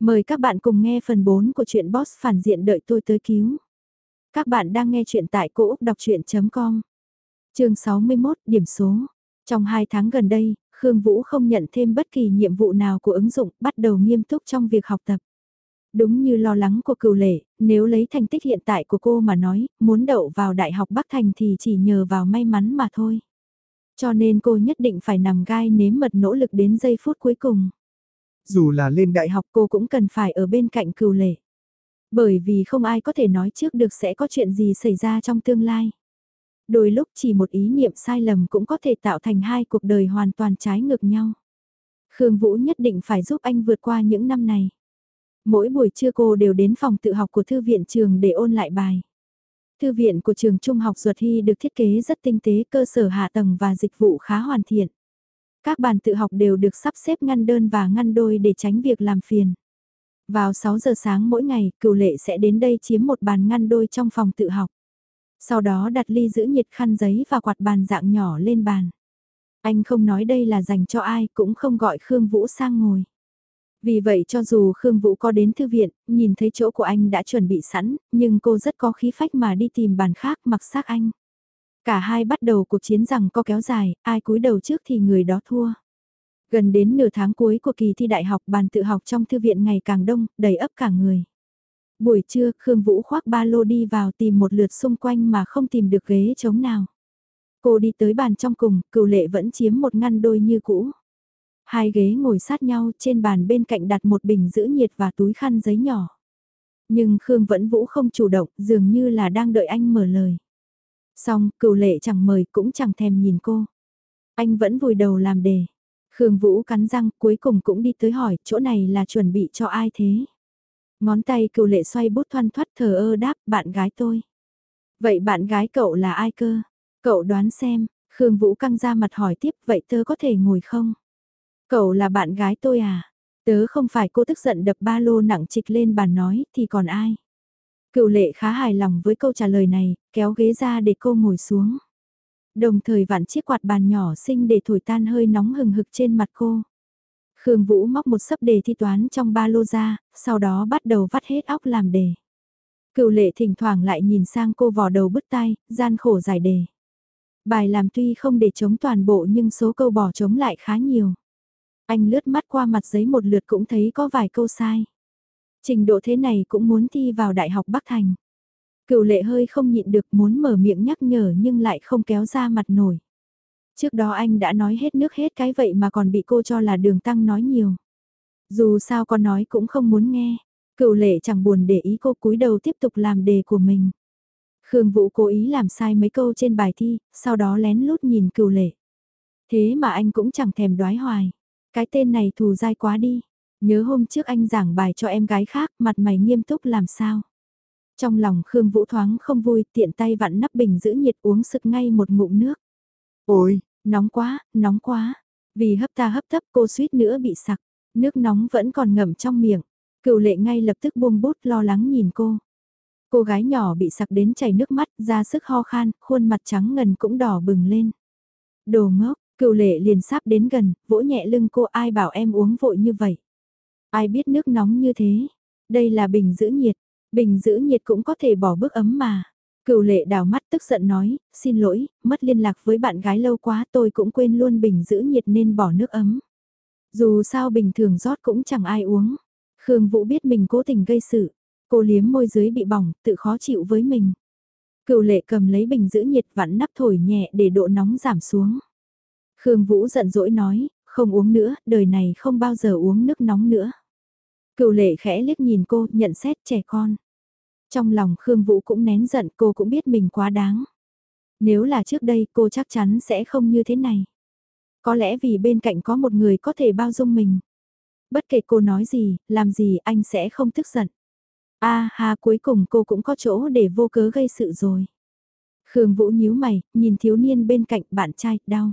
Mời các bạn cùng nghe phần 4 của truyện Boss phản diện đợi tôi tới cứu. Các bạn đang nghe truyện tại cỗ đọc chuyện.com. Trường 61, điểm số. Trong 2 tháng gần đây, Khương Vũ không nhận thêm bất kỳ nhiệm vụ nào của ứng dụng, bắt đầu nghiêm túc trong việc học tập. Đúng như lo lắng của cựu lệ, nếu lấy thành tích hiện tại của cô mà nói, muốn đậu vào Đại học Bắc Thành thì chỉ nhờ vào may mắn mà thôi. Cho nên cô nhất định phải nằm gai nếm mật nỗ lực đến giây phút cuối cùng. Dù là lên đại học cô cũng cần phải ở bên cạnh cừu lệ. Bởi vì không ai có thể nói trước được sẽ có chuyện gì xảy ra trong tương lai. Đôi lúc chỉ một ý niệm sai lầm cũng có thể tạo thành hai cuộc đời hoàn toàn trái ngược nhau. Khương Vũ nhất định phải giúp anh vượt qua những năm này. Mỗi buổi trưa cô đều đến phòng tự học của thư viện trường để ôn lại bài. Thư viện của trường trung học Duật Hy được thiết kế rất tinh tế, cơ sở hạ tầng và dịch vụ khá hoàn thiện. Các bàn tự học đều được sắp xếp ngăn đơn và ngăn đôi để tránh việc làm phiền. Vào 6 giờ sáng mỗi ngày, cựu lệ sẽ đến đây chiếm một bàn ngăn đôi trong phòng tự học. Sau đó đặt ly giữ nhiệt khăn giấy và quạt bàn dạng nhỏ lên bàn. Anh không nói đây là dành cho ai, cũng không gọi Khương Vũ sang ngồi. Vì vậy cho dù Khương Vũ có đến thư viện, nhìn thấy chỗ của anh đã chuẩn bị sẵn, nhưng cô rất có khí phách mà đi tìm bàn khác mặc xác anh. Cả hai bắt đầu cuộc chiến rằng có kéo dài, ai cúi đầu trước thì người đó thua. Gần đến nửa tháng cuối của kỳ thi đại học bàn tự học trong thư viện ngày càng đông, đầy ấp cả người. Buổi trưa, Khương Vũ khoác ba lô đi vào tìm một lượt xung quanh mà không tìm được ghế trống nào. Cô đi tới bàn trong cùng, cựu lệ vẫn chiếm một ngăn đôi như cũ. Hai ghế ngồi sát nhau, trên bàn bên cạnh đặt một bình giữ nhiệt và túi khăn giấy nhỏ. Nhưng Khương Vẫn Vũ không chủ động, dường như là đang đợi anh mở lời. Xong, cựu lệ chẳng mời cũng chẳng thèm nhìn cô. Anh vẫn vùi đầu làm đề. Khương Vũ cắn răng cuối cùng cũng đi tới hỏi chỗ này là chuẩn bị cho ai thế? Ngón tay cựu lệ xoay bút thoăn thoát thờ ơ đáp bạn gái tôi. Vậy bạn gái cậu là ai cơ? Cậu đoán xem, Khương Vũ căng ra mặt hỏi tiếp vậy tớ có thể ngồi không? Cậu là bạn gái tôi à? Tớ không phải cô tức giận đập ba lô nặng trịch lên bàn nói thì còn ai? Cựu lệ khá hài lòng với câu trả lời này, kéo ghế ra để cô ngồi xuống. Đồng thời vặn chiếc quạt bàn nhỏ xinh để thổi tan hơi nóng hừng hực trên mặt cô. Khương Vũ móc một sấp đề thi toán trong ba lô ra, sau đó bắt đầu vắt hết óc làm đề. Cựu lệ thỉnh thoảng lại nhìn sang cô vò đầu bứt tai, gian khổ giải đề. Bài làm tuy không để chống toàn bộ nhưng số câu bỏ chống lại khá nhiều. Anh lướt mắt qua mặt giấy một lượt cũng thấy có vài câu sai. Trình độ thế này cũng muốn thi vào Đại học Bắc Thành. Cựu lệ hơi không nhịn được muốn mở miệng nhắc nhở nhưng lại không kéo ra mặt nổi. Trước đó anh đã nói hết nước hết cái vậy mà còn bị cô cho là đường tăng nói nhiều. Dù sao con nói cũng không muốn nghe. Cựu lệ chẳng buồn để ý cô cúi đầu tiếp tục làm đề của mình. Khương Vũ cố ý làm sai mấy câu trên bài thi, sau đó lén lút nhìn cựu lệ. Thế mà anh cũng chẳng thèm đoái hoài. Cái tên này thù dai quá đi. Nhớ hôm trước anh giảng bài cho em gái khác, mặt mày nghiêm túc làm sao. Trong lòng Khương Vũ thoáng không vui, tiện tay vặn nắp bình giữ nhiệt uống sực ngay một ngụm nước. Ôi, nóng quá, nóng quá. Vì hấp ta hấp tấp cô suýt nữa bị sặc. Nước nóng vẫn còn ngậm trong miệng. Cựu lệ ngay lập tức buông bút lo lắng nhìn cô. Cô gái nhỏ bị sặc đến chảy nước mắt, ra sức ho khan, khuôn mặt trắng ngần cũng đỏ bừng lên. Đồ ngốc, cựu lệ liền sắp đến gần, vỗ nhẹ lưng cô ai bảo em uống vội như vậy. Ai biết nước nóng như thế? Đây là bình giữ nhiệt, bình giữ nhiệt cũng có thể bỏ bước ấm mà. Cựu lệ đào mắt tức giận nói, xin lỗi, mất liên lạc với bạn gái lâu quá tôi cũng quên luôn bình giữ nhiệt nên bỏ nước ấm. Dù sao bình thường rót cũng chẳng ai uống. Khương Vũ biết mình cố tình gây sự. Cô liếm môi dưới bị bỏng, tự khó chịu với mình. Cựu lệ cầm lấy bình giữ nhiệt vặn nắp thổi nhẹ để độ nóng giảm xuống. Khương Vũ giận dỗi nói, không uống nữa, đời này không bao giờ uống nước nóng nữa. Cựu lệ khẽ liếc nhìn cô, nhận xét trẻ con. Trong lòng Khương Vũ cũng nén giận cô cũng biết mình quá đáng. Nếu là trước đây cô chắc chắn sẽ không như thế này. Có lẽ vì bên cạnh có một người có thể bao dung mình. Bất kể cô nói gì, làm gì anh sẽ không tức giận. a à, ha cuối cùng cô cũng có chỗ để vô cớ gây sự rồi. Khương Vũ nhíu mày, nhìn thiếu niên bên cạnh bạn trai, đau.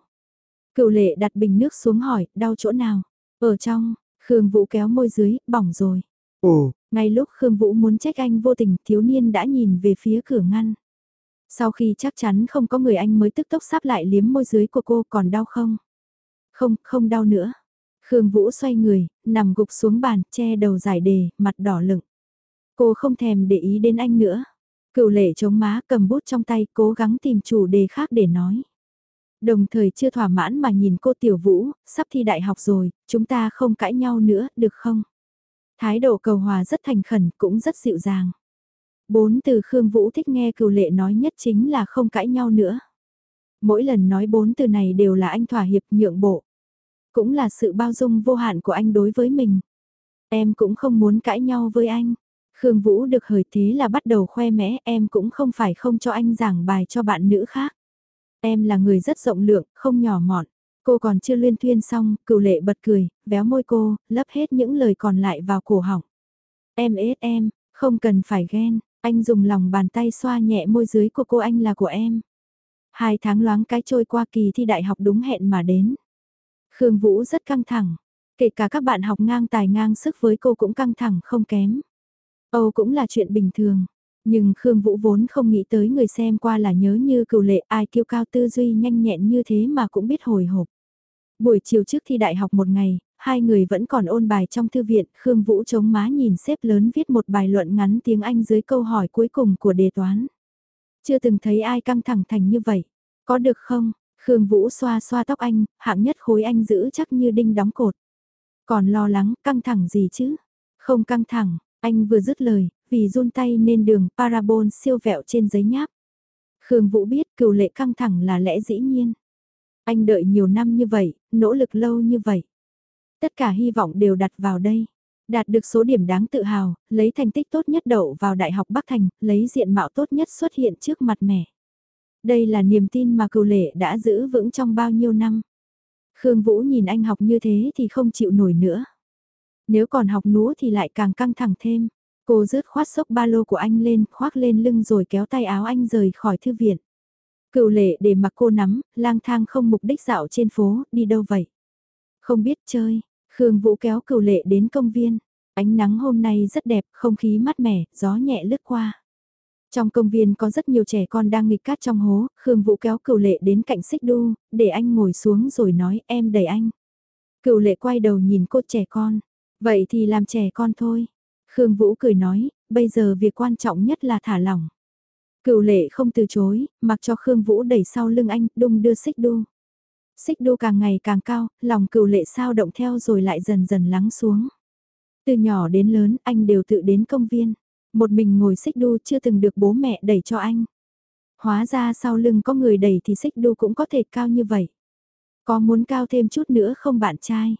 Cựu lệ đặt bình nước xuống hỏi, đau chỗ nào? Ở trong, Khương Vũ kéo môi dưới, bỏng rồi. Ồ, ngay lúc Khương Vũ muốn trách anh vô tình, thiếu niên đã nhìn về phía cửa ngăn. Sau khi chắc chắn không có người anh mới tức tốc sắp lại liếm môi dưới của cô còn đau không? Không, không đau nữa. Khương Vũ xoay người, nằm gục xuống bàn, che đầu giải đề, mặt đỏ lựng. Cô không thèm để ý đến anh nữa. Cựu lệ chống má cầm bút trong tay cố gắng tìm chủ đề khác để nói. Đồng thời chưa thỏa mãn mà nhìn cô Tiểu Vũ, sắp thi đại học rồi, chúng ta không cãi nhau nữa, được không? Thái độ cầu hòa rất thành khẩn, cũng rất dịu dàng. Bốn từ Khương Vũ thích nghe cửu lệ nói nhất chính là không cãi nhau nữa. Mỗi lần nói bốn từ này đều là anh thỏa hiệp nhượng bộ. Cũng là sự bao dung vô hạn của anh đối với mình. Em cũng không muốn cãi nhau với anh. Khương Vũ được hời thế là bắt đầu khoe mẽ em cũng không phải không cho anh giảng bài cho bạn nữ khác. Em là người rất rộng lượng, không nhỏ mọn. Cô còn chưa luyên thuyên xong, cựu lệ bật cười, véo môi cô, lấp hết những lời còn lại vào cổ họng. Em ết em, không cần phải ghen, anh dùng lòng bàn tay xoa nhẹ môi dưới của cô anh là của em. Hai tháng loáng cái trôi qua kỳ thi đại học đúng hẹn mà đến. Khương Vũ rất căng thẳng, kể cả các bạn học ngang tài ngang sức với cô cũng căng thẳng không kém. Âu cũng là chuyện bình thường. Nhưng Khương Vũ vốn không nghĩ tới người xem qua là nhớ như cựu lệ ai kiêu cao tư duy nhanh nhẹn như thế mà cũng biết hồi hộp. Buổi chiều trước thi đại học một ngày, hai người vẫn còn ôn bài trong thư viện, Khương Vũ chống má nhìn xếp lớn viết một bài luận ngắn tiếng Anh dưới câu hỏi cuối cùng của đề toán. Chưa từng thấy ai căng thẳng thành như vậy. Có được không? Khương Vũ xoa xoa tóc anh, hạng nhất khối anh giữ chắc như đinh đóng cột. Còn lo lắng, căng thẳng gì chứ? Không căng thẳng, anh vừa dứt lời, vì run tay nên đường parabol siêu vẹo trên giấy nháp. Khương Vũ biết cựu lệ căng thẳng là lẽ dĩ nhiên. Anh đợi nhiều năm như vậy, nỗ lực lâu như vậy. Tất cả hy vọng đều đặt vào đây. Đạt được số điểm đáng tự hào, lấy thành tích tốt nhất đậu vào Đại học Bắc Thành, lấy diện mạo tốt nhất xuất hiện trước mặt mẹ. Đây là niềm tin mà cựu lệ đã giữ vững trong bao nhiêu năm. Khương Vũ nhìn anh học như thế thì không chịu nổi nữa. Nếu còn học núa thì lại càng căng thẳng thêm. Cô rớt khoát sốc ba lô của anh lên, khoác lên lưng rồi kéo tay áo anh rời khỏi thư viện. Cựu lệ để mặc cô nắm, lang thang không mục đích dạo trên phố, đi đâu vậy? Không biết chơi, Khương Vũ kéo cựu lệ đến công viên. Ánh nắng hôm nay rất đẹp, không khí mát mẻ, gió nhẹ lướt qua. Trong công viên có rất nhiều trẻ con đang nghịch cát trong hố, Khương Vũ kéo cựu lệ đến cạnh xích đu, để anh ngồi xuống rồi nói em đẩy anh. Cựu lệ quay đầu nhìn cô trẻ con, vậy thì làm trẻ con thôi. Khương Vũ cười nói, bây giờ việc quan trọng nhất là thả lỏng. Cựu lệ không từ chối, mặc cho Khương Vũ đẩy sau lưng anh, đung đưa xích đu. Xích đu càng ngày càng cao, lòng cựu lệ sao động theo rồi lại dần dần lắng xuống. Từ nhỏ đến lớn, anh đều tự đến công viên. Một mình ngồi xích đu chưa từng được bố mẹ đẩy cho anh. Hóa ra sau lưng có người đẩy thì xích đu cũng có thể cao như vậy. Có muốn cao thêm chút nữa không bạn trai?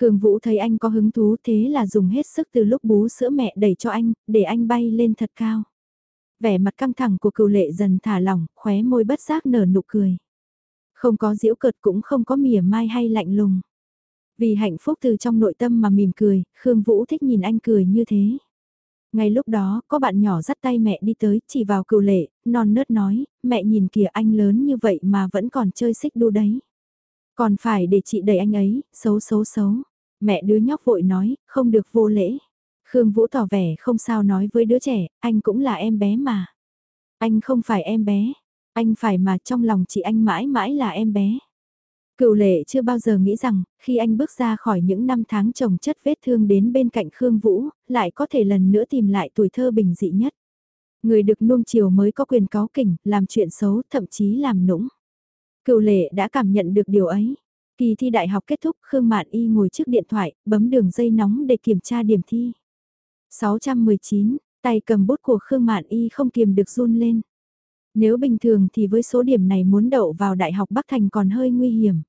Khương Vũ thấy anh có hứng thú thế là dùng hết sức từ lúc bú sữa mẹ đẩy cho anh, để anh bay lên thật cao. Vẻ mặt căng thẳng của cựu lệ dần thả lỏng, khóe môi bất giác nở nụ cười. Không có diễu cợt cũng không có mỉa mai hay lạnh lùng. Vì hạnh phúc từ trong nội tâm mà mỉm cười, Khương Vũ thích nhìn anh cười như thế. Ngay lúc đó, có bạn nhỏ dắt tay mẹ đi tới, chỉ vào cựu lệ, non nớt nói, mẹ nhìn kìa anh lớn như vậy mà vẫn còn chơi xích đu đấy. Còn phải để chị đẩy anh ấy, xấu xấu xấu. Mẹ đứa nhóc vội nói, không được vô lễ. Khương Vũ tỏ vẻ không sao nói với đứa trẻ, anh cũng là em bé mà. Anh không phải em bé, anh phải mà trong lòng chị anh mãi mãi là em bé. Cựu lệ chưa bao giờ nghĩ rằng, khi anh bước ra khỏi những năm tháng chồng chất vết thương đến bên cạnh Khương Vũ, lại có thể lần nữa tìm lại tuổi thơ bình dị nhất. Người được nuông chiều mới có quyền cáo kỉnh, làm chuyện xấu, thậm chí làm nũng. Cựu lệ đã cảm nhận được điều ấy. Kỳ thi đại học kết thúc, Khương Mạn Y ngồi trước điện thoại, bấm đường dây nóng để kiểm tra điểm thi. 619, tay cầm bút của Khương Mạn Y không kiềm được run lên. Nếu bình thường thì với số điểm này muốn đậu vào Đại học Bắc Thành còn hơi nguy hiểm.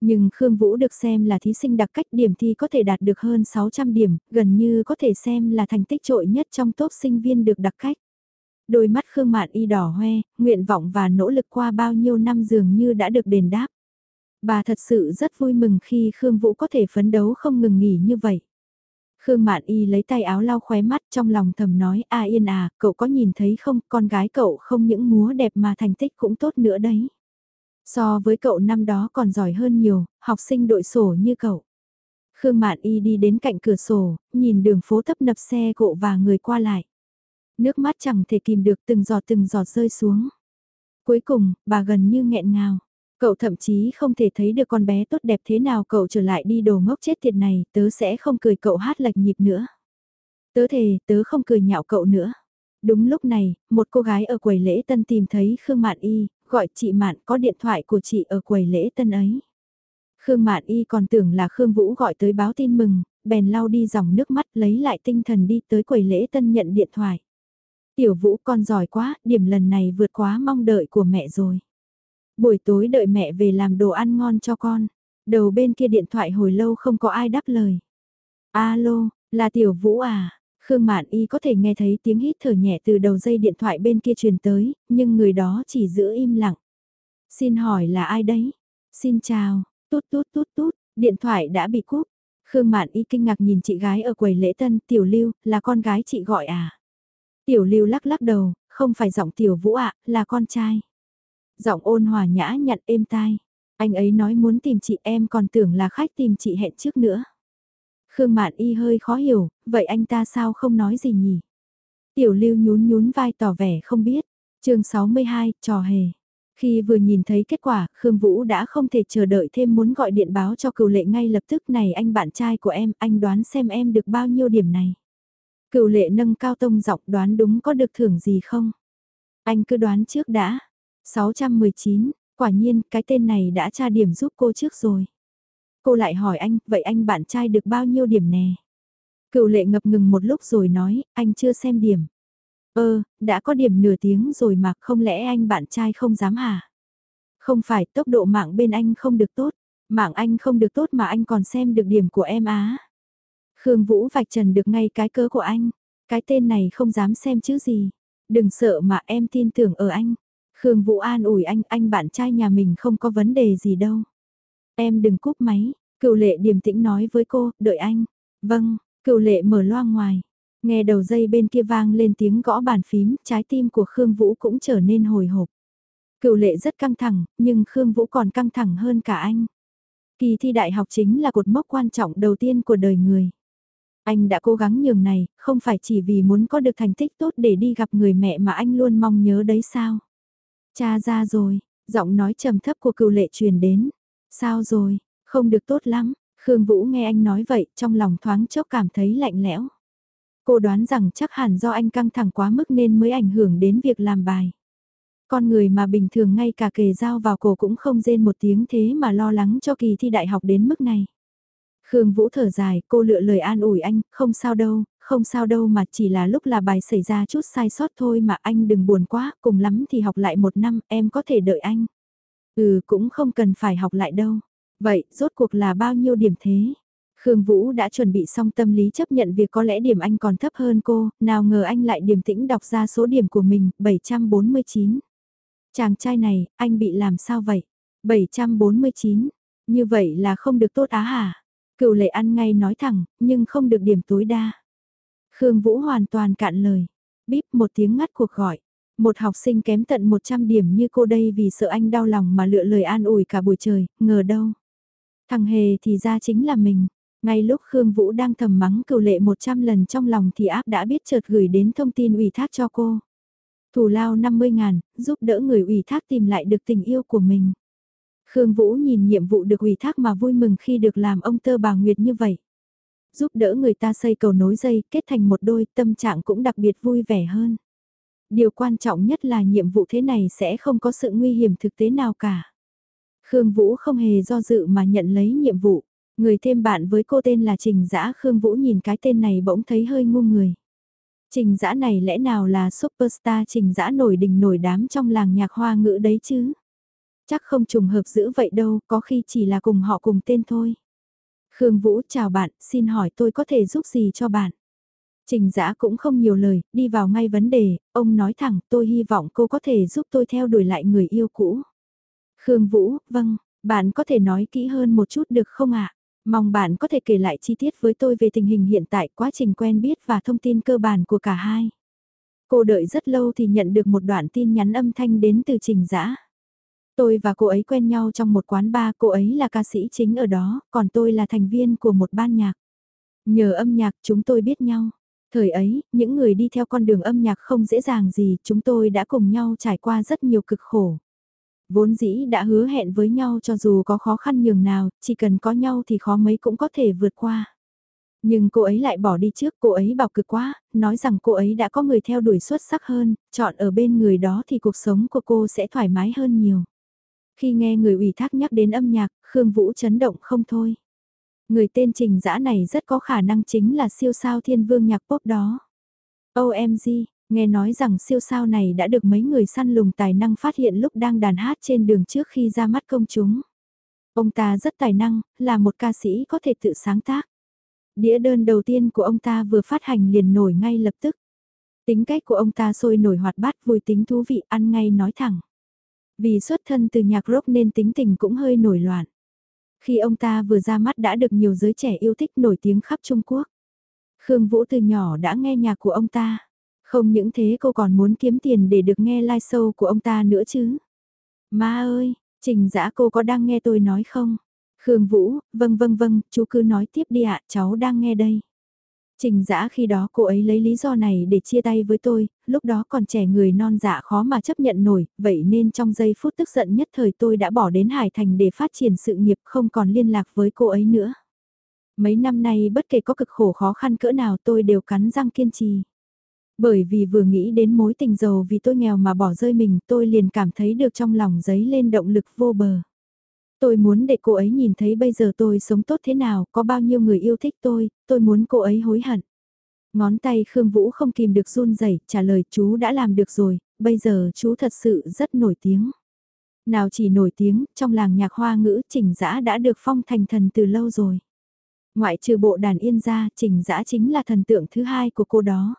Nhưng Khương Vũ được xem là thí sinh đặc cách điểm thi có thể đạt được hơn 600 điểm, gần như có thể xem là thành tích trội nhất trong top sinh viên được đặc cách. Đôi mắt Khương Mạn Y đỏ hoe, nguyện vọng và nỗ lực qua bao nhiêu năm dường như đã được đền đáp. Bà thật sự rất vui mừng khi Khương Vũ có thể phấn đấu không ngừng nghỉ như vậy. Khương Mạn Y lấy tay áo lau khóe mắt trong lòng thầm nói a yên à, cậu có nhìn thấy không, con gái cậu không những múa đẹp mà thành tích cũng tốt nữa đấy. So với cậu năm đó còn giỏi hơn nhiều, học sinh đội sổ như cậu. Khương Mạn Y đi đến cạnh cửa sổ, nhìn đường phố tấp nập xe cộ và người qua lại. Nước mắt chẳng thể kìm được từng giọt từng giọt rơi xuống. Cuối cùng, bà gần như nghẹn ngào. Cậu thậm chí không thể thấy được con bé tốt đẹp thế nào cậu trở lại đi đồ ngốc chết tiệt này, tớ sẽ không cười cậu hát lệch nhịp nữa. Tớ thề, tớ không cười nhạo cậu nữa. Đúng lúc này, một cô gái ở quầy lễ tân tìm thấy Khương Mạn Y, gọi chị Mạn có điện thoại của chị ở quầy lễ tân ấy. Khương Mạn Y còn tưởng là Khương Vũ gọi tới báo tin mừng, bèn lau đi dòng nước mắt lấy lại tinh thần đi tới quầy lễ tân nhận điện thoại. Tiểu Vũ con giỏi quá, điểm lần này vượt quá mong đợi của mẹ rồi. Buổi tối đợi mẹ về làm đồ ăn ngon cho con. Đầu bên kia điện thoại hồi lâu không có ai đáp lời. Alo, là Tiểu Vũ à? Khương Mạn Y có thể nghe thấy tiếng hít thở nhẹ từ đầu dây điện thoại bên kia truyền tới, nhưng người đó chỉ giữ im lặng. Xin hỏi là ai đấy? Xin chào, tút tút tút tút, điện thoại đã bị cúp. Khương Mạn Y kinh ngạc nhìn chị gái ở quầy lễ tân, Tiểu Lưu, là con gái chị gọi à? Tiểu Lưu lắc lắc đầu, không phải giọng Tiểu Vũ ạ, là con trai. Giọng ôn hòa nhã nhặn êm tai. Anh ấy nói muốn tìm chị em còn tưởng là khách tìm chị hẹn trước nữa. Khương Mạn Y hơi khó hiểu, vậy anh ta sao không nói gì nhỉ? Tiểu Lưu nhún nhún vai tỏ vẻ không biết. chương 62, trò hề. Khi vừa nhìn thấy kết quả, Khương Vũ đã không thể chờ đợi thêm muốn gọi điện báo cho cựu lệ ngay lập tức này anh bạn trai của em, anh đoán xem em được bao nhiêu điểm này. Cựu lệ nâng cao tông giọng đoán đúng có được thưởng gì không? Anh cứ đoán trước đã. 619, quả nhiên cái tên này đã tra điểm giúp cô trước rồi. Cô lại hỏi anh, vậy anh bạn trai được bao nhiêu điểm nè? Cựu lệ ngập ngừng một lúc rồi nói, anh chưa xem điểm. Ơ, đã có điểm nửa tiếng rồi mà không lẽ anh bạn trai không dám hả? Không phải tốc độ mạng bên anh không được tốt, mạng anh không được tốt mà anh còn xem được điểm của em á. Khương Vũ vạch trần được ngay cái cớ của anh, cái tên này không dám xem chứ gì. Đừng sợ mà em tin tưởng ở anh. Khương Vũ an ủi anh, anh bạn trai nhà mình không có vấn đề gì đâu. Em đừng cúp máy, cựu lệ điềm tĩnh nói với cô, đợi anh. Vâng, cựu lệ mở loa ngoài. Nghe đầu dây bên kia vang lên tiếng gõ bàn phím, trái tim của Khương Vũ cũng trở nên hồi hộp. Cựu lệ rất căng thẳng, nhưng Khương Vũ còn căng thẳng hơn cả anh. Kỳ thi đại học chính là cột mốc quan trọng đầu tiên của đời người. Anh đã cố gắng nhường này, không phải chỉ vì muốn có được thành tích tốt để đi gặp người mẹ mà anh luôn mong nhớ đấy sao. Cha ra rồi, giọng nói trầm thấp của cựu lệ truyền đến. Sao rồi, không được tốt lắm, Khương Vũ nghe anh nói vậy trong lòng thoáng chốc cảm thấy lạnh lẽo. Cô đoán rằng chắc hẳn do anh căng thẳng quá mức nên mới ảnh hưởng đến việc làm bài. Con người mà bình thường ngay cả kề dao vào cổ cũng không rên một tiếng thế mà lo lắng cho kỳ thi đại học đến mức này. Khương Vũ thở dài, cô lựa lời an ủi anh, không sao đâu, không sao đâu mà chỉ là lúc là bài xảy ra chút sai sót thôi mà anh đừng buồn quá, cùng lắm thì học lại một năm, em có thể đợi anh. Ừ cũng không cần phải học lại đâu. Vậy, rốt cuộc là bao nhiêu điểm thế? Khương Vũ đã chuẩn bị xong tâm lý chấp nhận việc có lẽ điểm anh còn thấp hơn cô, nào ngờ anh lại điềm tĩnh đọc ra số điểm của mình, 749. Chàng trai này, anh bị làm sao vậy? 749, như vậy là không được tốt á hả? Cựu lệ ăn ngay nói thẳng, nhưng không được điểm tối đa. Khương Vũ hoàn toàn cạn lời. Bíp một tiếng ngắt cuộc gọi. Một học sinh kém tận 100 điểm như cô đây vì sợ anh đau lòng mà lựa lời an ủi cả buổi trời, ngờ đâu. Thằng Hề thì ra chính là mình. Ngay lúc Khương Vũ đang thầm mắng cựu lệ 100 lần trong lòng thì áp đã biết chợt gửi đến thông tin ủy thác cho cô. Thù lao 50 ngàn, giúp đỡ người ủy thác tìm lại được tình yêu của mình. Khương Vũ nhìn nhiệm vụ được ủy thác mà vui mừng khi được làm ông tơ bà Nguyệt như vậy. Giúp đỡ người ta xây cầu nối dây kết thành một đôi tâm trạng cũng đặc biệt vui vẻ hơn. Điều quan trọng nhất là nhiệm vụ thế này sẽ không có sự nguy hiểm thực tế nào cả. Khương Vũ không hề do dự mà nhận lấy nhiệm vụ. Người thêm bạn với cô tên là Trình Dã Khương Vũ nhìn cái tên này bỗng thấy hơi ngu người. Trình Dã này lẽ nào là superstar Trình Dã nổi đình nổi đám trong làng nhạc hoa ngữ đấy chứ? Chắc không trùng hợp dữ vậy đâu, có khi chỉ là cùng họ cùng tên thôi. Khương Vũ chào bạn, xin hỏi tôi có thể giúp gì cho bạn? Trình Dã cũng không nhiều lời, đi vào ngay vấn đề, ông nói thẳng tôi hy vọng cô có thể giúp tôi theo đuổi lại người yêu cũ. Khương Vũ, vâng, bạn có thể nói kỹ hơn một chút được không ạ? Mong bạn có thể kể lại chi tiết với tôi về tình hình hiện tại, quá trình quen biết và thông tin cơ bản của cả hai. Cô đợi rất lâu thì nhận được một đoạn tin nhắn âm thanh đến từ Trình Dã. Tôi và cô ấy quen nhau trong một quán bar, cô ấy là ca sĩ chính ở đó, còn tôi là thành viên của một ban nhạc. Nhờ âm nhạc chúng tôi biết nhau. Thời ấy, những người đi theo con đường âm nhạc không dễ dàng gì, chúng tôi đã cùng nhau trải qua rất nhiều cực khổ. Vốn dĩ đã hứa hẹn với nhau cho dù có khó khăn nhường nào, chỉ cần có nhau thì khó mấy cũng có thể vượt qua. Nhưng cô ấy lại bỏ đi trước, cô ấy bảo cực quá, nói rằng cô ấy đã có người theo đuổi xuất sắc hơn, chọn ở bên người đó thì cuộc sống của cô sẽ thoải mái hơn nhiều. Khi nghe người ủy thác nhắc đến âm nhạc, Khương Vũ chấn động không thôi. Người tên Trình Dã này rất có khả năng chính là siêu sao thiên vương nhạc pop đó. OMG, nghe nói rằng siêu sao này đã được mấy người săn lùng tài năng phát hiện lúc đang đàn hát trên đường trước khi ra mắt công chúng. Ông ta rất tài năng, là một ca sĩ có thể tự sáng tác. Đĩa đơn đầu tiên của ông ta vừa phát hành liền nổi ngay lập tức. Tính cách của ông ta sôi nổi hoạt bát vui tính thú vị ăn ngay nói thẳng. Vì xuất thân từ nhạc rock nên tính tình cũng hơi nổi loạn. Khi ông ta vừa ra mắt đã được nhiều giới trẻ yêu thích nổi tiếng khắp Trung Quốc. Khương Vũ từ nhỏ đã nghe nhạc của ông ta. Không những thế cô còn muốn kiếm tiền để được nghe live show của ông ta nữa chứ. Ma ơi, trình giã cô có đang nghe tôi nói không? Khương Vũ, vâng vâng vâng, chú cứ nói tiếp đi ạ, cháu đang nghe đây. Trình dã khi đó cô ấy lấy lý do này để chia tay với tôi, lúc đó còn trẻ người non dạ khó mà chấp nhận nổi, vậy nên trong giây phút tức giận nhất thời tôi đã bỏ đến Hải Thành để phát triển sự nghiệp không còn liên lạc với cô ấy nữa. Mấy năm nay bất kể có cực khổ khó khăn cỡ nào tôi đều cắn răng kiên trì. Bởi vì vừa nghĩ đến mối tình giàu vì tôi nghèo mà bỏ rơi mình tôi liền cảm thấy được trong lòng giấy lên động lực vô bờ. Tôi muốn để cô ấy nhìn thấy bây giờ tôi sống tốt thế nào, có bao nhiêu người yêu thích tôi, tôi muốn cô ấy hối hận. Ngón tay Khương Vũ không kìm được run rẩy trả lời chú đã làm được rồi, bây giờ chú thật sự rất nổi tiếng. Nào chỉ nổi tiếng, trong làng nhạc hoa ngữ trình giã đã được phong thành thần từ lâu rồi. Ngoại trừ bộ đàn yên ra, trình giã chính là thần tượng thứ hai của cô đó.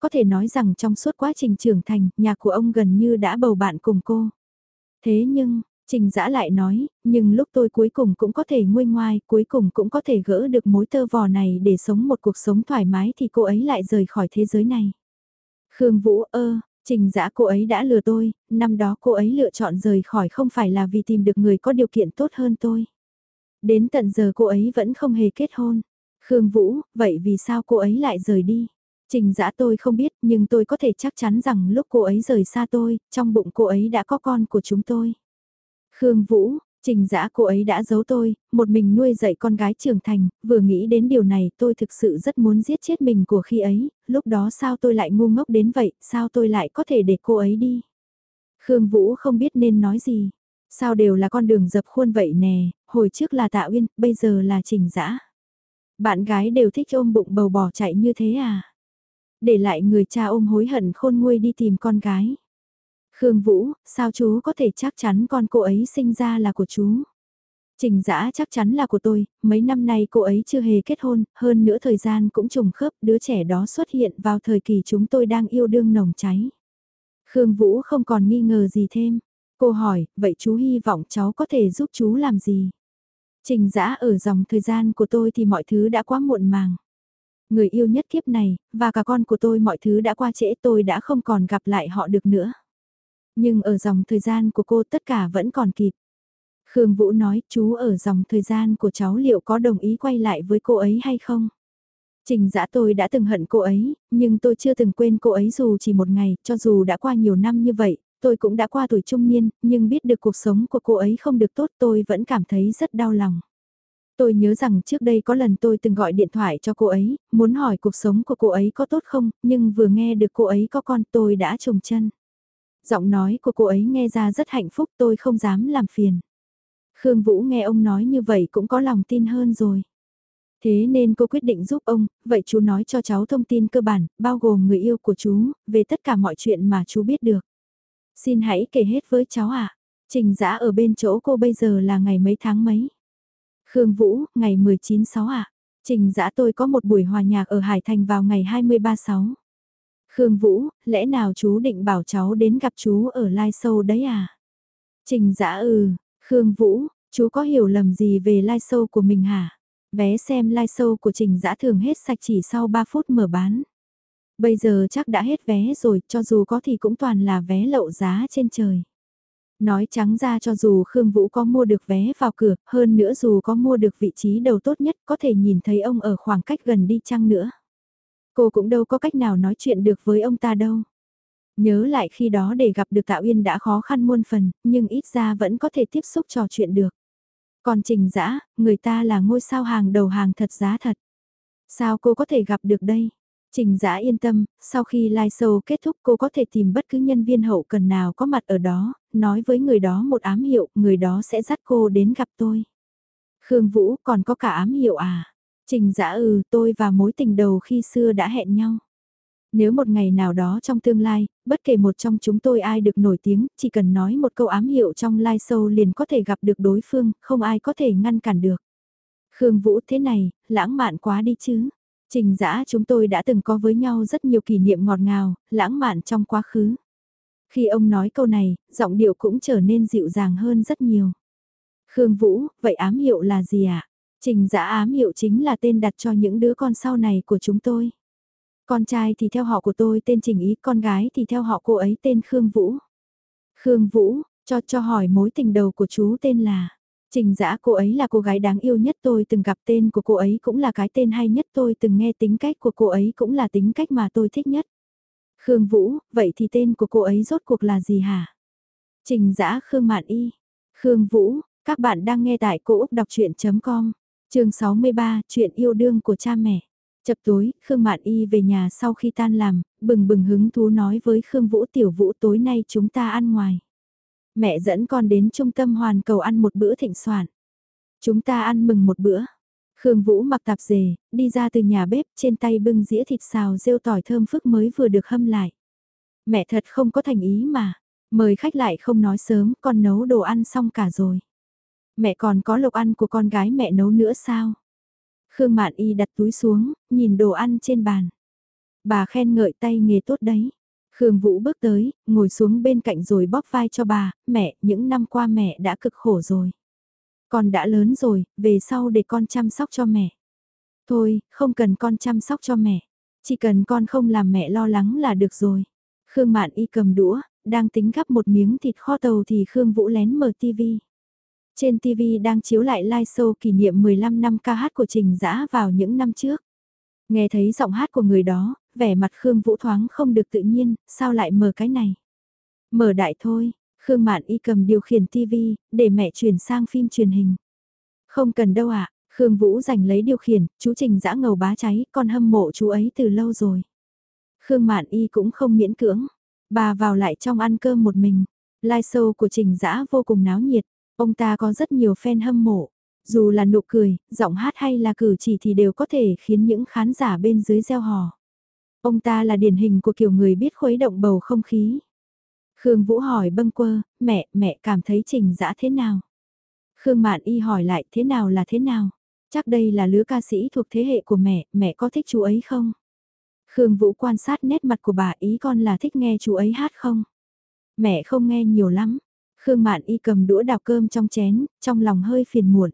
Có thể nói rằng trong suốt quá trình trưởng thành, nhà của ông gần như đã bầu bạn cùng cô. Thế nhưng, Trình Dã lại nói, nhưng lúc tôi cuối cùng cũng có thể nguôi ngoai, cuối cùng cũng có thể gỡ được mối tơ vò này để sống một cuộc sống thoải mái thì cô ấy lại rời khỏi thế giới này. Khương Vũ ơ, Trình Dã cô ấy đã lừa tôi, năm đó cô ấy lựa chọn rời khỏi không phải là vì tìm được người có điều kiện tốt hơn tôi. Đến tận giờ cô ấy vẫn không hề kết hôn. Khương Vũ, vậy vì sao cô ấy lại rời đi? Trình Dã tôi không biết nhưng tôi có thể chắc chắn rằng lúc cô ấy rời xa tôi, trong bụng cô ấy đã có con của chúng tôi. Khương Vũ, trình dã cô ấy đã giấu tôi, một mình nuôi dạy con gái trưởng thành, vừa nghĩ đến điều này tôi thực sự rất muốn giết chết mình của khi ấy, lúc đó sao tôi lại ngu ngốc đến vậy, sao tôi lại có thể để cô ấy đi. Khương Vũ không biết nên nói gì, sao đều là con đường dập khuôn vậy nè, hồi trước là Tạ Uyên, bây giờ là trình dã. Bạn gái đều thích ôm bụng bầu bỏ chạy như thế à? Để lại người cha ôm hối hận khôn nguôi đi tìm con gái. Khương Vũ, sao chú có thể chắc chắn con cô ấy sinh ra là của chú? Trình dã chắc chắn là của tôi, mấy năm nay cô ấy chưa hề kết hôn, hơn nữa thời gian cũng trùng khớp, đứa trẻ đó xuất hiện vào thời kỳ chúng tôi đang yêu đương nồng cháy. Khương Vũ không còn nghi ngờ gì thêm. Cô hỏi, vậy chú hy vọng cháu có thể giúp chú làm gì? Trình dã ở dòng thời gian của tôi thì mọi thứ đã quá muộn màng. Người yêu nhất kiếp này, và cả con của tôi mọi thứ đã qua trễ tôi đã không còn gặp lại họ được nữa. Nhưng ở dòng thời gian của cô tất cả vẫn còn kịp. Khương Vũ nói chú ở dòng thời gian của cháu liệu có đồng ý quay lại với cô ấy hay không? Trình dã tôi đã từng hận cô ấy, nhưng tôi chưa từng quên cô ấy dù chỉ một ngày, cho dù đã qua nhiều năm như vậy, tôi cũng đã qua tuổi trung niên, nhưng biết được cuộc sống của cô ấy không được tốt tôi vẫn cảm thấy rất đau lòng. Tôi nhớ rằng trước đây có lần tôi từng gọi điện thoại cho cô ấy, muốn hỏi cuộc sống của cô ấy có tốt không, nhưng vừa nghe được cô ấy có con tôi đã trùng chân. Giọng nói của cô ấy nghe ra rất hạnh phúc tôi không dám làm phiền. Khương Vũ nghe ông nói như vậy cũng có lòng tin hơn rồi. Thế nên cô quyết định giúp ông, vậy chú nói cho cháu thông tin cơ bản, bao gồm người yêu của chú, về tất cả mọi chuyện mà chú biết được. Xin hãy kể hết với cháu ạ. À. Trình giã ở bên chỗ cô bây giờ là ngày mấy tháng mấy? Khương Vũ, ngày 19-6 ạ. À. Trình giã tôi có một buổi hòa nhạc ở Hải Thành vào ngày 23-6. Khương Vũ, lẽ nào chú định bảo cháu đến gặp chú ở Lai Sâu đấy à? Trình dã ừ, Khương Vũ, chú có hiểu lầm gì về Lai Sâu của mình hả? Vé xem Lai Sâu của Trình dã thường hết sạch chỉ sau 3 phút mở bán. Bây giờ chắc đã hết vé rồi, cho dù có thì cũng toàn là vé lậu giá trên trời. Nói trắng ra cho dù Khương Vũ có mua được vé vào cửa, hơn nữa dù có mua được vị trí đầu tốt nhất có thể nhìn thấy ông ở khoảng cách gần đi chăng nữa. Cô cũng đâu có cách nào nói chuyện được với ông ta đâu. Nhớ lại khi đó để gặp được Tạ Uyên đã khó khăn muôn phần, nhưng ít ra vẫn có thể tiếp xúc trò chuyện được. Còn trình dã người ta là ngôi sao hàng đầu hàng thật giá thật. Sao cô có thể gặp được đây? Trình Dã yên tâm, sau khi live show kết thúc cô có thể tìm bất cứ nhân viên hậu cần nào có mặt ở đó, nói với người đó một ám hiệu, người đó sẽ dắt cô đến gặp tôi. Khương Vũ còn có cả ám hiệu à? Trình Dã ừ, tôi và mối tình đầu khi xưa đã hẹn nhau. Nếu một ngày nào đó trong tương lai, bất kể một trong chúng tôi ai được nổi tiếng, chỉ cần nói một câu ám hiệu trong live show liền có thể gặp được đối phương, không ai có thể ngăn cản được. Khương Vũ thế này, lãng mạn quá đi chứ. Trình dã chúng tôi đã từng có với nhau rất nhiều kỷ niệm ngọt ngào, lãng mạn trong quá khứ. Khi ông nói câu này, giọng điệu cũng trở nên dịu dàng hơn rất nhiều. Khương Vũ, vậy ám hiệu là gì ạ? À? Trình dã ám hiệu chính là tên đặt cho những đứa con sau này của chúng tôi. Con trai thì theo họ của tôi tên Trình Ý, con gái thì theo họ cô ấy tên Khương Vũ. Khương Vũ, cho cho hỏi mối tình đầu của chú tên là... Trình dã cô ấy là cô gái đáng yêu nhất tôi từng gặp tên của cô ấy cũng là cái tên hay nhất tôi từng nghe tính cách của cô ấy cũng là tính cách mà tôi thích nhất. Khương Vũ, vậy thì tên của cô ấy rốt cuộc là gì hả? Trình dã Khương Mạn Y. Khương Vũ, các bạn đang nghe tại cô Úc Đọc Chuyện.com. Trường 63, chuyện yêu đương của cha mẹ. Chập tối, Khương Mạn Y về nhà sau khi tan làm, bừng bừng hứng thú nói với Khương Vũ tiểu Vũ tối nay chúng ta ăn ngoài. Mẹ dẫn con đến trung tâm hoàn cầu ăn một bữa thịnh soạn. Chúng ta ăn mừng một bữa. Khương Vũ mặc tạp dề, đi ra từ nhà bếp trên tay bưng dĩa thịt xào rêu tỏi thơm phức mới vừa được hâm lại. Mẹ thật không có thành ý mà. Mời khách lại không nói sớm, con nấu đồ ăn xong cả rồi. Mẹ còn có lộc ăn của con gái mẹ nấu nữa sao? Khương Mạn Y đặt túi xuống, nhìn đồ ăn trên bàn. Bà khen ngợi tay nghề tốt đấy. Khương Vũ bước tới, ngồi xuống bên cạnh rồi bóp vai cho bà, mẹ, những năm qua mẹ đã cực khổ rồi. Con đã lớn rồi, về sau để con chăm sóc cho mẹ. Thôi, không cần con chăm sóc cho mẹ. Chỉ cần con không làm mẹ lo lắng là được rồi. Khương Mạn Y cầm đũa, đang tính gắp một miếng thịt kho tàu thì Khương Vũ lén mở tivi. Trên TV đang chiếu lại live show kỷ niệm 15 năm ca hát của Trình Dã vào những năm trước. Nghe thấy giọng hát của người đó, vẻ mặt Khương Vũ thoáng không được tự nhiên, sao lại mở cái này? Mở đại thôi, Khương Mạn Y cầm điều khiển TV, để mẹ chuyển sang phim truyền hình. Không cần đâu ạ, Khương Vũ giành lấy điều khiển, chú Trình Dã ngầu bá cháy, con hâm mộ chú ấy từ lâu rồi. Khương Mạn Y cũng không miễn cưỡng, bà vào lại trong ăn cơm một mình. Live show của Trình Dã vô cùng náo nhiệt, Ông ta có rất nhiều fan hâm mộ. Dù là nụ cười, giọng hát hay là cử chỉ thì đều có thể khiến những khán giả bên dưới gieo hò. Ông ta là điển hình của kiểu người biết khuấy động bầu không khí. Khương Vũ hỏi bâng quơ, mẹ, mẹ cảm thấy trình dã thế nào? Khương Mạn Y hỏi lại thế nào là thế nào? Chắc đây là lứa ca sĩ thuộc thế hệ của mẹ, mẹ có thích chú ấy không? Khương Vũ quan sát nét mặt của bà ý con là thích nghe chú ấy hát không? Mẹ không nghe nhiều lắm, Khương Mạn Y cầm đũa đào cơm trong chén, trong lòng hơi phiền muộn.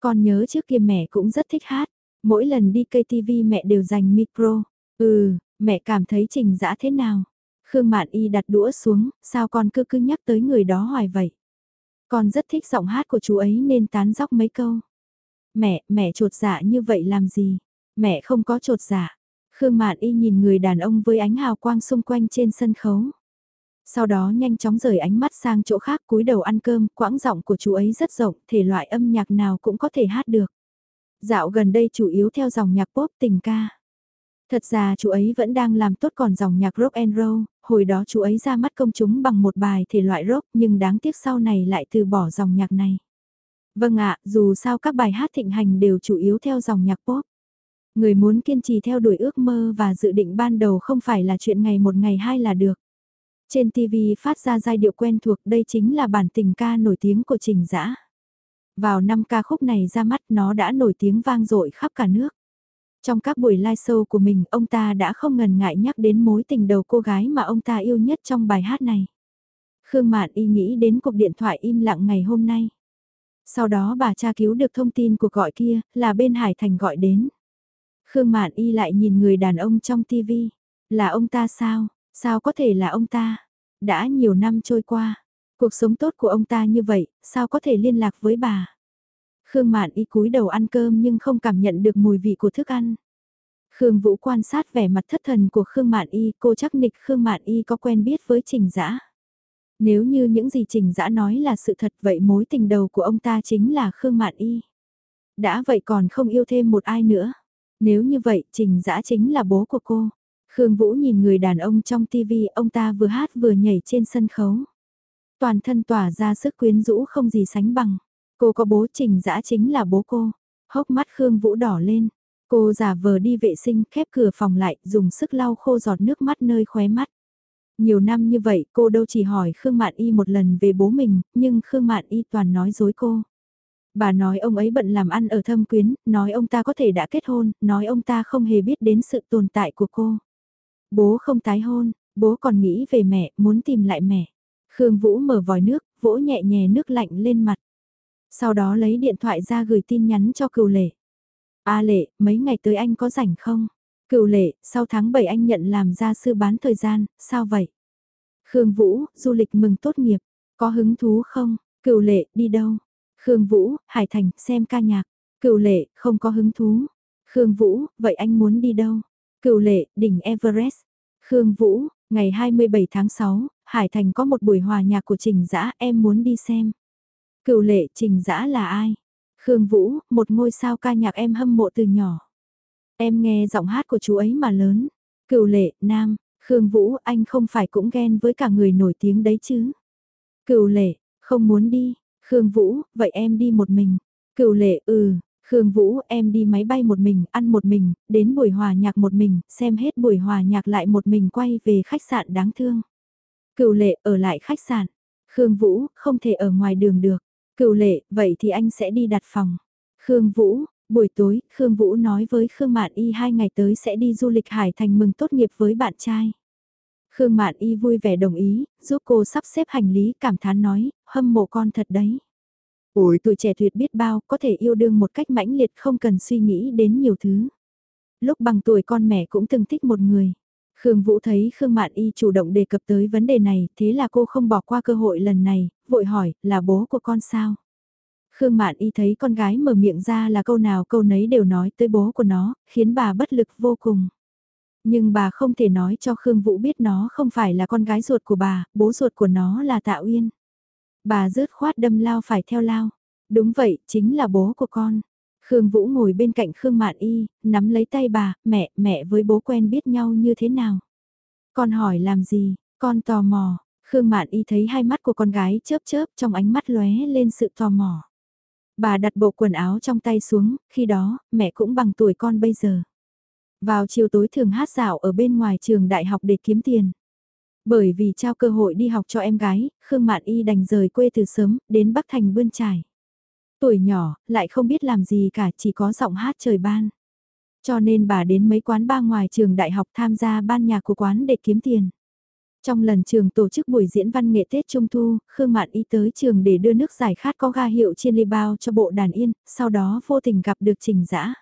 Con nhớ trước kia mẹ cũng rất thích hát, mỗi lần đi cây TV mẹ đều dành micro. Ừ, mẹ cảm thấy trình dã thế nào? Khương Mạn Y đặt đũa xuống, sao con cứ cứ nhắc tới người đó hoài vậy? Con rất thích giọng hát của chú ấy nên tán dóc mấy câu. Mẹ, mẹ trột dạ như vậy làm gì? Mẹ không có trột dạ. Khương Mạn Y nhìn người đàn ông với ánh hào quang xung quanh trên sân khấu. Sau đó nhanh chóng rời ánh mắt sang chỗ khác cúi đầu ăn cơm, quãng giọng của chú ấy rất rộng, thể loại âm nhạc nào cũng có thể hát được. Dạo gần đây chủ yếu theo dòng nhạc pop tình ca. Thật ra chú ấy vẫn đang làm tốt còn dòng nhạc rock and roll, hồi đó chú ấy ra mắt công chúng bằng một bài thể loại rock nhưng đáng tiếc sau này lại từ bỏ dòng nhạc này. Vâng ạ, dù sao các bài hát thịnh hành đều chủ yếu theo dòng nhạc pop. Người muốn kiên trì theo đuổi ước mơ và dự định ban đầu không phải là chuyện ngày một ngày hai là được. Trên TV phát ra giai điệu quen thuộc, đây chính là bản tình ca nổi tiếng của Trình Dã. Vào năm ca khúc này ra mắt, nó đã nổi tiếng vang dội khắp cả nước. Trong các buổi live show của mình, ông ta đã không ngần ngại nhắc đến mối tình đầu cô gái mà ông ta yêu nhất trong bài hát này. Khương Mạn y nghĩ đến cuộc điện thoại im lặng ngày hôm nay. Sau đó bà tra cứu được thông tin cuộc gọi kia, là bên Hải Thành gọi đến. Khương Mạn y lại nhìn người đàn ông trong TV. Là ông ta sao? Sao có thể là ông ta? Đã nhiều năm trôi qua, cuộc sống tốt của ông ta như vậy, sao có thể liên lạc với bà? Khương Mạn y cúi đầu ăn cơm nhưng không cảm nhận được mùi vị của thức ăn. Khương Vũ quan sát vẻ mặt thất thần của Khương Mạn Y, cô chắc nịch Khương Mạn Y có quen biết với Trình Dã. Nếu như những gì Trình Dã nói là sự thật vậy mối tình đầu của ông ta chính là Khương Mạn Y. Đã vậy còn không yêu thêm một ai nữa. Nếu như vậy, Trình Dã chính là bố của cô. Khương Vũ nhìn người đàn ông trong tivi, ông ta vừa hát vừa nhảy trên sân khấu. Toàn thân tỏa ra sức quyến rũ không gì sánh bằng. Cô có bố Trình Dã chính là bố cô. Hốc mắt Khương Vũ đỏ lên. Cô giả vờ đi vệ sinh khép cửa phòng lại, dùng sức lau khô giọt nước mắt nơi khóe mắt. Nhiều năm như vậy cô đâu chỉ hỏi Khương Mạn Y một lần về bố mình, nhưng Khương Mạn Y toàn nói dối cô. Bà nói ông ấy bận làm ăn ở thâm quyến, nói ông ta có thể đã kết hôn, nói ông ta không hề biết đến sự tồn tại của cô. Bố không tái hôn, bố còn nghĩ về mẹ, muốn tìm lại mẹ. Khương Vũ mở vòi nước, vỗ nhẹ nhẹ nước lạnh lên mặt. Sau đó lấy điện thoại ra gửi tin nhắn cho cựu lệ. A lệ, mấy ngày tới anh có rảnh không? Cựu lệ, sau tháng 7 anh nhận làm gia sư bán thời gian, sao vậy? Khương Vũ, du lịch mừng tốt nghiệp, có hứng thú không? Cựu lệ, đi đâu? Khương Vũ, Hải Thành, xem ca nhạc. Cựu lệ, không có hứng thú. Khương Vũ, vậy anh muốn đi đâu? Cựu lệ, đỉnh Everest. Khương Vũ, ngày 27 tháng 6, Hải Thành có một buổi hòa nhạc của Trình Dã, em muốn đi xem. Cựu lệ, Trình Dã là ai? Khương Vũ, một ngôi sao ca nhạc em hâm mộ từ nhỏ. Em nghe giọng hát của chú ấy mà lớn. Cựu lệ, nam, Khương Vũ, anh không phải cũng ghen với cả người nổi tiếng đấy chứ. Cựu lệ, không muốn đi. Khương Vũ, vậy em đi một mình. Cựu lệ, ừ, Khương Vũ, em đi máy bay một mình, ăn một mình, đến buổi hòa nhạc một mình, xem hết buổi hòa nhạc lại một mình quay về khách sạn đáng thương. Cựu lệ, ở lại khách sạn. Khương Vũ, không thể ở ngoài đường được. Cựu lệ, vậy thì anh sẽ đi đặt phòng. Khương Vũ, buổi tối, Khương Vũ nói với Khương Mạn Y hai ngày tới sẽ đi du lịch Hải Thành mừng tốt nghiệp với bạn trai. Khương Mạn Y vui vẻ đồng ý, giúp cô sắp xếp hành lý cảm thán nói, hâm mộ con thật đấy. Ủi tuổi trẻ tuyệt biết bao, có thể yêu đương một cách mãnh liệt không cần suy nghĩ đến nhiều thứ. Lúc bằng tuổi con mẹ cũng từng thích một người. Khương Vũ thấy Khương Mạn Y chủ động đề cập tới vấn đề này, thế là cô không bỏ qua cơ hội lần này, vội hỏi, là bố của con sao? Khương Mạn Y thấy con gái mở miệng ra là câu nào câu nấy đều nói tới bố của nó, khiến bà bất lực vô cùng. Nhưng bà không thể nói cho Khương Vũ biết nó không phải là con gái ruột của bà, bố ruột của nó là Tạ Uyên. Bà rớt khoát đâm lao phải theo lao. Đúng vậy, chính là bố của con. Khương Vũ ngồi bên cạnh Khương Mạn Y, nắm lấy tay bà, mẹ, mẹ với bố quen biết nhau như thế nào? Con hỏi làm gì, con tò mò, Khương Mạn Y thấy hai mắt của con gái chớp chớp trong ánh mắt lóe lên sự tò mò. Bà đặt bộ quần áo trong tay xuống, khi đó, mẹ cũng bằng tuổi con bây giờ. Vào chiều tối thường hát dạo ở bên ngoài trường đại học để kiếm tiền. Bởi vì trao cơ hội đi học cho em gái, Khương Mạn Y đành rời quê từ sớm, đến Bắc Thành bươn trải. Tuổi nhỏ, lại không biết làm gì cả, chỉ có giọng hát trời ban. Cho nên bà đến mấy quán ba ngoài trường đại học tham gia ban nhạc của quán để kiếm tiền. Trong lần trường tổ chức buổi diễn văn nghệ Tết Trung Thu, Khương Mạn Y tới trường để đưa nước giải khát có ga hiệu trên ly bao cho bộ đàn yên, sau đó vô tình gặp được trình dã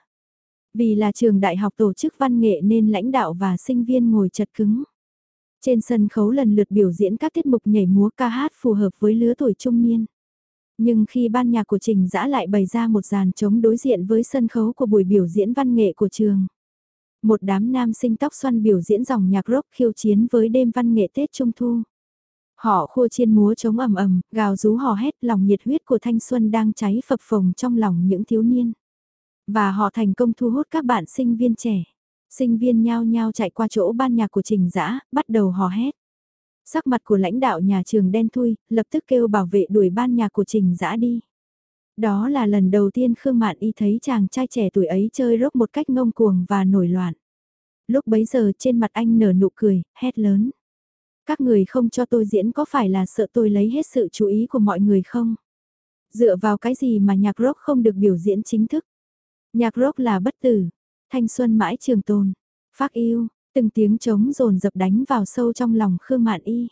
Vì là trường đại học tổ chức văn nghệ nên lãnh đạo và sinh viên ngồi chật cứng. Trên sân khấu lần lượt biểu diễn các tiết mục nhảy múa ca hát phù hợp với lứa tuổi trung niên. Nhưng khi ban nhạc của Trình Dã lại bày ra một dàn trống đối diện với sân khấu của buổi biểu diễn văn nghệ của trường. Một đám nam sinh tóc xoăn biểu diễn dòng nhạc rock khiêu chiến với đêm văn nghệ Tết Trung Thu. Họ khua chiên múa trống ầm ầm, gào rú hò hét lòng nhiệt huyết của thanh xuân đang cháy phập phồng trong lòng những thiếu niên. Và họ thành công thu hút các bạn sinh viên trẻ. Sinh viên nhao nhao chạy qua chỗ ban nhạc của Trình Dã, bắt đầu hò hét. Sắc mặt của lãnh đạo nhà trường đen thui, lập tức kêu bảo vệ đuổi ban nhạc của Trình Dã đi. Đó là lần đầu tiên Khương Mạn Y thấy chàng trai trẻ tuổi ấy chơi rock một cách ngông cuồng và nổi loạn. Lúc bấy giờ trên mặt anh nở nụ cười, hét lớn. Các người không cho tôi diễn có phải là sợ tôi lấy hết sự chú ý của mọi người không? Dựa vào cái gì mà nhạc rock không được biểu diễn chính thức? Nhạc rock là bất tử, thanh xuân mãi trường tồn, phát yêu, từng tiếng trống rồn dập đánh vào sâu trong lòng Khương Mạn Y.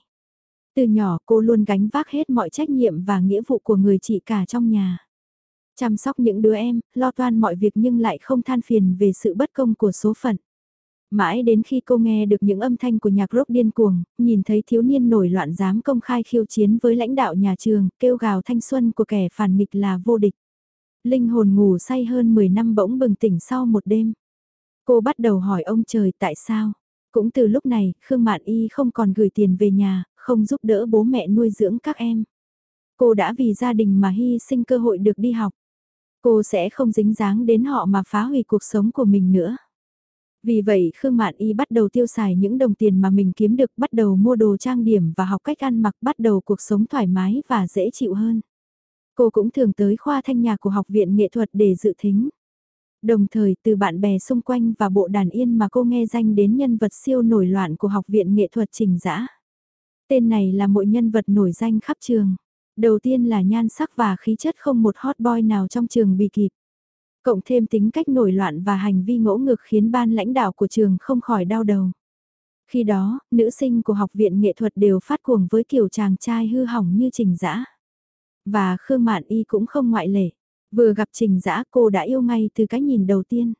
Từ nhỏ cô luôn gánh vác hết mọi trách nhiệm và nghĩa vụ của người chị cả trong nhà. Chăm sóc những đứa em, lo toan mọi việc nhưng lại không than phiền về sự bất công của số phận. Mãi đến khi cô nghe được những âm thanh của nhạc rock điên cuồng, nhìn thấy thiếu niên nổi loạn dám công khai khiêu chiến với lãnh đạo nhà trường, kêu gào thanh xuân của kẻ phản nghịch là vô địch. Linh hồn ngủ say hơn 10 năm bỗng bừng tỉnh sau một đêm. Cô bắt đầu hỏi ông trời tại sao. Cũng từ lúc này, Khương Mạn Y không còn gửi tiền về nhà, không giúp đỡ bố mẹ nuôi dưỡng các em. Cô đã vì gia đình mà hy sinh cơ hội được đi học. Cô sẽ không dính dáng đến họ mà phá hủy cuộc sống của mình nữa. Vì vậy Khương Mạn Y bắt đầu tiêu xài những đồng tiền mà mình kiếm được, bắt đầu mua đồ trang điểm và học cách ăn mặc, bắt đầu cuộc sống thoải mái và dễ chịu hơn. Cô cũng thường tới khoa thanh nhạc của Học viện Nghệ thuật để dự thính. Đồng thời từ bạn bè xung quanh và bộ đàn yên mà cô nghe danh đến nhân vật siêu nổi loạn của Học viện Nghệ thuật Trình Dã. Tên này là mỗi nhân vật nổi danh khắp trường. Đầu tiên là nhan sắc và khí chất không một hot boy nào trong trường bị kịp. Cộng thêm tính cách nổi loạn và hành vi ngỗ ngược khiến ban lãnh đạo của trường không khỏi đau đầu. Khi đó, nữ sinh của học viện nghệ thuật đều phát cuồng với kiểu chàng trai hư hỏng như Trình Dã. Và Khương Mạn Y cũng không ngoại lệ. Vừa gặp Trình Dã cô đã yêu ngay từ cái nhìn đầu tiên.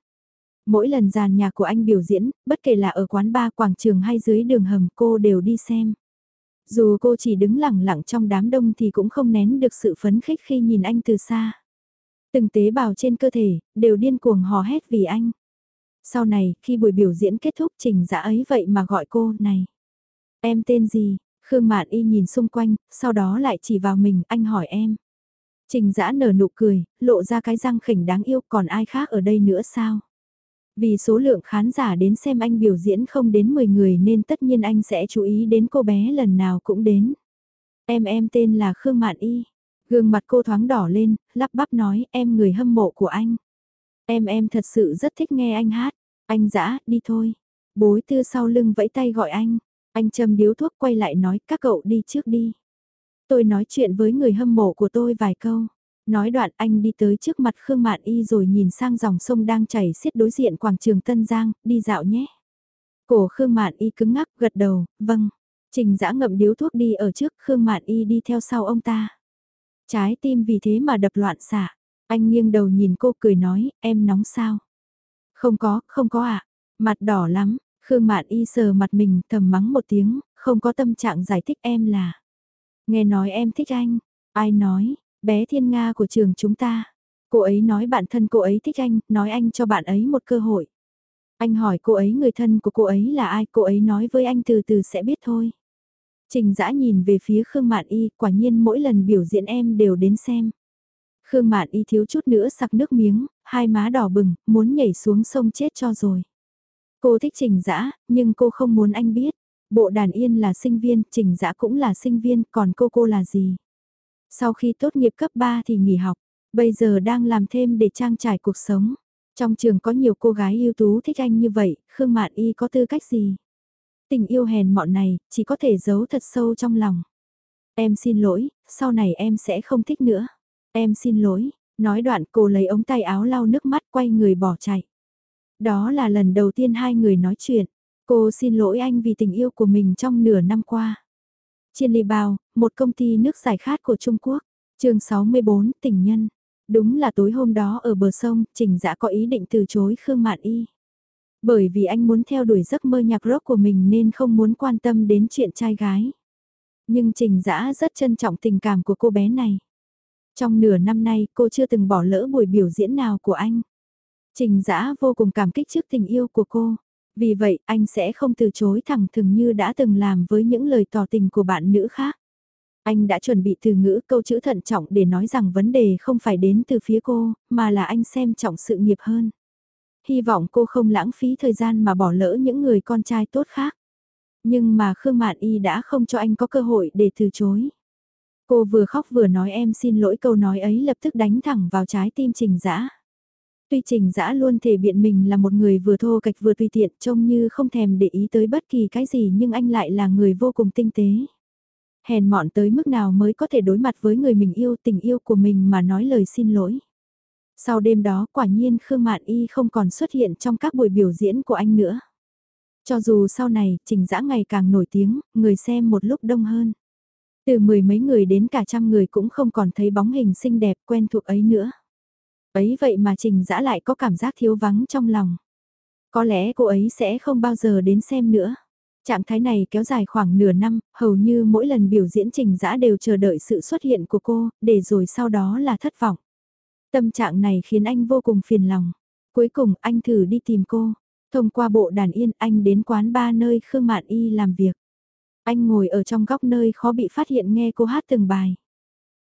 Mỗi lần giàn nhạc của anh biểu diễn, bất kể là ở quán bar quảng trường hay dưới đường hầm cô đều đi xem. Dù cô chỉ đứng lặng lặng trong đám đông thì cũng không nén được sự phấn khích khi nhìn anh từ xa. Từng tế bào trên cơ thể, đều điên cuồng hò hét vì anh. Sau này, khi buổi biểu diễn kết thúc trình dã ấy vậy mà gọi cô, này. Em tên gì? Khương Mạn Y nhìn xung quanh, sau đó lại chỉ vào mình, anh hỏi em. Trình dã nở nụ cười, lộ ra cái răng khỉnh đáng yêu còn ai khác ở đây nữa sao? Vì số lượng khán giả đến xem anh biểu diễn không đến 10 người nên tất nhiên anh sẽ chú ý đến cô bé lần nào cũng đến. Em em tên là Khương Mạn Y. Gương mặt cô thoáng đỏ lên, lắp bắp nói em người hâm mộ của anh. Em em thật sự rất thích nghe anh hát. Anh dã, đi thôi. Bối tư sau lưng vẫy tay gọi anh. Anh châm điếu thuốc quay lại nói các cậu đi trước đi. Tôi nói chuyện với người hâm mộ của tôi vài câu. Nói đoạn anh đi tới trước mặt Khương Mạn Y rồi nhìn sang dòng sông đang chảy xiết đối diện quảng trường Tân Giang, đi dạo nhé. Cổ Khương Mạn Y cứng ngắc gật đầu, vâng. Trình giã ngậm điếu thuốc đi ở trước, Khương Mạn Y đi theo sau ông ta. Trái tim vì thế mà đập loạn xạ. Anh nghiêng đầu nhìn cô cười nói, em nóng sao? Không có, không có ạ. À. Mặt đỏ lắm, Khương Mạn Y sờ mặt mình thầm mắng một tiếng, không có tâm trạng giải thích em là. Nghe nói em thích anh, ai nói, bé thiên Nga của trường chúng ta. Cô ấy nói bạn thân cô ấy thích anh, nói anh cho bạn ấy một cơ hội. Anh hỏi cô ấy người thân của cô ấy là ai, cô ấy nói với anh từ từ sẽ biết thôi. Trình dã nhìn về phía Khương Mạn Y, quả nhiên mỗi lần biểu diễn em đều đến xem. Khương Mạn Y thiếu chút nữa sặc nước miếng, hai má đỏ bừng, muốn nhảy xuống sông chết cho rồi. Cô thích trình dã, nhưng cô không muốn anh biết. Bộ đàn yên là sinh viên, trình dã cũng là sinh viên, còn cô cô là gì? Sau khi tốt nghiệp cấp 3 thì nghỉ học, bây giờ đang làm thêm để trang trải cuộc sống. Trong trường có nhiều cô gái ưu tú thích anh như vậy, Khương Mạn Y có tư cách gì? Tình yêu hèn mọn này, chỉ có thể giấu thật sâu trong lòng. Em xin lỗi, sau này em sẽ không thích nữa. Em xin lỗi, nói đoạn cô lấy ống tay áo lau nước mắt quay người bỏ chạy. Đó là lần đầu tiên hai người nói chuyện. Cô xin lỗi anh vì tình yêu của mình trong nửa năm qua. Chiên Lì Bao, một công ty nước giải khát của Trung Quốc. chương 64, tình nhân. Đúng là tối hôm đó ở bờ sông, Trình Dã có ý định từ chối Khương Mạn Y. Bởi vì anh muốn theo đuổi giấc mơ nhạc rock của mình nên không muốn quan tâm đến chuyện trai gái. Nhưng Trình Dã rất trân trọng tình cảm của cô bé này. Trong nửa năm nay cô chưa từng bỏ lỡ buổi biểu diễn nào của anh. Trình Dã vô cùng cảm kích trước tình yêu của cô. Vì vậy anh sẽ không từ chối thẳng thừng như đã từng làm với những lời tỏ tình của bạn nữ khác. Anh đã chuẩn bị từ ngữ câu chữ thận trọng để nói rằng vấn đề không phải đến từ phía cô, mà là anh xem trọng sự nghiệp hơn hy vọng cô không lãng phí thời gian mà bỏ lỡ những người con trai tốt khác. Nhưng mà Khương Mạn Y đã không cho anh có cơ hội để từ chối. Cô vừa khóc vừa nói em xin lỗi câu nói ấy lập tức đánh thẳng vào trái tim Trình Dã. Tuy Trình Dã luôn thể biện mình là một người vừa thô cạch vừa tùy tiện trông như không thèm để ý tới bất kỳ cái gì nhưng anh lại là người vô cùng tinh tế. Hèn mọn tới mức nào mới có thể đối mặt với người mình yêu tình yêu của mình mà nói lời xin lỗi. Sau đêm đó quả nhiên Khương Mạn Y không còn xuất hiện trong các buổi biểu diễn của anh nữa. Cho dù sau này trình dã ngày càng nổi tiếng, người xem một lúc đông hơn. Từ mười mấy người đến cả trăm người cũng không còn thấy bóng hình xinh đẹp quen thuộc ấy nữa. Ấy vậy mà trình dã lại có cảm giác thiếu vắng trong lòng. Có lẽ cô ấy sẽ không bao giờ đến xem nữa. Trạng thái này kéo dài khoảng nửa năm, hầu như mỗi lần biểu diễn trình dã đều chờ đợi sự xuất hiện của cô, để rồi sau đó là thất vọng. Tâm trạng này khiến anh vô cùng phiền lòng. Cuối cùng anh thử đi tìm cô. Thông qua bộ đàn yên anh đến quán ba nơi Khương Mạn Y làm việc. Anh ngồi ở trong góc nơi khó bị phát hiện nghe cô hát từng bài.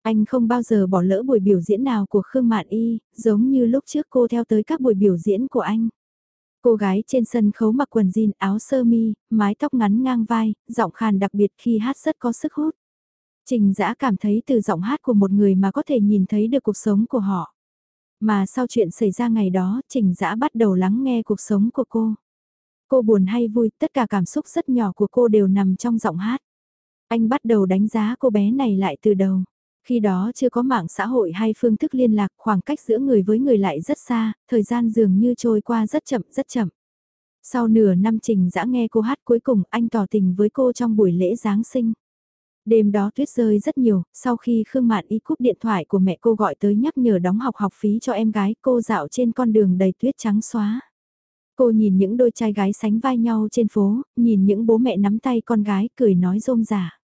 Anh không bao giờ bỏ lỡ buổi biểu diễn nào của Khương Mạn Y, giống như lúc trước cô theo tới các buổi biểu diễn của anh. Cô gái trên sân khấu mặc quần jean áo sơ mi, mái tóc ngắn ngang vai, giọng khàn đặc biệt khi hát rất có sức hút. Trình Dã cảm thấy từ giọng hát của một người mà có thể nhìn thấy được cuộc sống của họ. Mà sau chuyện xảy ra ngày đó, Trình Dã bắt đầu lắng nghe cuộc sống của cô. Cô buồn hay vui, tất cả cảm xúc rất nhỏ của cô đều nằm trong giọng hát. Anh bắt đầu đánh giá cô bé này lại từ đầu. Khi đó chưa có mạng xã hội hay phương thức liên lạc, khoảng cách giữa người với người lại rất xa, thời gian dường như trôi qua rất chậm rất chậm. Sau nửa năm Trình Dã nghe cô hát cuối cùng anh tỏ tình với cô trong buổi lễ Giáng sinh. Đêm đó tuyết rơi rất nhiều, sau khi Khương Mạn Y cúp điện thoại của mẹ cô gọi tới nhắc nhở đóng học học phí cho em gái cô dạo trên con đường đầy tuyết trắng xóa. Cô nhìn những đôi trai gái sánh vai nhau trên phố, nhìn những bố mẹ nắm tay con gái cười nói rôm rả.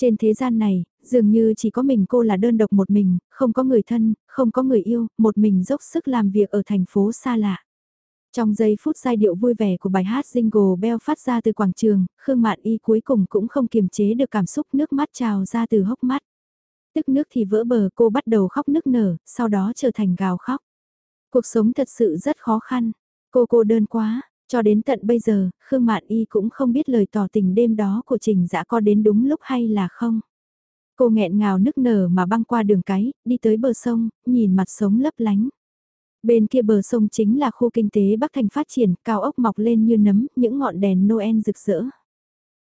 Trên thế gian này, dường như chỉ có mình cô là đơn độc một mình, không có người thân, không có người yêu, một mình dốc sức làm việc ở thành phố xa lạ. Trong giây phút giai điệu vui vẻ của bài hát Jingle Bell phát ra từ quảng trường, Khương Mạn Y cuối cùng cũng không kiềm chế được cảm xúc nước mắt trào ra từ hốc mắt. Tức nước thì vỡ bờ cô bắt đầu khóc nức nở, sau đó trở thành gào khóc. Cuộc sống thật sự rất khó khăn, cô cô đơn quá, cho đến tận bây giờ, Khương Mạn Y cũng không biết lời tỏ tình đêm đó của Trình Dã có đến đúng lúc hay là không. Cô nghẹn ngào nức nở mà băng qua đường cái, đi tới bờ sông, nhìn mặt sống lấp lánh. Bên kia bờ sông chính là khu kinh tế Bắc Thành phát triển, cao ốc mọc lên như nấm, những ngọn đèn Noel rực rỡ.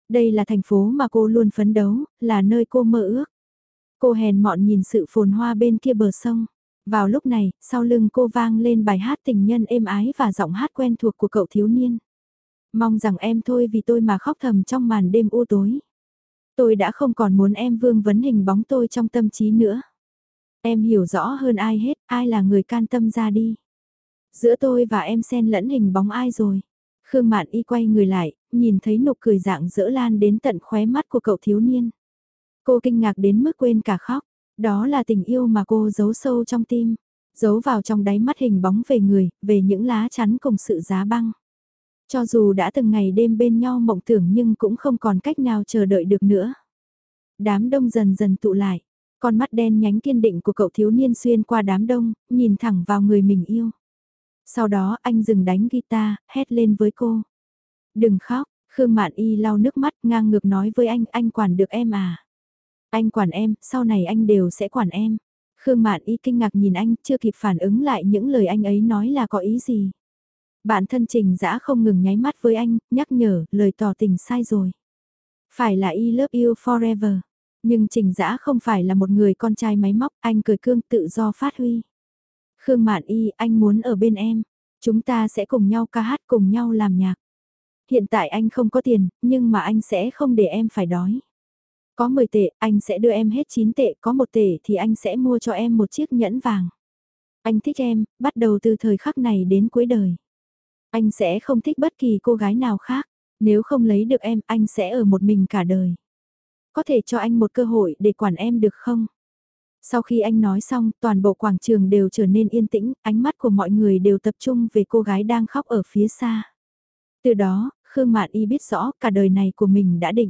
Đây là thành phố mà cô luôn phấn đấu, là nơi cô mơ ước. Cô hèn mọn nhìn sự phồn hoa bên kia bờ sông. Vào lúc này, sau lưng cô vang lên bài hát tình nhân êm ái và giọng hát quen thuộc của cậu thiếu niên. Mong rằng em thôi vì tôi mà khóc thầm trong màn đêm u tối. Tôi đã không còn muốn em vương vấn hình bóng tôi trong tâm trí nữa. Em hiểu rõ hơn ai hết, ai là người can tâm ra đi. Giữa tôi và em xen lẫn hình bóng ai rồi. Khương Mạn Y quay người lại, nhìn thấy nụ cười dạng dỡ lan đến tận khóe mắt của cậu thiếu niên. Cô kinh ngạc đến mức quên cả khóc. Đó là tình yêu mà cô giấu sâu trong tim, giấu vào trong đáy mắt hình bóng về người, về những lá chắn cùng sự giá băng. Cho dù đã từng ngày đêm bên nhau mộng tưởng nhưng cũng không còn cách nào chờ đợi được nữa. Đám đông dần dần tụ lại, con mắt đen nhánh kiên định của cậu thiếu niên xuyên qua đám đông, nhìn thẳng vào người mình yêu. Sau đó anh dừng đánh guitar, hét lên với cô. Đừng khóc, Khương Mạn Y lau nước mắt ngang ngược nói với anh, anh quản được em à. Anh quản em, sau này anh đều sẽ quản em. Khương Mạn Y kinh ngạc nhìn anh, chưa kịp phản ứng lại những lời anh ấy nói là có ý gì. Bạn thân trình dã không ngừng nháy mắt với anh, nhắc nhở, lời tỏ tình sai rồi. Phải là Y love you forever. Nhưng trình dã không phải là một người con trai máy móc, anh cười cương tự do phát huy. Khương Mạn Y, anh muốn ở bên em. Chúng ta sẽ cùng nhau ca hát cùng nhau làm nhạc. Hiện tại anh không có tiền, nhưng mà anh sẽ không để em phải đói. Có 10 tệ, anh sẽ đưa em hết 9 tệ, có một tệ thì anh sẽ mua cho em một chiếc nhẫn vàng. Anh thích em, bắt đầu từ thời khắc này đến cuối đời. Anh sẽ không thích bất kỳ cô gái nào khác, nếu không lấy được em, anh sẽ ở một mình cả đời. Có thể cho anh một cơ hội để quản em được không? Sau khi anh nói xong, toàn bộ quảng trường đều trở nên yên tĩnh, ánh mắt của mọi người đều tập trung về cô gái đang khóc ở phía xa. Từ đó, Khương Mạn Y biết rõ cả đời này của mình đã định.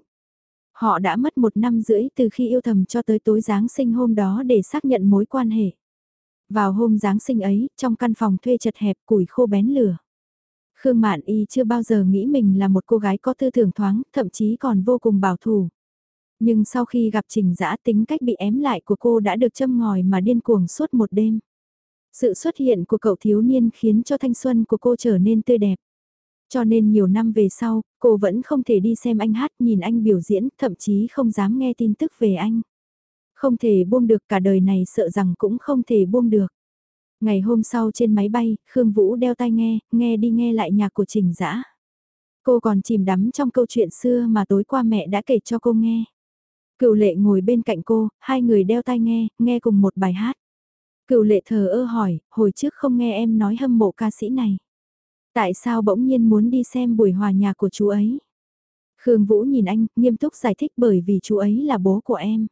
Họ đã mất một năm rưỡi từ khi yêu thầm cho tới tối Giáng sinh hôm đó để xác nhận mối quan hệ. Vào hôm Giáng sinh ấy, trong căn phòng thuê chật hẹp củi khô bén lửa. Khương Mạn Y chưa bao giờ nghĩ mình là một cô gái có tư tưởng thoáng, thậm chí còn vô cùng bảo thủ. Nhưng sau khi gặp trình dã tính cách bị ém lại của cô đã được châm ngòi mà điên cuồng suốt một đêm. Sự xuất hiện của cậu thiếu niên khiến cho thanh xuân của cô trở nên tươi đẹp. Cho nên nhiều năm về sau, cô vẫn không thể đi xem anh hát, nhìn anh biểu diễn, thậm chí không dám nghe tin tức về anh. Không thể buông được cả đời này sợ rằng cũng không thể buông được. Ngày hôm sau trên máy bay, Khương Vũ đeo tai nghe, nghe đi nghe lại nhạc của Trình Dã. Cô còn chìm đắm trong câu chuyện xưa mà tối qua mẹ đã kể cho cô nghe. Cựu lệ ngồi bên cạnh cô, hai người đeo tai nghe, nghe cùng một bài hát. Cựu lệ thờ ơ hỏi, hồi trước không nghe em nói hâm mộ ca sĩ này. Tại sao bỗng nhiên muốn đi xem buổi hòa nhạc của chú ấy? Khương Vũ nhìn anh, nghiêm túc giải thích bởi vì chú ấy là bố của em.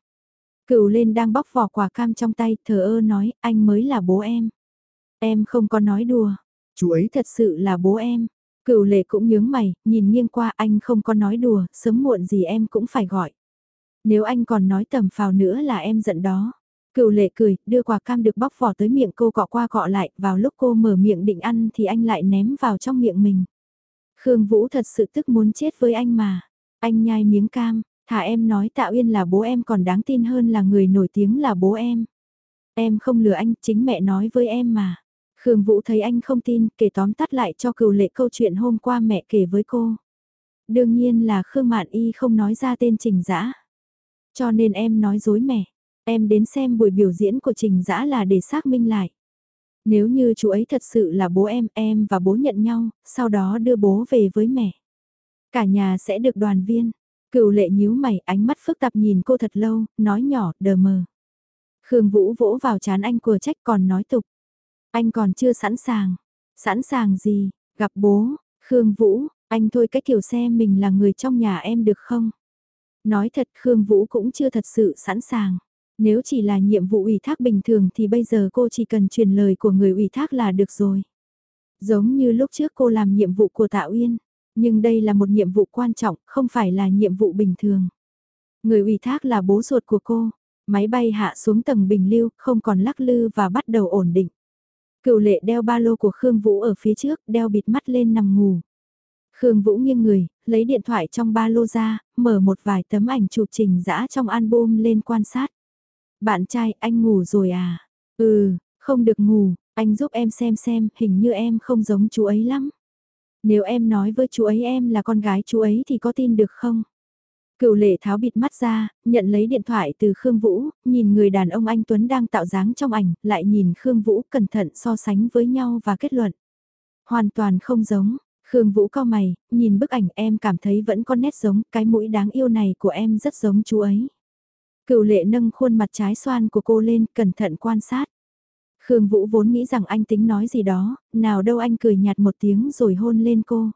Cựu lên đang bóc vỏ quả cam trong tay, thờ ơ nói, anh mới là bố em. Em không có nói đùa. Chú ấy thật sự là bố em. Cửu lệ cũng nhướng mày, nhìn nghiêng qua anh không có nói đùa, sớm muộn gì em cũng phải gọi. Nếu anh còn nói tầm phào nữa là em giận đó. Cựu lệ cười, đưa quả cam được bóc vỏ tới miệng cô cọ qua cọ lại, vào lúc cô mở miệng định ăn thì anh lại ném vào trong miệng mình. Khương Vũ thật sự tức muốn chết với anh mà. Anh nhai miếng cam, thả em nói Tạ Uyên là bố em còn đáng tin hơn là người nổi tiếng là bố em. Em không lừa anh, chính mẹ nói với em mà. Khương Vũ thấy anh không tin, kể tóm tắt lại cho cựu lệ câu chuyện hôm qua mẹ kể với cô. Đương nhiên là Khương Mạn Y không nói ra tên Trình Dã. Cho nên em nói dối mẹ. Em đến xem buổi biểu diễn của Trình Dã là để xác minh lại. Nếu như chú ấy thật sự là bố em, em và bố nhận nhau, sau đó đưa bố về với mẹ. Cả nhà sẽ được đoàn viên. Cựu lệ nhíu mày, ánh mắt phức tạp nhìn cô thật lâu, nói nhỏ, đờ mờ. Khương Vũ vỗ vào chán anh của trách còn nói tục. Anh còn chưa sẵn sàng. Sẵn sàng gì? Gặp bố, Khương Vũ, anh thôi cái kiểu xe mình là người trong nhà em được không? Nói thật Khương Vũ cũng chưa thật sự sẵn sàng. Nếu chỉ là nhiệm vụ ủy thác bình thường thì bây giờ cô chỉ cần truyền lời của người ủy thác là được rồi. Giống như lúc trước cô làm nhiệm vụ của Tạ Uyên, nhưng đây là một nhiệm vụ quan trọng, không phải là nhiệm vụ bình thường. Người ủy thác là bố ruột của cô, máy bay hạ xuống tầng bình lưu, không còn lắc lư và bắt đầu ổn định. Cựu lệ đeo ba lô của Khương Vũ ở phía trước, đeo bịt mắt lên nằm ngủ. Khương Vũ nghiêng người, lấy điện thoại trong ba lô ra, mở một vài tấm ảnh chụp trình dã trong album lên quan sát. Bạn trai, anh ngủ rồi à? Ừ, không được ngủ, anh giúp em xem xem, hình như em không giống chú ấy lắm. Nếu em nói với chú ấy em là con gái chú ấy thì có tin được không? Cựu lệ tháo bịt mắt ra, nhận lấy điện thoại từ Khương Vũ, nhìn người đàn ông anh Tuấn đang tạo dáng trong ảnh, lại nhìn Khương Vũ cẩn thận so sánh với nhau và kết luận. Hoàn toàn không giống, Khương Vũ co mày, nhìn bức ảnh em cảm thấy vẫn có nét giống, cái mũi đáng yêu này của em rất giống chú ấy. Cựu lệ nâng khuôn mặt trái xoan của cô lên, cẩn thận quan sát. Khương Vũ vốn nghĩ rằng anh tính nói gì đó, nào đâu anh cười nhạt một tiếng rồi hôn lên cô.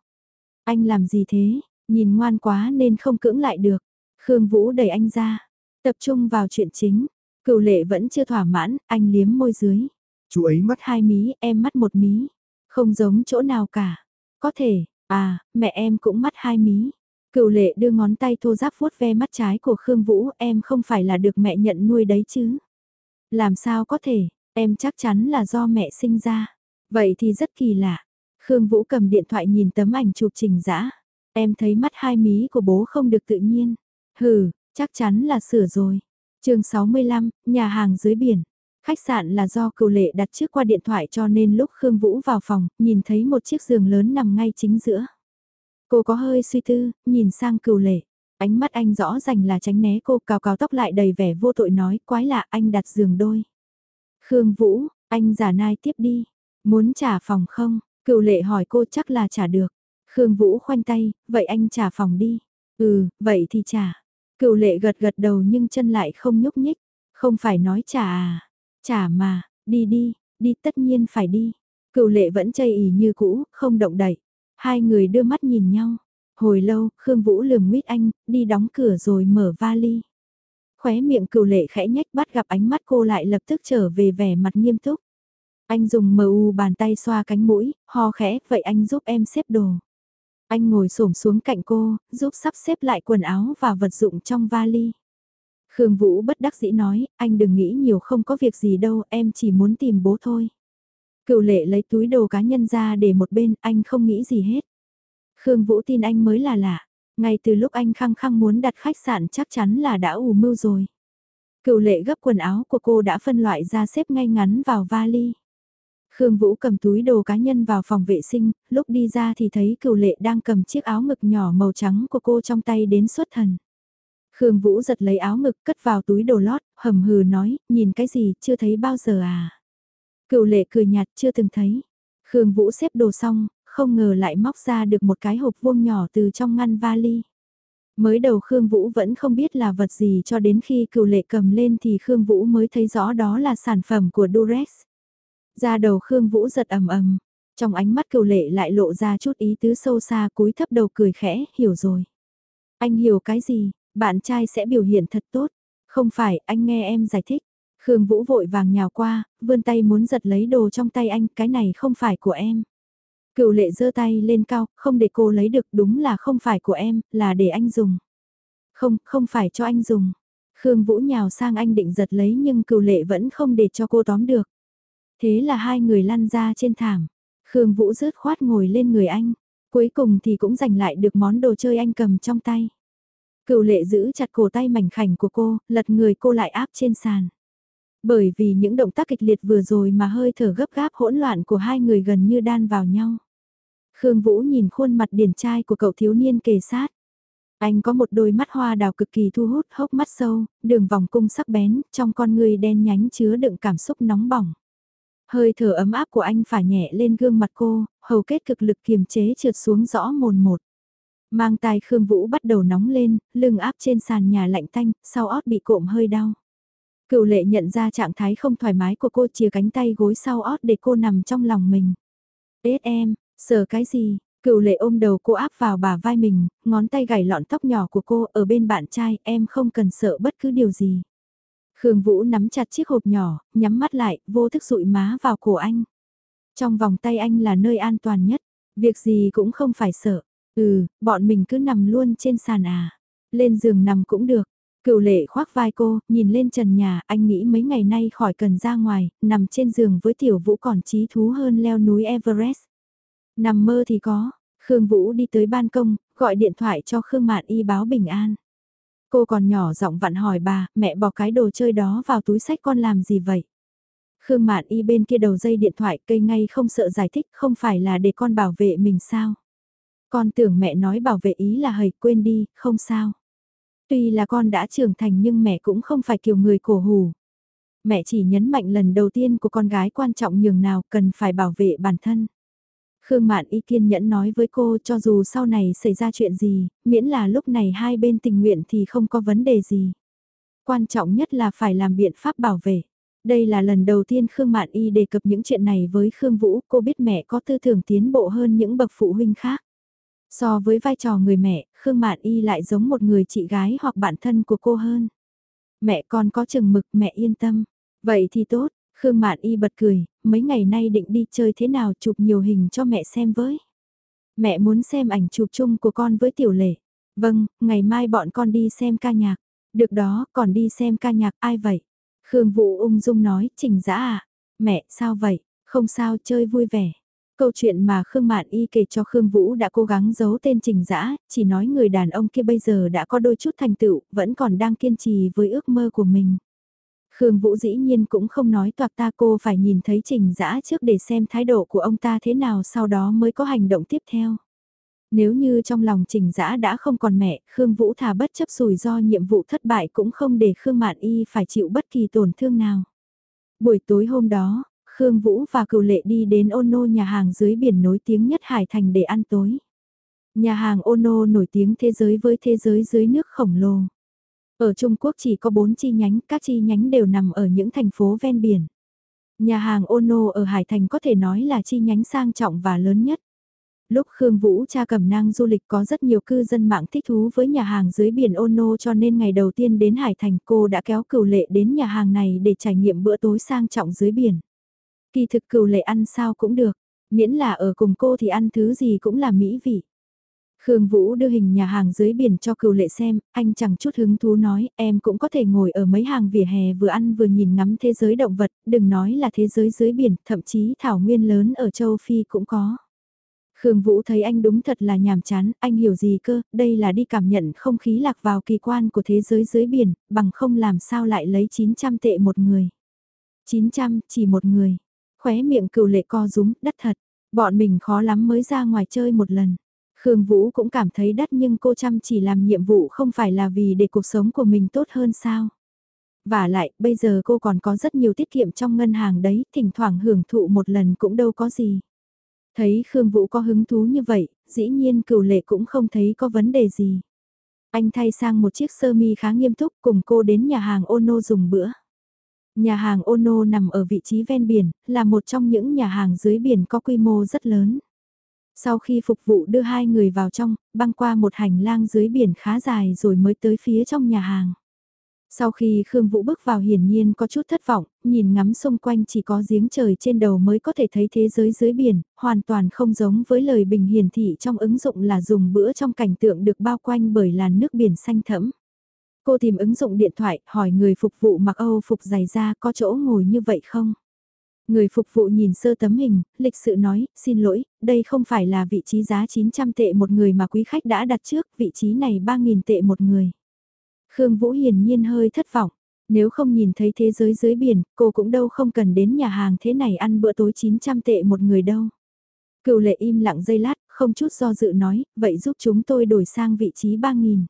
Anh làm gì thế, nhìn ngoan quá nên không cưỡng lại được. Khương Vũ đẩy anh ra, tập trung vào chuyện chính. Cựu lệ vẫn chưa thỏa mãn, anh liếm môi dưới. Chú ấy mắt hai mí, em mắt một mí. Không giống chỗ nào cả. Có thể, à, mẹ em cũng mắt hai mí. Cựu lệ đưa ngón tay thô giáp vuốt ve mắt trái của Khương Vũ, em không phải là được mẹ nhận nuôi đấy chứ. Làm sao có thể, em chắc chắn là do mẹ sinh ra. Vậy thì rất kỳ lạ. Khương Vũ cầm điện thoại nhìn tấm ảnh chụp trình dã Em thấy mắt hai mí của bố không được tự nhiên. Hừ, chắc chắn là sửa rồi. chương 65, nhà hàng dưới biển. Khách sạn là do cựu lệ đặt trước qua điện thoại cho nên lúc Khương Vũ vào phòng, nhìn thấy một chiếc giường lớn nằm ngay chính giữa. Cô có hơi suy tư, nhìn sang cựu lệ. Ánh mắt anh rõ ràng là tránh né cô cào cào tóc lại đầy vẻ vô tội nói quái lạ anh đặt giường đôi. Khương Vũ, anh giả nai tiếp đi. Muốn trả phòng không? Cựu lệ hỏi cô chắc là trả được. Khương Vũ khoanh tay, vậy anh trả phòng đi. Ừ, vậy thì trả. Cựu lệ gật gật đầu nhưng chân lại không nhúc nhích. Không phải nói trả à. Trả mà, đi đi, đi tất nhiên phải đi. Cựu lệ vẫn chây ý như cũ, không động đậy. Hai người đưa mắt nhìn nhau. Hồi lâu, Khương Vũ lườm nguyết anh, đi đóng cửa rồi mở vali. Khóe miệng cựu lệ khẽ nhách bắt gặp ánh mắt cô lại lập tức trở về vẻ mặt nghiêm túc. Anh dùng mờ u bàn tay xoa cánh mũi, ho khẽ, vậy anh giúp em xếp đồ. Anh ngồi xổm xuống cạnh cô, giúp sắp xếp lại quần áo và vật dụng trong vali. Khương Vũ bất đắc dĩ nói, anh đừng nghĩ nhiều không có việc gì đâu, em chỉ muốn tìm bố thôi. Cựu lệ lấy túi đồ cá nhân ra để một bên, anh không nghĩ gì hết. Khương Vũ tin anh mới là lạ, ngay từ lúc anh khăng khăng muốn đặt khách sạn chắc chắn là đã ủ mưu rồi. Cựu lệ gấp quần áo của cô đã phân loại ra xếp ngay ngắn vào vali. Khương Vũ cầm túi đồ cá nhân vào phòng vệ sinh, lúc đi ra thì thấy cựu lệ đang cầm chiếc áo ngực nhỏ màu trắng của cô trong tay đến xuất thần. Khương Vũ giật lấy áo ngực cất vào túi đồ lót, hầm hừ nói, nhìn cái gì, chưa thấy bao giờ à. Cựu lệ cười nhạt, chưa từng thấy. Khương Vũ xếp đồ xong, không ngờ lại móc ra được một cái hộp vuông nhỏ từ trong ngăn vali. Mới đầu Khương Vũ vẫn không biết là vật gì cho đến khi cựu lệ cầm lên thì Khương Vũ mới thấy rõ đó là sản phẩm của Durex. Ra đầu Khương Vũ giật ầm ầm, trong ánh mắt cựu lệ lại lộ ra chút ý tứ sâu xa cúi thấp đầu cười khẽ, hiểu rồi. Anh hiểu cái gì, bạn trai sẽ biểu hiện thật tốt. Không phải, anh nghe em giải thích. Khương Vũ vội vàng nhào qua, vươn tay muốn giật lấy đồ trong tay anh, cái này không phải của em. Cựu lệ giơ tay lên cao, không để cô lấy được đúng là không phải của em, là để anh dùng. Không, không phải cho anh dùng. Khương Vũ nhào sang anh định giật lấy nhưng cựu lệ vẫn không để cho cô tóm được. Thế là hai người lăn ra trên thảm. Khương Vũ rớt khoát ngồi lên người anh. Cuối cùng thì cũng giành lại được món đồ chơi anh cầm trong tay. Cựu lệ giữ chặt cổ tay mảnh khảnh của cô, lật người cô lại áp trên sàn. Bởi vì những động tác kịch liệt vừa rồi mà hơi thở gấp gáp hỗn loạn của hai người gần như đan vào nhau. Khương Vũ nhìn khuôn mặt điển trai của cậu thiếu niên kề sát. Anh có một đôi mắt hoa đào cực kỳ thu hút, hốc mắt sâu, đường vòng cung sắc bén, trong con người đen nhánh chứa đựng cảm xúc nóng bỏng. Hơi thở ấm áp của anh phả nhẹ lên gương mặt cô, hầu kết cực lực kiềm chế trượt xuống rõ mồn một. Mang tai Khương Vũ bắt đầu nóng lên, lưng áp trên sàn nhà lạnh tanh, sau ót bị cộm hơi đau. Cựu lệ nhận ra trạng thái không thoải mái của cô chia cánh tay gối sau ót để cô nằm trong lòng mình. Ết em, sợ cái gì? Cựu lệ ôm đầu cô áp vào bả vai mình, ngón tay gảy lọn tóc nhỏ của cô ở bên bạn trai, em không cần sợ bất cứ điều gì. Khương Vũ nắm chặt chiếc hộp nhỏ, nhắm mắt lại, vô thức dụi má vào cổ anh. Trong vòng tay anh là nơi an toàn nhất, việc gì cũng không phải sợ. Ừ, bọn mình cứ nằm luôn trên sàn à. Lên giường nằm cũng được. Cựu lệ khoác vai cô, nhìn lên trần nhà, anh nghĩ mấy ngày nay khỏi cần ra ngoài, nằm trên giường với tiểu vũ còn trí thú hơn leo núi Everest. Nằm mơ thì có, Khương Vũ đi tới ban công, gọi điện thoại cho Khương Mạn Y báo bình an. Cô còn nhỏ giọng vặn hỏi bà, mẹ bỏ cái đồ chơi đó vào túi sách con làm gì vậy? Khương Mạn Y bên kia đầu dây điện thoại cây ngay không sợ giải thích không phải là để con bảo vệ mình sao? Con tưởng mẹ nói bảo vệ ý là hầy quên đi, không sao. Tuy là con đã trưởng thành nhưng mẹ cũng không phải kiểu người cổ hủ. Mẹ chỉ nhấn mạnh lần đầu tiên của con gái quan trọng nhường nào cần phải bảo vệ bản thân. Khương Mạn Y kiên nhẫn nói với cô cho dù sau này xảy ra chuyện gì, miễn là lúc này hai bên tình nguyện thì không có vấn đề gì. Quan trọng nhất là phải làm biện pháp bảo vệ. Đây là lần đầu tiên Khương Mạn Y đề cập những chuyện này với Khương Vũ, cô biết mẹ có tư tưởng tiến bộ hơn những bậc phụ huynh khác. So với vai trò người mẹ, Khương Mạn Y lại giống một người chị gái hoặc bạn thân của cô hơn. Mẹ con có chừng mực mẹ yên tâm. Vậy thì tốt, Khương Mạn Y bật cười, mấy ngày nay định đi chơi thế nào chụp nhiều hình cho mẹ xem với. Mẹ muốn xem ảnh chụp chung của con với tiểu lệ. Vâng, ngày mai bọn con đi xem ca nhạc. Được đó, còn đi xem ca nhạc ai vậy? Khương Vũ ung dung nói, trình dã à? Mẹ, sao vậy? Không sao, chơi vui vẻ. Câu chuyện mà Khương Mạn Y kể cho Khương Vũ đã cố gắng giấu tên trình dã, chỉ nói người đàn ông kia bây giờ đã có đôi chút thành tựu, vẫn còn đang kiên trì với ước mơ của mình. Khương Vũ dĩ nhiên cũng không nói toạc ta cô phải nhìn thấy trình dã trước để xem thái độ của ông ta thế nào sau đó mới có hành động tiếp theo. Nếu như trong lòng trình dã đã không còn mẹ, Khương Vũ thà bất chấp rủi ro nhiệm vụ thất bại cũng không để Khương Mạn Y phải chịu bất kỳ tổn thương nào. Buổi tối hôm đó, Khương Vũ và Cửu lệ đi đến Ono nhà hàng dưới biển nổi tiếng nhất Hải Thành để ăn tối. Nhà hàng Ono nổi tiếng thế giới với thế giới dưới nước khổng lồ. Ở Trung Quốc chỉ có 4 chi nhánh, các chi nhánh đều nằm ở những thành phố ven biển. Nhà hàng Ono ở Hải Thành có thể nói là chi nhánh sang trọng và lớn nhất. Lúc Khương Vũ cha cầm nang du lịch có rất nhiều cư dân mạng thích thú với nhà hàng dưới biển Ono cho nên ngày đầu tiên đến Hải Thành cô đã kéo cửu lệ đến nhà hàng này để trải nghiệm bữa tối sang trọng dưới biển. Kỳ thực cửu lệ ăn sao cũng được, miễn là ở cùng cô thì ăn thứ gì cũng là mỹ vị. Khương Vũ đưa hình nhà hàng dưới biển cho cừu lệ xem, anh chẳng chút hứng thú nói, em cũng có thể ngồi ở mấy hàng vỉa hè vừa ăn vừa nhìn ngắm thế giới động vật, đừng nói là thế giới dưới biển, thậm chí thảo nguyên lớn ở châu Phi cũng có. Khương Vũ thấy anh đúng thật là nhàm chán, anh hiểu gì cơ, đây là đi cảm nhận không khí lạc vào kỳ quan của thế giới dưới biển, bằng không làm sao lại lấy 900 tệ một người. 900, chỉ một người. Khóe miệng cựu lệ co rúm, đắt thật. Bọn mình khó lắm mới ra ngoài chơi một lần. Khương Vũ cũng cảm thấy đắt nhưng cô chăm chỉ làm nhiệm vụ không phải là vì để cuộc sống của mình tốt hơn sao. Và lại, bây giờ cô còn có rất nhiều tiết kiệm trong ngân hàng đấy, thỉnh thoảng hưởng thụ một lần cũng đâu có gì. Thấy Khương Vũ có hứng thú như vậy, dĩ nhiên cửu lệ cũng không thấy có vấn đề gì. Anh thay sang một chiếc sơ mi khá nghiêm túc cùng cô đến nhà hàng Ono dùng bữa. Nhà hàng Ono nằm ở vị trí ven biển, là một trong những nhà hàng dưới biển có quy mô rất lớn. Sau khi phục vụ đưa hai người vào trong, băng qua một hành lang dưới biển khá dài rồi mới tới phía trong nhà hàng. Sau khi Khương Vũ bước vào hiển nhiên có chút thất vọng, nhìn ngắm xung quanh chỉ có giếng trời trên đầu mới có thể thấy thế giới dưới biển, hoàn toàn không giống với lời bình hiển thị trong ứng dụng là dùng bữa trong cảnh tượng được bao quanh bởi làn nước biển xanh thẫm. Cô tìm ứng dụng điện thoại, hỏi người phục vụ mặc Âu phục dày da có chỗ ngồi như vậy không? Người phục vụ nhìn sơ tấm hình, lịch sự nói, xin lỗi, đây không phải là vị trí giá 900 tệ một người mà quý khách đã đặt trước, vị trí này 3.000 tệ một người. Khương Vũ hiển nhiên hơi thất vọng, nếu không nhìn thấy thế giới dưới biển, cô cũng đâu không cần đến nhà hàng thế này ăn bữa tối 900 tệ một người đâu. Cựu lệ im lặng giây lát, không chút do dự nói, vậy giúp chúng tôi đổi sang vị trí 3.000.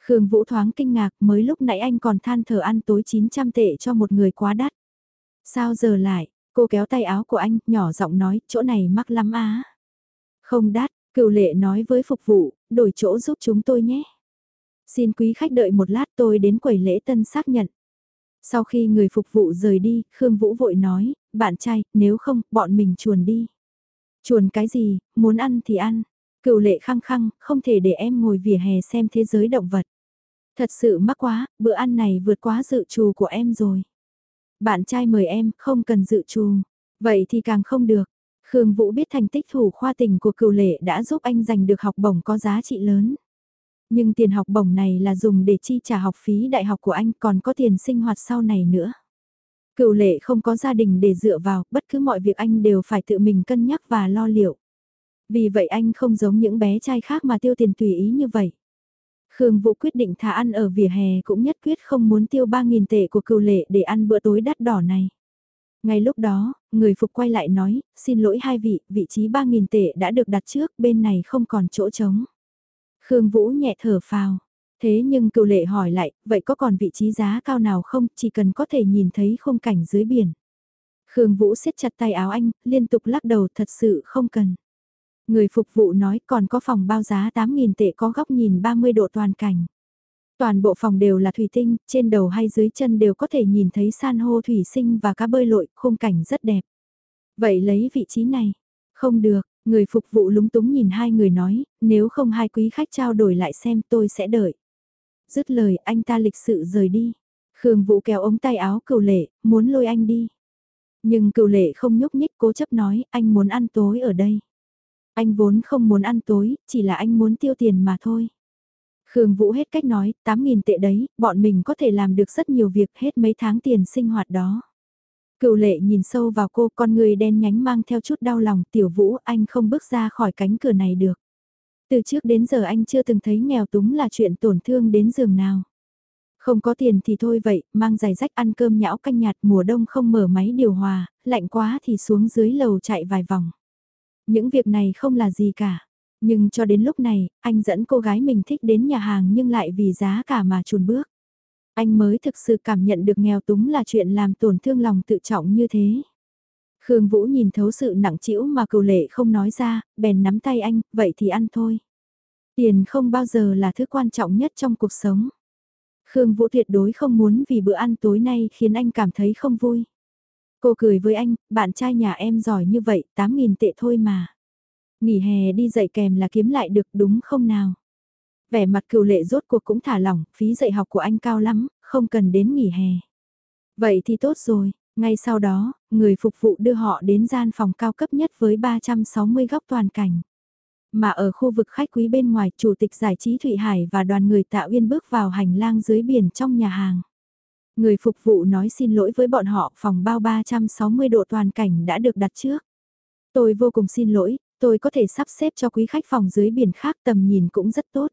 Khương Vũ thoáng kinh ngạc mới lúc nãy anh còn than thở ăn tối 900 tệ cho một người quá đắt. Sao giờ lại, cô kéo tay áo của anh, nhỏ giọng nói, chỗ này mắc lắm á. Không đắt, cựu lệ nói với phục vụ, đổi chỗ giúp chúng tôi nhé. Xin quý khách đợi một lát tôi đến quầy lễ tân xác nhận. Sau khi người phục vụ rời đi, Khương Vũ vội nói, bạn trai, nếu không, bọn mình chuồn đi. Chuồn cái gì, muốn ăn thì ăn. Cựu lệ khăng khăng, không thể để em ngồi vỉa hè xem thế giới động vật. Thật sự mắc quá, bữa ăn này vượt quá dự trù của em rồi. Bạn trai mời em, không cần dự trù. Vậy thì càng không được. Khương Vũ biết thành tích thủ khoa tình của cựu lệ đã giúp anh giành được học bổng có giá trị lớn. Nhưng tiền học bổng này là dùng để chi trả học phí đại học của anh còn có tiền sinh hoạt sau này nữa. Cựu lệ không có gia đình để dựa vào, bất cứ mọi việc anh đều phải tự mình cân nhắc và lo liệu. Vì vậy anh không giống những bé trai khác mà tiêu tiền tùy ý như vậy. Khương Vũ quyết định thả ăn ở vỉa hè cũng nhất quyết không muốn tiêu 3.000 tệ của cựu lệ để ăn bữa tối đắt đỏ này. Ngay lúc đó, người phục quay lại nói, xin lỗi hai vị, vị trí 3.000 tệ đã được đặt trước, bên này không còn chỗ trống. Khương Vũ nhẹ thở phào. Thế nhưng cựu lệ hỏi lại, vậy có còn vị trí giá cao nào không, chỉ cần có thể nhìn thấy khung cảnh dưới biển. Khương Vũ siết chặt tay áo anh, liên tục lắc đầu thật sự không cần. Người phục vụ nói còn có phòng bao giá 8.000 tệ có góc nhìn 30 độ toàn cảnh. Toàn bộ phòng đều là thủy tinh, trên đầu hay dưới chân đều có thể nhìn thấy san hô thủy sinh và cá bơi lội, khung cảnh rất đẹp. Vậy lấy vị trí này? Không được, người phục vụ lúng túng nhìn hai người nói, nếu không hai quý khách trao đổi lại xem tôi sẽ đợi. Dứt lời anh ta lịch sự rời đi. Khương Vũ kéo ống tay áo cựu lệ, muốn lôi anh đi. Nhưng cựu lệ không nhúc nhích cố chấp nói, anh muốn ăn tối ở đây. Anh vốn không muốn ăn tối, chỉ là anh muốn tiêu tiền mà thôi. Khương Vũ hết cách nói, 8.000 tệ đấy, bọn mình có thể làm được rất nhiều việc hết mấy tháng tiền sinh hoạt đó. Cựu lệ nhìn sâu vào cô, con người đen nhánh mang theo chút đau lòng, tiểu vũ, anh không bước ra khỏi cánh cửa này được. Từ trước đến giờ anh chưa từng thấy nghèo túng là chuyện tổn thương đến giường nào. Không có tiền thì thôi vậy, mang giày rách ăn cơm nhão canh nhạt mùa đông không mở máy điều hòa, lạnh quá thì xuống dưới lầu chạy vài vòng. Những việc này không là gì cả. Nhưng cho đến lúc này, anh dẫn cô gái mình thích đến nhà hàng nhưng lại vì giá cả mà chùn bước. Anh mới thực sự cảm nhận được nghèo túng là chuyện làm tổn thương lòng tự trọng như thế. Khương Vũ nhìn thấu sự nặng trĩu mà cầu lệ không nói ra, bèn nắm tay anh, vậy thì ăn thôi. Tiền không bao giờ là thứ quan trọng nhất trong cuộc sống. Khương Vũ tuyệt đối không muốn vì bữa ăn tối nay khiến anh cảm thấy không vui. Cô cười với anh, bạn trai nhà em giỏi như vậy, 8.000 tệ thôi mà. Nghỉ hè đi dạy kèm là kiếm lại được đúng không nào? Vẻ mặt cựu lệ rốt cuộc cũng thả lỏng, phí dạy học của anh cao lắm, không cần đến nghỉ hè. Vậy thì tốt rồi, ngay sau đó, người phục vụ đưa họ đến gian phòng cao cấp nhất với 360 góc toàn cảnh. Mà ở khu vực khách quý bên ngoài, Chủ tịch Giải trí Thụy Hải và đoàn người tạo uyên bước vào hành lang dưới biển trong nhà hàng. Người phục vụ nói xin lỗi với bọn họ, phòng bao 360 độ toàn cảnh đã được đặt trước. Tôi vô cùng xin lỗi, tôi có thể sắp xếp cho quý khách phòng dưới biển khác tầm nhìn cũng rất tốt.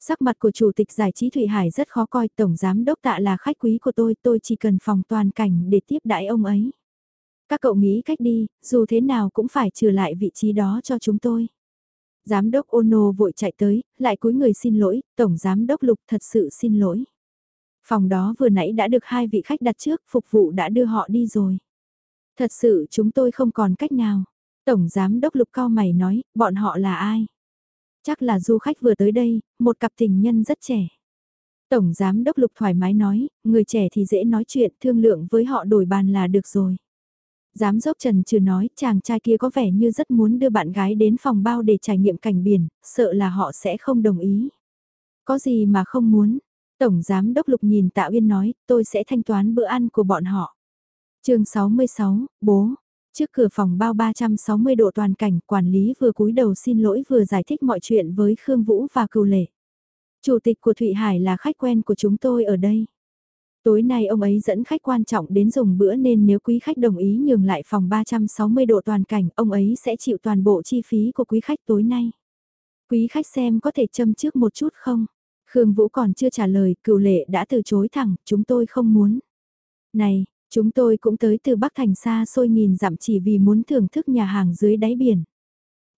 Sắc mặt của Chủ tịch Giải trí Thụy Hải rất khó coi, Tổng Giám Đốc Tạ là khách quý của tôi, tôi chỉ cần phòng toàn cảnh để tiếp đãi ông ấy. Các cậu nghĩ cách đi, dù thế nào cũng phải trừ lại vị trí đó cho chúng tôi. Giám đốc Ono vội chạy tới, lại cúi người xin lỗi, Tổng Giám đốc Lục thật sự xin lỗi. Phòng đó vừa nãy đã được hai vị khách đặt trước, phục vụ đã đưa họ đi rồi. Thật sự chúng tôi không còn cách nào. Tổng Giám đốc Lục cao mày nói, bọn họ là ai? Chắc là du khách vừa tới đây, một cặp tình nhân rất trẻ. Tổng Giám đốc Lục thoải mái nói, người trẻ thì dễ nói chuyện, thương lượng với họ đổi bàn là được rồi. Giám đốc Trần chưa nói, chàng trai kia có vẻ như rất muốn đưa bạn gái đến phòng bao để trải nghiệm cảnh biển, sợ là họ sẽ không đồng ý. Có gì mà không muốn, Tổng Giám Đốc Lục nhìn Tạ Uyên nói, tôi sẽ thanh toán bữa ăn của bọn họ. chương 66, bố. Trước cửa phòng bao 360 độ toàn cảnh, quản lý vừa cúi đầu xin lỗi vừa giải thích mọi chuyện với Khương Vũ và Cừu Lệ. Chủ tịch của Thụy Hải là khách quen của chúng tôi ở đây. Tối nay ông ấy dẫn khách quan trọng đến dùng bữa nên nếu quý khách đồng ý nhường lại phòng 360 độ toàn cảnh, ông ấy sẽ chịu toàn bộ chi phí của quý khách tối nay. Quý khách xem có thể châm trước một chút không? Khương Vũ còn chưa trả lời, cựu lệ đã từ chối thẳng, chúng tôi không muốn. Này, chúng tôi cũng tới từ Bắc Thành xa xôi nghìn dặm chỉ vì muốn thưởng thức nhà hàng dưới đáy biển.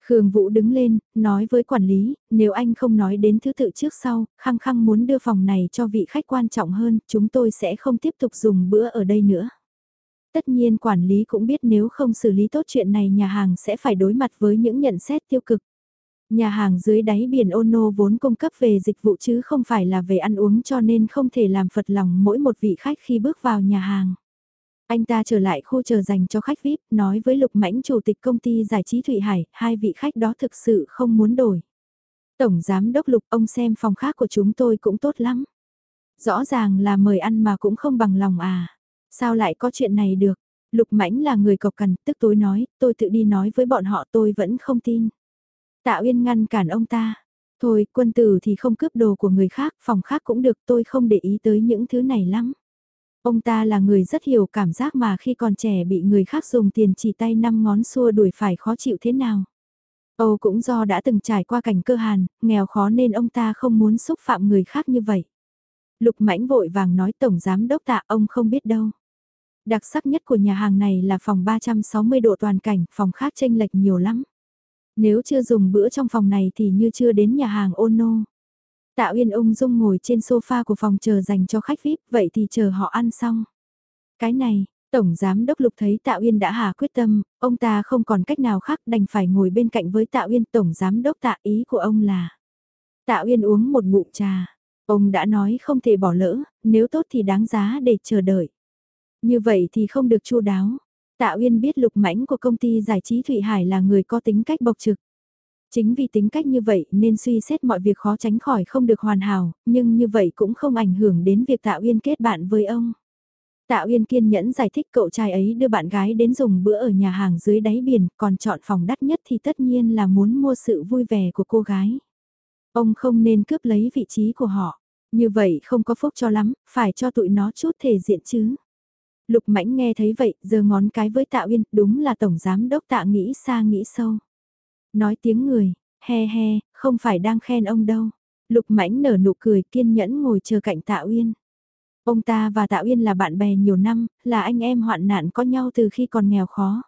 Khương Vũ đứng lên, nói với quản lý, nếu anh không nói đến thứ tự trước sau, khăng khăng muốn đưa phòng này cho vị khách quan trọng hơn, chúng tôi sẽ không tiếp tục dùng bữa ở đây nữa. Tất nhiên quản lý cũng biết nếu không xử lý tốt chuyện này nhà hàng sẽ phải đối mặt với những nhận xét tiêu cực. Nhà hàng dưới đáy biển Ono vốn cung cấp về dịch vụ chứ không phải là về ăn uống cho nên không thể làm phật lòng mỗi một vị khách khi bước vào nhà hàng. Anh ta trở lại khu chờ dành cho khách VIP, nói với Lục Mãnh chủ tịch công ty giải trí Thụy Hải, hai vị khách đó thực sự không muốn đổi. Tổng giám đốc Lục, ông xem phòng khác của chúng tôi cũng tốt lắm. Rõ ràng là mời ăn mà cũng không bằng lòng à. Sao lại có chuyện này được? Lục Mãnh là người cộc cằn, tức tối nói, tôi tự đi nói với bọn họ tôi vẫn không tin. Tạ Uyên ngăn cản ông ta. Thôi, quân tử thì không cướp đồ của người khác, phòng khác cũng được, tôi không để ý tới những thứ này lắm. Ông ta là người rất hiểu cảm giác mà khi còn trẻ bị người khác dùng tiền chỉ tay năm ngón xua đuổi phải khó chịu thế nào. Âu cũng do đã từng trải qua cảnh cơ hàn, nghèo khó nên ông ta không muốn xúc phạm người khác như vậy. Lục mãnh vội vàng nói tổng giám đốc tạ ông không biết đâu. Đặc sắc nhất của nhà hàng này là phòng 360 độ toàn cảnh, phòng khác tranh lệch nhiều lắm. Nếu chưa dùng bữa trong phòng này thì như chưa đến nhà hàng Ono. Tạ Uyên ung dung ngồi trên sofa của phòng chờ dành cho khách VIP, vậy thì chờ họ ăn xong. Cái này, Tổng Giám Đốc Lục thấy Tạ Uyên đã hà quyết tâm, ông ta không còn cách nào khác đành phải ngồi bên cạnh với Tạ Uyên. Tổng Giám Đốc Tạ ý của ông là. Tạ Uyên uống một ngụm trà. Ông đã nói không thể bỏ lỡ, nếu tốt thì đáng giá để chờ đợi. Như vậy thì không được chu đáo. Tạ Uyên biết Lục Mãnh của công ty giải trí Thụy Hải là người có tính cách bộc trực. Chính vì tính cách như vậy nên suy xét mọi việc khó tránh khỏi không được hoàn hảo, nhưng như vậy cũng không ảnh hưởng đến việc Tạ Uyên kết bạn với ông. Tạ Uyên kiên nhẫn giải thích cậu trai ấy đưa bạn gái đến dùng bữa ở nhà hàng dưới đáy biển, còn chọn phòng đắt nhất thì tất nhiên là muốn mua sự vui vẻ của cô gái. Ông không nên cướp lấy vị trí của họ, như vậy không có phúc cho lắm, phải cho tụi nó chút thể diện chứ. Lục Mãnh nghe thấy vậy, giờ ngón cái với Tạ Uyên, đúng là tổng giám đốc Tạ nghĩ xa nghĩ sâu. Nói tiếng người, he he, không phải đang khen ông đâu. Lục mãnh nở nụ cười kiên nhẫn ngồi chờ cạnh Tạ Uyên. Ông ta và Tạ Uyên là bạn bè nhiều năm, là anh em hoạn nạn có nhau từ khi còn nghèo khó.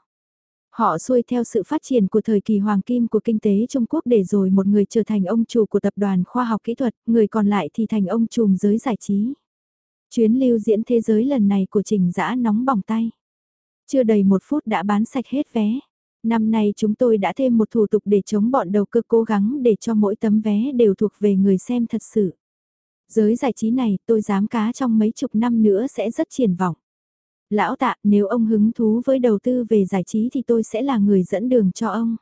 Họ xuôi theo sự phát triển của thời kỳ hoàng kim của kinh tế Trung Quốc để rồi một người trở thành ông chủ của tập đoàn khoa học kỹ thuật, người còn lại thì thành ông trùm giới giải trí. Chuyến lưu diễn thế giới lần này của Trình Dã nóng bỏng tay. Chưa đầy một phút đã bán sạch hết vé. Năm nay chúng tôi đã thêm một thủ tục để chống bọn đầu cơ cố gắng để cho mỗi tấm vé đều thuộc về người xem thật sự. Giới giải trí này tôi dám cá trong mấy chục năm nữa sẽ rất triển vọng. Lão tạ, nếu ông hứng thú với đầu tư về giải trí thì tôi sẽ là người dẫn đường cho ông.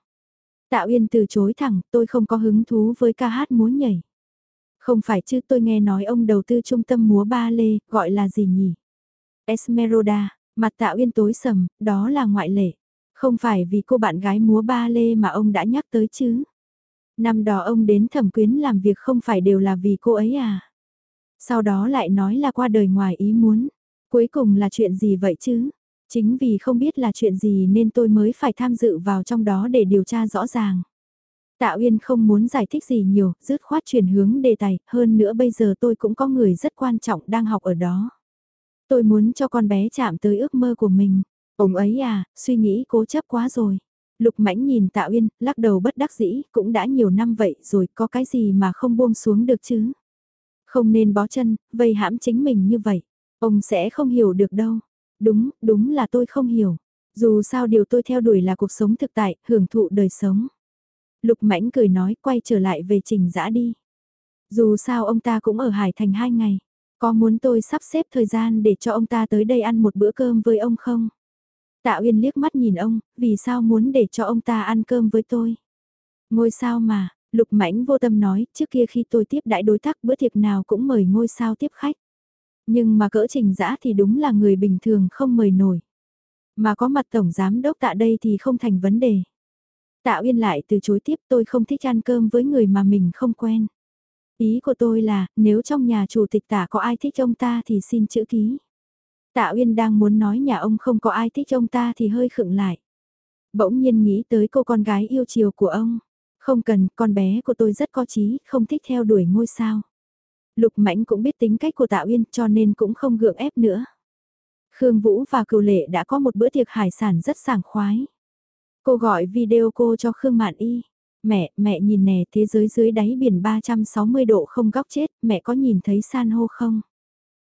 Tạ Uyên từ chối thẳng, tôi không có hứng thú với ca hát múa nhảy. Không phải chứ tôi nghe nói ông đầu tư trung tâm múa ba lê, gọi là gì nhỉ? Esmeralda, mặt tạo Uyên tối sầm, đó là ngoại lệ. Không phải vì cô bạn gái múa ba lê mà ông đã nhắc tới chứ. Năm đó ông đến thẩm quyến làm việc không phải đều là vì cô ấy à. Sau đó lại nói là qua đời ngoài ý muốn. Cuối cùng là chuyện gì vậy chứ? Chính vì không biết là chuyện gì nên tôi mới phải tham dự vào trong đó để điều tra rõ ràng. Tạ Uyên không muốn giải thích gì nhiều, dứt khoát chuyển hướng đề tài, hơn nữa bây giờ tôi cũng có người rất quan trọng đang học ở đó. Tôi muốn cho con bé chạm tới ước mơ của mình. Ông ấy à, suy nghĩ cố chấp quá rồi. Lục mãnh nhìn Tạ Uyên, lắc đầu bất đắc dĩ, cũng đã nhiều năm vậy rồi, có cái gì mà không buông xuống được chứ. Không nên bó chân, vây hãm chính mình như vậy. Ông sẽ không hiểu được đâu. Đúng, đúng là tôi không hiểu. Dù sao điều tôi theo đuổi là cuộc sống thực tại, hưởng thụ đời sống. Lục mãnh cười nói quay trở lại về trình giã đi. Dù sao ông ta cũng ở Hải Thành hai ngày. Có muốn tôi sắp xếp thời gian để cho ông ta tới đây ăn một bữa cơm với ông không? Tạ Uyên liếc mắt nhìn ông, vì sao muốn để cho ông ta ăn cơm với tôi? Ngôi sao mà, Lục mãnh vô tâm nói, trước kia khi tôi tiếp đãi đối tác bữa tiệc nào cũng mời ngôi sao tiếp khách. Nhưng mà cỡ trình dã thì đúng là người bình thường không mời nổi. Mà có mặt tổng giám đốc tạ đây thì không thành vấn đề. Tạ Uyên lại từ chối tiếp tôi không thích ăn cơm với người mà mình không quen. Ý của tôi là, nếu trong nhà chủ tịch tạ có ai thích ông ta thì xin chữ ký. Tạ Uyên đang muốn nói nhà ông không có ai thích ông ta thì hơi khựng lại. Bỗng nhiên nghĩ tới cô con gái yêu chiều của ông. Không cần, con bé của tôi rất có trí, không thích theo đuổi ngôi sao. Lục Mãnh cũng biết tính cách của Tạ Uyên cho nên cũng không gượng ép nữa. Khương Vũ và Cửu Lệ đã có một bữa tiệc hải sản rất sảng khoái. Cô gọi video cô cho Khương Mạn Y. Mẹ, mẹ nhìn nè, thế giới dưới đáy biển 360 độ không góc chết, mẹ có nhìn thấy san hô không?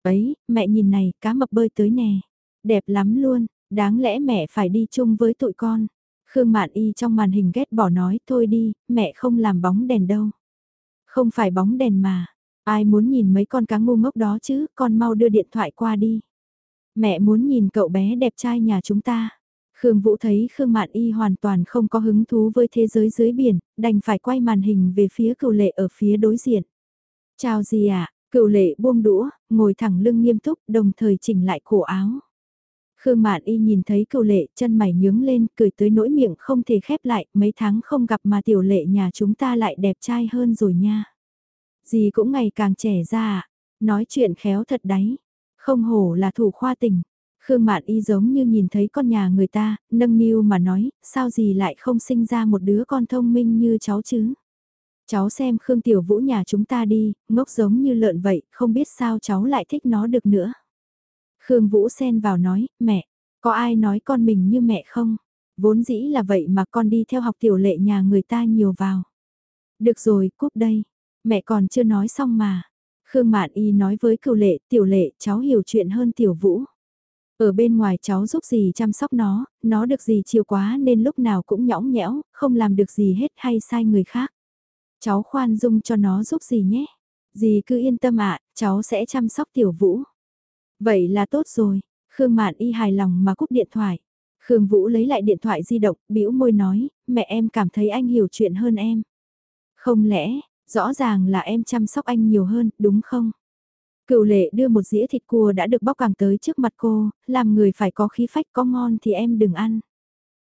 Ấy, mẹ nhìn này, cá mập bơi tới nè. Đẹp lắm luôn, đáng lẽ mẹ phải đi chung với tụi con. Khương Mạn Y trong màn hình ghét bỏ nói, thôi đi, mẹ không làm bóng đèn đâu. Không phải bóng đèn mà, ai muốn nhìn mấy con cá ngu ngốc đó chứ, con mau đưa điện thoại qua đi. Mẹ muốn nhìn cậu bé đẹp trai nhà chúng ta. Khương Vũ thấy Khương Mạn Y hoàn toàn không có hứng thú với thế giới dưới biển, đành phải quay màn hình về phía cựu lệ ở phía đối diện. Chào gì ạ, à? cựu lệ buông đũa, ngồi thẳng lưng nghiêm túc, đồng thời chỉnh lại cổ áo. Khương Mạn Y nhìn thấy cựu lệ chân mày nhướng lên, cười tới nỗi miệng không thể khép lại, mấy tháng không gặp mà tiểu lệ nhà chúng ta lại đẹp trai hơn rồi nha. Gì cũng ngày càng trẻ ra à, nói chuyện khéo thật đấy, không hổ là thủ khoa tình. Khương Mạn Y giống như nhìn thấy con nhà người ta, nâng niu mà nói, sao gì lại không sinh ra một đứa con thông minh như cháu chứ? Cháu xem Khương Tiểu Vũ nhà chúng ta đi, ngốc giống như lợn vậy, không biết sao cháu lại thích nó được nữa. Khương Vũ xen vào nói, mẹ, có ai nói con mình như mẹ không? Vốn dĩ là vậy mà con đi theo học tiểu lệ nhà người ta nhiều vào. Được rồi, cúp đây. Mẹ còn chưa nói xong mà. Khương Mạn Y nói với cựu lệ, tiểu lệ, cháu hiểu chuyện hơn tiểu vũ. Ở bên ngoài cháu giúp gì chăm sóc nó, nó được gì chiều quá nên lúc nào cũng nhõng nhẽo, không làm được gì hết hay sai người khác. Cháu khoan dung cho nó giúp gì nhé. Dì cứ yên tâm ạ, cháu sẽ chăm sóc tiểu vũ. Vậy là tốt rồi, Khương Mạn Y hài lòng mà cúp điện thoại. Khương Vũ lấy lại điện thoại di động, bĩu môi nói, mẹ em cảm thấy anh hiểu chuyện hơn em. Không lẽ, rõ ràng là em chăm sóc anh nhiều hơn, đúng không? Cựu lệ đưa một dĩa thịt cua đã được bóc càng tới trước mặt cô, làm người phải có khí phách có ngon thì em đừng ăn.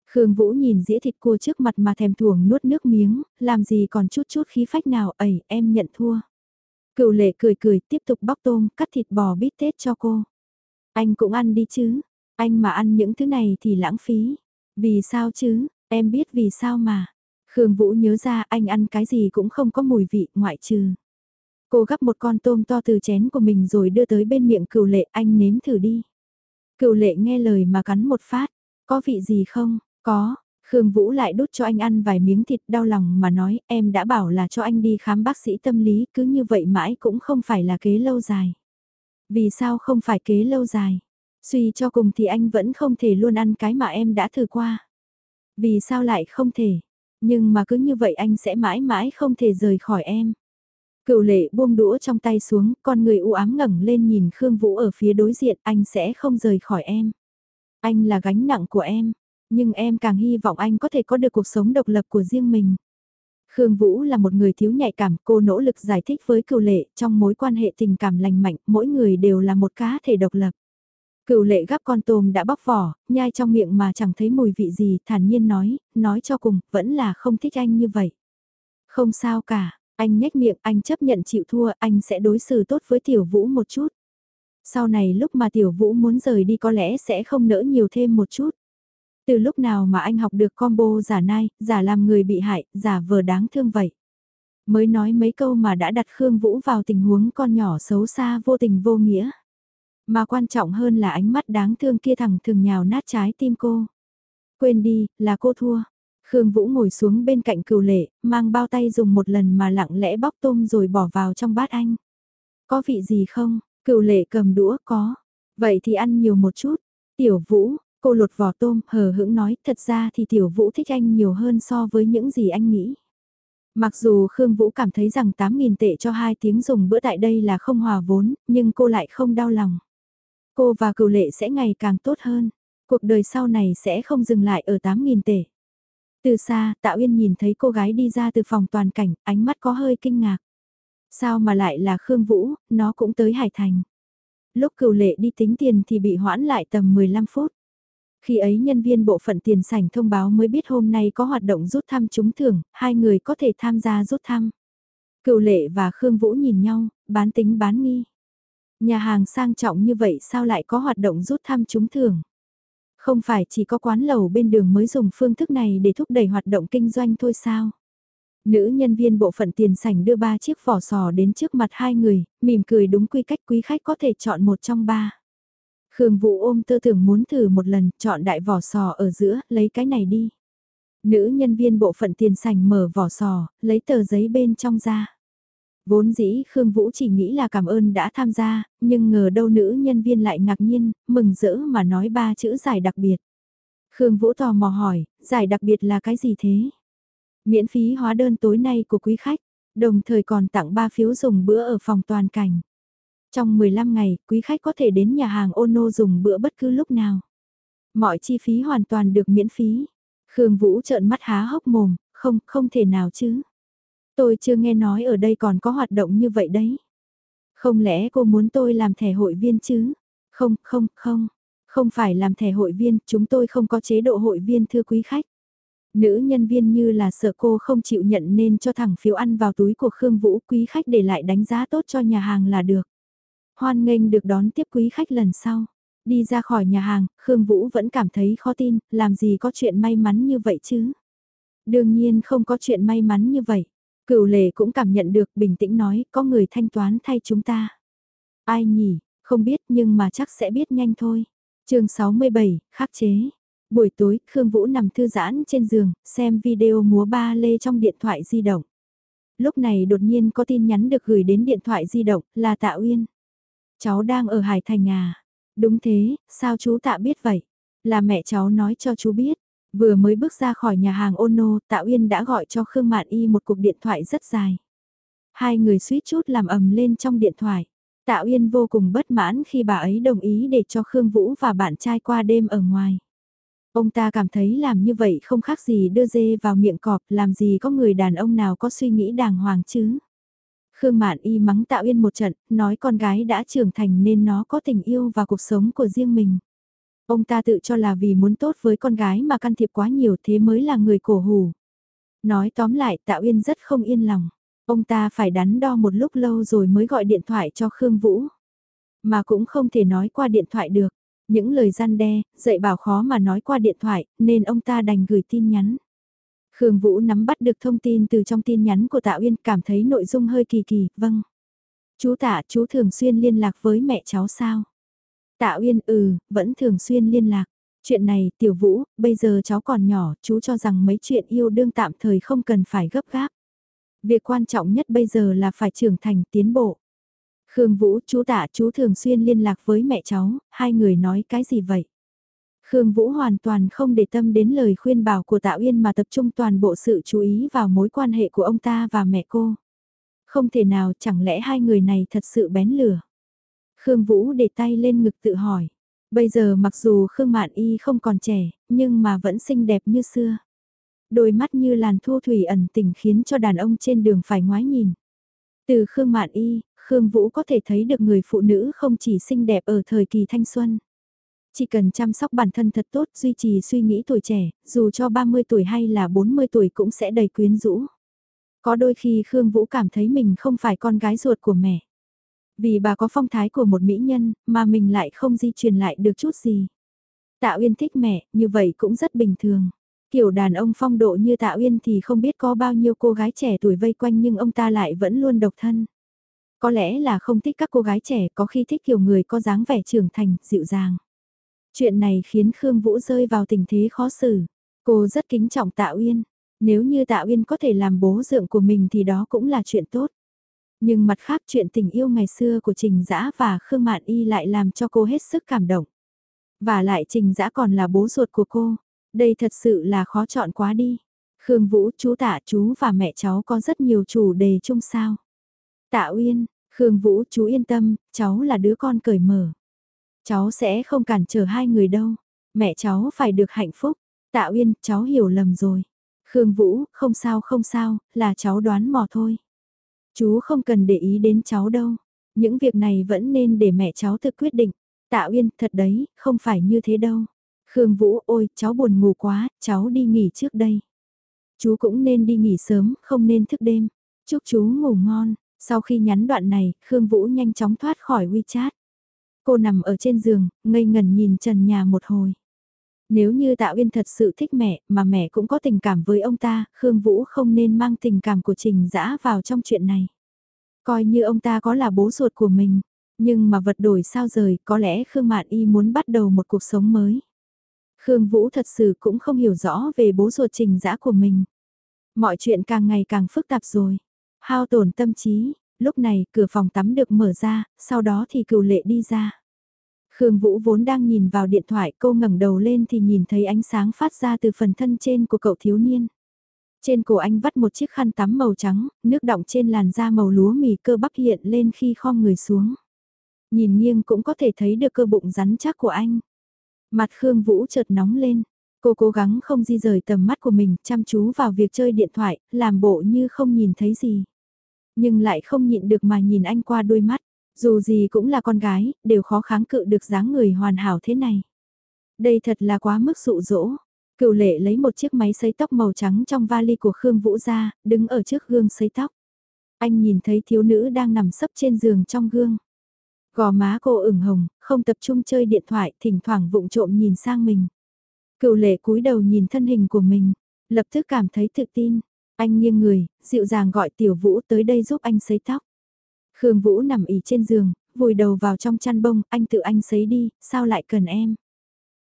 Khương Vũ nhìn dĩa thịt cua trước mặt mà thèm thuồng nuốt nước miếng, làm gì còn chút chút khí phách nào, ẩy, em nhận thua. Cựu lệ cười cười tiếp tục bóc tôm, cắt thịt bò bít tết cho cô. Anh cũng ăn đi chứ, anh mà ăn những thứ này thì lãng phí. Vì sao chứ, em biết vì sao mà. Khương Vũ nhớ ra anh ăn cái gì cũng không có mùi vị ngoại trừ. Cô gắp một con tôm to từ chén của mình rồi đưa tới bên miệng cửu lệ anh nếm thử đi. Cửu lệ nghe lời mà cắn một phát, có vị gì không? Có, Khương Vũ lại đút cho anh ăn vài miếng thịt đau lòng mà nói em đã bảo là cho anh đi khám bác sĩ tâm lý cứ như vậy mãi cũng không phải là kế lâu dài. Vì sao không phải kế lâu dài? Suy cho cùng thì anh vẫn không thể luôn ăn cái mà em đã thử qua. Vì sao lại không thể? Nhưng mà cứ như vậy anh sẽ mãi mãi không thể rời khỏi em. Cựu lệ buông đũa trong tay xuống, con người u ám ngẩng lên nhìn Khương Vũ ở phía đối diện, anh sẽ không rời khỏi em. Anh là gánh nặng của em, nhưng em càng hy vọng anh có thể có được cuộc sống độc lập của riêng mình. Khương Vũ là một người thiếu nhạy cảm, cô nỗ lực giải thích với cựu lệ, trong mối quan hệ tình cảm lành mạnh, mỗi người đều là một cá thể độc lập. Cựu lệ gắp con tôm đã bóc vỏ, nhai trong miệng mà chẳng thấy mùi vị gì, thản nhiên nói, nói cho cùng, vẫn là không thích anh như vậy. Không sao cả, anh nhếch miệng, anh chấp nhận chịu thua, anh sẽ đối xử tốt với Tiểu Vũ một chút. Sau này lúc mà Tiểu Vũ muốn rời đi có lẽ sẽ không nỡ nhiều thêm một chút. Từ lúc nào mà anh học được combo giả nai, giả làm người bị hại, giả vờ đáng thương vậy. Mới nói mấy câu mà đã đặt Khương Vũ vào tình huống con nhỏ xấu xa vô tình vô nghĩa. Mà quan trọng hơn là ánh mắt đáng thương kia thẳng thường nhào nát trái tim cô. Quên đi, là cô thua. Khương Vũ ngồi xuống bên cạnh cừu lệ, mang bao tay dùng một lần mà lặng lẽ bóc tôm rồi bỏ vào trong bát anh. Có vị gì không? Cừu lệ cầm đũa có. Vậy thì ăn nhiều một chút. Tiểu Vũ, cô lột vỏ tôm hờ hững nói thật ra thì Tiểu Vũ thích anh nhiều hơn so với những gì anh nghĩ. Mặc dù Khương Vũ cảm thấy rằng 8.000 tệ cho hai tiếng dùng bữa tại đây là không hòa vốn, nhưng cô lại không đau lòng. Cô và cựu lệ sẽ ngày càng tốt hơn. Cuộc đời sau này sẽ không dừng lại ở 8.000 tệ. Từ xa, Tạ Uyên nhìn thấy cô gái đi ra từ phòng toàn cảnh, ánh mắt có hơi kinh ngạc. Sao mà lại là Khương Vũ, nó cũng tới Hải Thành. Lúc cựu lệ đi tính tiền thì bị hoãn lại tầm 15 phút. Khi ấy nhân viên bộ phận tiền sảnh thông báo mới biết hôm nay có hoạt động rút thăm trúng thưởng, hai người có thể tham gia rút thăm. Cựu lệ và Khương Vũ nhìn nhau, bán tính bán nghi. Nhà hàng sang trọng như vậy sao lại có hoạt động rút thăm trúng thưởng? Không phải chỉ có quán lầu bên đường mới dùng phương thức này để thúc đẩy hoạt động kinh doanh thôi sao? Nữ nhân viên bộ phận tiền sảnh đưa ba chiếc vỏ sò đến trước mặt hai người, mỉm cười đúng quy cách quý khách có thể chọn một trong ba. Khương Vũ ôm tư tưởng muốn thử một lần, chọn đại vỏ sò ở giữa, lấy cái này đi. Nữ nhân viên bộ phận tiền sảnh mở vỏ sò, lấy tờ giấy bên trong ra. Vốn dĩ Khương Vũ chỉ nghĩ là cảm ơn đã tham gia, nhưng ngờ đâu nữ nhân viên lại ngạc nhiên, mừng rỡ mà nói ba chữ giải đặc biệt. Khương Vũ tò mò hỏi, giải đặc biệt là cái gì thế? Miễn phí hóa đơn tối nay của quý khách, đồng thời còn tặng 3 phiếu dùng bữa ở phòng toàn cảnh. Trong 15 ngày, quý khách có thể đến nhà hàng Ono dùng bữa bất cứ lúc nào. Mọi chi phí hoàn toàn được miễn phí. Khương Vũ trợn mắt há hốc mồm, không, không thể nào chứ. Tôi chưa nghe nói ở đây còn có hoạt động như vậy đấy. Không lẽ cô muốn tôi làm thẻ hội viên chứ? Không, không, không. Không phải làm thẻ hội viên, chúng tôi không có chế độ hội viên thưa quý khách. Nữ nhân viên như là sợ cô không chịu nhận nên cho thẳng phiếu ăn vào túi của Khương Vũ quý khách để lại đánh giá tốt cho nhà hàng là được. Hoan nghênh được đón tiếp quý khách lần sau. Đi ra khỏi nhà hàng, Khương Vũ vẫn cảm thấy khó tin, làm gì có chuyện may mắn như vậy chứ? Đương nhiên không có chuyện may mắn như vậy. Cửu lệ cũng cảm nhận được bình tĩnh nói có người thanh toán thay chúng ta. Ai nhỉ, không biết nhưng mà chắc sẽ biết nhanh thôi. chương 67, khắc chế. Buổi tối, Khương Vũ nằm thư giãn trên giường, xem video múa ba lê trong điện thoại di động. Lúc này đột nhiên có tin nhắn được gửi đến điện thoại di động, là Tạ Uyên. Cháu đang ở Hải Thành à? Đúng thế, sao chú Tạ biết vậy? Là mẹ cháu nói cho chú biết. Vừa mới bước ra khỏi nhà hàng Ono, Tạ Uyên đã gọi cho Khương Mạn Y một cuộc điện thoại rất dài. Hai người suýt chút làm ầm lên trong điện thoại. Tạ Uyên vô cùng bất mãn khi bà ấy đồng ý để cho Khương Vũ và bạn trai qua đêm ở ngoài. Ông ta cảm thấy làm như vậy không khác gì đưa dê vào miệng cọp, làm gì có người đàn ông nào có suy nghĩ đàng hoàng chứ. Khương Mạn Y mắng Tạ Uyên một trận, nói con gái đã trưởng thành nên nó có tình yêu và cuộc sống của riêng mình. Ông ta tự cho là vì muốn tốt với con gái mà can thiệp quá nhiều thế mới là người cổ hủ. Nói tóm lại Tạ Uyên rất không yên lòng. Ông ta phải đắn đo một lúc lâu rồi mới gọi điện thoại cho Khương Vũ. Mà cũng không thể nói qua điện thoại được. Những lời gian đe, dạy bảo khó mà nói qua điện thoại, nên ông ta đành gửi tin nhắn. Khương Vũ nắm bắt được thông tin từ trong tin nhắn của Tạ Uyên cảm thấy nội dung hơi kỳ kỳ, vâng. Chú Tạ, chú thường xuyên liên lạc với mẹ cháu sao? Tạ Uyên ừ, vẫn thường xuyên liên lạc. Chuyện này, Tiểu Vũ, bây giờ cháu còn nhỏ, chú cho rằng mấy chuyện yêu đương tạm thời không cần phải gấp gáp. Việc quan trọng nhất bây giờ là phải trưởng thành tiến bộ. Khương Vũ, chú tạ chú thường xuyên liên lạc với mẹ cháu, hai người nói cái gì vậy? Khương Vũ hoàn toàn không để tâm đến lời khuyên bảo của Tạ Uyên mà tập trung toàn bộ sự chú ý vào mối quan hệ của ông ta và mẹ cô. Không thể nào chẳng lẽ hai người này thật sự bén lửa. Khương Vũ để tay lên ngực tự hỏi. Bây giờ mặc dù Khương Mạn Y không còn trẻ, nhưng mà vẫn xinh đẹp như xưa. Đôi mắt như làn thu thủy ẩn tình khiến cho đàn ông trên đường phải ngoái nhìn. Từ Khương Mạn Y, Khương Vũ có thể thấy được người phụ nữ không chỉ xinh đẹp ở thời kỳ thanh xuân. Chỉ cần chăm sóc bản thân thật tốt, duy trì suy nghĩ tuổi trẻ, dù cho 30 tuổi hay là 40 tuổi cũng sẽ đầy quyến rũ. Có đôi khi Khương Vũ cảm thấy mình không phải con gái ruột của mẹ. Vì bà có phong thái của một mỹ nhân, mà mình lại không di truyền lại được chút gì. Tạ Uyên thích mẹ, như vậy cũng rất bình thường. Kiểu đàn ông phong độ như Tạ Uyên thì không biết có bao nhiêu cô gái trẻ tuổi vây quanh nhưng ông ta lại vẫn luôn độc thân. Có lẽ là không thích các cô gái trẻ có khi thích kiểu người có dáng vẻ trưởng thành, dịu dàng. Chuyện này khiến Khương Vũ rơi vào tình thế khó xử. Cô rất kính trọng Tạ Uyên. Nếu như Tạ Uyên có thể làm bố dượng của mình thì đó cũng là chuyện tốt. Nhưng mặt khác chuyện tình yêu ngày xưa của Trình Dã và Khương Mạn Y lại làm cho cô hết sức cảm động. Và lại Trình Dã còn là bố ruột của cô. Đây thật sự là khó chọn quá đi. Khương Vũ, chú tạ chú và mẹ cháu có rất nhiều chủ đề chung sao. Tạ Uyên, Khương Vũ chú yên tâm, cháu là đứa con cởi mở. Cháu sẽ không cản trở hai người đâu. Mẹ cháu phải được hạnh phúc. Tạ Uyên, cháu hiểu lầm rồi. Khương Vũ, không sao không sao, là cháu đoán mò thôi. Chú không cần để ý đến cháu đâu. Những việc này vẫn nên để mẹ cháu tự quyết định. Tạ Uyên, thật đấy, không phải như thế đâu. Khương Vũ, ôi, cháu buồn ngủ quá, cháu đi nghỉ trước đây. Chú cũng nên đi nghỉ sớm, không nên thức đêm. Chúc chú ngủ ngon. Sau khi nhắn đoạn này, Khương Vũ nhanh chóng thoát khỏi WeChat. Cô nằm ở trên giường, ngây ngẩn nhìn trần nhà một hồi. Nếu như Tạ Uyên thật sự thích mẹ, mà mẹ cũng có tình cảm với ông ta, Khương Vũ không nên mang tình cảm của Trình Dã vào trong chuyện này. Coi như ông ta có là bố ruột của mình, nhưng mà vật đổi sao rời, có lẽ Khương Mạn Y muốn bắt đầu một cuộc sống mới. Khương Vũ thật sự cũng không hiểu rõ về bố ruột Trình Dã của mình. Mọi chuyện càng ngày càng phức tạp rồi. Hao tổn tâm trí, lúc này cửa phòng tắm được mở ra, sau đó thì cựu lệ đi ra. Khương Vũ vốn đang nhìn vào điện thoại cô ngẩng đầu lên thì nhìn thấy ánh sáng phát ra từ phần thân trên của cậu thiếu niên. Trên cổ anh vắt một chiếc khăn tắm màu trắng, nước đọng trên làn da màu lúa mì cơ bắp hiện lên khi khom người xuống. Nhìn nghiêng cũng có thể thấy được cơ bụng rắn chắc của anh. Mặt Khương Vũ chợt nóng lên. Cô cố gắng không di rời tầm mắt của mình, chăm chú vào việc chơi điện thoại, làm bộ như không nhìn thấy gì. Nhưng lại không nhịn được mà nhìn anh qua đôi mắt. Dù gì cũng là con gái, đều khó kháng cự được dáng người hoàn hảo thế này. Đây thật là quá mức dụ dỗ. Cựu lệ lấy một chiếc máy sấy tóc màu trắng trong vali của Khương Vũ ra, đứng ở trước gương sấy tóc. Anh nhìn thấy thiếu nữ đang nằm sấp trên giường trong gương. Gò má cô ửng hồng, không tập trung chơi điện thoại, thỉnh thoảng vụng trộm nhìn sang mình. Cựu lệ cúi đầu nhìn thân hình của mình, lập tức cảm thấy tự tin. Anh nghiêng người, dịu dàng gọi tiểu vũ tới đây giúp anh sấy tóc. Khương Vũ nằm ỉ trên giường, vùi đầu vào trong chăn bông, anh tự anh sấy đi, sao lại cần em?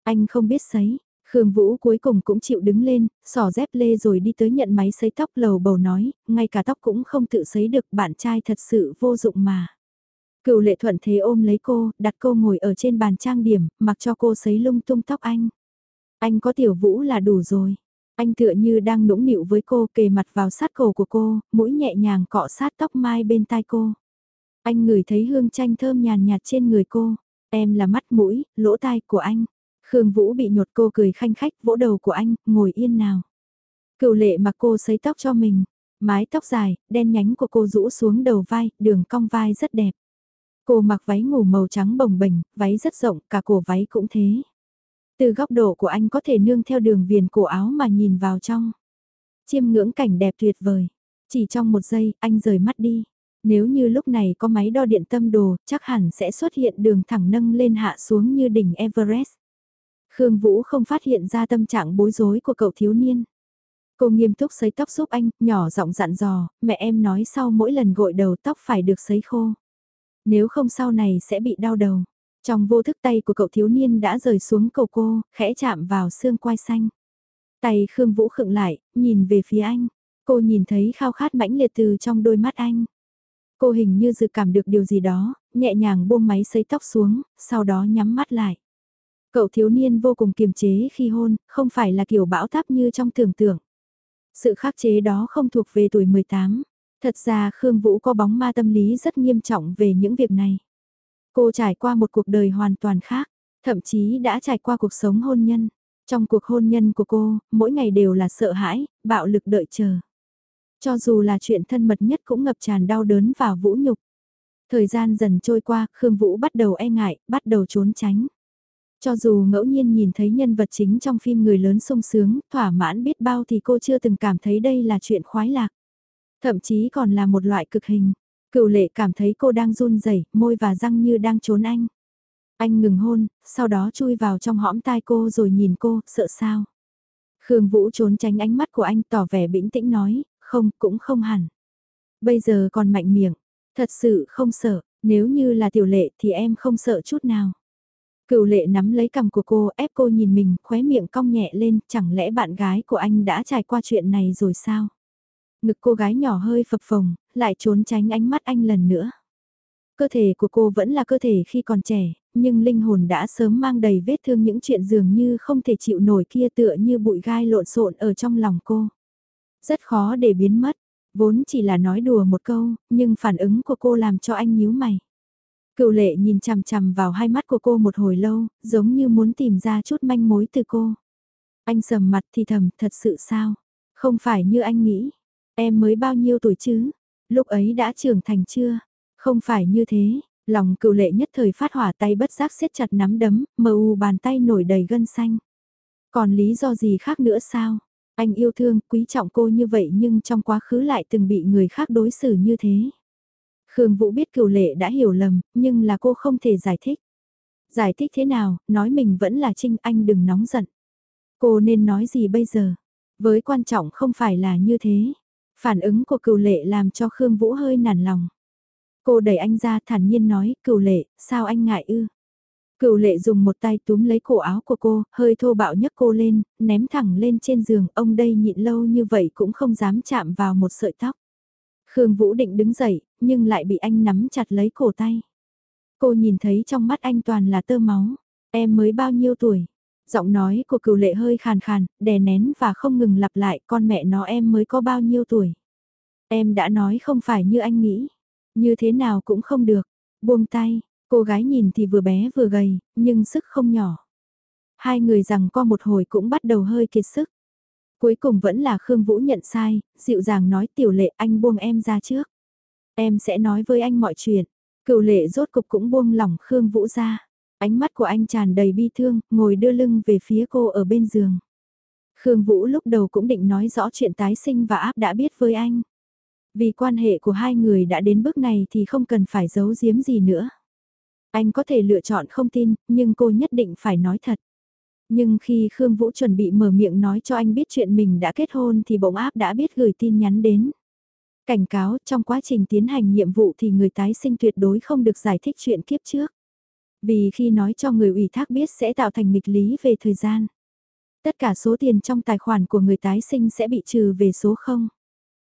Anh không biết sấy. Khương Vũ cuối cùng cũng chịu đứng lên, xỏ dép lê rồi đi tới nhận máy sấy tóc lầu bầu nói, ngay cả tóc cũng không tự sấy được, bạn trai thật sự vô dụng mà. Cựu lệ thuận thế ôm lấy cô, đặt cô ngồi ở trên bàn trang điểm, mặc cho cô sấy lung tung tóc anh. Anh có tiểu vũ là đủ rồi. Anh tựa như đang nũng nịu với cô kề mặt vào sát cổ của cô, mũi nhẹ nhàng cọ sát tóc mai bên tai cô. Anh ngửi thấy hương chanh thơm nhàn nhạt trên người cô. Em là mắt mũi, lỗ tai của anh. Khương Vũ bị nhột cô cười khanh khách vỗ đầu của anh, ngồi yên nào. Cựu lệ mặc cô sấy tóc cho mình. Mái tóc dài, đen nhánh của cô rũ xuống đầu vai, đường cong vai rất đẹp. Cô mặc váy ngủ màu trắng bồng bềnh, váy rất rộng, cả cổ váy cũng thế. Từ góc độ của anh có thể nương theo đường viền cổ áo mà nhìn vào trong. Chiêm ngưỡng cảnh đẹp tuyệt vời. Chỉ trong một giây, anh rời mắt đi. Nếu như lúc này có máy đo điện tâm đồ, chắc hẳn sẽ xuất hiện đường thẳng nâng lên hạ xuống như đỉnh Everest. Khương Vũ không phát hiện ra tâm trạng bối rối của cậu thiếu niên. Cô nghiêm túc sấy tóc giúp anh, nhỏ giọng dặn dò, mẹ em nói sau mỗi lần gội đầu tóc phải được sấy khô. Nếu không sau này sẽ bị đau đầu. Trong vô thức tay của cậu thiếu niên đã rời xuống cầu cô, khẽ chạm vào xương quai xanh. Tay Khương Vũ khựng lại, nhìn về phía anh. Cô nhìn thấy khao khát mãnh liệt từ trong đôi mắt anh. Cô hình như dự cảm được điều gì đó, nhẹ nhàng buông máy sấy tóc xuống, sau đó nhắm mắt lại. Cậu thiếu niên vô cùng kiềm chế khi hôn, không phải là kiểu bão táp như trong tưởng tượng. Sự khắc chế đó không thuộc về tuổi 18. Thật ra Khương Vũ có bóng ma tâm lý rất nghiêm trọng về những việc này. Cô trải qua một cuộc đời hoàn toàn khác, thậm chí đã trải qua cuộc sống hôn nhân. Trong cuộc hôn nhân của cô, mỗi ngày đều là sợ hãi, bạo lực đợi chờ. Cho dù là chuyện thân mật nhất cũng ngập tràn đau đớn và vũ nhục. Thời gian dần trôi qua, Khương Vũ bắt đầu e ngại, bắt đầu trốn tránh. Cho dù ngẫu nhiên nhìn thấy nhân vật chính trong phim người lớn sung sướng, thỏa mãn biết bao thì cô chưa từng cảm thấy đây là chuyện khoái lạc. Thậm chí còn là một loại cực hình. Cựu lệ cảm thấy cô đang run rẩy, môi và răng như đang trốn anh. Anh ngừng hôn, sau đó chui vào trong hõm tai cô rồi nhìn cô, sợ sao. Khương Vũ trốn tránh ánh mắt của anh tỏ vẻ bĩnh tĩnh nói, không, cũng không hẳn. Bây giờ còn mạnh miệng, thật sự không sợ, nếu như là tiểu lệ thì em không sợ chút nào. Cựu lệ nắm lấy cầm của cô ép cô nhìn mình, khóe miệng cong nhẹ lên, chẳng lẽ bạn gái của anh đã trải qua chuyện này rồi sao? Ngực cô gái nhỏ hơi phập phồng, lại trốn tránh ánh mắt anh lần nữa. Cơ thể của cô vẫn là cơ thể khi còn trẻ, nhưng linh hồn đã sớm mang đầy vết thương những chuyện dường như không thể chịu nổi kia tựa như bụi gai lộn xộn ở trong lòng cô. Rất khó để biến mất, vốn chỉ là nói đùa một câu, nhưng phản ứng của cô làm cho anh nhíu mày. Cựu lệ nhìn chằm chằm vào hai mắt của cô một hồi lâu, giống như muốn tìm ra chút manh mối từ cô. Anh sầm mặt thì thầm, thật sự sao? Không phải như anh nghĩ, em mới bao nhiêu tuổi chứ, lúc ấy đã trưởng thành chưa? Không phải như thế, lòng cựu lệ nhất thời phát hỏa tay bất giác siết chặt nắm đấm, mờ u bàn tay nổi đầy gân xanh. Còn lý do gì khác nữa sao? Anh yêu thương, quý trọng cô như vậy nhưng trong quá khứ lại từng bị người khác đối xử như thế. Khương Vũ biết cửu lệ đã hiểu lầm, nhưng là cô không thể giải thích. Giải thích thế nào, nói mình vẫn là Trinh anh đừng nóng giận. Cô nên nói gì bây giờ? Với quan trọng không phải là như thế. Phản ứng của cửu lệ làm cho Khương Vũ hơi nản lòng. Cô đẩy anh ra thản nhiên nói, cửu lệ, sao anh ngại ư? Cựu lệ dùng một tay túm lấy cổ áo của cô, hơi thô bạo nhấc cô lên, ném thẳng lên trên giường, ông đây nhịn lâu như vậy cũng không dám chạm vào một sợi tóc. Khương Vũ định đứng dậy, nhưng lại bị anh nắm chặt lấy cổ tay. Cô nhìn thấy trong mắt anh toàn là tơ máu. Em mới bao nhiêu tuổi? Giọng nói của cựu lệ hơi khàn khàn, đè nén và không ngừng lặp lại con mẹ nó em mới có bao nhiêu tuổi. Em đã nói không phải như anh nghĩ. Như thế nào cũng không được. Buông tay, cô gái nhìn thì vừa bé vừa gầy, nhưng sức không nhỏ. Hai người rằng co một hồi cũng bắt đầu hơi kiệt sức. Cuối cùng vẫn là Khương Vũ nhận sai, dịu dàng nói tiểu lệ anh buông em ra trước. Em sẽ nói với anh mọi chuyện. Cựu lệ rốt cục cũng buông lỏng Khương Vũ ra. Ánh mắt của anh tràn đầy bi thương, ngồi đưa lưng về phía cô ở bên giường. Khương Vũ lúc đầu cũng định nói rõ chuyện tái sinh và áp đã biết với anh. Vì quan hệ của hai người đã đến bước này thì không cần phải giấu giếm gì nữa. Anh có thể lựa chọn không tin, nhưng cô nhất định phải nói thật. Nhưng khi Khương Vũ chuẩn bị mở miệng nói cho anh biết chuyện mình đã kết hôn thì bỗng áp đã biết gửi tin nhắn đến. Cảnh cáo trong quá trình tiến hành nhiệm vụ thì người tái sinh tuyệt đối không được giải thích chuyện kiếp trước. Vì khi nói cho người ủy thác biết sẽ tạo thành nghịch lý về thời gian. Tất cả số tiền trong tài khoản của người tái sinh sẽ bị trừ về số 0.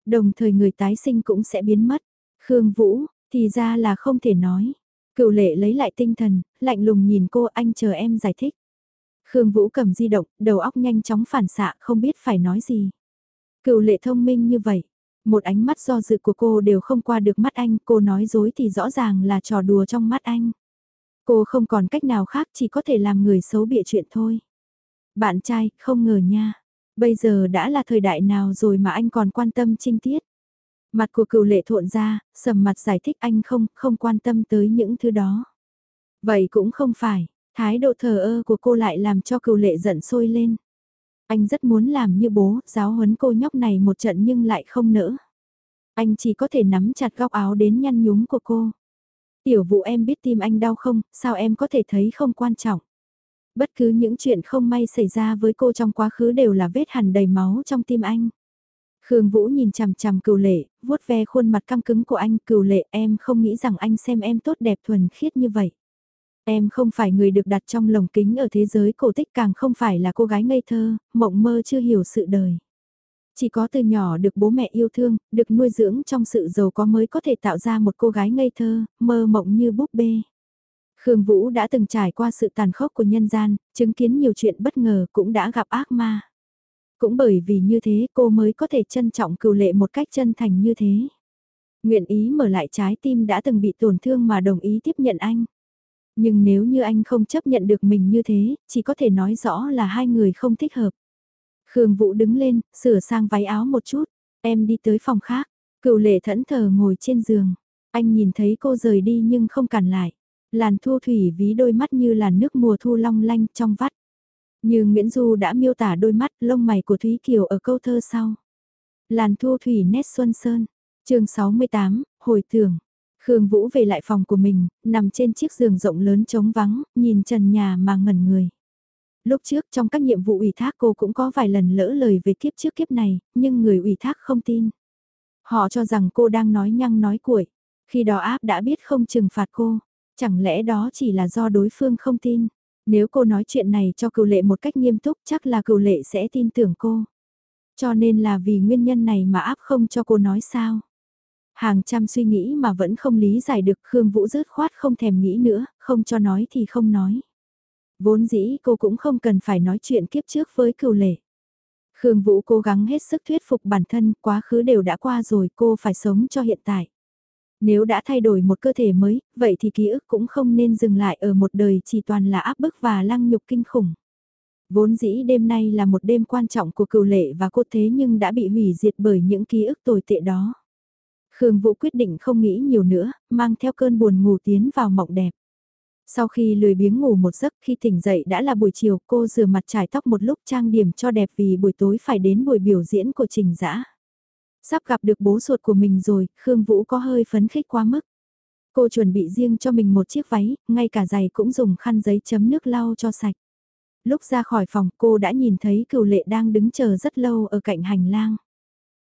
Đồng thời người tái sinh cũng sẽ biến mất. Khương Vũ, thì ra là không thể nói. Cựu lệ lấy lại tinh thần, lạnh lùng nhìn cô anh chờ em giải thích. Khương Vũ cầm di động, đầu óc nhanh chóng phản xạ không biết phải nói gì. Cựu lệ thông minh như vậy, một ánh mắt do dự của cô đều không qua được mắt anh, cô nói dối thì rõ ràng là trò đùa trong mắt anh. Cô không còn cách nào khác chỉ có thể làm người xấu bịa chuyện thôi. Bạn trai, không ngờ nha. Bây giờ đã là thời đại nào rồi mà anh còn quan tâm trinh tiết. Mặt của cựu lệ thộn ra, sầm mặt giải thích anh không, không quan tâm tới những thứ đó. Vậy cũng không phải, thái độ thờ ơ của cô lại làm cho cựu lệ giận sôi lên. Anh rất muốn làm như bố, giáo huấn cô nhóc này một trận nhưng lại không nỡ. Anh chỉ có thể nắm chặt góc áo đến nhăn nhúm của cô. Tiểu vụ em biết tim anh đau không, sao em có thể thấy không quan trọng. Bất cứ những chuyện không may xảy ra với cô trong quá khứ đều là vết hằn đầy máu trong tim anh. Khương Vũ nhìn chằm chằm cừu lệ, vuốt ve khuôn mặt căng cứng của anh cừu lệ em không nghĩ rằng anh xem em tốt đẹp thuần khiết như vậy. Em không phải người được đặt trong lồng kính ở thế giới cổ tích càng không phải là cô gái ngây thơ, mộng mơ chưa hiểu sự đời. Chỉ có từ nhỏ được bố mẹ yêu thương, được nuôi dưỡng trong sự giàu có mới có thể tạo ra một cô gái ngây thơ, mơ mộng như búp bê. Khương Vũ đã từng trải qua sự tàn khốc của nhân gian, chứng kiến nhiều chuyện bất ngờ cũng đã gặp ác ma. Cũng bởi vì như thế cô mới có thể trân trọng cựu lệ một cách chân thành như thế. Nguyện ý mở lại trái tim đã từng bị tổn thương mà đồng ý tiếp nhận anh. Nhưng nếu như anh không chấp nhận được mình như thế, chỉ có thể nói rõ là hai người không thích hợp. Khương Vũ đứng lên, sửa sang váy áo một chút, em đi tới phòng khác, cựu lệ thẫn thờ ngồi trên giường. Anh nhìn thấy cô rời đi nhưng không cản lại. Làn thu thủy ví đôi mắt như làn nước mùa thu long lanh trong vắt. Như Nguyễn Du đã miêu tả đôi mắt lông mày của Thúy Kiều ở câu thơ sau. Làn thu thủy nét xuân sơn. chương 68, hồi tưởng. Khương Vũ về lại phòng của mình, nằm trên chiếc giường rộng lớn trống vắng, nhìn trần nhà mà ngẩn người. Lúc trước trong các nhiệm vụ ủy thác cô cũng có vài lần lỡ lời về kiếp trước kiếp này, nhưng người ủy thác không tin. Họ cho rằng cô đang nói nhăng nói cuội. Khi đó áp đã biết không trừng phạt cô. Chẳng lẽ đó chỉ là do đối phương không tin. Nếu cô nói chuyện này cho cựu lệ một cách nghiêm túc chắc là cựu lệ sẽ tin tưởng cô. Cho nên là vì nguyên nhân này mà áp không cho cô nói sao. Hàng trăm suy nghĩ mà vẫn không lý giải được Khương Vũ rớt khoát không thèm nghĩ nữa, không cho nói thì không nói. Vốn dĩ cô cũng không cần phải nói chuyện kiếp trước với cựu lệ. Khương Vũ cố gắng hết sức thuyết phục bản thân, quá khứ đều đã qua rồi cô phải sống cho hiện tại. Nếu đã thay đổi một cơ thể mới, vậy thì ký ức cũng không nên dừng lại ở một đời chỉ toàn là áp bức và lăng nhục kinh khủng. Vốn dĩ đêm nay là một đêm quan trọng của cựu lệ và cô thế nhưng đã bị hủy diệt bởi những ký ức tồi tệ đó. Khương Vũ quyết định không nghĩ nhiều nữa, mang theo cơn buồn ngủ tiến vào mộng đẹp. Sau khi lười biếng ngủ một giấc khi tỉnh dậy đã là buổi chiều cô rửa mặt trải tóc một lúc trang điểm cho đẹp vì buổi tối phải đến buổi biểu diễn của Trình Dã. Sắp gặp được bố ruột của mình rồi, Khương Vũ có hơi phấn khích quá mức. Cô chuẩn bị riêng cho mình một chiếc váy, ngay cả giày cũng dùng khăn giấy chấm nước lau cho sạch. Lúc ra khỏi phòng cô đã nhìn thấy cửu lệ đang đứng chờ rất lâu ở cạnh hành lang.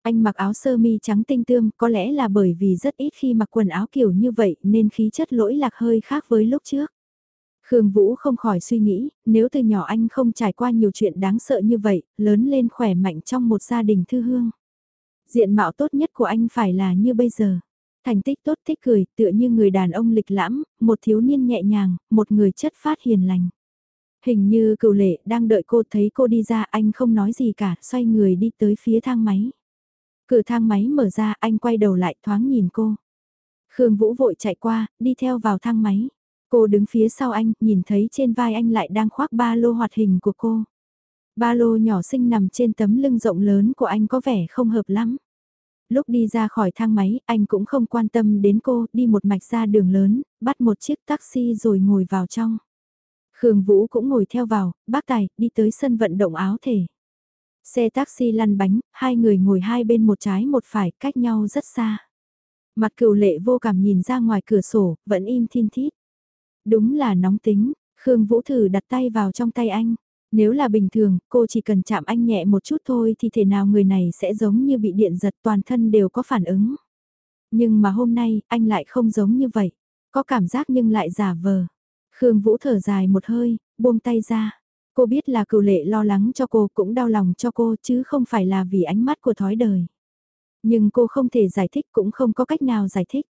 Anh mặc áo sơ mi trắng tinh tươm, có lẽ là bởi vì rất ít khi mặc quần áo kiểu như vậy nên khí chất lỗi lạc hơi khác với lúc trước. Khương Vũ không khỏi suy nghĩ, nếu từ nhỏ anh không trải qua nhiều chuyện đáng sợ như vậy, lớn lên khỏe mạnh trong một gia đình thư hương. Diện mạo tốt nhất của anh phải là như bây giờ. Thành tích tốt thích cười, tựa như người đàn ông lịch lãm, một thiếu niên nhẹ nhàng, một người chất phát hiền lành. Hình như cựu lệ đang đợi cô thấy cô đi ra anh không nói gì cả, xoay người đi tới phía thang máy. Cửa thang máy mở ra anh quay đầu lại thoáng nhìn cô. Khương Vũ vội chạy qua, đi theo vào thang máy. Cô đứng phía sau anh, nhìn thấy trên vai anh lại đang khoác ba lô hoạt hình của cô. Ba lô nhỏ xinh nằm trên tấm lưng rộng lớn của anh có vẻ không hợp lắm. Lúc đi ra khỏi thang máy, anh cũng không quan tâm đến cô, đi một mạch ra đường lớn, bắt một chiếc taxi rồi ngồi vào trong. Khương Vũ cũng ngồi theo vào, bác tài, đi tới sân vận động áo thể. Xe taxi lăn bánh, hai người ngồi hai bên một trái một phải, cách nhau rất xa. Mặt cựu lệ vô cảm nhìn ra ngoài cửa sổ, vẫn im thiên thít. Đúng là nóng tính, Khương Vũ thử đặt tay vào trong tay anh. Nếu là bình thường, cô chỉ cần chạm anh nhẹ một chút thôi thì thể nào người này sẽ giống như bị điện giật toàn thân đều có phản ứng. Nhưng mà hôm nay, anh lại không giống như vậy. Có cảm giác nhưng lại giả vờ. Khương Vũ thở dài một hơi, buông tay ra. Cô biết là cựu lệ lo lắng cho cô cũng đau lòng cho cô chứ không phải là vì ánh mắt của thói đời. Nhưng cô không thể giải thích cũng không có cách nào giải thích.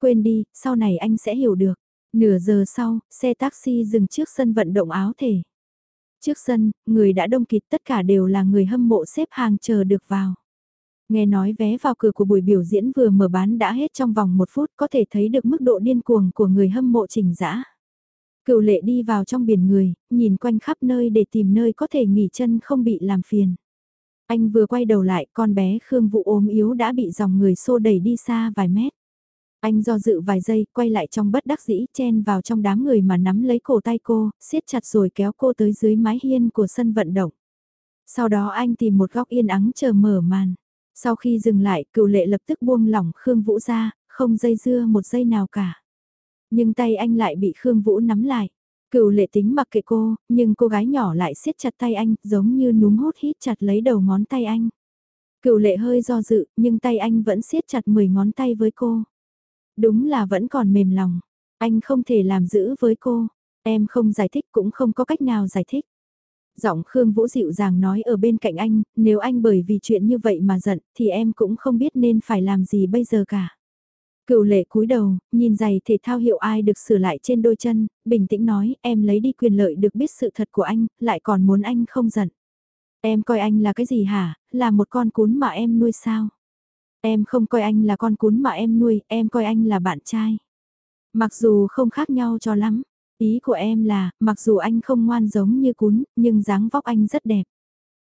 Quên đi, sau này anh sẽ hiểu được. Nửa giờ sau, xe taxi dừng trước sân vận động áo thể. Trước sân, người đã đông kịt tất cả đều là người hâm mộ xếp hàng chờ được vào. Nghe nói vé vào cửa của buổi biểu diễn vừa mở bán đã hết trong vòng một phút có thể thấy được mức độ điên cuồng của người hâm mộ trình dã. Cựu lệ đi vào trong biển người, nhìn quanh khắp nơi để tìm nơi có thể nghỉ chân không bị làm phiền. Anh vừa quay đầu lại con bé Khương Vũ ốm yếu đã bị dòng người xô đẩy đi xa vài mét. Anh do dự vài giây, quay lại trong bất đắc dĩ, chen vào trong đám người mà nắm lấy cổ tay cô, siết chặt rồi kéo cô tới dưới mái hiên của sân vận động. Sau đó anh tìm một góc yên ắng chờ mở màn. Sau khi dừng lại, cựu lệ lập tức buông lỏng Khương Vũ ra, không dây dưa một giây nào cả. Nhưng tay anh lại bị Khương Vũ nắm lại. Cựu lệ tính mặc kệ cô, nhưng cô gái nhỏ lại siết chặt tay anh, giống như núm hút hít chặt lấy đầu ngón tay anh. Cựu lệ hơi do dự, nhưng tay anh vẫn siết chặt 10 ngón tay với cô. Đúng là vẫn còn mềm lòng. Anh không thể làm giữ với cô. Em không giải thích cũng không có cách nào giải thích. Giọng Khương Vũ dịu dàng nói ở bên cạnh anh, nếu anh bởi vì chuyện như vậy mà giận, thì em cũng không biết nên phải làm gì bây giờ cả. Cựu lệ cúi đầu, nhìn giày thể thao hiệu ai được sửa lại trên đôi chân, bình tĩnh nói, em lấy đi quyền lợi được biết sự thật của anh, lại còn muốn anh không giận. Em coi anh là cái gì hả, là một con cún mà em nuôi sao? Em không coi anh là con cún mà em nuôi, em coi anh là bạn trai. Mặc dù không khác nhau cho lắm, ý của em là, mặc dù anh không ngoan giống như cún, nhưng dáng vóc anh rất đẹp.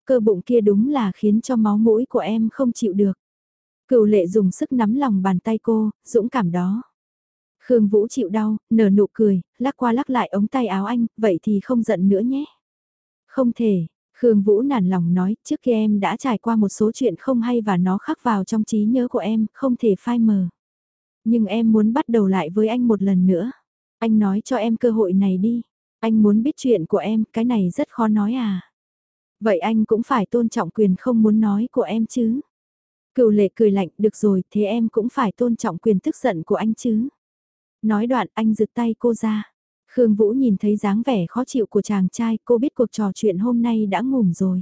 Cơ bụng kia đúng là khiến cho máu mũi của em không chịu được. Cựu lệ dùng sức nắm lòng bàn tay cô, dũng cảm đó. Khương Vũ chịu đau, nở nụ cười, lắc qua lắc lại ống tay áo anh, vậy thì không giận nữa nhé. Không thể, Khương Vũ nản lòng nói, trước khi em đã trải qua một số chuyện không hay và nó khắc vào trong trí nhớ của em, không thể phai mờ. Nhưng em muốn bắt đầu lại với anh một lần nữa. Anh nói cho em cơ hội này đi. Anh muốn biết chuyện của em, cái này rất khó nói à. Vậy anh cũng phải tôn trọng quyền không muốn nói của em chứ. Cựu lệ cười lạnh, được rồi, thế em cũng phải tôn trọng quyền tức giận của anh chứ. Nói đoạn anh giựt tay cô ra. Khương Vũ nhìn thấy dáng vẻ khó chịu của chàng trai, cô biết cuộc trò chuyện hôm nay đã ngủm rồi.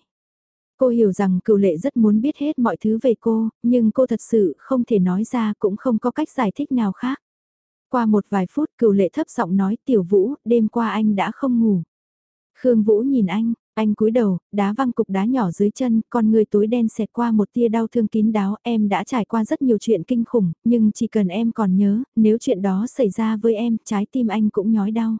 Cô hiểu rằng cựu lệ rất muốn biết hết mọi thứ về cô, nhưng cô thật sự không thể nói ra cũng không có cách giải thích nào khác. Qua một vài phút cựu lệ thấp giọng nói tiểu vũ, đêm qua anh đã không ngủ. Khương Vũ nhìn anh, anh cúi đầu, đá văng cục đá nhỏ dưới chân, con người tối đen xẹt qua một tia đau thương kín đáo, em đã trải qua rất nhiều chuyện kinh khủng, nhưng chỉ cần em còn nhớ, nếu chuyện đó xảy ra với em, trái tim anh cũng nhói đau.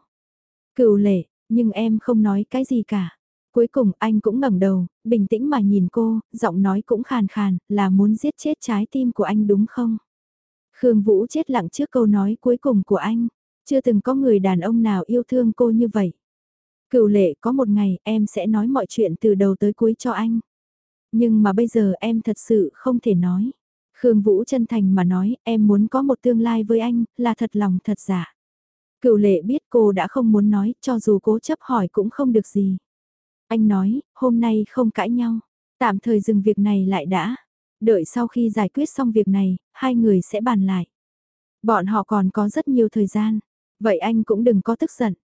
Cựu lệ, nhưng em không nói cái gì cả. Cuối cùng anh cũng ngẩng đầu, bình tĩnh mà nhìn cô, giọng nói cũng khàn khàn, là muốn giết chết trái tim của anh đúng không? Khương Vũ chết lặng trước câu nói cuối cùng của anh. Chưa từng có người đàn ông nào yêu thương cô như vậy. Cựu lệ có một ngày em sẽ nói mọi chuyện từ đầu tới cuối cho anh. Nhưng mà bây giờ em thật sự không thể nói. Khương Vũ chân thành mà nói em muốn có một tương lai với anh là thật lòng thật giả. Cựu lệ biết cô đã không muốn nói cho dù cố chấp hỏi cũng không được gì. Anh nói, hôm nay không cãi nhau, tạm thời dừng việc này lại đã. Đợi sau khi giải quyết xong việc này, hai người sẽ bàn lại. Bọn họ còn có rất nhiều thời gian, vậy anh cũng đừng có tức giận.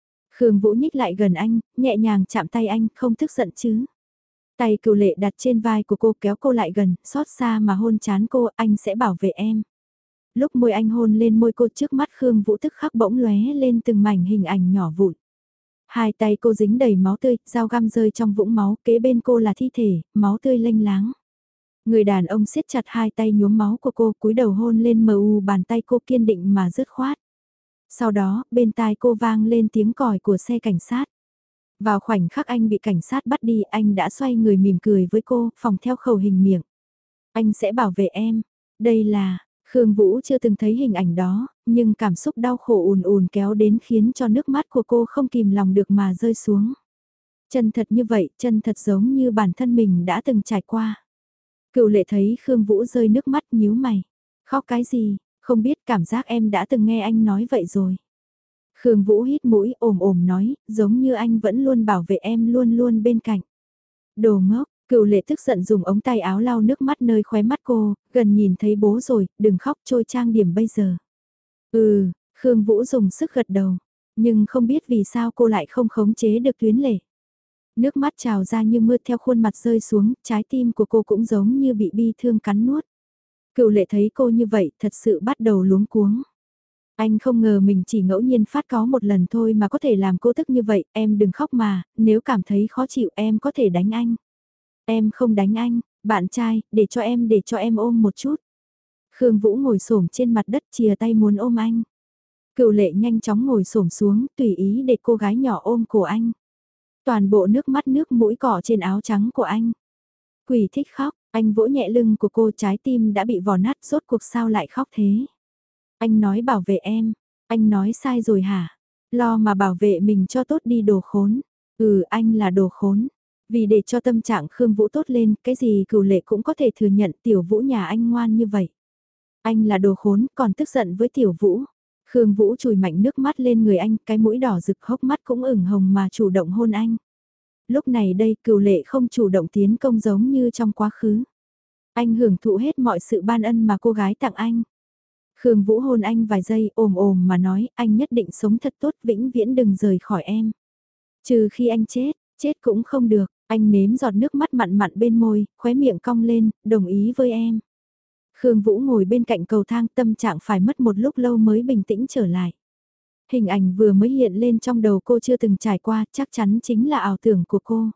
Khương Vũ nhích lại gần anh, nhẹ nhàng chạm tay anh, không tức giận chứ. Tay cựu lệ đặt trên vai của cô kéo cô lại gần, xót xa mà hôn chán cô, anh sẽ bảo vệ em. Lúc môi anh hôn lên môi cô trước mắt Khương Vũ tức khắc bỗng lóe lên từng mảnh hình ảnh nhỏ vụn. Hai tay cô dính đầy máu tươi, dao găm rơi trong vũng máu, kế bên cô là thi thể, máu tươi lênh láng. Người đàn ông siết chặt hai tay nhuốm máu của cô, cúi đầu hôn lên mờ u bàn tay cô kiên định mà dứt khoát. Sau đó, bên tai cô vang lên tiếng còi của xe cảnh sát. Vào khoảnh khắc anh bị cảnh sát bắt đi, anh đã xoay người mỉm cười với cô, phòng theo khẩu hình miệng. Anh sẽ bảo vệ em. Đây là, Khương Vũ chưa từng thấy hình ảnh đó, nhưng cảm xúc đau khổ ùn ùn kéo đến khiến cho nước mắt của cô không kìm lòng được mà rơi xuống. Chân thật như vậy, chân thật giống như bản thân mình đã từng trải qua. Cựu lệ thấy Khương Vũ rơi nước mắt nhíu mày. Khóc cái gì, không biết cảm giác em đã từng nghe anh nói vậy rồi. Khương Vũ hít mũi ồm ồm nói, giống như anh vẫn luôn bảo vệ em luôn luôn bên cạnh. Đồ ngốc, cựu lệ tức giận dùng ống tay áo lau nước mắt nơi khóe mắt cô, gần nhìn thấy bố rồi, đừng khóc trôi trang điểm bây giờ. Ừ, Khương Vũ dùng sức gật đầu, nhưng không biết vì sao cô lại không khống chế được tuyến lệ. Nước mắt trào ra như mưa theo khuôn mặt rơi xuống, trái tim của cô cũng giống như bị bi thương cắn nuốt. Cựu lệ thấy cô như vậy, thật sự bắt đầu luống cuống. Anh không ngờ mình chỉ ngẫu nhiên phát có một lần thôi mà có thể làm cô tức như vậy, em đừng khóc mà, nếu cảm thấy khó chịu em có thể đánh anh. Em không đánh anh, bạn trai, để cho em để cho em ôm một chút. Khương Vũ ngồi xổm trên mặt đất chìa tay muốn ôm anh. Cựu lệ nhanh chóng ngồi xổm xuống tùy ý để cô gái nhỏ ôm cổ anh. Toàn bộ nước mắt nước mũi cỏ trên áo trắng của anh. Quỷ thích khóc, anh vỗ nhẹ lưng của cô trái tim đã bị vò nát rốt cuộc sao lại khóc thế. Anh nói bảo vệ em, anh nói sai rồi hả? Lo mà bảo vệ mình cho tốt đi đồ khốn. Ừ anh là đồ khốn. Vì để cho tâm trạng Khương Vũ tốt lên, cái gì cửu lệ cũng có thể thừa nhận tiểu vũ nhà anh ngoan như vậy. Anh là đồ khốn, còn tức giận với tiểu vũ. Khương Vũ chùi mạnh nước mắt lên người anh, cái mũi đỏ rực hốc mắt cũng ửng hồng mà chủ động hôn anh. Lúc này đây cựu lệ không chủ động tiến công giống như trong quá khứ. Anh hưởng thụ hết mọi sự ban ân mà cô gái tặng anh. Khương Vũ hôn anh vài giây ồm ồm mà nói anh nhất định sống thật tốt vĩnh viễn đừng rời khỏi em. Trừ khi anh chết, chết cũng không được, anh nếm giọt nước mắt mặn mặn bên môi, khóe miệng cong lên, đồng ý với em. Khương Vũ ngồi bên cạnh cầu thang tâm trạng phải mất một lúc lâu mới bình tĩnh trở lại. Hình ảnh vừa mới hiện lên trong đầu cô chưa từng trải qua chắc chắn chính là ảo tưởng của cô.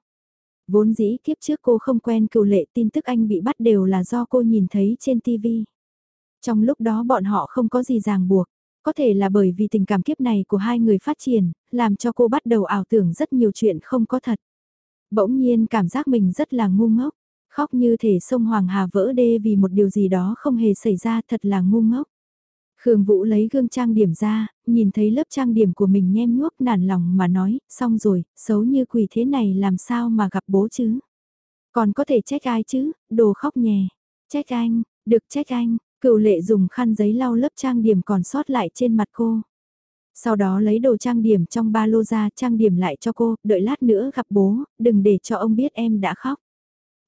Vốn dĩ kiếp trước cô không quen cựu lệ tin tức anh bị bắt đều là do cô nhìn thấy trên TV. Trong lúc đó bọn họ không có gì ràng buộc, có thể là bởi vì tình cảm kiếp này của hai người phát triển, làm cho cô bắt đầu ảo tưởng rất nhiều chuyện không có thật. Bỗng nhiên cảm giác mình rất là ngu ngốc, khóc như thể sông Hoàng Hà vỡ đê vì một điều gì đó không hề xảy ra thật là ngu ngốc. Khương Vũ lấy gương trang điểm ra, nhìn thấy lớp trang điểm của mình nhem nhuốc nản lòng mà nói, xong rồi, xấu như quỷ thế này làm sao mà gặp bố chứ? Còn có thể trách ai chứ, đồ khóc nhè. Trách anh, được trách anh, cựu lệ dùng khăn giấy lau lớp trang điểm còn sót lại trên mặt cô. Sau đó lấy đồ trang điểm trong ba lô ra trang điểm lại cho cô, đợi lát nữa gặp bố, đừng để cho ông biết em đã khóc.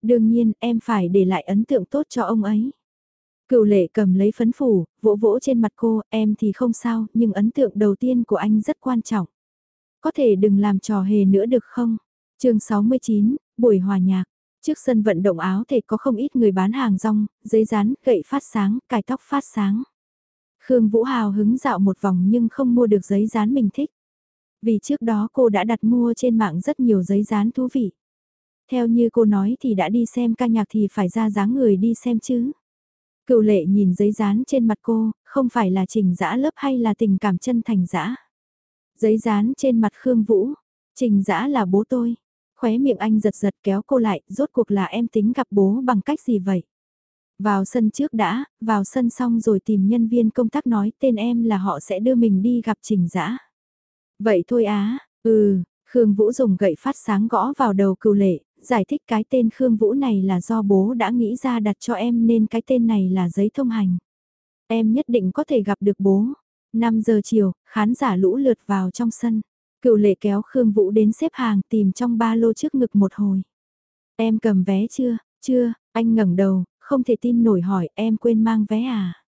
Đương nhiên, em phải để lại ấn tượng tốt cho ông ấy. Cựu lệ cầm lấy phấn phủ, vỗ vỗ trên mặt cô, em thì không sao, nhưng ấn tượng đầu tiên của anh rất quan trọng. Có thể đừng làm trò hề nữa được không? chương 69, buổi hòa nhạc. Trước sân vận động áo thể có không ít người bán hàng rong, giấy rán, gậy phát sáng, cài tóc phát sáng. Khương Vũ Hào hứng dạo một vòng nhưng không mua được giấy dán mình thích. Vì trước đó cô đã đặt mua trên mạng rất nhiều giấy dán thú vị. Theo như cô nói thì đã đi xem ca nhạc thì phải ra dáng người đi xem chứ. Cựu lệ nhìn giấy dán trên mặt cô, không phải là trình giã lớp hay là tình cảm chân thành giã. Giấy dán trên mặt Khương Vũ, trình giã là bố tôi. Khóe miệng anh giật giật kéo cô lại, rốt cuộc là em tính gặp bố bằng cách gì vậy? Vào sân trước đã, vào sân xong rồi tìm nhân viên công tác nói tên em là họ sẽ đưa mình đi gặp trình giã. Vậy thôi á, ừ, Khương Vũ dùng gậy phát sáng gõ vào đầu cựu lệ, giải thích cái tên Khương Vũ này là do bố đã nghĩ ra đặt cho em nên cái tên này là giấy thông hành. Em nhất định có thể gặp được bố. 5 giờ chiều, khán giả lũ lượt vào trong sân. Cựu lệ kéo Khương Vũ đến xếp hàng tìm trong ba lô trước ngực một hồi. Em cầm vé chưa? Chưa, anh ngẩng đầu, không thể tin nổi hỏi em quên mang vé à?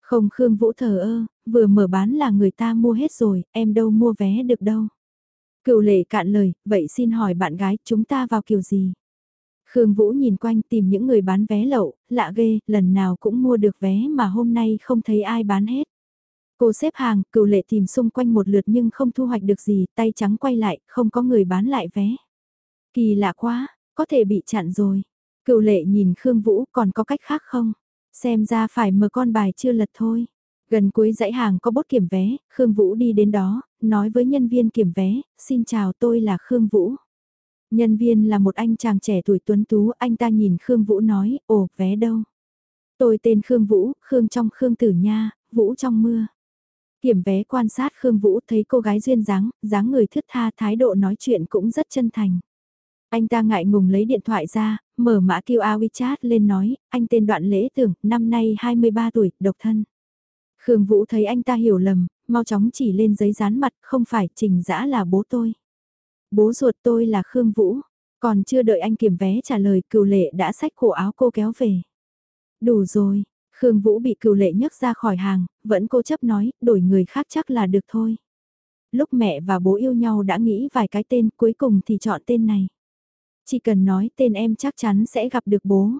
Không Khương Vũ thờ ơ, vừa mở bán là người ta mua hết rồi, em đâu mua vé được đâu. Cựu lệ cạn lời, vậy xin hỏi bạn gái chúng ta vào kiểu gì? Khương Vũ nhìn quanh tìm những người bán vé lậu, lạ ghê, lần nào cũng mua được vé mà hôm nay không thấy ai bán hết. Cô xếp hàng, cựu lệ tìm xung quanh một lượt nhưng không thu hoạch được gì, tay trắng quay lại, không có người bán lại vé. Kỳ lạ quá, có thể bị chặn rồi. Cựu lệ nhìn Khương Vũ còn có cách khác không? Xem ra phải mở con bài chưa lật thôi. Gần cuối dãy hàng có bốt kiểm vé, Khương Vũ đi đến đó, nói với nhân viên kiểm vé, xin chào tôi là Khương Vũ. Nhân viên là một anh chàng trẻ tuổi tuấn tú, anh ta nhìn Khương Vũ nói, ồ, vé đâu? Tôi tên Khương Vũ, Khương trong Khương Tử Nha, Vũ trong mưa. Kiểm vé quan sát Khương Vũ thấy cô gái duyên dáng, dáng người thướt tha thái độ nói chuyện cũng rất chân thành. Anh ta ngại ngùng lấy điện thoại ra, mở mã QR WeChat lên nói, anh tên đoạn lễ tưởng, năm nay 23 tuổi, độc thân. Khương Vũ thấy anh ta hiểu lầm, mau chóng chỉ lên giấy dán mặt, không phải trình dã là bố tôi. Bố ruột tôi là Khương Vũ, còn chưa đợi anh kiểm vé trả lời cựu lệ đã xách cổ áo cô kéo về. Đủ rồi, Khương Vũ bị cựu lệ nhấc ra khỏi hàng, vẫn cố chấp nói, đổi người khác chắc là được thôi. Lúc mẹ và bố yêu nhau đã nghĩ vài cái tên cuối cùng thì chọn tên này. Chỉ cần nói tên em chắc chắn sẽ gặp được bố.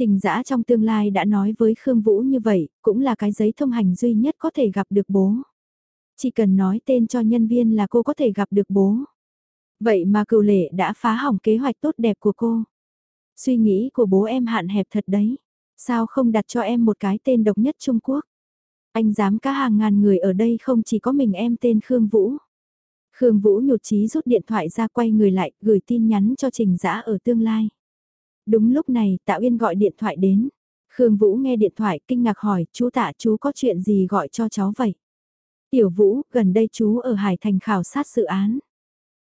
Trình Dã trong tương lai đã nói với Khương Vũ như vậy, cũng là cái giấy thông hành duy nhất có thể gặp được bố. Chỉ cần nói tên cho nhân viên là cô có thể gặp được bố. Vậy mà cựu lệ đã phá hỏng kế hoạch tốt đẹp của cô. Suy nghĩ của bố em hạn hẹp thật đấy. Sao không đặt cho em một cái tên độc nhất Trung Quốc? Anh dám cả hàng ngàn người ở đây không chỉ có mình em tên Khương Vũ. Khương Vũ nhụt chí rút điện thoại ra quay người lại, gửi tin nhắn cho Trình Dã ở tương lai. Đúng lúc này, Tạ Uyên gọi điện thoại đến. Khương Vũ nghe điện thoại kinh ngạc hỏi, chú Tạ chú có chuyện gì gọi cho cháu vậy? Tiểu Vũ, gần đây chú ở Hải Thành khảo sát dự án.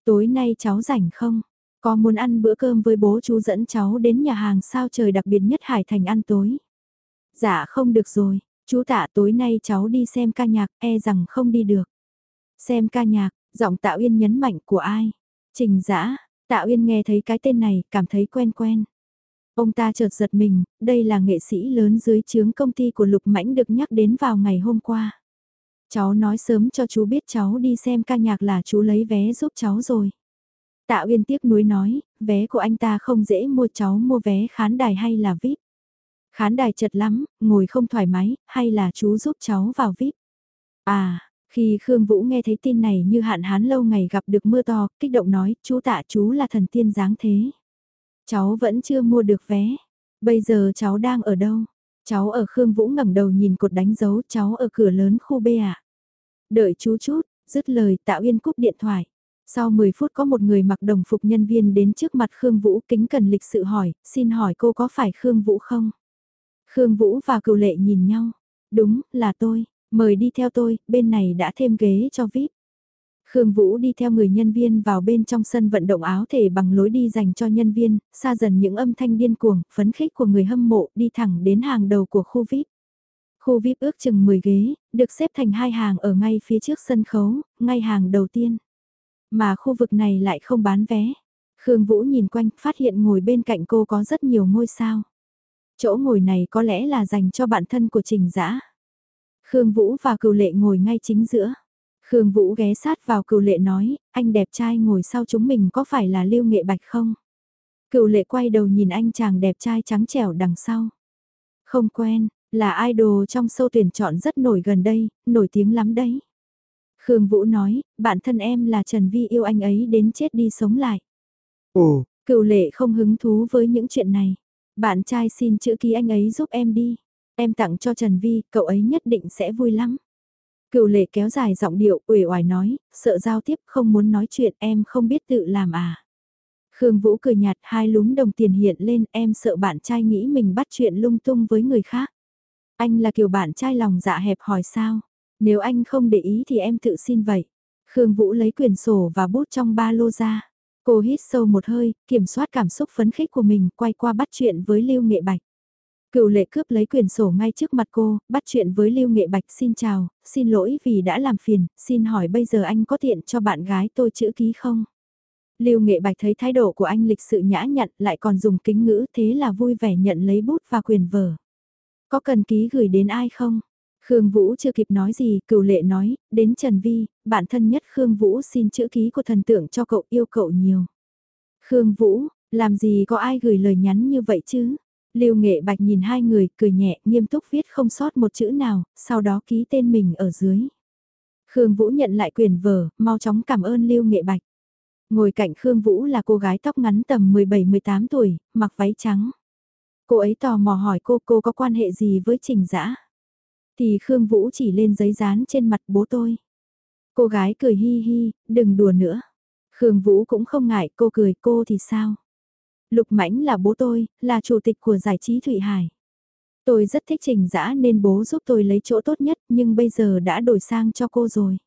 Tối nay cháu rảnh không? Có muốn ăn bữa cơm với bố chú dẫn cháu đến nhà hàng sao trời đặc biệt nhất Hải Thành ăn tối? Dạ không được rồi, chú tạ tối nay cháu đi xem ca nhạc, e rằng không đi được. Xem ca nhạc, giọng Tạ Uyên nhấn mạnh của ai? Trình Dã, Tạ Uyên nghe thấy cái tên này, cảm thấy quen quen. Ông ta chợt giật mình, đây là nghệ sĩ lớn dưới chướng công ty của Lục Mãnh được nhắc đến vào ngày hôm qua. Cháu nói sớm cho chú biết cháu đi xem ca nhạc là chú lấy vé giúp cháu rồi. Tạ Uyên tiếc nuối nói, vé của anh ta không dễ mua cháu mua vé khán đài hay là VIP. Khán đài chật lắm, ngồi không thoải mái, hay là chú giúp cháu vào VIP. À, khi Khương Vũ nghe thấy tin này như hạn hán lâu ngày gặp được mưa to, kích động nói, chú tạ chú là thần tiên dáng thế. Cháu vẫn chưa mua được vé. Bây giờ cháu đang ở đâu? Cháu ở Khương Vũ ngẩng đầu nhìn cột đánh dấu cháu ở cửa lớn khu B ạ. Đợi chú chút, dứt lời Tạ Uyên cúp điện thoại. Sau 10 phút có một người mặc đồng phục nhân viên đến trước mặt Khương Vũ kính cần lịch sự hỏi, xin hỏi cô có phải Khương Vũ không? Khương Vũ và cựu lệ nhìn nhau. Đúng, là tôi, mời đi theo tôi, bên này đã thêm ghế cho VIP. Khương Vũ đi theo người nhân viên vào bên trong sân vận động áo thể bằng lối đi dành cho nhân viên, xa dần những âm thanh điên cuồng, phấn khích của người hâm mộ đi thẳng đến hàng đầu của khu VIP. Khu VIP ước chừng 10 ghế, được xếp thành hai hàng ở ngay phía trước sân khấu, ngay hàng đầu tiên. Mà khu vực này lại không bán vé. Khương Vũ nhìn quanh, phát hiện ngồi bên cạnh cô có rất nhiều ngôi sao. Chỗ ngồi này có lẽ là dành cho bạn thân của Trình Dã. Khương Vũ và Cửu Lệ ngồi ngay chính giữa. Khương Vũ ghé sát vào cựu lệ nói, anh đẹp trai ngồi sau chúng mình có phải là lưu nghệ bạch không? Cựu lệ quay đầu nhìn anh chàng đẹp trai trắng trẻo đằng sau. Không quen, là idol trong sâu tuyển chọn rất nổi gần đây, nổi tiếng lắm đấy. Khương Vũ nói, bạn thân em là Trần Vi yêu anh ấy đến chết đi sống lại. Ồ, cựu lệ không hứng thú với những chuyện này. Bạn trai xin chữ ký anh ấy giúp em đi. Em tặng cho Trần Vi, cậu ấy nhất định sẽ vui lắm. Cựu lệ kéo dài giọng điệu, uể oải nói, sợ giao tiếp không muốn nói chuyện em không biết tự làm à. Khương Vũ cười nhạt hai lúm đồng tiền hiện lên em sợ bạn trai nghĩ mình bắt chuyện lung tung với người khác. Anh là kiểu bạn trai lòng dạ hẹp hỏi sao? Nếu anh không để ý thì em tự xin vậy. Khương Vũ lấy quyển sổ và bút trong ba lô ra. Cô hít sâu một hơi, kiểm soát cảm xúc phấn khích của mình, quay qua bắt chuyện với Lưu Nghệ Bạch. Cựu lệ cướp lấy quyển sổ ngay trước mặt cô, bắt chuyện với Lưu Nghệ Bạch xin chào, xin lỗi vì đã làm phiền, xin hỏi bây giờ anh có tiện cho bạn gái tôi chữ ký không? Lưu Nghệ Bạch thấy thái độ của anh lịch sự nhã nhặn lại còn dùng kính ngữ thế là vui vẻ nhận lấy bút và quyền vở. Có cần ký gửi đến ai không? Khương Vũ chưa kịp nói gì, cựu lệ nói, đến Trần Vi, bạn thân nhất Khương Vũ xin chữ ký của thần tượng cho cậu yêu cậu nhiều. Khương Vũ, làm gì có ai gửi lời nhắn như vậy chứ? Lưu Nghệ Bạch nhìn hai người, cười nhẹ, nghiêm túc viết không sót một chữ nào, sau đó ký tên mình ở dưới. Khương Vũ nhận lại quyền vở, mau chóng cảm ơn Lưu Nghệ Bạch. Ngồi cạnh Khương Vũ là cô gái tóc ngắn tầm 17-18 tuổi, mặc váy trắng. Cô ấy tò mò hỏi cô cô có quan hệ gì với Trình Dã. Thì Khương Vũ chỉ lên giấy dán trên mặt bố tôi. Cô gái cười hi hi, đừng đùa nữa. Khương Vũ cũng không ngại cô cười cô thì sao. Lục Mãnh là bố tôi, là chủ tịch của giải trí Thụy Hải. Tôi rất thích Trình Dã nên bố giúp tôi lấy chỗ tốt nhất nhưng bây giờ đã đổi sang cho cô rồi.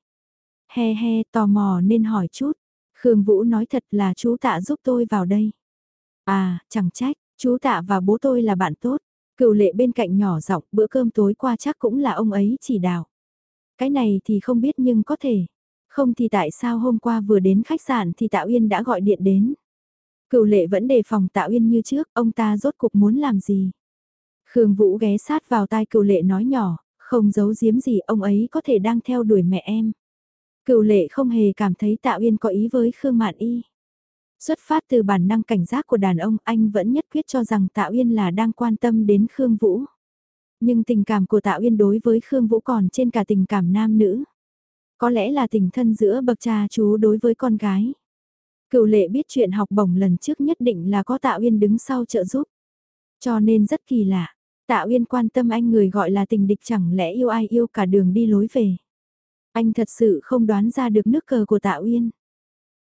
He he, tò mò nên hỏi chút. Khương Vũ nói thật là chú tạ giúp tôi vào đây. À, chẳng trách, chú tạ và bố tôi là bạn tốt. Cựu lệ bên cạnh nhỏ giọng bữa cơm tối qua chắc cũng là ông ấy chỉ đạo. Cái này thì không biết nhưng có thể. Không thì tại sao hôm qua vừa đến khách sạn thì Tạ Uyên đã gọi điện đến. Cựu lệ vẫn đề phòng Tạ Uyên như trước, ông ta rốt cục muốn làm gì. Khương Vũ ghé sát vào tai cựu lệ nói nhỏ, không giấu giếm gì ông ấy có thể đang theo đuổi mẹ em. Cựu lệ không hề cảm thấy Tạ Uyên có ý với Khương Mạn Y. Xuất phát từ bản năng cảnh giác của đàn ông anh vẫn nhất quyết cho rằng Tạ Uyên là đang quan tâm đến Khương Vũ. Nhưng tình cảm của Tạ Uyên đối với Khương Vũ còn trên cả tình cảm nam nữ. Có lẽ là tình thân giữa bậc cha chú đối với con gái. Cựu lệ biết chuyện học bổng lần trước nhất định là có Tạ Uyên đứng sau trợ giúp. Cho nên rất kỳ lạ. Tạ Uyên quan tâm anh người gọi là tình địch chẳng lẽ yêu ai yêu cả đường đi lối về. Anh thật sự không đoán ra được nước cờ của Tạ Uyên.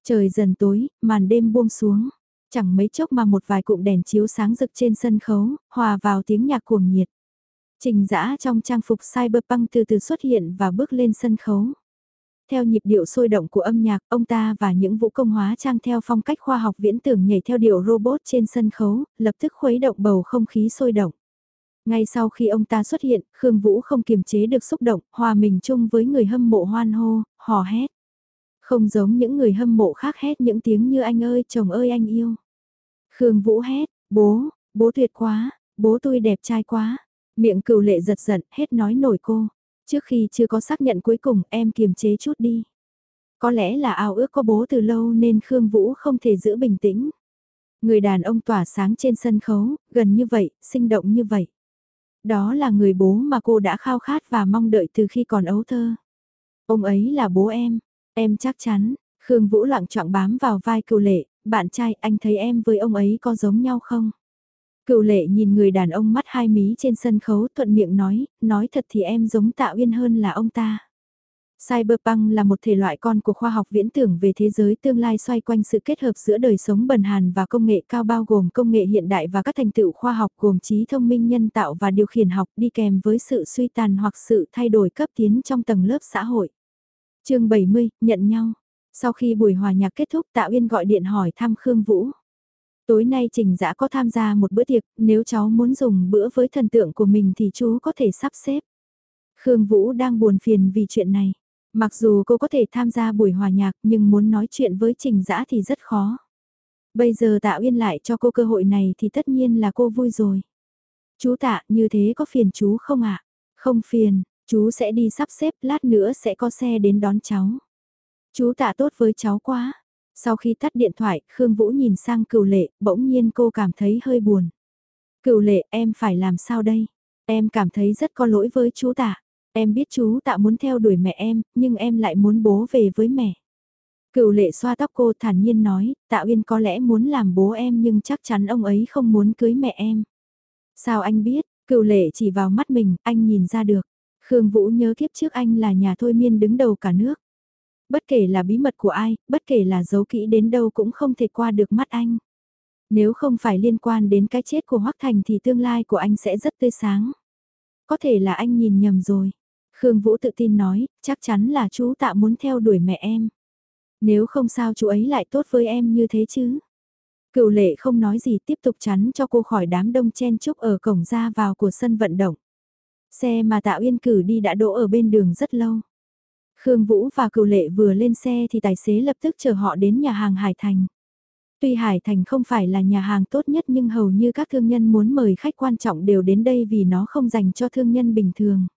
Trời dần tối, màn đêm buông xuống. Chẳng mấy chốc mà một vài cụm đèn chiếu sáng rực trên sân khấu, hòa vào tiếng nhạc cuồng nhiệt. Trình dã trong trang phục cyberpunk từ từ xuất hiện và bước lên sân khấu. Theo nhịp điệu sôi động của âm nhạc, ông ta và những vũ công hóa trang theo phong cách khoa học viễn tưởng nhảy theo điệu robot trên sân khấu, lập tức khuấy động bầu không khí sôi động. Ngay sau khi ông ta xuất hiện, Khương Vũ không kiềm chế được xúc động, hòa mình chung với người hâm mộ hoan hô, hò hét. Không giống những người hâm mộ khác hét những tiếng như anh ơi, chồng ơi anh yêu. Khương Vũ hét, bố, bố tuyệt quá, bố tôi đẹp trai quá. Miệng cừu lệ giật giận, hết nói nổi cô. Trước khi chưa có xác nhận cuối cùng em kiềm chế chút đi. Có lẽ là ao ước có bố từ lâu nên Khương Vũ không thể giữ bình tĩnh. Người đàn ông tỏa sáng trên sân khấu, gần như vậy, sinh động như vậy. Đó là người bố mà cô đã khao khát và mong đợi từ khi còn ấu thơ. Ông ấy là bố em, em chắc chắn, Khương Vũ lặng trọng bám vào vai cựu lệ, bạn trai anh thấy em với ông ấy có giống nhau không? Cựu lệ nhìn người đàn ông mắt hai mí trên sân khấu thuận miệng nói, nói thật thì em giống Tạ Uyên hơn là ông ta. Cyberpunk là một thể loại con của khoa học viễn tưởng về thế giới tương lai xoay quanh sự kết hợp giữa đời sống bần hàn và công nghệ cao bao gồm công nghệ hiện đại và các thành tựu khoa học gồm trí thông minh nhân tạo và điều khiển học đi kèm với sự suy tàn hoặc sự thay đổi cấp tiến trong tầng lớp xã hội. chương 70, nhận nhau. Sau khi buổi hòa nhạc kết thúc Tạ Uyên gọi điện hỏi thăm Khương Vũ. Tối nay Trình Dã có tham gia một bữa tiệc, nếu cháu muốn dùng bữa với thần tượng của mình thì chú có thể sắp xếp. Khương Vũ đang buồn phiền vì chuyện này. Mặc dù cô có thể tham gia buổi hòa nhạc nhưng muốn nói chuyện với Trình Dã thì rất khó. Bây giờ Tạ Uyên lại cho cô cơ hội này thì tất nhiên là cô vui rồi. Chú Tạ, như thế có phiền chú không ạ? Không phiền, chú sẽ đi sắp xếp, lát nữa sẽ có xe đến đón cháu. Chú Tạ tốt với cháu quá. Sau khi tắt điện thoại, Khương Vũ nhìn sang cựu lệ, bỗng nhiên cô cảm thấy hơi buồn. Cựu lệ, em phải làm sao đây? Em cảm thấy rất có lỗi với chú Tạ. Em biết chú tạ muốn theo đuổi mẹ em, nhưng em lại muốn bố về với mẹ. Cựu lệ xoa tóc cô thản nhiên nói, tạ uyên có lẽ muốn làm bố em nhưng chắc chắn ông ấy không muốn cưới mẹ em. Sao anh biết, cựu lệ chỉ vào mắt mình, anh nhìn ra được. Khương Vũ nhớ kiếp trước anh là nhà thôi miên đứng đầu cả nước. Bất kể là bí mật của ai, bất kể là giấu kỹ đến đâu cũng không thể qua được mắt anh. Nếu không phải liên quan đến cái chết của Hoắc Thành thì tương lai của anh sẽ rất tươi sáng. Có thể là anh nhìn nhầm rồi. Khương Vũ tự tin nói, chắc chắn là chú tạ muốn theo đuổi mẹ em. Nếu không sao chú ấy lại tốt với em như thế chứ. Cựu lệ không nói gì tiếp tục chắn cho cô khỏi đám đông chen chúc ở cổng ra vào của sân vận động. Xe mà Tạ Uyên cử đi đã đỗ ở bên đường rất lâu. Khương Vũ và Cửu lệ vừa lên xe thì tài xế lập tức chờ họ đến nhà hàng Hải Thành. Tuy Hải Thành không phải là nhà hàng tốt nhất nhưng hầu như các thương nhân muốn mời khách quan trọng đều đến đây vì nó không dành cho thương nhân bình thường.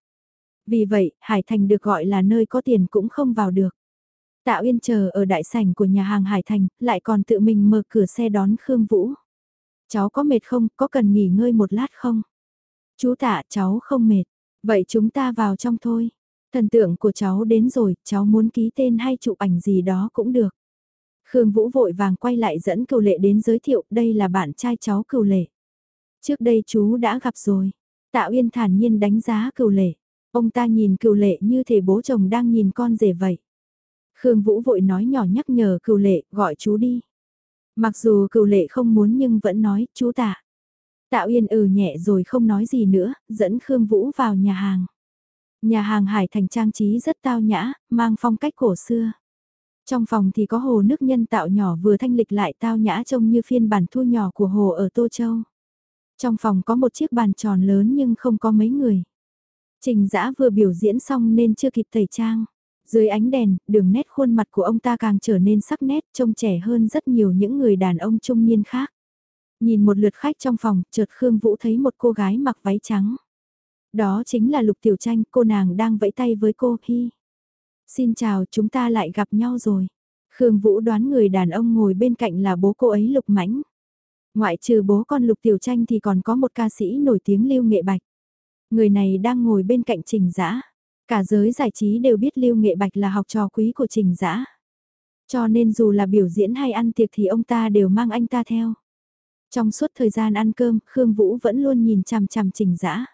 Vì vậy, Hải Thành được gọi là nơi có tiền cũng không vào được. Tạ Uyên chờ ở đại sảnh của nhà hàng Hải Thành, lại còn tự mình mở cửa xe đón Khương Vũ. Cháu có mệt không, có cần nghỉ ngơi một lát không? Chú tạ, cháu không mệt. Vậy chúng ta vào trong thôi. Thần tượng của cháu đến rồi, cháu muốn ký tên hay chụp ảnh gì đó cũng được. Khương Vũ vội vàng quay lại dẫn Cầu lệ đến giới thiệu, đây là bạn trai cháu Cầu lệ. Trước đây chú đã gặp rồi. Tạ Uyên thản nhiên đánh giá Cầu lệ. Ông ta nhìn cựu lệ như thể bố chồng đang nhìn con rể vậy. Khương Vũ vội nói nhỏ nhắc nhở cựu lệ, gọi chú đi. Mặc dù cựu lệ không muốn nhưng vẫn nói, chú tạ. Tạ Uyên ừ nhẹ rồi không nói gì nữa, dẫn Khương Vũ vào nhà hàng. Nhà hàng Hải Thành trang trí rất tao nhã, mang phong cách cổ xưa. Trong phòng thì có hồ nước nhân tạo nhỏ vừa thanh lịch lại tao nhã trông như phiên bản thu nhỏ của hồ ở Tô Châu. Trong phòng có một chiếc bàn tròn lớn nhưng không có mấy người. Trình Dã vừa biểu diễn xong nên chưa kịp tẩy trang. Dưới ánh đèn, đường nét khuôn mặt của ông ta càng trở nên sắc nét, trông trẻ hơn rất nhiều những người đàn ông trung niên khác. Nhìn một lượt khách trong phòng, chợt Khương Vũ thấy một cô gái mặc váy trắng. Đó chính là Lục Tiểu Tranh, cô nàng đang vẫy tay với cô, Hi. Xin chào, chúng ta lại gặp nhau rồi. Khương Vũ đoán người đàn ông ngồi bên cạnh là bố cô ấy Lục Mãnh. Ngoại trừ bố con Lục Tiểu Tranh thì còn có một ca sĩ nổi tiếng Lưu Nghệ Bạch. Người này đang ngồi bên cạnh Trình Dã. Cả giới giải trí đều biết Lưu Nghệ Bạch là học trò quý của Trình Dã. Cho nên dù là biểu diễn hay ăn tiệc thì ông ta đều mang anh ta theo. Trong suốt thời gian ăn cơm, Khương Vũ vẫn luôn nhìn chằm chằm Trình Dã.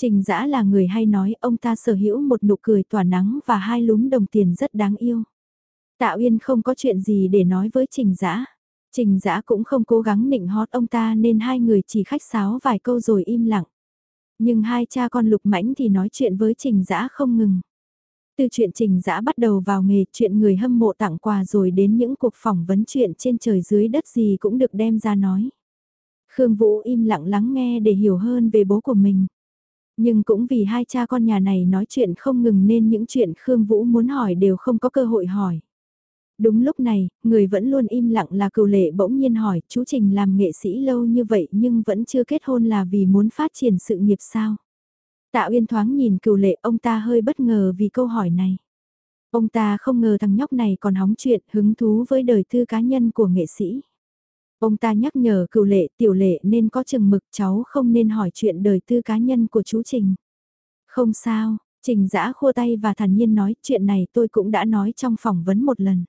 Trình Dã là người hay nói ông ta sở hữu một nụ cười tỏa nắng và hai lúm đồng tiền rất đáng yêu. Tạ Uyên không có chuyện gì để nói với Trình Dã. Trình Dã cũng không cố gắng nịnh hót ông ta nên hai người chỉ khách sáo vài câu rồi im lặng. Nhưng hai cha con Lục Mãnh thì nói chuyện với Trình Dã không ngừng. Từ chuyện Trình Dã bắt đầu vào nghề, chuyện người hâm mộ tặng quà rồi đến những cuộc phỏng vấn chuyện trên trời dưới đất gì cũng được đem ra nói. Khương Vũ im lặng lắng nghe để hiểu hơn về bố của mình. Nhưng cũng vì hai cha con nhà này nói chuyện không ngừng nên những chuyện Khương Vũ muốn hỏi đều không có cơ hội hỏi. Đúng lúc này, người vẫn luôn im lặng là cựu lệ bỗng nhiên hỏi, chú Trình làm nghệ sĩ lâu như vậy nhưng vẫn chưa kết hôn là vì muốn phát triển sự nghiệp sao? Tạ Uyên thoáng nhìn cựu lệ ông ta hơi bất ngờ vì câu hỏi này. Ông ta không ngờ thằng nhóc này còn hóng chuyện hứng thú với đời tư cá nhân của nghệ sĩ. Ông ta nhắc nhở cựu lệ tiểu lệ nên có chừng mực cháu không nên hỏi chuyện đời tư cá nhân của chú Trình. Không sao, Trình giã khua tay và thản nhiên nói chuyện này tôi cũng đã nói trong phỏng vấn một lần.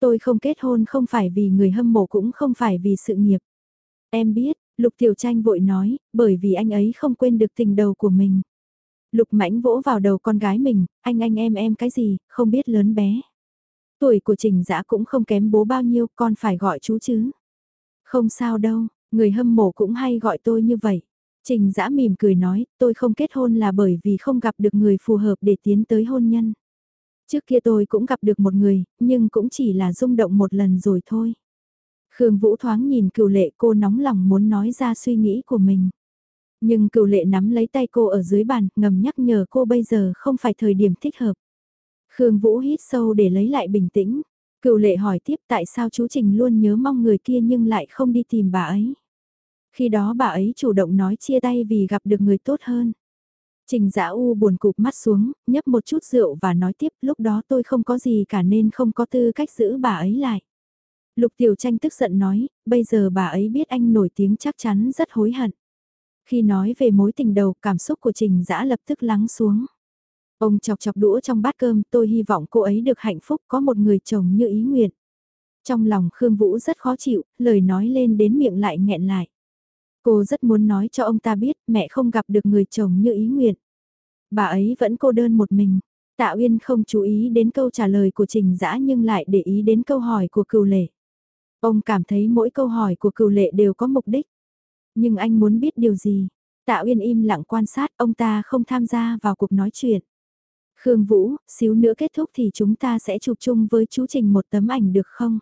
Tôi không kết hôn không phải vì người hâm mộ cũng không phải vì sự nghiệp. Em biết, Lục Tiểu Tranh vội nói, bởi vì anh ấy không quên được tình đầu của mình. Lục mãnh vỗ vào đầu con gái mình, anh anh em em cái gì, không biết lớn bé. Tuổi của Trình Dã cũng không kém bố bao nhiêu, con phải gọi chú chứ. Không sao đâu, người hâm mộ cũng hay gọi tôi như vậy. Trình Dã mỉm cười nói, tôi không kết hôn là bởi vì không gặp được người phù hợp để tiến tới hôn nhân. Trước kia tôi cũng gặp được một người, nhưng cũng chỉ là rung động một lần rồi thôi. Khương Vũ thoáng nhìn cựu lệ cô nóng lòng muốn nói ra suy nghĩ của mình. Nhưng cựu lệ nắm lấy tay cô ở dưới bàn, ngầm nhắc nhở cô bây giờ không phải thời điểm thích hợp. Khương Vũ hít sâu để lấy lại bình tĩnh. Cựu lệ hỏi tiếp tại sao chú Trình luôn nhớ mong người kia nhưng lại không đi tìm bà ấy. Khi đó bà ấy chủ động nói chia tay vì gặp được người tốt hơn. Trình Dã U buồn cụp mắt xuống, nhấp một chút rượu và nói tiếp lúc đó tôi không có gì cả nên không có tư cách giữ bà ấy lại. Lục Tiểu Tranh tức giận nói, bây giờ bà ấy biết anh nổi tiếng chắc chắn rất hối hận. Khi nói về mối tình đầu, cảm xúc của Trình Dã lập tức lắng xuống. Ông chọc chọc đũa trong bát cơm, tôi hy vọng cô ấy được hạnh phúc có một người chồng như ý nguyện. Trong lòng Khương Vũ rất khó chịu, lời nói lên đến miệng lại nghẹn lại. Cô rất muốn nói cho ông ta biết mẹ không gặp được người chồng như ý nguyện. Bà ấy vẫn cô đơn một mình. Tạ Uyên không chú ý đến câu trả lời của Trình Dã nhưng lại để ý đến câu hỏi của cựu lệ. Ông cảm thấy mỗi câu hỏi của cựu lệ đều có mục đích. Nhưng anh muốn biết điều gì? Tạ Uyên im lặng quan sát ông ta không tham gia vào cuộc nói chuyện. Khương Vũ, xíu nữa kết thúc thì chúng ta sẽ chụp chung với chú Trình một tấm ảnh được không?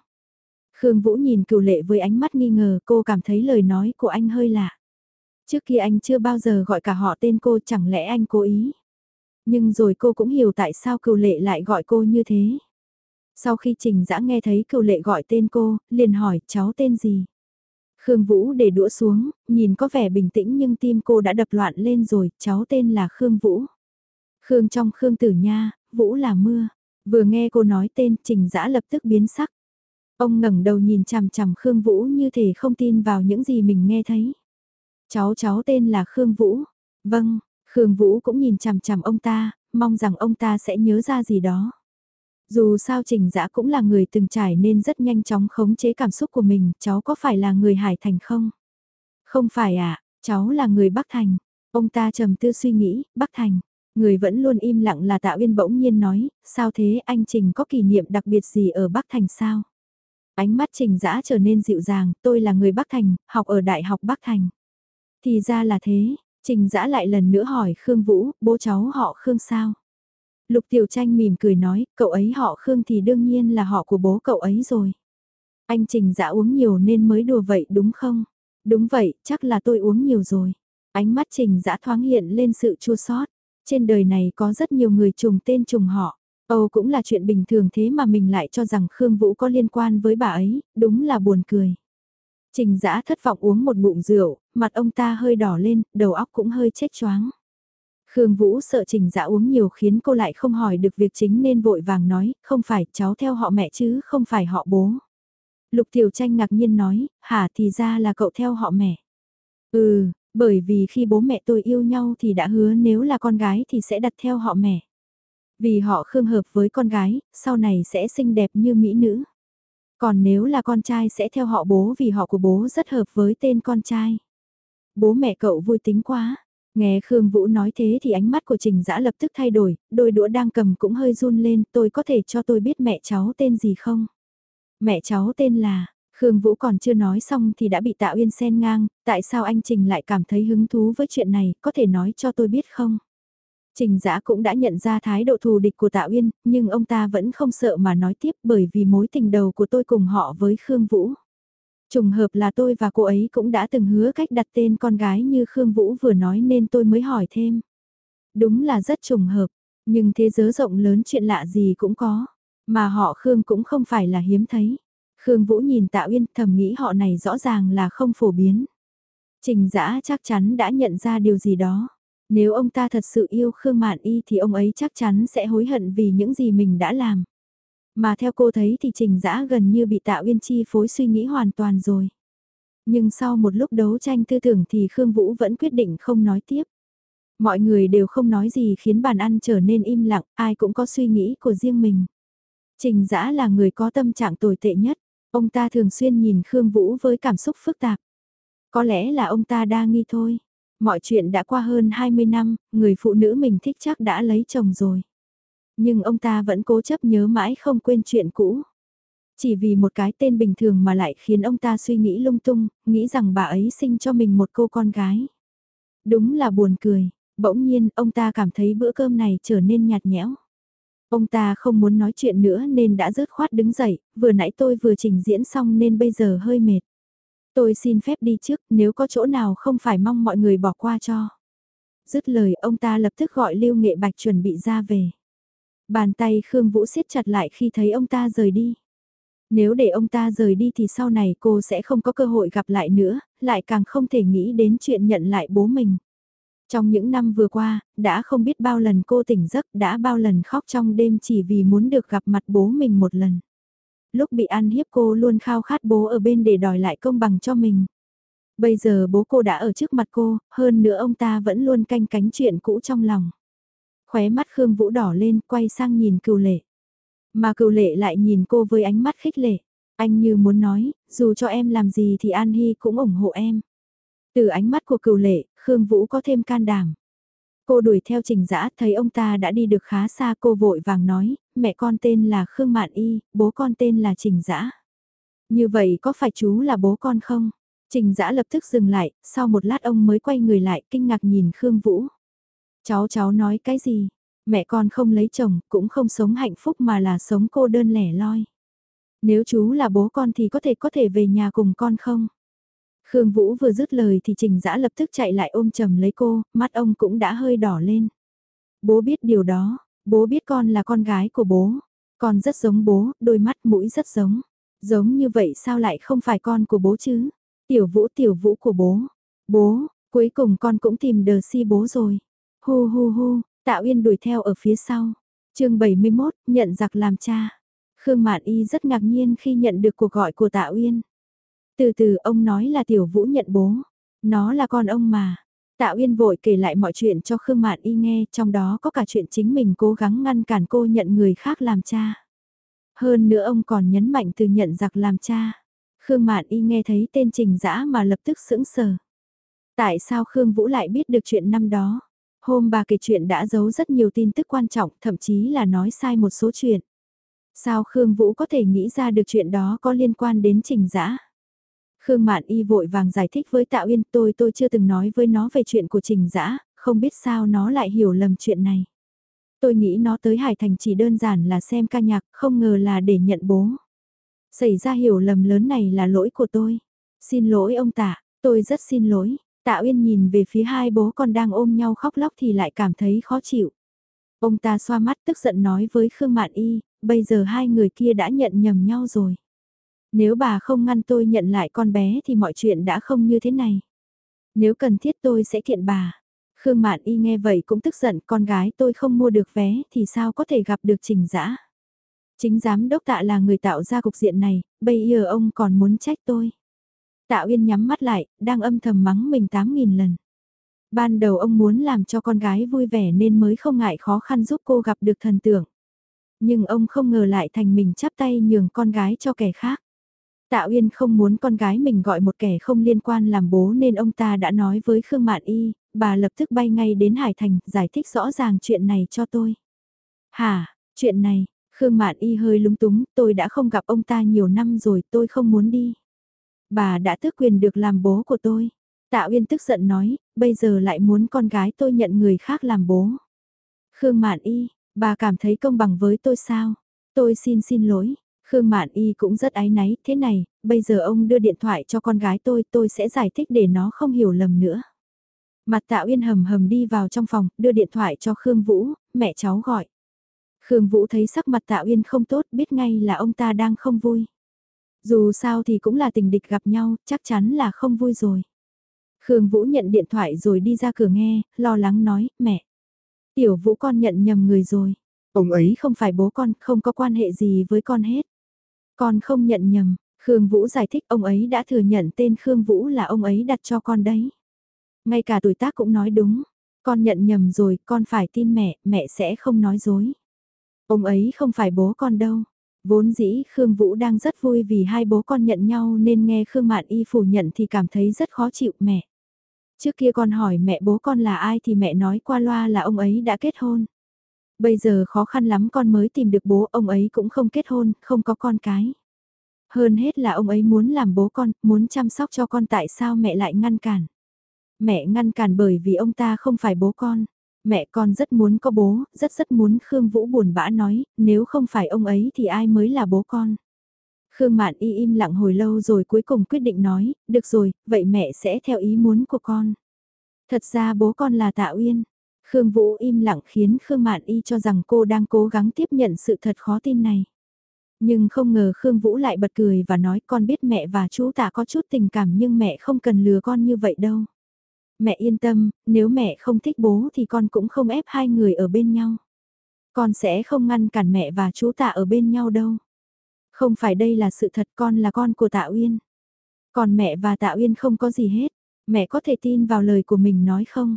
Khương Vũ nhìn cựu lệ với ánh mắt nghi ngờ cô cảm thấy lời nói của anh hơi lạ. Trước kia anh chưa bao giờ gọi cả họ tên cô chẳng lẽ anh cố ý. Nhưng rồi cô cũng hiểu tại sao cựu lệ lại gọi cô như thế. Sau khi Trình Dã nghe thấy cựu lệ gọi tên cô, liền hỏi cháu tên gì. Khương Vũ để đũa xuống, nhìn có vẻ bình tĩnh nhưng tim cô đã đập loạn lên rồi, cháu tên là Khương Vũ. Khương trong Khương Tử Nha, Vũ là mưa. Vừa nghe cô nói tên Trình Dã lập tức biến sắc. Ông ngẩng đầu nhìn chằm chằm Khương Vũ như thể không tin vào những gì mình nghe thấy. Cháu cháu tên là Khương Vũ. Vâng, Khương Vũ cũng nhìn chằm chằm ông ta, mong rằng ông ta sẽ nhớ ra gì đó. Dù sao Trình Dã cũng là người từng trải nên rất nhanh chóng khống chế cảm xúc của mình, cháu có phải là người Hải Thành không? Không phải ạ, à, cháu là người Bắc Thành. Ông ta trầm tư suy nghĩ, Bắc Thành. Người vẫn luôn im lặng là Tạ Uyên bỗng nhiên nói, sao thế anh Trình có kỷ niệm đặc biệt gì ở Bắc Thành sao? Ánh mắt Trình Dã trở nên dịu dàng, tôi là người Bắc Thành, học ở Đại học Bắc Thành. Thì ra là thế, Trình Dã lại lần nữa hỏi Khương Vũ, bố cháu họ Khương sao? Lục Tiểu Tranh mỉm cười nói, cậu ấy họ Khương thì đương nhiên là họ của bố cậu ấy rồi. Anh Trình Dã uống nhiều nên mới đùa vậy đúng không? Đúng vậy, chắc là tôi uống nhiều rồi. Ánh mắt Trình Dã thoáng hiện lên sự chua xót. Trên đời này có rất nhiều người trùng tên trùng họ. Âu cũng là chuyện bình thường thế mà mình lại cho rằng Khương Vũ có liên quan với bà ấy, đúng là buồn cười. Trình Dã thất vọng uống một bụng rượu, mặt ông ta hơi đỏ lên, đầu óc cũng hơi chết choáng. Khương Vũ sợ Trình Dã uống nhiều khiến cô lại không hỏi được việc chính nên vội vàng nói, không phải cháu theo họ mẹ chứ không phải họ bố. Lục Tiểu Tranh ngạc nhiên nói, hả thì ra là cậu theo họ mẹ. Ừ, bởi vì khi bố mẹ tôi yêu nhau thì đã hứa nếu là con gái thì sẽ đặt theo họ mẹ. Vì họ khương hợp với con gái, sau này sẽ xinh đẹp như mỹ nữ. Còn nếu là con trai sẽ theo họ bố vì họ của bố rất hợp với tên con trai. Bố mẹ cậu vui tính quá. Nghe Khương Vũ nói thế thì ánh mắt của Trình Dã lập tức thay đổi, đôi đũa đang cầm cũng hơi run lên, tôi có thể cho tôi biết mẹ cháu tên gì không? Mẹ cháu tên là, Khương Vũ còn chưa nói xong thì đã bị Tạ Uyên xen ngang, tại sao anh Trình lại cảm thấy hứng thú với chuyện này, có thể nói cho tôi biết không? Trình Dã cũng đã nhận ra thái độ thù địch của Tạ Uyên, nhưng ông ta vẫn không sợ mà nói tiếp bởi vì mối tình đầu của tôi cùng họ với Khương Vũ. Trùng hợp là tôi và cô ấy cũng đã từng hứa cách đặt tên con gái như Khương Vũ vừa nói nên tôi mới hỏi thêm. Đúng là rất trùng hợp, nhưng thế giới rộng lớn chuyện lạ gì cũng có, mà họ Khương cũng không phải là hiếm thấy. Khương Vũ nhìn Tạ Uyên thầm nghĩ họ này rõ ràng là không phổ biến. Trình Dã chắc chắn đã nhận ra điều gì đó. Nếu ông ta thật sự yêu Khương Mạn Y thì ông ấy chắc chắn sẽ hối hận vì những gì mình đã làm. Mà theo cô thấy thì Trình Dã gần như bị Tạ Uyên chi phối suy nghĩ hoàn toàn rồi. Nhưng sau một lúc đấu tranh tư tưởng thì Khương Vũ vẫn quyết định không nói tiếp. Mọi người đều không nói gì khiến bàn ăn trở nên im lặng, ai cũng có suy nghĩ của riêng mình. Trình Dã là người có tâm trạng tồi tệ nhất, ông ta thường xuyên nhìn Khương Vũ với cảm xúc phức tạp. Có lẽ là ông ta đa nghi thôi. Mọi chuyện đã qua hơn 20 năm, người phụ nữ mình thích chắc đã lấy chồng rồi. Nhưng ông ta vẫn cố chấp nhớ mãi không quên chuyện cũ. Chỉ vì một cái tên bình thường mà lại khiến ông ta suy nghĩ lung tung, nghĩ rằng bà ấy sinh cho mình một cô con gái. Đúng là buồn cười, bỗng nhiên ông ta cảm thấy bữa cơm này trở nên nhạt nhẽo. Ông ta không muốn nói chuyện nữa nên đã rớt khoát đứng dậy, vừa nãy tôi vừa trình diễn xong nên bây giờ hơi mệt. Tôi xin phép đi trước, nếu có chỗ nào không phải mong mọi người bỏ qua cho. Dứt lời ông ta lập tức gọi Lưu Nghệ Bạch chuẩn bị ra về. Bàn tay Khương Vũ siết chặt lại khi thấy ông ta rời đi. Nếu để ông ta rời đi thì sau này cô sẽ không có cơ hội gặp lại nữa, lại càng không thể nghĩ đến chuyện nhận lại bố mình. Trong những năm vừa qua, đã không biết bao lần cô tỉnh giấc, đã bao lần khóc trong đêm chỉ vì muốn được gặp mặt bố mình một lần. Lúc bị ăn hiếp cô luôn khao khát bố ở bên để đòi lại công bằng cho mình. Bây giờ bố cô đã ở trước mặt cô, hơn nữa ông ta vẫn luôn canh cánh chuyện cũ trong lòng. Khóe mắt Khương Vũ đỏ lên, quay sang nhìn cựu lệ. Mà cựu lệ lại nhìn cô với ánh mắt khích lệ. Anh như muốn nói, dù cho em làm gì thì An Hy cũng ủng hộ em. Từ ánh mắt của cựu lệ, Khương Vũ có thêm can đảm. Cô đuổi theo trình dã thấy ông ta đã đi được khá xa cô vội vàng nói, mẹ con tên là Khương Mạn Y, bố con tên là trình dã Như vậy có phải chú là bố con không? Trình dã lập tức dừng lại, sau một lát ông mới quay người lại kinh ngạc nhìn Khương Vũ. Cháu cháu nói cái gì? Mẹ con không lấy chồng, cũng không sống hạnh phúc mà là sống cô đơn lẻ loi. Nếu chú là bố con thì có thể có thể về nhà cùng con không? Khương Vũ vừa dứt lời thì Trình Dã lập tức chạy lại ôm chầm lấy cô, mắt ông cũng đã hơi đỏ lên. Bố biết điều đó, bố biết con là con gái của bố. Con rất giống bố, đôi mắt mũi rất giống. Giống như vậy sao lại không phải con của bố chứ? Tiểu Vũ tiểu Vũ của bố. Bố, cuối cùng con cũng tìm đờ si bố rồi. Hu hu hu, Tạ Uyên đuổi theo ở phía sau. chương 71, nhận giặc làm cha. Khương Mạn Y rất ngạc nhiên khi nhận được cuộc gọi của Tạ Uyên. Từ từ ông nói là Tiểu Vũ nhận bố. Nó là con ông mà. Tạ Uyên vội kể lại mọi chuyện cho Khương Mạn Y nghe, trong đó có cả chuyện chính mình cố gắng ngăn cản cô nhận người khác làm cha. Hơn nữa ông còn nhấn mạnh từ nhận giặc làm cha. Khương Mạn Y nghe thấy tên Trình Dã mà lập tức sững sờ. Tại sao Khương Vũ lại biết được chuyện năm đó? Hôm bà kể chuyện đã giấu rất nhiều tin tức quan trọng, thậm chí là nói sai một số chuyện. Sao Khương Vũ có thể nghĩ ra được chuyện đó có liên quan đến Trình Dã? Khương Mạn Y vội vàng giải thích với Tạ Uyên tôi tôi chưa từng nói với nó về chuyện của Trình Dã, không biết sao nó lại hiểu lầm chuyện này. Tôi nghĩ nó tới Hải Thành chỉ đơn giản là xem ca nhạc, không ngờ là để nhận bố. Xảy ra hiểu lầm lớn này là lỗi của tôi. Xin lỗi ông Tạ, tôi rất xin lỗi. Tạ Uyên nhìn về phía hai bố con đang ôm nhau khóc lóc thì lại cảm thấy khó chịu. Ông ta xoa mắt tức giận nói với Khương Mạn Y, bây giờ hai người kia đã nhận nhầm nhau rồi. Nếu bà không ngăn tôi nhận lại con bé thì mọi chuyện đã không như thế này. Nếu cần thiết tôi sẽ kiện bà. Khương Mạn Y nghe vậy cũng tức giận con gái tôi không mua được vé thì sao có thể gặp được trình dã Chính giám đốc tạ là người tạo ra cục diện này, bây giờ ông còn muốn trách tôi. Tạ Uyên nhắm mắt lại, đang âm thầm mắng mình 8.000 lần. Ban đầu ông muốn làm cho con gái vui vẻ nên mới không ngại khó khăn giúp cô gặp được thần tượng. Nhưng ông không ngờ lại thành mình chắp tay nhường con gái cho kẻ khác. Tạ Uyên không muốn con gái mình gọi một kẻ không liên quan làm bố nên ông ta đã nói với Khương Mạn Y, bà lập tức bay ngay đến Hải Thành giải thích rõ ràng chuyện này cho tôi. Hả, chuyện này, Khương Mạn Y hơi lúng túng, tôi đã không gặp ông ta nhiều năm rồi, tôi không muốn đi. Bà đã tước quyền được làm bố của tôi. Tạ Uyên tức giận nói, bây giờ lại muốn con gái tôi nhận người khác làm bố. Khương Mạn Y, bà cảm thấy công bằng với tôi sao? Tôi xin xin lỗi. Khương Mạn Y cũng rất ái náy, thế này, bây giờ ông đưa điện thoại cho con gái tôi, tôi sẽ giải thích để nó không hiểu lầm nữa. Mặt Tạ Uyên hầm hầm đi vào trong phòng, đưa điện thoại cho Khương Vũ, mẹ cháu gọi. Khương Vũ thấy sắc mặt Tạ Uyên không tốt, biết ngay là ông ta đang không vui. Dù sao thì cũng là tình địch gặp nhau, chắc chắn là không vui rồi. Khương Vũ nhận điện thoại rồi đi ra cửa nghe, lo lắng nói, mẹ. Tiểu Vũ con nhận nhầm người rồi. Ông ấy không phải bố con, không có quan hệ gì với con hết. Con không nhận nhầm, Khương Vũ giải thích ông ấy đã thừa nhận tên Khương Vũ là ông ấy đặt cho con đấy. Ngay cả tuổi tác cũng nói đúng, con nhận nhầm rồi, con phải tin mẹ, mẹ sẽ không nói dối. Ông ấy không phải bố con đâu. Vốn dĩ Khương Vũ đang rất vui vì hai bố con nhận nhau nên nghe Khương Mạn Y phủ nhận thì cảm thấy rất khó chịu mẹ. Trước kia con hỏi mẹ bố con là ai thì mẹ nói qua loa là ông ấy đã kết hôn. Bây giờ khó khăn lắm con mới tìm được bố ông ấy cũng không kết hôn, không có con cái. Hơn hết là ông ấy muốn làm bố con, muốn chăm sóc cho con tại sao mẹ lại ngăn cản. Mẹ ngăn cản bởi vì ông ta không phải bố con. Mẹ con rất muốn có bố, rất rất muốn Khương Vũ buồn bã nói, nếu không phải ông ấy thì ai mới là bố con. Khương Mạn y im lặng hồi lâu rồi cuối cùng quyết định nói, được rồi, vậy mẹ sẽ theo ý muốn của con. Thật ra bố con là Tạ Uyên. Khương Vũ im lặng khiến Khương Mạn y cho rằng cô đang cố gắng tiếp nhận sự thật khó tin này. Nhưng không ngờ Khương Vũ lại bật cười và nói con biết mẹ và chú Tạ có chút tình cảm nhưng mẹ không cần lừa con như vậy đâu. Mẹ yên tâm, nếu mẹ không thích bố thì con cũng không ép hai người ở bên nhau. Con sẽ không ngăn cản mẹ và chú Tạ ở bên nhau đâu. Không phải đây là sự thật con là con của Tạ Uyên. Còn mẹ và Tạ Uyên không có gì hết. Mẹ có thể tin vào lời của mình nói không?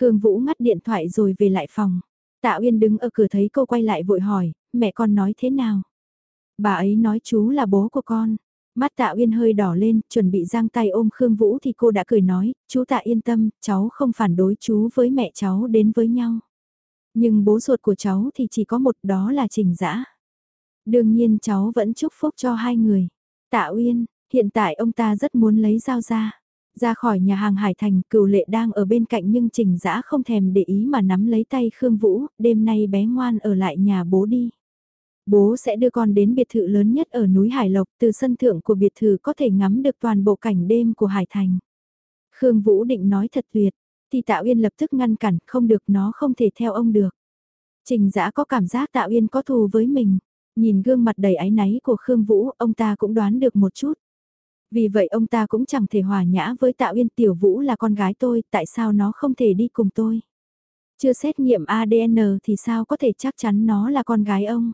Khương Vũ ngắt điện thoại rồi về lại phòng. Tạ Uyên đứng ở cửa thấy cô quay lại vội hỏi, mẹ con nói thế nào? Bà ấy nói chú là bố của con. Mắt tạ uyên hơi đỏ lên, chuẩn bị giang tay ôm Khương Vũ thì cô đã cười nói, chú tạ yên tâm, cháu không phản đối chú với mẹ cháu đến với nhau. Nhưng bố ruột của cháu thì chỉ có một đó là trình dã Đương nhiên cháu vẫn chúc phúc cho hai người. Tạ Uyên, hiện tại ông ta rất muốn lấy dao ra. Ra khỏi nhà hàng Hải Thành, cửu lệ đang ở bên cạnh nhưng trình dã không thèm để ý mà nắm lấy tay Khương Vũ, đêm nay bé ngoan ở lại nhà bố đi. Bố sẽ đưa con đến biệt thự lớn nhất ở núi Hải Lộc, từ sân thượng của biệt thự có thể ngắm được toàn bộ cảnh đêm của Hải Thành. Khương Vũ định nói thật tuyệt, thì Tạ Uyên lập tức ngăn cản, không được nó không thể theo ông được. Trình Dã có cảm giác Tạ Uyên có thù với mình, nhìn gương mặt đầy áy náy của Khương Vũ, ông ta cũng đoán được một chút. Vì vậy ông ta cũng chẳng thể hòa nhã với Tạ Uyên Tiểu Vũ là con gái tôi, tại sao nó không thể đi cùng tôi? Chưa xét nghiệm ADN thì sao có thể chắc chắn nó là con gái ông?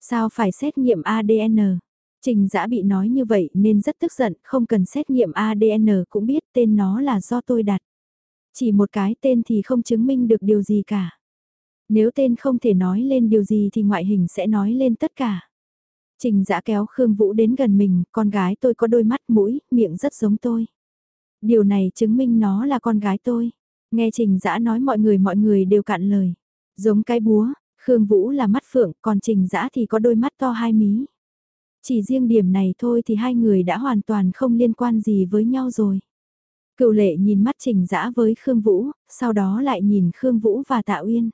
Sao phải xét nghiệm ADN? Trình giã bị nói như vậy nên rất tức giận, không cần xét nghiệm ADN cũng biết tên nó là do tôi đặt. Chỉ một cái tên thì không chứng minh được điều gì cả. Nếu tên không thể nói lên điều gì thì ngoại hình sẽ nói lên tất cả. Trình giã kéo Khương Vũ đến gần mình, con gái tôi có đôi mắt mũi, miệng rất giống tôi. Điều này chứng minh nó là con gái tôi. Nghe Trình giã nói mọi người mọi người đều cạn lời. Giống cái búa, Khương Vũ là mắt phượng, còn Trình Dã thì có đôi mắt to hai mí. Chỉ riêng điểm này thôi thì hai người đã hoàn toàn không liên quan gì với nhau rồi. Cựu lệ nhìn mắt Trình Dã với Khương Vũ, sau đó lại nhìn Khương Vũ và Tạ Uyên.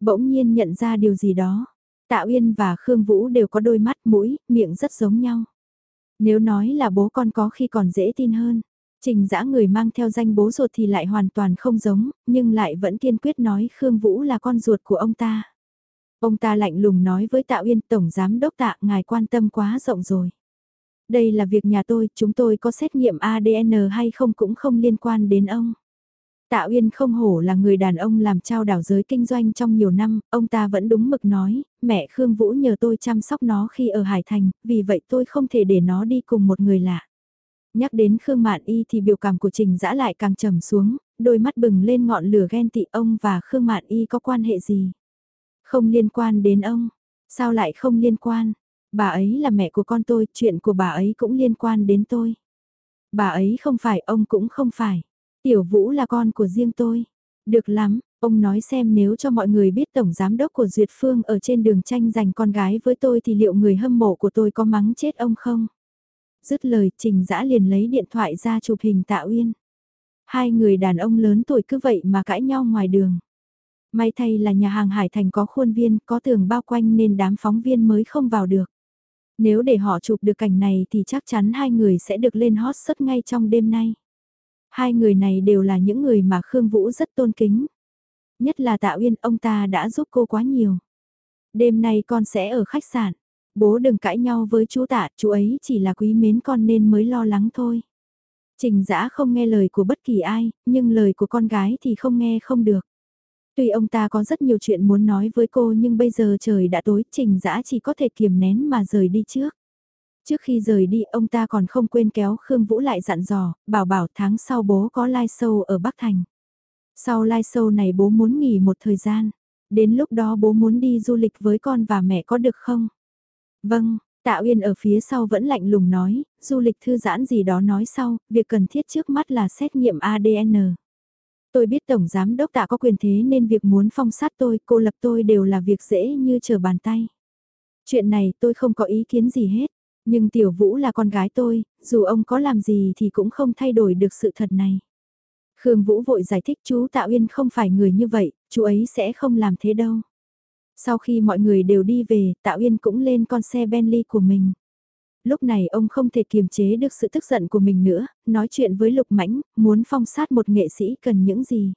Bỗng nhiên nhận ra điều gì đó. Tạ Uyên và Khương Vũ đều có đôi mắt mũi, miệng rất giống nhau. Nếu nói là bố con có khi còn dễ tin hơn. Trình dã người mang theo danh bố ruột thì lại hoàn toàn không giống, nhưng lại vẫn kiên quyết nói Khương Vũ là con ruột của ông ta. Ông ta lạnh lùng nói với Tạ Uyên Tổng Giám Đốc Tạ ngài quan tâm quá rộng rồi. Đây là việc nhà tôi, chúng tôi có xét nghiệm ADN hay không cũng không liên quan đến ông. Tạ Uyên không hổ là người đàn ông làm trao đảo giới kinh doanh trong nhiều năm, ông ta vẫn đúng mực nói, mẹ Khương Vũ nhờ tôi chăm sóc nó khi ở Hải Thành, vì vậy tôi không thể để nó đi cùng một người lạ. Nhắc đến Khương Mạn Y thì biểu cảm của Trình Dã lại càng trầm xuống, đôi mắt bừng lên ngọn lửa ghen tị ông và Khương Mạn Y có quan hệ gì. Không liên quan đến ông. Sao lại không liên quan? Bà ấy là mẹ của con tôi, chuyện của bà ấy cũng liên quan đến tôi. Bà ấy không phải, ông cũng không phải. Tiểu Vũ là con của riêng tôi. Được lắm, ông nói xem nếu cho mọi người biết Tổng Giám đốc của Duyệt Phương ở trên đường tranh giành con gái với tôi thì liệu người hâm mộ của tôi có mắng chết ông không? Dứt lời Trình Dã liền lấy điện thoại ra chụp hình Tạ Uyên. Hai người đàn ông lớn tuổi cứ vậy mà cãi nhau ngoài đường. May thay là nhà hàng Hải Thành có khuôn viên, có tường bao quanh nên đám phóng viên mới không vào được. Nếu để họ chụp được cảnh này thì chắc chắn hai người sẽ được lên hot search ngay trong đêm nay. Hai người này đều là những người mà Khương Vũ rất tôn kính. Nhất là Tạ Uyên, ông ta đã giúp cô quá nhiều. Đêm nay con sẽ ở khách sạn. Bố đừng cãi nhau với chú Tạ, chú ấy chỉ là quý mến con nên mới lo lắng thôi. Trình Dã không nghe lời của bất kỳ ai, nhưng lời của con gái thì không nghe không được. Tuy ông ta có rất nhiều chuyện muốn nói với cô nhưng bây giờ trời đã tối, trình dã chỉ có thể kiềm nén mà rời đi trước. Trước khi rời đi ông ta còn không quên kéo Khương Vũ lại dặn dò, bảo bảo tháng sau bố có live show ở Bắc Thành. Sau live show này bố muốn nghỉ một thời gian. Đến lúc đó bố muốn đi du lịch với con và mẹ có được không? Vâng, Tạ Uyên ở phía sau vẫn lạnh lùng nói, du lịch thư giãn gì đó nói sau, việc cần thiết trước mắt là xét nghiệm ADN. Tôi biết Tổng Giám Đốc tạ có quyền thế nên việc muốn phong sát tôi, cô lập tôi đều là việc dễ như trở bàn tay. Chuyện này tôi không có ý kiến gì hết, nhưng Tiểu Vũ là con gái tôi, dù ông có làm gì thì cũng không thay đổi được sự thật này. Khương Vũ vội giải thích chú Tạ Uyên không phải người như vậy, chú ấy sẽ không làm thế đâu. Sau khi mọi người đều đi về, Tạ Uyên cũng lên con xe Bentley của mình. Lúc này ông không thể kiềm chế được sự tức giận của mình nữa, nói chuyện với Lục Mãnh, muốn phong sát một nghệ sĩ cần những gì.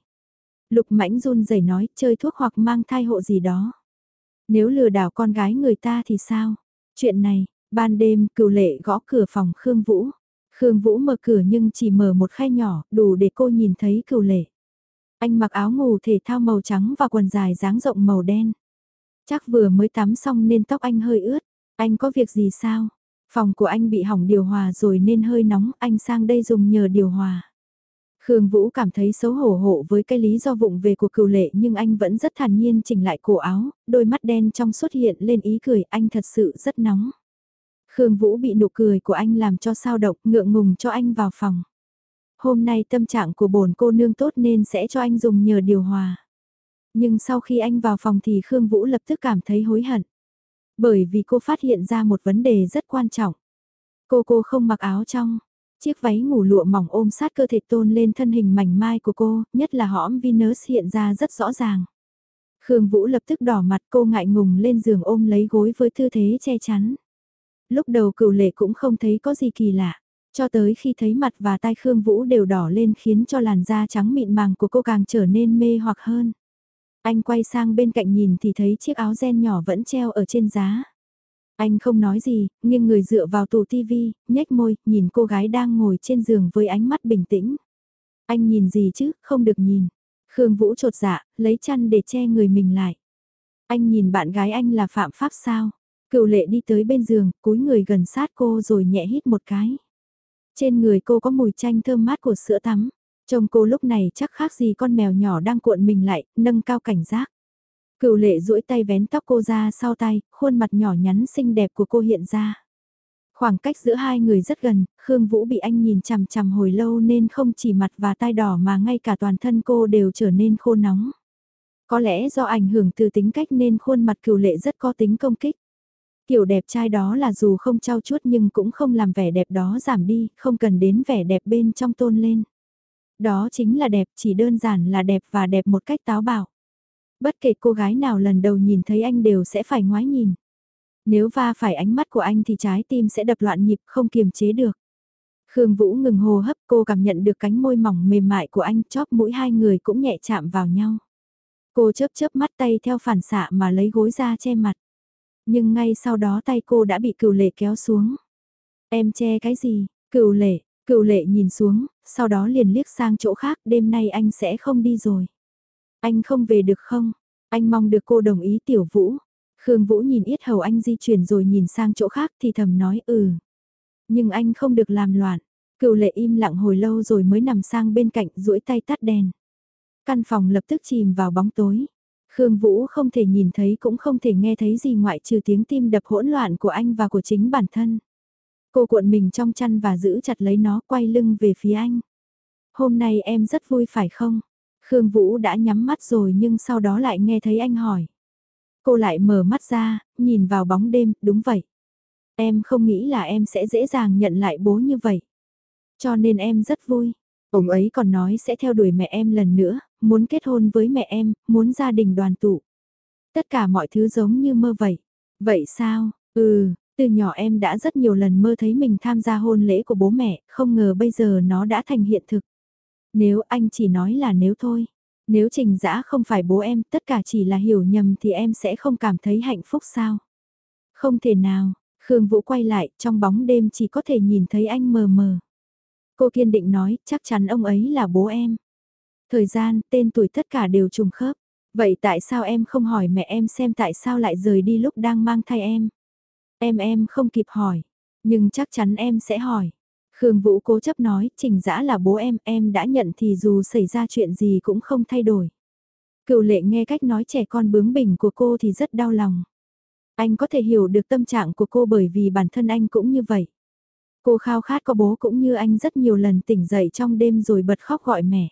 Lục Mãnh run rẩy nói, chơi thuốc hoặc mang thai hộ gì đó. Nếu lừa đảo con gái người ta thì sao? Chuyện này, ban đêm, cựu lệ gõ cửa phòng Khương Vũ. Khương Vũ mở cửa nhưng chỉ mở một khe nhỏ, đủ để cô nhìn thấy cựu lệ. Anh mặc áo ngủ thể thao màu trắng và quần dài dáng rộng màu đen. Chắc vừa mới tắm xong nên tóc anh hơi ướt. Anh có việc gì sao? Phòng của anh bị hỏng điều hòa rồi nên hơi nóng, anh sang đây dùng nhờ điều hòa. Khương Vũ cảm thấy xấu hổ hổ với cái lý do vụng về của cựu lệ nhưng anh vẫn rất thản nhiên chỉnh lại cổ áo, đôi mắt đen trong xuất hiện lên ý cười anh thật sự rất nóng. Khương Vũ bị nụ cười của anh làm cho sao động, ngượng ngùng cho anh vào phòng. Hôm nay tâm trạng của bổn cô nương tốt nên sẽ cho anh dùng nhờ điều hòa. Nhưng sau khi anh vào phòng thì Khương Vũ lập tức cảm thấy hối hận. Bởi vì cô phát hiện ra một vấn đề rất quan trọng. Cô cô không mặc áo trong. Chiếc váy ngủ lụa mỏng ôm sát cơ thể tôn lên thân hình mảnh mai của cô, nhất là hõm Venus hiện ra rất rõ ràng. Khương Vũ lập tức đỏ mặt cô ngại ngùng lên giường ôm lấy gối với tư thế che chắn. Lúc đầu cửu lệ cũng không thấy có gì kỳ lạ, cho tới khi thấy mặt và tai Khương Vũ đều đỏ lên khiến cho làn da trắng mịn màng của cô càng trở nên mê hoặc hơn. Anh quay sang bên cạnh nhìn thì thấy chiếc áo ren nhỏ vẫn treo ở trên giá. Anh không nói gì, nhưng người dựa vào tủ tivi, nhếch môi, nhìn cô gái đang ngồi trên giường với ánh mắt bình tĩnh. Anh nhìn gì chứ, không được nhìn. Khương Vũ trột dạ, lấy chăn để che người mình lại. Anh nhìn bạn gái anh là phạm pháp sao? Cựu lệ đi tới bên giường, cúi người gần sát cô rồi nhẹ hít một cái. Trên người cô có mùi chanh thơm mát của sữa tắm. Trông cô lúc này chắc khác gì con mèo nhỏ đang cuộn mình lại, nâng cao cảnh giác. Cựu lệ duỗi tay vén tóc cô ra sau tay, khuôn mặt nhỏ nhắn xinh đẹp của cô hiện ra. Khoảng cách giữa hai người rất gần, Khương Vũ bị anh nhìn chằm chằm hồi lâu nên không chỉ mặt và tai đỏ mà ngay cả toàn thân cô đều trở nên khô nóng. Có lẽ do ảnh hưởng từ tính cách nên khuôn mặt cựu lệ rất có tính công kích. Kiểu đẹp trai đó là dù không trao chuốt nhưng cũng không làm vẻ đẹp đó giảm đi, không cần đến vẻ đẹp bên trong tôn lên. Đó chính là đẹp, chỉ đơn giản là đẹp và đẹp một cách táo bạo. Bất kể cô gái nào lần đầu nhìn thấy anh đều sẽ phải ngoái nhìn. Nếu va phải ánh mắt của anh thì trái tim sẽ đập loạn nhịp không kiềm chế được. Khương Vũ ngừng hô hấp cô cảm nhận được cánh môi mỏng mềm mại của anh chóp mũi hai người cũng nhẹ chạm vào nhau. Cô chớp chớp mắt tay theo phản xạ mà lấy gối ra che mặt. Nhưng ngay sau đó tay cô đã bị cửu lệ kéo xuống. Em che cái gì? Cửu lệ, cửu lệ nhìn xuống, sau đó liền liếc sang chỗ khác đêm nay anh sẽ không đi rồi. Anh không về được không? Anh mong được cô đồng ý tiểu vũ. Khương Vũ nhìn yết hầu anh di chuyển rồi nhìn sang chỗ khác thì thầm nói ừ. Nhưng anh không được làm loạn. Cựu lệ im lặng hồi lâu rồi mới nằm sang bên cạnh duỗi tay tắt đèn. Căn phòng lập tức chìm vào bóng tối. Khương Vũ không thể nhìn thấy cũng không thể nghe thấy gì ngoại trừ tiếng tim đập hỗn loạn của anh và của chính bản thân. Cô cuộn mình trong chăn và giữ chặt lấy nó quay lưng về phía anh. Hôm nay em rất vui phải không? Khương Vũ đã nhắm mắt rồi nhưng sau đó lại nghe thấy anh hỏi. Cô lại mở mắt ra, nhìn vào bóng đêm, đúng vậy. Em không nghĩ là em sẽ dễ dàng nhận lại bố như vậy. Cho nên em rất vui. Ông ấy còn nói sẽ theo đuổi mẹ em lần nữa, muốn kết hôn với mẹ em, muốn gia đình đoàn tụ. Tất cả mọi thứ giống như mơ vậy. Vậy sao? Ừ, từ nhỏ em đã rất nhiều lần mơ thấy mình tham gia hôn lễ của bố mẹ, không ngờ bây giờ nó đã thành hiện thực. Nếu anh chỉ nói là nếu thôi. Nếu trình dã không phải bố em, tất cả chỉ là hiểu nhầm thì em sẽ không cảm thấy hạnh phúc sao? Không thể nào, Khương Vũ quay lại, trong bóng đêm chỉ có thể nhìn thấy anh mờ mờ. Cô kiên định nói, chắc chắn ông ấy là bố em. Thời gian, tên tuổi tất cả đều trùng khớp. Vậy tại sao em không hỏi mẹ em xem tại sao lại rời đi lúc đang mang thai em? Em em không kịp hỏi, nhưng chắc chắn em sẽ hỏi. Khương Vũ cố chấp nói, trình dã là bố em, em đã nhận thì dù xảy ra chuyện gì cũng không thay đổi. Cựu lệ nghe cách nói trẻ con bướng bỉnh của cô thì rất đau lòng. Anh có thể hiểu được tâm trạng của cô bởi vì bản thân anh cũng như vậy. Cô khao khát có bố cũng như anh rất nhiều lần tỉnh dậy trong đêm rồi bật khóc gọi mẹ.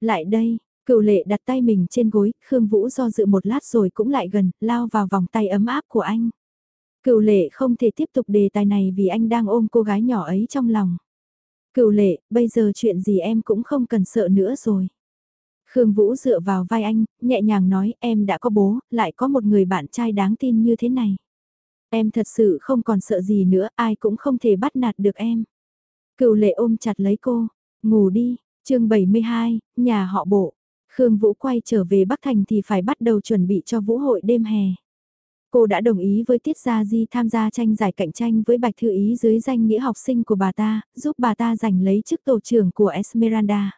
Lại đây, cựu lệ đặt tay mình trên gối, Khương Vũ do dự một lát rồi cũng lại gần, lao vào vòng tay ấm áp của anh. Cựu lệ không thể tiếp tục đề tài này vì anh đang ôm cô gái nhỏ ấy trong lòng. Cựu lệ, bây giờ chuyện gì em cũng không cần sợ nữa rồi. Khương Vũ dựa vào vai anh, nhẹ nhàng nói em đã có bố, lại có một người bạn trai đáng tin như thế này. Em thật sự không còn sợ gì nữa, ai cũng không thể bắt nạt được em. Cựu lệ ôm chặt lấy cô, ngủ đi, chương 72, nhà họ bộ. Khương Vũ quay trở về Bắc Thành thì phải bắt đầu chuẩn bị cho vũ hội đêm hè. Cô đã đồng ý với Tiết Gia Di tham gia tranh giải cạnh tranh với Bạch Thư Ý dưới danh nghĩa học sinh của bà ta, giúp bà ta giành lấy chức tổ trưởng của Esmeralda.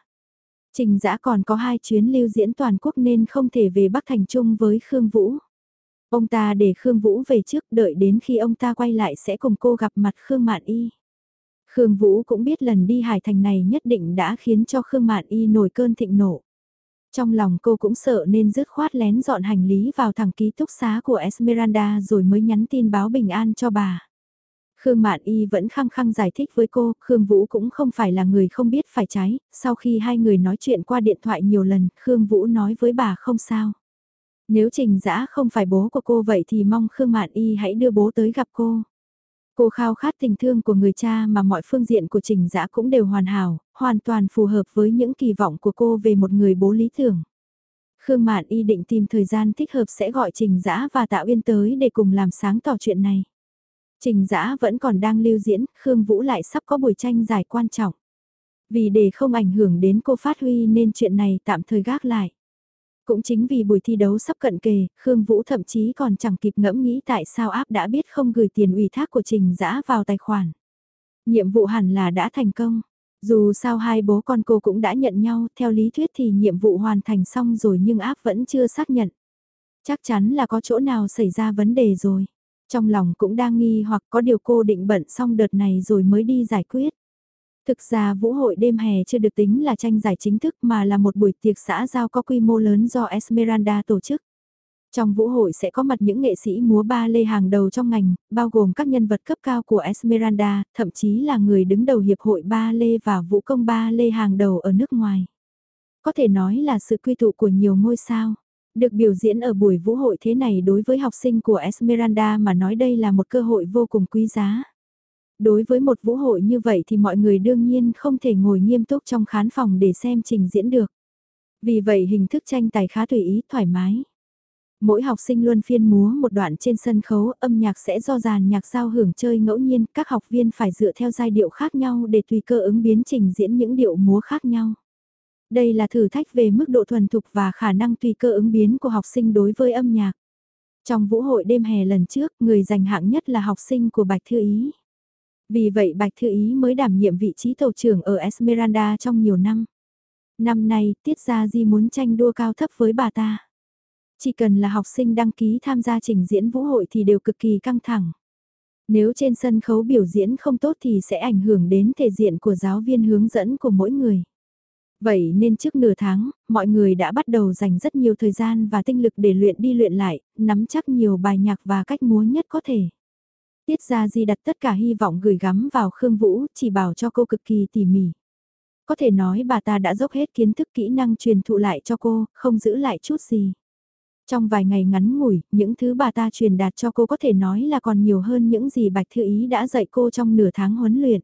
Trình Dã còn có hai chuyến lưu diễn toàn quốc nên không thể về Bắc Thành chung với Khương Vũ. Ông ta để Khương Vũ về trước đợi đến khi ông ta quay lại sẽ cùng cô gặp mặt Khương Mạn Y. Khương Vũ cũng biết lần đi Hải Thành này nhất định đã khiến cho Khương Mạn Y nổi cơn thịnh nộ. Trong lòng cô cũng sợ nên dứt khoát lén dọn hành lý vào thẳng ký túc xá của Esmeralda rồi mới nhắn tin báo bình an cho bà. Khương Mạn Y vẫn khăng khăng giải thích với cô, Khương Vũ cũng không phải là người không biết phải trái, sau khi hai người nói chuyện qua điện thoại nhiều lần, Khương Vũ nói với bà không sao. Nếu Trình Dã không phải bố của cô vậy thì mong Khương Mạn Y hãy đưa bố tới gặp cô. Cô khao khát tình thương của người cha mà mọi phương diện của Trình Dã cũng đều hoàn hảo, hoàn toàn phù hợp với những kỳ vọng của cô về một người bố lý tưởng. Khương Mạn Y định tìm thời gian thích hợp sẽ gọi Trình Dã và Tạ Uyên tới để cùng làm sáng tỏ chuyện này. Trình Dã vẫn còn đang lưu diễn, Khương Vũ lại sắp có buổi tranh giải quan trọng. Vì để không ảnh hưởng đến cô phát huy nên chuyện này tạm thời gác lại. Cũng chính vì buổi thi đấu sắp cận kề, Khương Vũ thậm chí còn chẳng kịp ngẫm nghĩ tại sao áp đã biết không gửi tiền ủy thác của Trình Dã vào tài khoản. Nhiệm vụ hẳn là đã thành công. Dù sao hai bố con cô cũng đã nhận nhau, theo lý thuyết thì nhiệm vụ hoàn thành xong rồi nhưng áp vẫn chưa xác nhận. Chắc chắn là có chỗ nào xảy ra vấn đề rồi. Trong lòng cũng đang nghi hoặc có điều cô định bận xong đợt này rồi mới đi giải quyết. Thực ra vũ hội đêm hè chưa được tính là tranh giải chính thức mà là một buổi tiệc xã giao có quy mô lớn do Esmeralda tổ chức. Trong vũ hội sẽ có mặt những nghệ sĩ múa ba lê hàng đầu trong ngành, bao gồm các nhân vật cấp cao của Esmeralda, thậm chí là người đứng đầu hiệp hội ba lê và vũ công ba lê hàng đầu ở nước ngoài. Có thể nói là sự quy tụ của nhiều ngôi sao. Được biểu diễn ở buổi vũ hội thế này đối với học sinh của Esmeralda mà nói đây là một cơ hội vô cùng quý giá. Đối với một vũ hội như vậy thì mọi người đương nhiên không thể ngồi nghiêm túc trong khán phòng để xem trình diễn được. Vì vậy hình thức tranh tài khá tùy ý, thoải mái. Mỗi học sinh luôn phiên múa một đoạn trên sân khấu, âm nhạc sẽ do dàn nhạc giao hưởng chơi ngẫu nhiên, các học viên phải dựa theo giai điệu khác nhau để tùy cơ ứng biến trình diễn những điệu múa khác nhau. Đây là thử thách về mức độ thuần thục và khả năng tùy cơ ứng biến của học sinh đối với âm nhạc. Trong vũ hội đêm hè lần trước, người giành hạng nhất là học sinh của Bạch Thư Ý. Vì vậy Bạch Thư Ý mới đảm nhiệm vị trí tàu trưởng ở Esmeralda trong nhiều năm. Năm nay, Tiết Gia Di muốn tranh đua cao thấp với bà ta. Chỉ cần là học sinh đăng ký tham gia trình diễn vũ hội thì đều cực kỳ căng thẳng. Nếu trên sân khấu biểu diễn không tốt thì sẽ ảnh hưởng đến thể diện của giáo viên hướng dẫn của mỗi người. Vậy nên trước nửa tháng, mọi người đã bắt đầu dành rất nhiều thời gian và tinh lực để luyện đi luyện lại, nắm chắc nhiều bài nhạc và cách múa nhất có thể. Tiết Gia Di đặt tất cả hy vọng gửi gắm vào Khương Vũ, chỉ bảo cho cô cực kỳ tỉ mỉ. Có thể nói bà ta đã dốc hết kiến thức kỹ năng truyền thụ lại cho cô, không giữ lại chút gì. Trong vài ngày ngắn ngủi, những thứ bà ta truyền đạt cho cô có thể nói là còn nhiều hơn những gì Bạch Thư Ý đã dạy cô trong nửa tháng huấn luyện.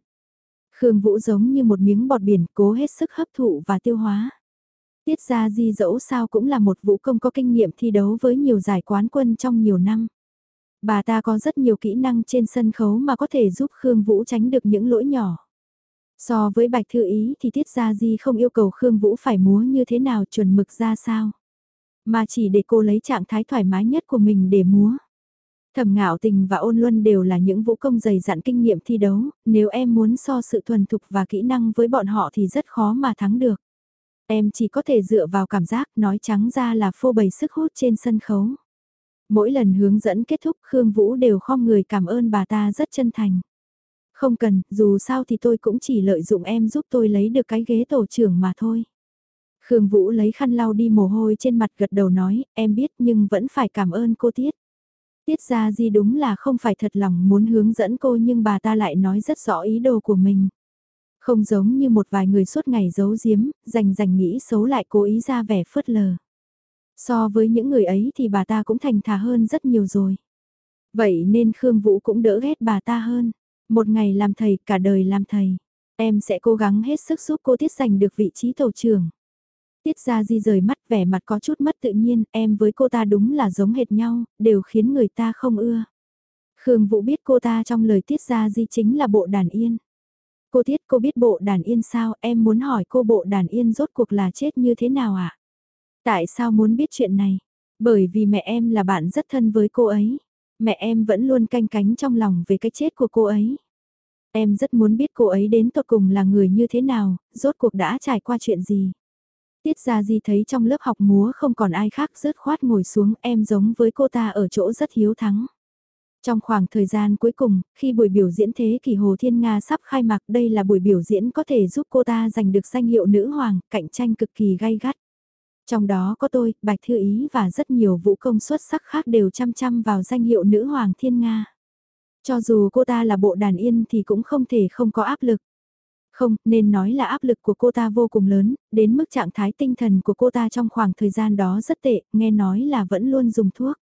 Khương Vũ giống như một miếng bọt biển cố hết sức hấp thụ và tiêu hóa. Tiết gia di dẫu sao cũng là một vũ công có kinh nghiệm thi đấu với nhiều giải quán quân trong nhiều năm. Bà ta có rất nhiều kỹ năng trên sân khấu mà có thể giúp Khương Vũ tránh được những lỗi nhỏ. So với Bạch Thư Ý thì Tiết Gia Di không yêu cầu Khương Vũ phải múa như thế nào chuẩn mực ra sao. Mà chỉ để cô lấy trạng thái thoải mái nhất của mình để múa. Thẩm ngạo tình và ôn luân đều là những vũ công dày dặn kinh nghiệm thi đấu, nếu em muốn so sự thuần thục và kỹ năng với bọn họ thì rất khó mà thắng được. Em chỉ có thể dựa vào cảm giác nói trắng ra là phô bày sức hút trên sân khấu. Mỗi lần hướng dẫn kết thúc Khương Vũ đều khom người cảm ơn bà ta rất chân thành. Không cần, dù sao thì tôi cũng chỉ lợi dụng em giúp tôi lấy được cái ghế tổ trưởng mà thôi. Khương Vũ lấy khăn lau đi mồ hôi trên mặt gật đầu nói, em biết nhưng vẫn phải cảm ơn cô Tiết. Tiết ra gì đúng là không phải thật lòng muốn hướng dẫn cô nhưng bà ta lại nói rất rõ ý đồ của mình. Không giống như một vài người suốt ngày giấu giếm, rành rành nghĩ xấu lại cố ý ra vẻ phớt lờ. So với những người ấy thì bà ta cũng thành thà hơn rất nhiều rồi. Vậy nên Khương Vũ cũng đỡ ghét bà ta hơn. Một ngày làm thầy, cả đời làm thầy. Em sẽ cố gắng hết sức giúp cô Tiết giành được vị trí tổ trưởng. Tiết ra di rời mắt vẻ mặt có chút mất tự nhiên, em với cô ta đúng là giống hệt nhau, đều khiến người ta không ưa. Khương Vũ biết cô ta trong lời tiết ra di chính là bộ đàn yên. Cô Tiết cô biết bộ đàn yên sao, em muốn hỏi cô bộ đàn yên rốt cuộc là chết như thế nào ạ? À? Tại sao muốn biết chuyện này? Bởi vì mẹ em là bạn rất thân với cô ấy. Mẹ em vẫn luôn canh cánh trong lòng về cái chết của cô ấy. Em rất muốn biết cô ấy đến tột cùng là người như thế nào, rốt cuộc đã trải qua chuyện gì. Tiết ra Di thấy trong lớp học múa không còn ai khác rớt khoát ngồi xuống em giống với cô ta ở chỗ rất hiếu thắng. Trong khoảng thời gian cuối cùng, khi buổi biểu diễn Thế kỷ Hồ Thiên Nga sắp khai mạc đây là buổi biểu diễn có thể giúp cô ta giành được danh hiệu nữ hoàng, cạnh tranh cực kỳ gay gắt. Trong đó có tôi, Bạch Thư Ý và rất nhiều vũ công xuất sắc khác đều chăm chăm vào danh hiệu nữ hoàng Thiên Nga. Cho dù cô ta là bộ đàn yên thì cũng không thể không có áp lực. Không, nên nói là áp lực của cô ta vô cùng lớn, đến mức trạng thái tinh thần của cô ta trong khoảng thời gian đó rất tệ, nghe nói là vẫn luôn dùng thuốc.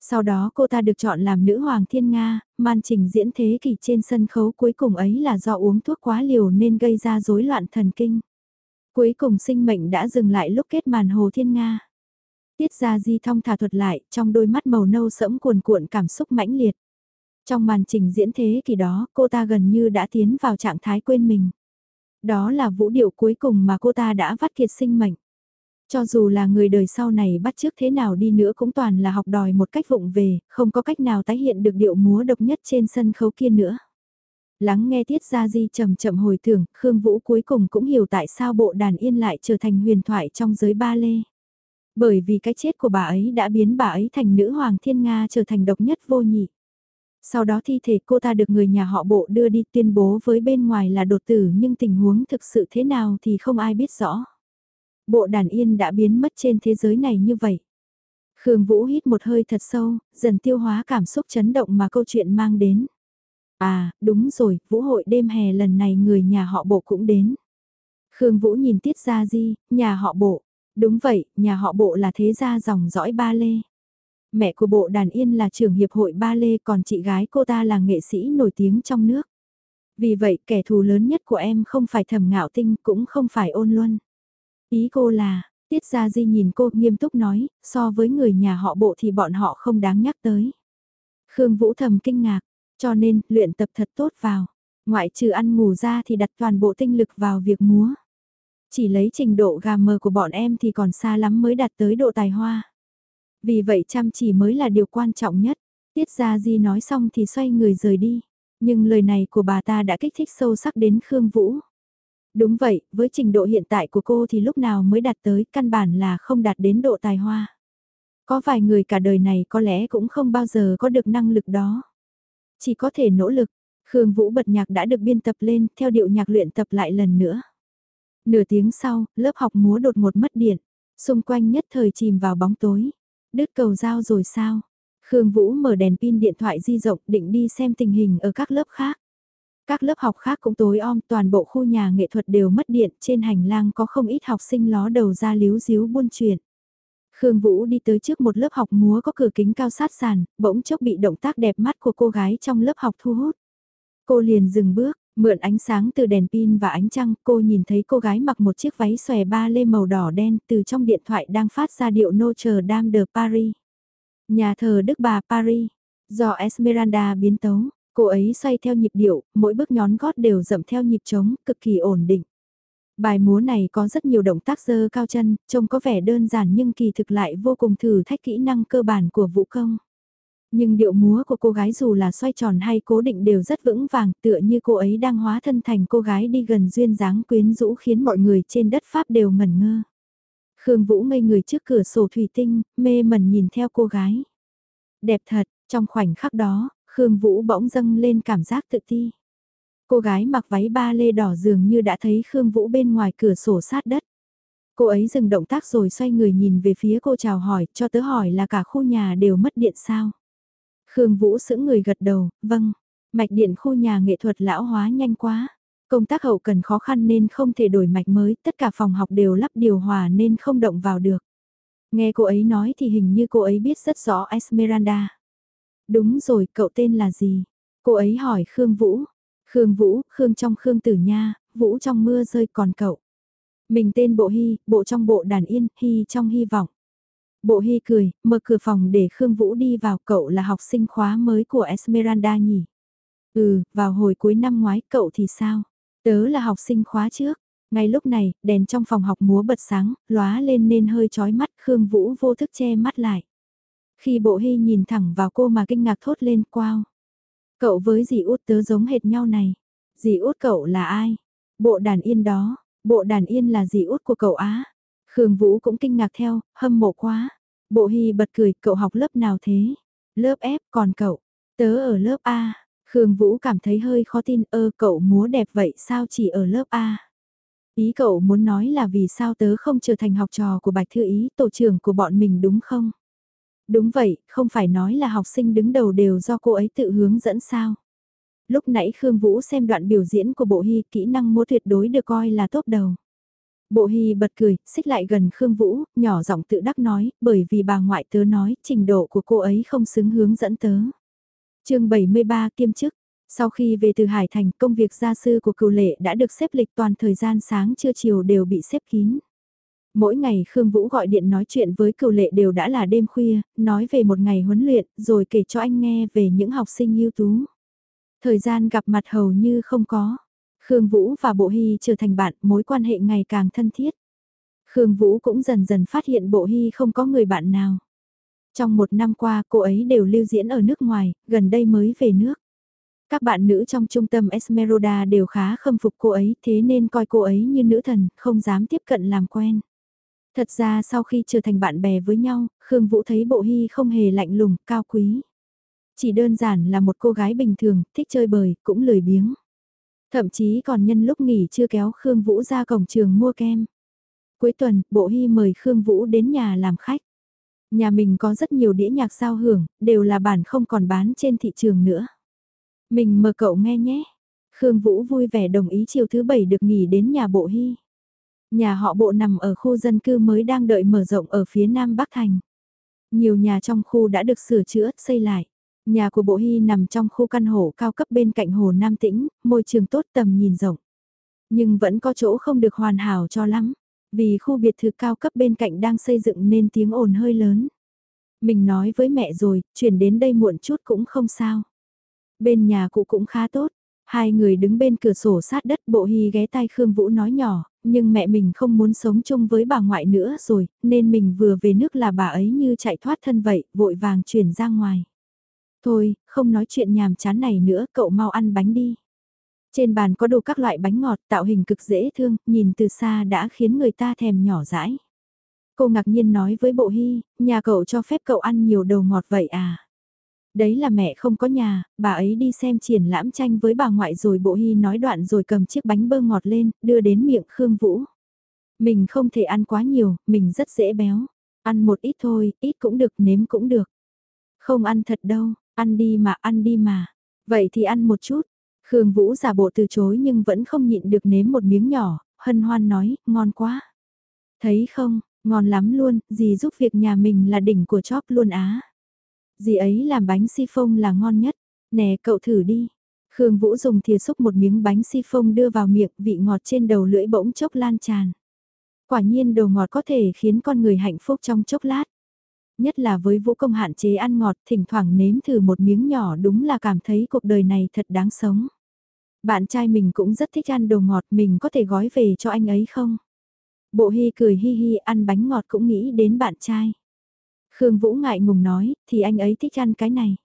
Sau đó cô ta được chọn làm nữ hoàng thiên Nga, màn trình diễn thế kỷ trên sân khấu cuối cùng ấy là do uống thuốc quá liều nên gây ra rối loạn thần kinh. Cuối cùng sinh mệnh đã dừng lại lúc kết màn hồ thiên Nga. Tiết ra di thong thả thuật lại, trong đôi mắt màu nâu sẫm cuồn cuộn cảm xúc mãnh liệt. Trong màn trình diễn thế kỷ đó, cô ta gần như đã tiến vào trạng thái quên mình. Đó là vũ điệu cuối cùng mà cô ta đã vắt kiệt sinh mệnh. Cho dù là người đời sau này bắt chước thế nào đi nữa cũng toàn là học đòi một cách vụng về, không có cách nào tái hiện được điệu múa độc nhất trên sân khấu kia nữa. Lắng nghe Tiết Gia Di chậm chậm hồi tưởng, Khương Vũ cuối cùng cũng hiểu tại sao bộ đàn yên lại trở thành huyền thoại trong giới ba lê. Bởi vì cái chết của bà ấy đã biến bà ấy thành nữ hoàng thiên Nga trở thành độc nhất vô nhị. Sau đó thi thể cô ta được người nhà họ bộ đưa đi tuyên bố với bên ngoài là đột tử nhưng tình huống thực sự thế nào thì không ai biết rõ. Bộ đàn yên đã biến mất trên thế giới này như vậy. Khương Vũ hít một hơi thật sâu, dần tiêu hóa cảm xúc chấn động mà câu chuyện mang đến. À, đúng rồi, Vũ hội đêm hè lần này người nhà họ bộ cũng đến. Khương Vũ nhìn Tiết Gia Di, nhà họ bộ. Đúng vậy, nhà họ bộ là thế gia dòng dõi ba lê. Mẹ của bộ đàn yên là trưởng hiệp hội ba lê còn chị gái cô ta là nghệ sĩ nổi tiếng trong nước. Vì vậy kẻ thù lớn nhất của em không phải thẩm ngạo tinh cũng không phải ôn luân. Ý cô là, Tiết Gia Di nhìn cô nghiêm túc nói, so với người nhà họ bộ thì bọn họ không đáng nhắc tới. Khương Vũ thầm kinh ngạc, cho nên luyện tập thật tốt vào. Ngoại trừ ăn ngủ ra thì đặt toàn bộ tinh lực vào việc múa. Chỉ lấy trình độ gà mờ của bọn em thì còn xa lắm mới đạt tới độ tài hoa. Vì vậy chăm chỉ mới là điều quan trọng nhất. Tiết Gia Di nói xong thì xoay người rời đi. Nhưng lời này của bà ta đã kích thích sâu sắc đến Khương Vũ. Đúng vậy, với trình độ hiện tại của cô thì lúc nào mới đạt tới căn bản là không đạt đến độ tài hoa. Có vài người cả đời này có lẽ cũng không bao giờ có được năng lực đó. Chỉ có thể nỗ lực, Khương Vũ bật nhạc đã được biên tập lên theo điệu nhạc luyện tập lại lần nữa. Nửa tiếng sau, lớp học múa đột ngột mất điện, xung quanh nhất thời chìm vào bóng tối. Đứt cầu dao rồi sao? Khương Vũ mở đèn pin điện thoại di rộng định đi xem tình hình ở các lớp khác. Các lớp học khác cũng tối om, toàn bộ khu nhà nghệ thuật đều mất điện, trên hành lang có không ít học sinh ló đầu ra líu díu buôn chuyện. Khương Vũ đi tới trước một lớp học múa có cửa kính cao sát sàn, bỗng chốc bị động tác đẹp mắt của cô gái trong lớp học thu hút. Cô liền dừng bước, mượn ánh sáng từ đèn pin và ánh trăng, cô nhìn thấy cô gái mặc một chiếc váy xòe ba lê màu đỏ đen từ trong điện thoại đang phát ra điệu Notre Dame de Paris. Nhà thờ Đức Bà Paris, do Esmeralda biến tấu, cô ấy xoay theo nhịp điệu, mỗi bước nhón gót đều dậm theo nhịp trống, cực kỳ ổn định. Bài múa này có rất nhiều động tác dơ cao chân, trông có vẻ đơn giản nhưng kỳ thực lại vô cùng thử thách kỹ năng cơ bản của vũ công. Nhưng điệu múa của cô gái dù là xoay tròn hay cố định đều rất vững vàng tựa như cô ấy đang hóa thân thành cô gái đi gần duyên dáng quyến rũ khiến mọi người trên đất Pháp đều ngẩn ngơ. Khương Vũ ngây người trước cửa sổ thủy tinh, mê mẩn nhìn theo cô gái. Đẹp thật, trong khoảnh khắc đó, Khương Vũ bỗng dâng lên cảm giác tự ti. Cô gái mặc váy ba lê đỏ dường như đã thấy Khương Vũ bên ngoài cửa sổ sát đất. Cô ấy dừng động tác rồi xoay người nhìn về phía cô chào hỏi, cho tớ hỏi là cả khu nhà đều mất điện sao? Khương Vũ sững người gật đầu, vâng, mạch điện khu nhà nghệ thuật lão hóa nhanh quá. Công tác hậu cần khó khăn nên không thể đổi mạch mới, tất cả phòng học đều lắp điều hòa nên không động vào được. Nghe cô ấy nói thì hình như cô ấy biết rất rõ Esmeralda. Đúng rồi, cậu tên là gì? Cô ấy hỏi Khương Vũ. Khương Vũ, Khương trong Khương Tử Nha, Vũ trong mưa rơi còn cậu. Mình tên Bộ Hy, Bộ trong Bộ Đàn Yên, Hy trong hy vọng. Bộ Hy cười, mở cửa phòng để Khương Vũ đi vào cậu là học sinh khóa mới của Esmeralda nhỉ? Ừ, vào hồi cuối năm ngoái cậu thì sao? Tớ là học sinh khóa trước. Ngay lúc này, đèn trong phòng học múa bật sáng, lóa lên nên hơi chói mắt Khương Vũ vô thức che mắt lại. Khi bộ hy nhìn thẳng vào cô mà kinh ngạc thốt lên quao. Cậu với dì út tớ giống hệt nhau này. Dì út cậu là ai? Bộ đàn yên đó, bộ đàn yên là dì út của cậu á. Khương Vũ cũng kinh ngạc theo, hâm mộ quá. Bộ hy bật cười, cậu học lớp nào thế? Lớp F, còn cậu? Tớ ở lớp A. Khương Vũ cảm thấy hơi khó tin, ơ cậu múa đẹp vậy sao chỉ ở lớp A? Ý cậu muốn nói là vì sao tớ không trở thành học trò của Bạch Thư Ý, tổ trưởng của bọn mình đúng không? Đúng vậy, không phải nói là học sinh đứng đầu đều do cô ấy tự hướng dẫn sao. Lúc nãy Khương Vũ xem đoạn biểu diễn của Bộ Hy, kỹ năng múa tuyệt đối được coi là tốt đầu. Bộ Hy bật cười, xích lại gần Khương Vũ, nhỏ giọng tự đắc nói, bởi vì bà ngoại tớ nói, trình độ của cô ấy không xứng hướng dẫn tớ. chương 73 kiêm chức, sau khi về từ Hải Thành, công việc gia sư của cựu lệ đã được xếp lịch toàn thời gian sáng trưa chiều đều bị xếp kín. Mỗi ngày Khương Vũ gọi điện nói chuyện với cựu lệ đều đã là đêm khuya, nói về một ngày huấn luyện, rồi kể cho anh nghe về những học sinh ưu tú. Thời gian gặp mặt hầu như không có. Khương Vũ và Bộ Hy trở thành bạn, mối quan hệ ngày càng thân thiết. Khương Vũ cũng dần dần phát hiện Bộ Hy không có người bạn nào. Trong một năm qua cô ấy đều lưu diễn ở nước ngoài, gần đây mới về nước. Các bạn nữ trong trung tâm Esmeralda đều khá khâm phục cô ấy thế nên coi cô ấy như nữ thần, không dám tiếp cận làm quen. Thật ra sau khi trở thành bạn bè với nhau, Khương Vũ thấy Bộ Hy không hề lạnh lùng, cao quý. Chỉ đơn giản là một cô gái bình thường, thích chơi bời, cũng lười biếng. Thậm chí còn nhân lúc nghỉ chưa kéo Khương Vũ ra cổng trường mua kem. Cuối tuần, Bộ Hy mời Khương Vũ đến nhà làm khách. Nhà mình có rất nhiều đĩa nhạc sao hưởng, đều là bản không còn bán trên thị trường nữa. Mình mời cậu nghe nhé. Khương Vũ vui vẻ đồng ý chiều thứ bảy được nghỉ đến nhà Bộ Hy. Nhà họ Bộ nằm ở khu dân cư mới đang đợi mở rộng ở phía nam Bắc Thành. Nhiều nhà trong khu đã được sửa chữa, xây lại. Nhà của Bộ Hy nằm trong khu căn hộ cao cấp bên cạnh hồ Nam Tĩnh, môi trường tốt tầm nhìn rộng. Nhưng vẫn có chỗ không được hoàn hảo cho lắm, vì khu biệt thự cao cấp bên cạnh đang xây dựng nên tiếng ồn hơi lớn. Mình nói với mẹ rồi, chuyển đến đây muộn chút cũng không sao. Bên nhà cụ cũng khá tốt, hai người đứng bên cửa sổ sát đất Bộ Hy ghé tai Khương Vũ nói nhỏ, nhưng mẹ mình không muốn sống chung với bà ngoại nữa rồi, nên mình vừa về nước là bà ấy như chạy thoát thân vậy, vội vàng chuyển ra ngoài. Thôi, không nói chuyện nhàm chán này nữa, cậu mau ăn bánh đi. Trên bàn có đủ các loại bánh ngọt tạo hình cực dễ thương, nhìn từ xa đã khiến người ta thèm nhỏ dãi. Cô ngạc nhiên nói với Bộ Hy, nhà cậu cho phép cậu ăn nhiều đồ ngọt vậy à? Đấy là mẹ không có nhà, bà ấy đi xem triển lãm tranh với bà ngoại rồi Bộ Hy nói đoạn rồi cầm chiếc bánh bơ ngọt lên, đưa đến miệng Khương Vũ. Mình không thể ăn quá nhiều, mình rất dễ béo. Ăn một ít thôi, ít cũng được, nếm cũng được. Không ăn thật đâu, Ăn đi mà, ăn đi mà. Vậy thì ăn một chút. Khương Vũ giả bộ từ chối nhưng vẫn không nhịn được nếm một miếng nhỏ, hân hoan nói, ngon quá. Thấy không, ngon lắm luôn, dì giúp việc nhà mình là đỉnh của chóp luôn á. Dì ấy làm bánh si phông là ngon nhất, nè cậu thử đi. Khương Vũ dùng thìa xúc một miếng bánh si phông đưa vào miệng, vị ngọt trên đầu lưỡi bỗng chốc lan tràn. Quả nhiên đồ ngọt có thể khiến con người hạnh phúc trong chốc lát nhất là với vũ công hạn chế ăn ngọt, thỉnh thoảng nếm thử một miếng nhỏ đúng là cảm thấy cuộc đời này thật đáng sống. Bạn trai mình cũng rất thích ăn đồ ngọt, mình có thể gói về cho anh ấy không? Bộ Hy cười hi hi ăn bánh ngọt cũng nghĩ đến bạn trai. Khương Vũ ngại ngùng nói, thì anh ấy thích ăn cái này.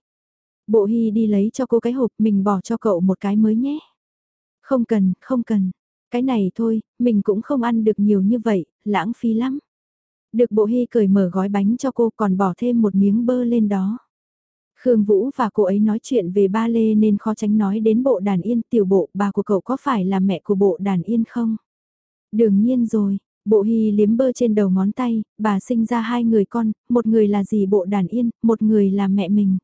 Bộ Hy đi lấy cho cô cái hộp, mình bỏ cho cậu một cái mới nhé. Không cần, không cần. Cái này thôi, mình cũng không ăn được nhiều như vậy, lãng phí lắm. Được bộ hy cười mở gói bánh cho cô còn bỏ thêm một miếng bơ lên đó. Khương Vũ và cô ấy nói chuyện về ba lê nên khó tránh nói đến bộ đàn yên tiểu bộ bà của cậu có phải là mẹ của bộ đàn yên không? Đương nhiên rồi, bộ hy liếm bơ trên đầu ngón tay, bà sinh ra hai người con, một người là dì bộ đàn yên, một người là mẹ mình.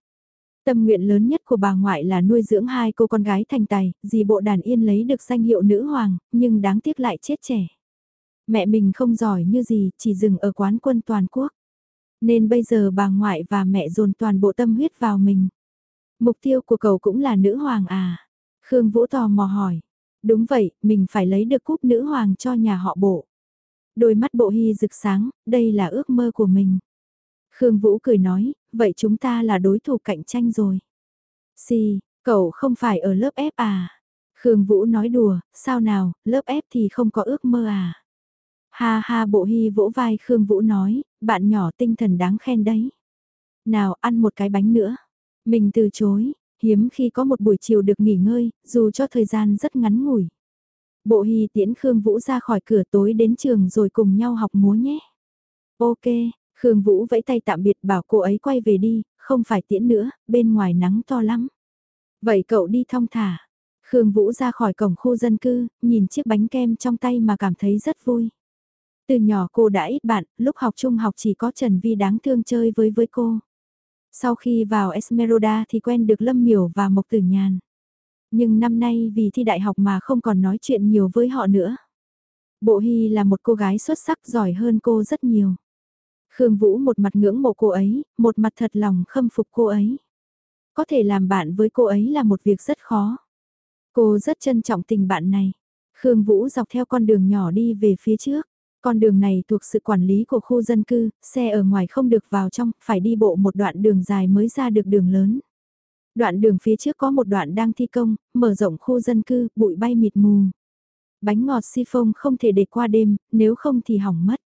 Tâm nguyện lớn nhất của bà ngoại là nuôi dưỡng hai cô con gái thành tài, dì bộ đàn yên lấy được danh hiệu nữ hoàng, nhưng đáng tiếc lại chết trẻ. Mẹ mình không giỏi như gì, chỉ dừng ở quán quân toàn quốc. Nên bây giờ bà ngoại và mẹ dồn toàn bộ tâm huyết vào mình. Mục tiêu của cậu cũng là nữ hoàng à? Khương Vũ tò mò hỏi. Đúng vậy, mình phải lấy được cúp nữ hoàng cho nhà họ bộ. Đôi mắt bộ hy rực sáng, đây là ước mơ của mình. Khương Vũ cười nói, vậy chúng ta là đối thủ cạnh tranh rồi. Si, cậu không phải ở lớp F à? Khương Vũ nói đùa, sao nào, lớp F thì không có ước mơ à? Ha ha bộ hy vỗ vai Khương Vũ nói, bạn nhỏ tinh thần đáng khen đấy. Nào ăn một cái bánh nữa. Mình từ chối, hiếm khi có một buổi chiều được nghỉ ngơi, dù cho thời gian rất ngắn ngủi. Bộ hy tiễn Khương Vũ ra khỏi cửa tối đến trường rồi cùng nhau học múa nhé. Ok, Khương Vũ vẫy tay tạm biệt bảo cô ấy quay về đi, không phải tiễn nữa, bên ngoài nắng to lắm. Vậy cậu đi thong thả. Khương Vũ ra khỏi cổng khu dân cư, nhìn chiếc bánh kem trong tay mà cảm thấy rất vui. Từ nhỏ cô đã ít bạn, lúc học trung học chỉ có Trần Vi đáng thương chơi với với cô. Sau khi vào Esmeralda thì quen được Lâm Miểu và Mộc Tử Nhàn. Nhưng năm nay vì thi đại học mà không còn nói chuyện nhiều với họ nữa. Bộ Hy là một cô gái xuất sắc giỏi hơn cô rất nhiều. Khương Vũ một mặt ngưỡng mộ cô ấy, một mặt thật lòng khâm phục cô ấy. Có thể làm bạn với cô ấy là một việc rất khó. Cô rất trân trọng tình bạn này. Khương Vũ dọc theo con đường nhỏ đi về phía trước. Con đường này thuộc sự quản lý của khu dân cư, xe ở ngoài không được vào trong, phải đi bộ một đoạn đường dài mới ra được đường lớn. Đoạn đường phía trước có một đoạn đang thi công, mở rộng khu dân cư, bụi bay mịt mù. Bánh ngọt si phông không thể để qua đêm, nếu không thì hỏng mất.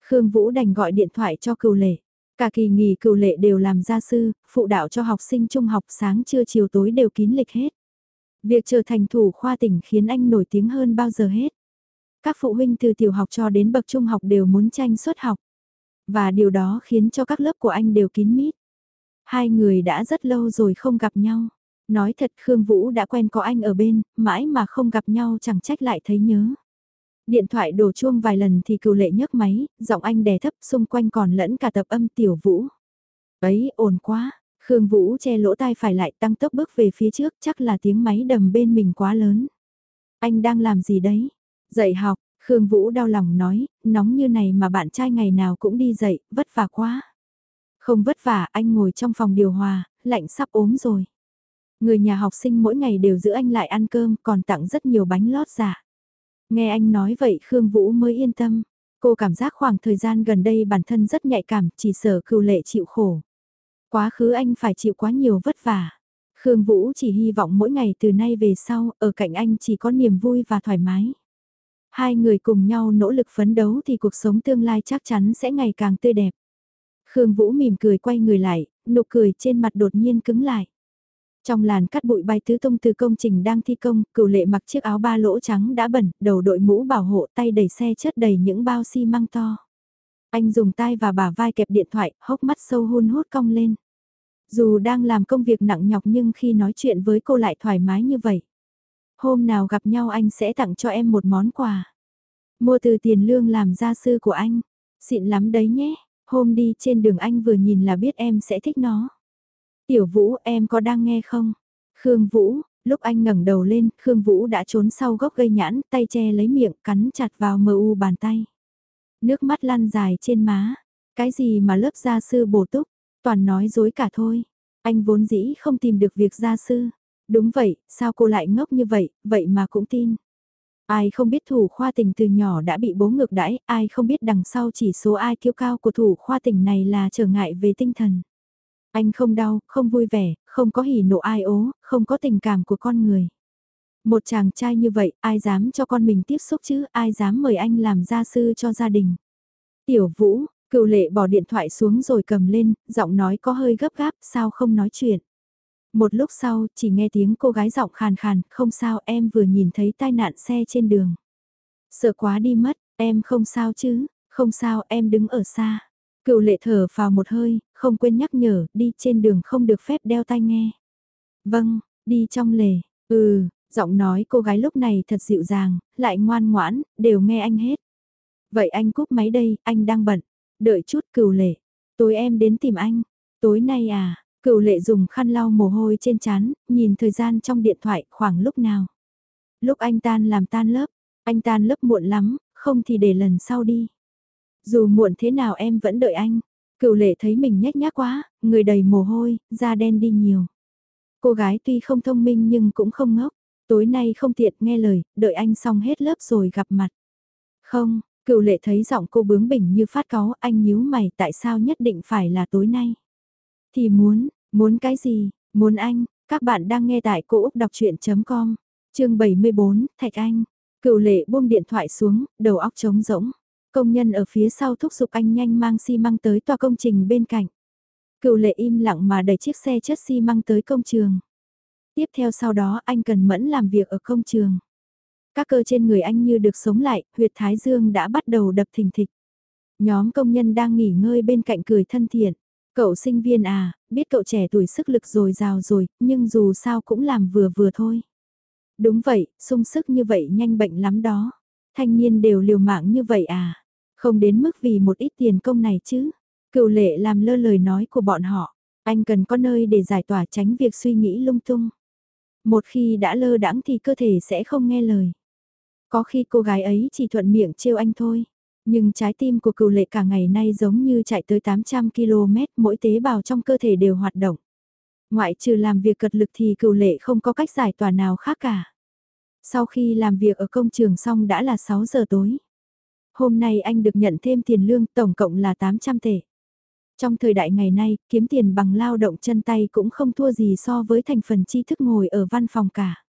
Khương Vũ đành gọi điện thoại cho cựu lệ. Cả kỳ nghỉ cựu lệ đều làm gia sư, phụ đạo cho học sinh trung học sáng trưa chiều tối đều kín lịch hết. Việc trở thành thủ khoa tỉnh khiến anh nổi tiếng hơn bao giờ hết. Các phụ huynh từ tiểu học cho đến bậc trung học đều muốn tranh xuất học. Và điều đó khiến cho các lớp của anh đều kín mít. Hai người đã rất lâu rồi không gặp nhau. Nói thật Khương Vũ đã quen có anh ở bên, mãi mà không gặp nhau chẳng trách lại thấy nhớ. Điện thoại đổ chuông vài lần thì cựu lệ nhấc máy, giọng anh đè thấp xung quanh còn lẫn cả tập âm tiểu vũ. Ấy, ồn quá, Khương Vũ che lỗ tai phải lại tăng tốc bước về phía trước chắc là tiếng máy đầm bên mình quá lớn. Anh đang làm gì đấy? Dạy học, Khương Vũ đau lòng nói, nóng như này mà bạn trai ngày nào cũng đi dậy, vất vả quá. Không vất vả, anh ngồi trong phòng điều hòa, lạnh sắp ốm rồi. Người nhà học sinh mỗi ngày đều giữ anh lại ăn cơm, còn tặng rất nhiều bánh lót giả. Nghe anh nói vậy Khương Vũ mới yên tâm. Cô cảm giác khoảng thời gian gần đây bản thân rất nhạy cảm, chỉ sợ cưu lệ chịu khổ. Quá khứ anh phải chịu quá nhiều vất vả. Khương Vũ chỉ hy vọng mỗi ngày từ nay về sau, ở cạnh anh chỉ có niềm vui và thoải mái. Hai người cùng nhau nỗ lực phấn đấu thì cuộc sống tương lai chắc chắn sẽ ngày càng tươi đẹp. Khương Vũ mỉm cười quay người lại, nụ cười trên mặt đột nhiên cứng lại. Trong làn cắt bụi bay tứ tung từ công trình đang thi công, cửu lệ mặc chiếc áo ba lỗ trắng đã bẩn, đầu đội mũ bảo hộ tay đẩy xe chất đầy những bao xi măng to. Anh dùng tay và bả vai kẹp điện thoại, hốc mắt sâu hun hút cong lên. Dù đang làm công việc nặng nhọc nhưng khi nói chuyện với cô lại thoải mái như vậy. Hôm nào gặp nhau anh sẽ tặng cho em một món quà. Mua từ tiền lương làm gia sư của anh. Xịn lắm đấy nhé. Hôm đi trên đường anh vừa nhìn là biết em sẽ thích nó. Tiểu Vũ em có đang nghe không? Khương Vũ, lúc anh ngẩng đầu lên, Khương Vũ đã trốn sau gốc gây nhãn, tay che lấy miệng, cắn chặt vào mờ u bàn tay. Nước mắt lăn dài trên má. Cái gì mà lớp gia sư bổ túc, toàn nói dối cả thôi. Anh vốn dĩ không tìm được việc gia sư. Đúng vậy, sao cô lại ngốc như vậy, vậy mà cũng tin. Ai không biết thủ khoa tình từ nhỏ đã bị bố ngược đãi, ai không biết đằng sau chỉ số ai kiêu cao của thủ khoa tình này là trở ngại về tinh thần. Anh không đau, không vui vẻ, không có hỉ nộ ai ố, không có tình cảm của con người. Một chàng trai như vậy, ai dám cho con mình tiếp xúc chứ, ai dám mời anh làm gia sư cho gia đình. Tiểu Vũ, cựu lệ bỏ điện thoại xuống rồi cầm lên, giọng nói có hơi gấp gáp, sao không nói chuyện. Một lúc sau, chỉ nghe tiếng cô gái giọng khàn khàn, không sao em vừa nhìn thấy tai nạn xe trên đường. Sợ quá đi mất, em không sao chứ, không sao em đứng ở xa. Cựu lệ thở vào một hơi, không quên nhắc nhở, đi trên đường không được phép đeo tai nghe. Vâng, đi trong lề, ừ, giọng nói cô gái lúc này thật dịu dàng, lại ngoan ngoãn, đều nghe anh hết. Vậy anh cúp máy đây, anh đang bận. Đợi chút cựu lệ. Tối em đến tìm anh. Tối nay à, cựu lệ dùng khăn lau mồ hôi trên chán, nhìn thời gian trong điện thoại khoảng lúc nào. Lúc anh tan làm tan lớp, anh tan lớp muộn lắm, không thì để lần sau đi. Dù muộn thế nào em vẫn đợi anh. Cựu lệ thấy mình nhếch nhác quá, người đầy mồ hôi, da đen đi nhiều. Cô gái tuy không thông minh nhưng cũng không ngốc. Tối nay không tiện nghe lời, đợi anh xong hết lớp rồi gặp mặt. Không, cựu lệ thấy giọng cô bướng bỉnh như phát cáu, anh nhíu mày tại sao nhất định phải là tối nay. Thì muốn, muốn cái gì, muốn anh, các bạn đang nghe tại cô Úc Đọc Chuyện.com, chương 74, Thạch Anh. Cựu lệ buông điện thoại xuống, đầu óc trống rỗng. Công nhân ở phía sau thúc giục anh nhanh mang xi măng tới tòa công trình bên cạnh. Cựu lệ im lặng mà đẩy chiếc xe chất xi măng tới công trường. Tiếp theo sau đó anh cần mẫn làm việc ở công trường. Các cơ trên người anh như được sống lại, huyệt thái dương đã bắt đầu đập thình thịch. Nhóm công nhân đang nghỉ ngơi bên cạnh cười thân thiện. Cậu sinh viên à, biết cậu trẻ tuổi sức lực rồi rào rồi, nhưng dù sao cũng làm vừa vừa thôi. Đúng vậy, sung sức như vậy nhanh bệnh lắm đó. Thanh niên đều liều mạng như vậy à? Không đến mức vì một ít tiền công này chứ. Cựu lệ làm lơ lời nói của bọn họ. Anh cần có nơi để giải tỏa tránh việc suy nghĩ lung tung. Một khi đã lơ đãng thì cơ thể sẽ không nghe lời. Có khi cô gái ấy chỉ thuận miệng trêu anh thôi. Nhưng trái tim của cựu lệ cả ngày nay giống như chạy tới 800 km, mỗi tế bào trong cơ thể đều hoạt động. Ngoại trừ làm việc cật lực thì cựu lệ không có cách giải tỏa nào khác cả. Sau khi làm việc ở công trường xong đã là 6 giờ tối. Hôm nay anh được nhận thêm tiền lương tổng cộng là 800 tệ. Trong thời đại ngày nay, kiếm tiền bằng lao động chân tay cũng không thua gì so với thành phần tri thức ngồi ở văn phòng cả.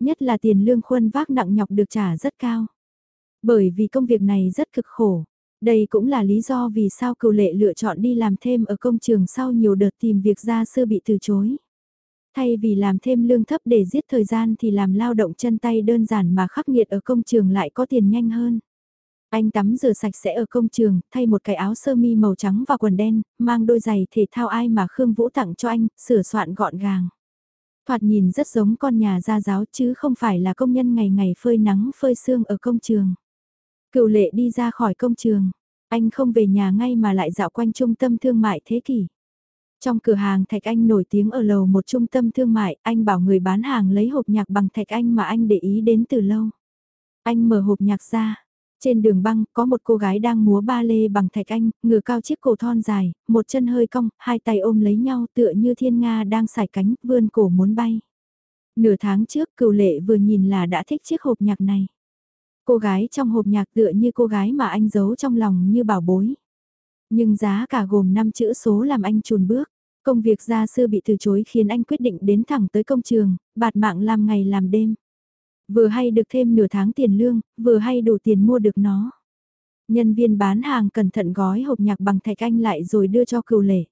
Nhất là tiền lương khuân vác nặng nhọc được trả rất cao. Bởi vì công việc này rất cực khổ. Đây cũng là lý do vì sao cựu lệ lựa chọn đi làm thêm ở công trường sau nhiều đợt tìm việc gia sư bị từ chối. Thay vì làm thêm lương thấp để giết thời gian thì làm lao động chân tay đơn giản mà khắc nghiệt ở công trường lại có tiền nhanh hơn. Anh tắm rửa sạch sẽ ở công trường, thay một cái áo sơ mi màu trắng và quần đen, mang đôi giày thể thao ai mà Khương Vũ tặng cho anh, sửa soạn gọn gàng. Thoạt nhìn rất giống con nhà gia giáo chứ không phải là công nhân ngày ngày phơi nắng phơi sương ở công trường. Cựu lệ đi ra khỏi công trường, anh không về nhà ngay mà lại dạo quanh trung tâm thương mại thế kỷ. Trong cửa hàng Thạch Anh nổi tiếng ở lầu một trung tâm thương mại, anh bảo người bán hàng lấy hộp nhạc bằng Thạch Anh mà anh để ý đến từ lâu. Anh mở hộp nhạc ra. Trên đường băng, có một cô gái đang múa ba lê bằng Thạch Anh, ngửa cao chiếc cổ thon dài, một chân hơi cong, hai tay ôm lấy nhau tựa như thiên nga đang xải cánh, vươn cổ muốn bay. Nửa tháng trước, cựu lệ vừa nhìn là đã thích chiếc hộp nhạc này. Cô gái trong hộp nhạc tựa như cô gái mà anh giấu trong lòng như bảo bối. Nhưng giá cả gồm 5 chữ số làm anh chùn bước. Công việc gia sư bị từ chối khiến anh quyết định đến thẳng tới công trường, bạt mạng làm ngày làm đêm. Vừa hay được thêm nửa tháng tiền lương, vừa hay đủ tiền mua được nó. Nhân viên bán hàng cẩn thận gói hộp nhạc bằng thạch anh lại rồi đưa cho cựu lệ.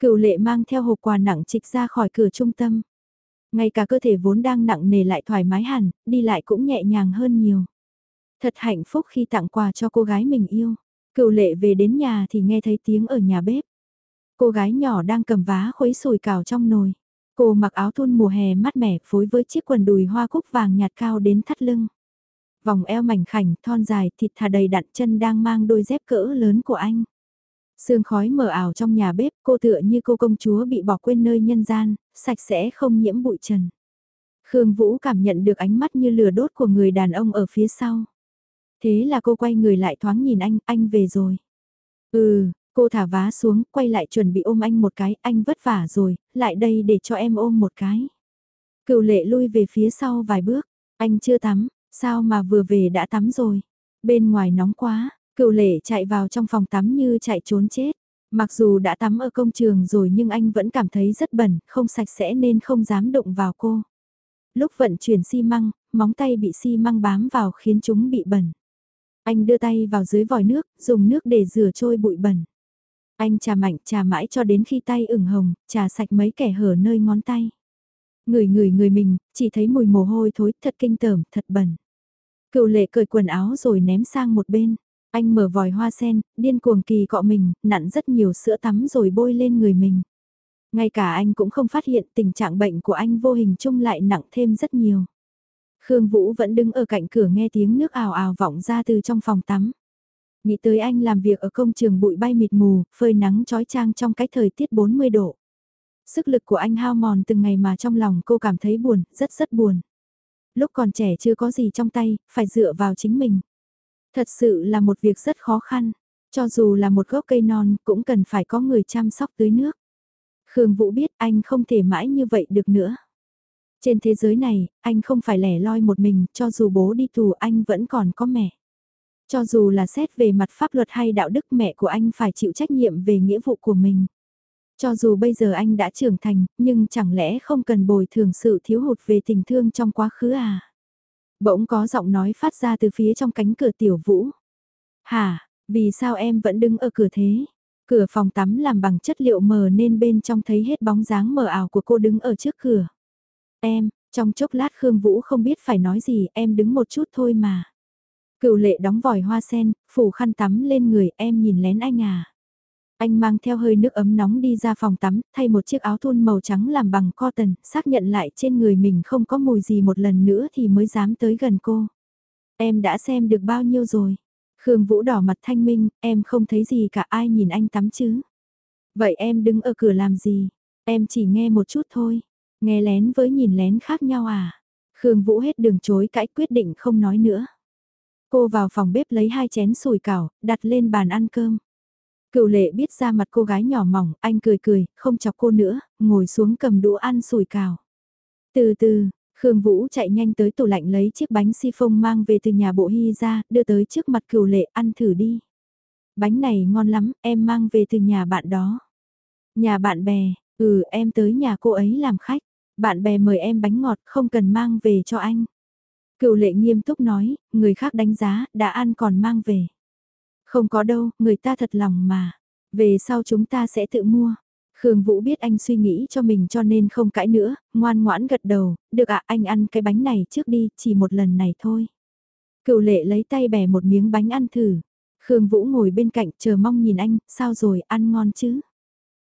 Cựu lệ mang theo hộp quà nặng trịch ra khỏi cửa trung tâm. Ngay cả cơ thể vốn đang nặng nề lại thoải mái hẳn, đi lại cũng nhẹ nhàng hơn nhiều. Thật hạnh phúc khi tặng quà cho cô gái mình yêu. Cựu lệ về đến nhà thì nghe thấy tiếng ở nhà bếp. Cô gái nhỏ đang cầm vá khuấy sùi cào trong nồi. Cô mặc áo thun mùa hè mát mẻ phối với chiếc quần đùi hoa cúc vàng nhạt cao đến thắt lưng. Vòng eo mảnh khảnh, thon dài, thịt thà đầy đặn chân đang mang đôi dép cỡ lớn của anh. Sương khói mờ ảo trong nhà bếp, cô tựa như cô công chúa bị bỏ quên nơi nhân gian, sạch sẽ không nhiễm bụi trần. Khương Vũ cảm nhận được ánh mắt như lửa đốt của người đàn ông ở phía sau. Thế là cô quay người lại thoáng nhìn anh, anh về rồi. Ừ, cô thả vá xuống, quay lại chuẩn bị ôm anh một cái, anh vất vả rồi, lại đây để cho em ôm một cái. Cựu lệ lui về phía sau vài bước, anh chưa tắm, sao mà vừa về đã tắm rồi. Bên ngoài nóng quá, cựu lệ chạy vào trong phòng tắm như chạy trốn chết. Mặc dù đã tắm ở công trường rồi nhưng anh vẫn cảm thấy rất bẩn, không sạch sẽ nên không dám đụng vào cô. Lúc vận chuyển xi măng, móng tay bị xi măng bám vào khiến chúng bị bẩn. Anh đưa tay vào dưới vòi nước, dùng nước để rửa trôi bụi bẩn. Anh trà mạnh trà mãi cho đến khi tay ửng hồng, trà sạch mấy kẻ hở nơi ngón tay. Người người người mình, chỉ thấy mùi mồ hôi thối, thật kinh tởm, thật bẩn. Cựu lệ cởi quần áo rồi ném sang một bên. Anh mở vòi hoa sen, điên cuồng kỳ cọ mình, nặn rất nhiều sữa tắm rồi bôi lên người mình. Ngay cả anh cũng không phát hiện tình trạng bệnh của anh vô hình chung lại nặng thêm rất nhiều. Khương Vũ vẫn đứng ở cạnh cửa nghe tiếng nước ào ào vọng ra từ trong phòng tắm. Nghĩ tới anh làm việc ở công trường bụi bay mịt mù, phơi nắng trói trang trong cái thời tiết 40 độ. Sức lực của anh hao mòn từng ngày mà trong lòng cô cảm thấy buồn, rất rất buồn. Lúc còn trẻ chưa có gì trong tay, phải dựa vào chính mình. Thật sự là một việc rất khó khăn. Cho dù là một gốc cây non cũng cần phải có người chăm sóc tưới nước. Khương Vũ biết anh không thể mãi như vậy được nữa. Trên thế giới này, anh không phải lẻ loi một mình, cho dù bố đi tù anh vẫn còn có mẹ. Cho dù là xét về mặt pháp luật hay đạo đức mẹ của anh phải chịu trách nhiệm về nghĩa vụ của mình. Cho dù bây giờ anh đã trưởng thành, nhưng chẳng lẽ không cần bồi thường sự thiếu hụt về tình thương trong quá khứ à? Bỗng có giọng nói phát ra từ phía trong cánh cửa tiểu vũ. Hả, vì sao em vẫn đứng ở cửa thế? Cửa phòng tắm làm bằng chất liệu mờ nên bên trong thấy hết bóng dáng mờ ảo của cô đứng ở trước cửa. Em, trong chốc lát Khương Vũ không biết phải nói gì, em đứng một chút thôi mà. Cựu lệ đóng vòi hoa sen, phủ khăn tắm lên người em nhìn lén anh à. Anh mang theo hơi nước ấm nóng đi ra phòng tắm, thay một chiếc áo thun màu trắng làm bằng cotton, xác nhận lại trên người mình không có mùi gì một lần nữa thì mới dám tới gần cô. Em đã xem được bao nhiêu rồi? Khương Vũ đỏ mặt thanh minh, em không thấy gì cả ai nhìn anh tắm chứ. Vậy em đứng ở cửa làm gì? Em chỉ nghe một chút thôi. Nghe lén với nhìn lén khác nhau à? Khương Vũ hết đường chối cãi quyết định không nói nữa. Cô vào phòng bếp lấy hai chén sùi cảo, đặt lên bàn ăn cơm. Cựu lệ biết ra mặt cô gái nhỏ mỏng, anh cười cười, không chọc cô nữa, ngồi xuống cầm đũa ăn sùi cảo. Từ từ, Khương Vũ chạy nhanh tới tủ lạnh lấy chiếc bánh si phông mang về từ nhà bộ hy ra, đưa tới trước mặt cựu lệ ăn thử đi. Bánh này ngon lắm, em mang về từ nhà bạn đó. Nhà bạn bè, ừ em tới nhà cô ấy làm khách. Bạn bè mời em bánh ngọt không cần mang về cho anh. Cựu lệ nghiêm túc nói, người khác đánh giá, đã ăn còn mang về. Không có đâu, người ta thật lòng mà. Về sau chúng ta sẽ tự mua. Khương Vũ biết anh suy nghĩ cho mình cho nên không cãi nữa, ngoan ngoãn gật đầu, được ạ anh ăn cái bánh này trước đi, chỉ một lần này thôi. Cựu lệ lấy tay bẻ một miếng bánh ăn thử. Khương Vũ ngồi bên cạnh chờ mong nhìn anh, sao rồi, ăn ngon chứ?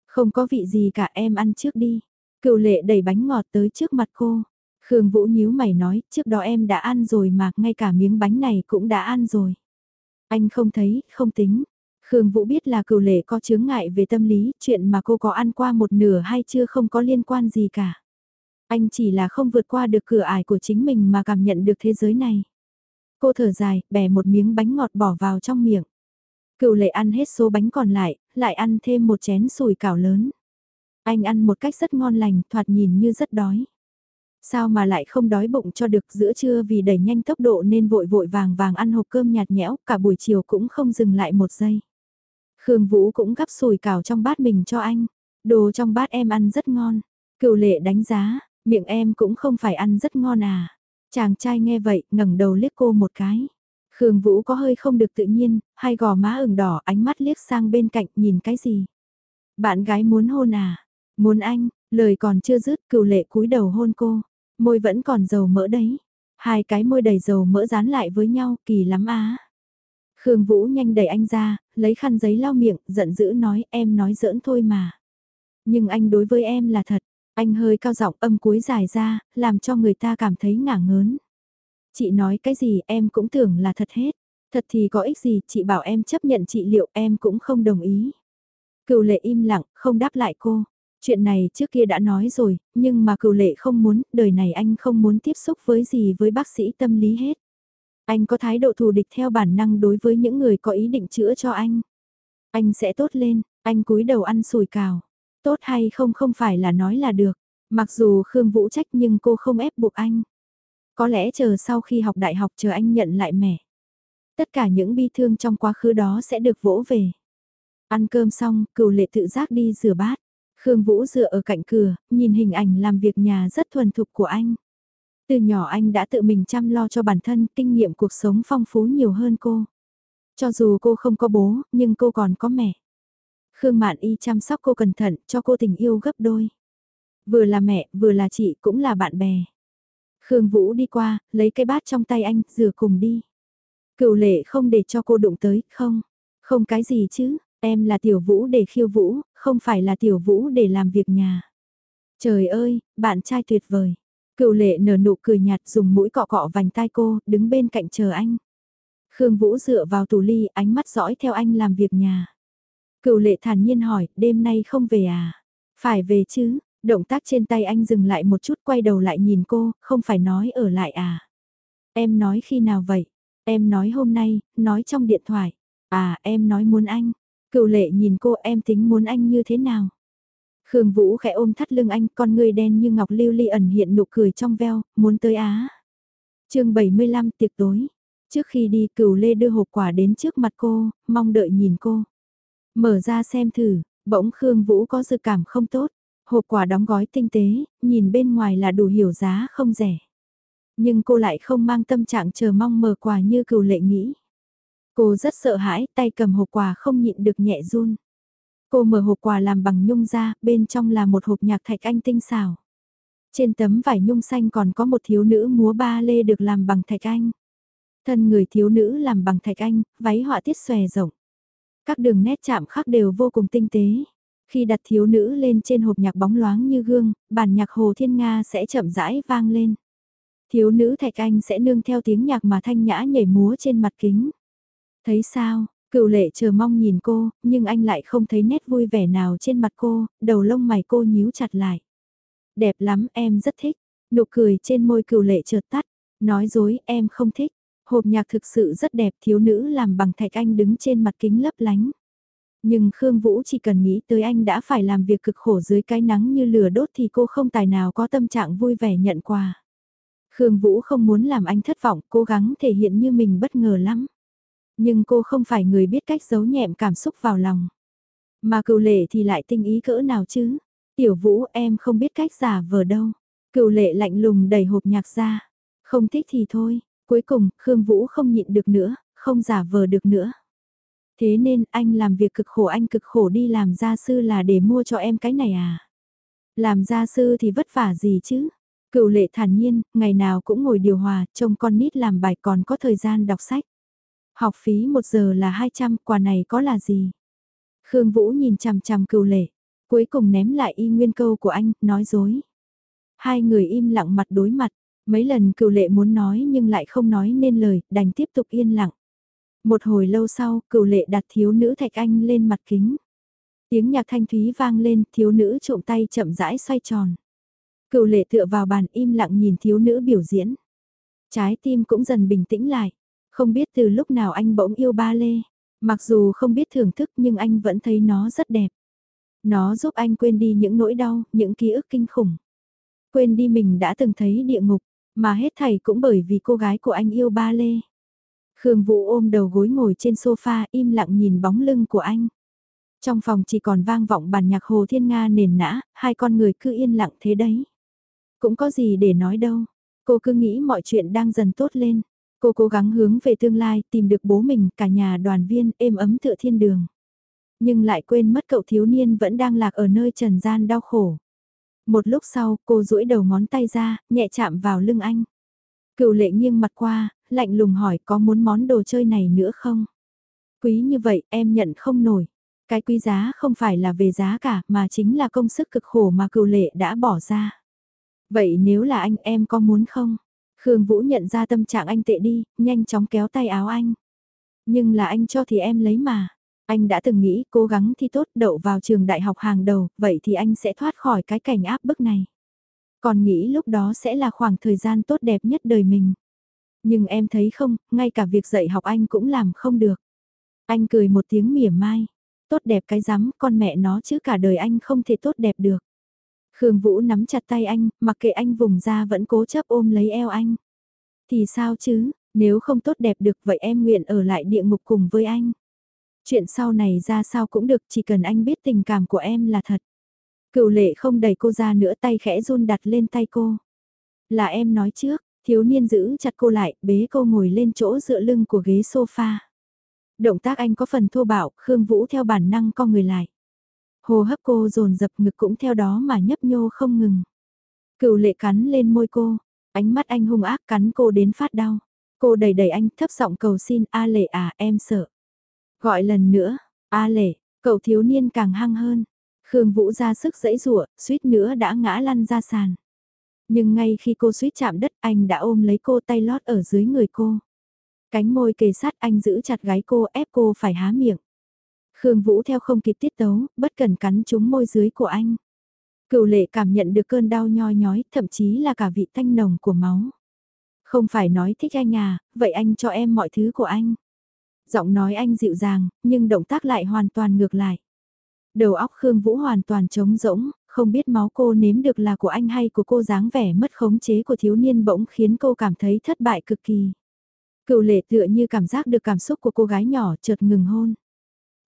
Không có vị gì cả em ăn trước đi. Cựu lệ đẩy bánh ngọt tới trước mặt cô. Khương Vũ nhíu mày nói, trước đó em đã ăn rồi mà, ngay cả miếng bánh này cũng đã ăn rồi. Anh không thấy, không tính. Khương Vũ biết là cựu lệ có chướng ngại về tâm lý, chuyện mà cô có ăn qua một nửa hay chưa không có liên quan gì cả. Anh chỉ là không vượt qua được cửa ải của chính mình mà cảm nhận được thế giới này. Cô thở dài, bẻ một miếng bánh ngọt bỏ vào trong miệng. Cựu lệ ăn hết số bánh còn lại, lại ăn thêm một chén sùi cảo lớn. Anh ăn một cách rất ngon lành, thoạt nhìn như rất đói. Sao mà lại không đói bụng cho được giữa trưa vì đẩy nhanh tốc độ nên vội vội vàng vàng ăn hộp cơm nhạt nhẽo, cả buổi chiều cũng không dừng lại một giây. Khương Vũ cũng gắp sùi cào trong bát mình cho anh. Đồ trong bát em ăn rất ngon. Cựu lệ đánh giá, miệng em cũng không phải ăn rất ngon à. Chàng trai nghe vậy, ngẩng đầu liếc cô một cái. Khương Vũ có hơi không được tự nhiên, hai gò má ửng đỏ ánh mắt liếc sang bên cạnh nhìn cái gì. Bạn gái muốn hôn à? Muốn anh, lời còn chưa dứt cựu lệ cúi đầu hôn cô. Môi vẫn còn dầu mỡ đấy. Hai cái môi đầy dầu mỡ dán lại với nhau, kỳ lắm á. Khương Vũ nhanh đẩy anh ra, lấy khăn giấy lau miệng, giận dữ nói em nói giỡn thôi mà. Nhưng anh đối với em là thật, anh hơi cao giọng âm cuối dài ra, làm cho người ta cảm thấy ngả ngớn. Chị nói cái gì em cũng tưởng là thật hết. Thật thì có ích gì, chị bảo em chấp nhận trị liệu em cũng không đồng ý. Cựu lệ im lặng, không đáp lại cô. Chuyện này trước kia đã nói rồi, nhưng mà cựu lệ không muốn, đời này anh không muốn tiếp xúc với gì với bác sĩ tâm lý hết. Anh có thái độ thù địch theo bản năng đối với những người có ý định chữa cho anh. Anh sẽ tốt lên, anh cúi đầu ăn sùi cào. Tốt hay không không phải là nói là được. Mặc dù Khương Vũ trách nhưng cô không ép buộc anh. Có lẽ chờ sau khi học đại học chờ anh nhận lại mẹ. Tất cả những bi thương trong quá khứ đó sẽ được vỗ về. Ăn cơm xong, cựu lệ tự giác đi rửa bát. Khương Vũ dựa ở cạnh cửa, nhìn hình ảnh làm việc nhà rất thuần thục của anh. Từ nhỏ anh đã tự mình chăm lo cho bản thân, kinh nghiệm cuộc sống phong phú nhiều hơn cô. Cho dù cô không có bố, nhưng cô còn có mẹ. Khương Mạn Y chăm sóc cô cẩn thận, cho cô tình yêu gấp đôi. Vừa là mẹ, vừa là chị, cũng là bạn bè. Khương Vũ đi qua, lấy cái bát trong tay anh, rửa cùng đi. Cựu lệ không để cho cô đụng tới, không. Không cái gì chứ, em là tiểu vũ để khiêu vũ, không phải là tiểu vũ để làm việc nhà. Trời ơi, bạn trai tuyệt vời. Cựu lệ nở nụ cười nhạt dùng mũi cọ cọ vành tai cô, đứng bên cạnh chờ anh. Khương Vũ dựa vào tủ ly, ánh mắt dõi theo anh làm việc nhà. Cựu lệ thản nhiên hỏi, đêm nay không về à? Phải về chứ, động tác trên tay anh dừng lại một chút quay đầu lại nhìn cô, không phải nói ở lại à? Em nói khi nào vậy? Em nói hôm nay, nói trong điện thoại. À, em nói muốn anh. Cựu lệ nhìn cô em tính muốn anh như thế nào? Khương Vũ khẽ ôm thắt lưng anh, con người đen như ngọc lưu ly ẩn hiện nụ cười trong veo, muốn tới Á. chương 75 tiệc tối. Trước khi đi cửu lê đưa hộp quả đến trước mặt cô, mong đợi nhìn cô. Mở ra xem thử, bỗng Khương Vũ có dự cảm không tốt. Hộp quả đóng gói tinh tế, nhìn bên ngoài là đủ hiểu giá không rẻ. Nhưng cô lại không mang tâm trạng chờ mong mở quà như cửu lệ nghĩ. Cô rất sợ hãi, tay cầm hộp quà không nhịn được nhẹ run. Cô mở hộp quà làm bằng nhung ra, bên trong là một hộp nhạc thạch anh tinh xảo. Trên tấm vải nhung xanh còn có một thiếu nữ múa ba lê được làm bằng thạch anh. Thân người thiếu nữ làm bằng thạch anh, váy họa tiết xòe rộng. Các đường nét chạm khắc đều vô cùng tinh tế. Khi đặt thiếu nữ lên trên hộp nhạc bóng loáng như gương, bản nhạc Hồ Thiên Nga sẽ chậm rãi vang lên. Thiếu nữ thạch anh sẽ nương theo tiếng nhạc mà thanh nhã nhảy múa trên mặt kính. Thấy sao, Cựu lệ chờ mong nhìn cô, nhưng anh lại không thấy nét vui vẻ nào trên mặt cô, đầu lông mày cô nhíu chặt lại. Đẹp lắm, em rất thích. Nụ cười trên môi cựu lệ chợt tắt. Nói dối, em không thích. Hộp nhạc thực sự rất đẹp, thiếu nữ làm bằng thạch anh đứng trên mặt kính lấp lánh. Nhưng Khương Vũ chỉ cần nghĩ tới anh đã phải làm việc cực khổ dưới cái nắng như lửa đốt thì cô không tài nào có tâm trạng vui vẻ nhận quà. Khương Vũ không muốn làm anh thất vọng, cố gắng thể hiện như mình bất ngờ lắm. Nhưng cô không phải người biết cách giấu nhẹm cảm xúc vào lòng. Mà cựu lệ thì lại tinh ý cỡ nào chứ? Tiểu Vũ em không biết cách giả vờ đâu. Cựu lệ lạnh lùng đẩy hộp nhạc ra. Không thích thì thôi. Cuối cùng, Khương Vũ không nhịn được nữa, không giả vờ được nữa. Thế nên anh làm việc cực khổ anh cực khổ đi làm gia sư là để mua cho em cái này à? Làm gia sư thì vất vả gì chứ? Cựu lệ thản nhiên, ngày nào cũng ngồi điều hòa, trông con nít làm bài còn có thời gian đọc sách. Học phí một giờ là 200, quà này có là gì? Khương Vũ nhìn chằm chằm cựu lệ, cuối cùng ném lại y nguyên câu của anh, nói dối. Hai người im lặng mặt đối mặt, mấy lần cựu lệ muốn nói nhưng lại không nói nên lời, đành tiếp tục yên lặng. Một hồi lâu sau, cựu lệ đặt thiếu nữ thạch anh lên mặt kính. Tiếng nhạc thanh thúy vang lên, thiếu nữ trộm tay chậm rãi xoay tròn. Cựu lệ tựa vào bàn im lặng nhìn thiếu nữ biểu diễn. Trái tim cũng dần bình tĩnh lại. Không biết từ lúc nào anh bỗng yêu ba lê. Mặc dù không biết thưởng thức nhưng anh vẫn thấy nó rất đẹp. Nó giúp anh quên đi những nỗi đau, những ký ức kinh khủng. Quên đi mình đã từng thấy địa ngục, mà hết thảy cũng bởi vì cô gái của anh yêu ba lê. Khương Vũ ôm đầu gối ngồi trên sofa im lặng nhìn bóng lưng của anh. Trong phòng chỉ còn vang vọng bản nhạc Hồ Thiên Nga nền nã, hai con người cứ yên lặng thế đấy. Cũng có gì để nói đâu, cô cứ nghĩ mọi chuyện đang dần tốt lên. Cô cố gắng hướng về tương lai, tìm được bố mình, cả nhà đoàn viên, êm ấm tựa thiên đường. Nhưng lại quên mất cậu thiếu niên vẫn đang lạc ở nơi trần gian đau khổ. Một lúc sau, cô duỗi đầu ngón tay ra, nhẹ chạm vào lưng anh. Cựu lệ nghiêng mặt qua, lạnh lùng hỏi có muốn món đồ chơi này nữa không? Quý như vậy em nhận không nổi. Cái quý giá không phải là về giá cả mà chính là công sức cực khổ mà cựu lệ đã bỏ ra. Vậy nếu là anh em có muốn không? Khương Vũ nhận ra tâm trạng anh tệ đi, nhanh chóng kéo tay áo anh. Nhưng là anh cho thì em lấy mà. Anh đã từng nghĩ cố gắng thi tốt đậu vào trường đại học hàng đầu, vậy thì anh sẽ thoát khỏi cái cảnh áp bức này. Còn nghĩ lúc đó sẽ là khoảng thời gian tốt đẹp nhất đời mình. Nhưng em thấy không, ngay cả việc dạy học anh cũng làm không được. Anh cười một tiếng mỉa mai. Tốt đẹp cái rắm, con mẹ nó chứ cả đời anh không thể tốt đẹp được. Khương Vũ nắm chặt tay anh, mặc kệ anh vùng ra vẫn cố chấp ôm lấy eo anh. Thì sao chứ, nếu không tốt đẹp được vậy em nguyện ở lại địa ngục cùng với anh. Chuyện sau này ra sao cũng được chỉ cần anh biết tình cảm của em là thật. Cựu lệ không đẩy cô ra nữa tay khẽ run đặt lên tay cô. Là em nói trước, thiếu niên giữ chặt cô lại, bế cô ngồi lên chỗ dựa lưng của ghế sofa. Động tác anh có phần thô bạo, Khương Vũ theo bản năng co người lại. Hồ hấp cô dồn dập ngực cũng theo đó mà nhấp nhô không ngừng. Cựu lệ cắn lên môi cô, ánh mắt anh hung ác cắn cô đến phát đau. Cô đẩy đẩy anh thấp giọng cầu xin A lệ à em sợ. Gọi lần nữa, A lệ, cậu thiếu niên càng hăng hơn. Khương Vũ ra sức dẫy rủa, suýt nữa đã ngã lăn ra sàn. Nhưng ngay khi cô suýt chạm đất anh đã ôm lấy cô tay lót ở dưới người cô. Cánh môi kề sát anh giữ chặt gái cô ép cô phải há miệng. Khương Vũ theo không kịp tiết tấu, bất cần cắn trúng môi dưới của anh. Cựu lệ cảm nhận được cơn đau nhoi nhói, thậm chí là cả vị thanh nồng của máu. Không phải nói thích anh à, vậy anh cho em mọi thứ của anh. Giọng nói anh dịu dàng, nhưng động tác lại hoàn toàn ngược lại. Đầu óc Khương Vũ hoàn toàn trống rỗng, không biết máu cô nếm được là của anh hay của cô dáng vẻ mất khống chế của thiếu niên bỗng khiến cô cảm thấy thất bại cực kỳ. Cựu lệ tựa như cảm giác được cảm xúc của cô gái nhỏ chợt ngừng hôn.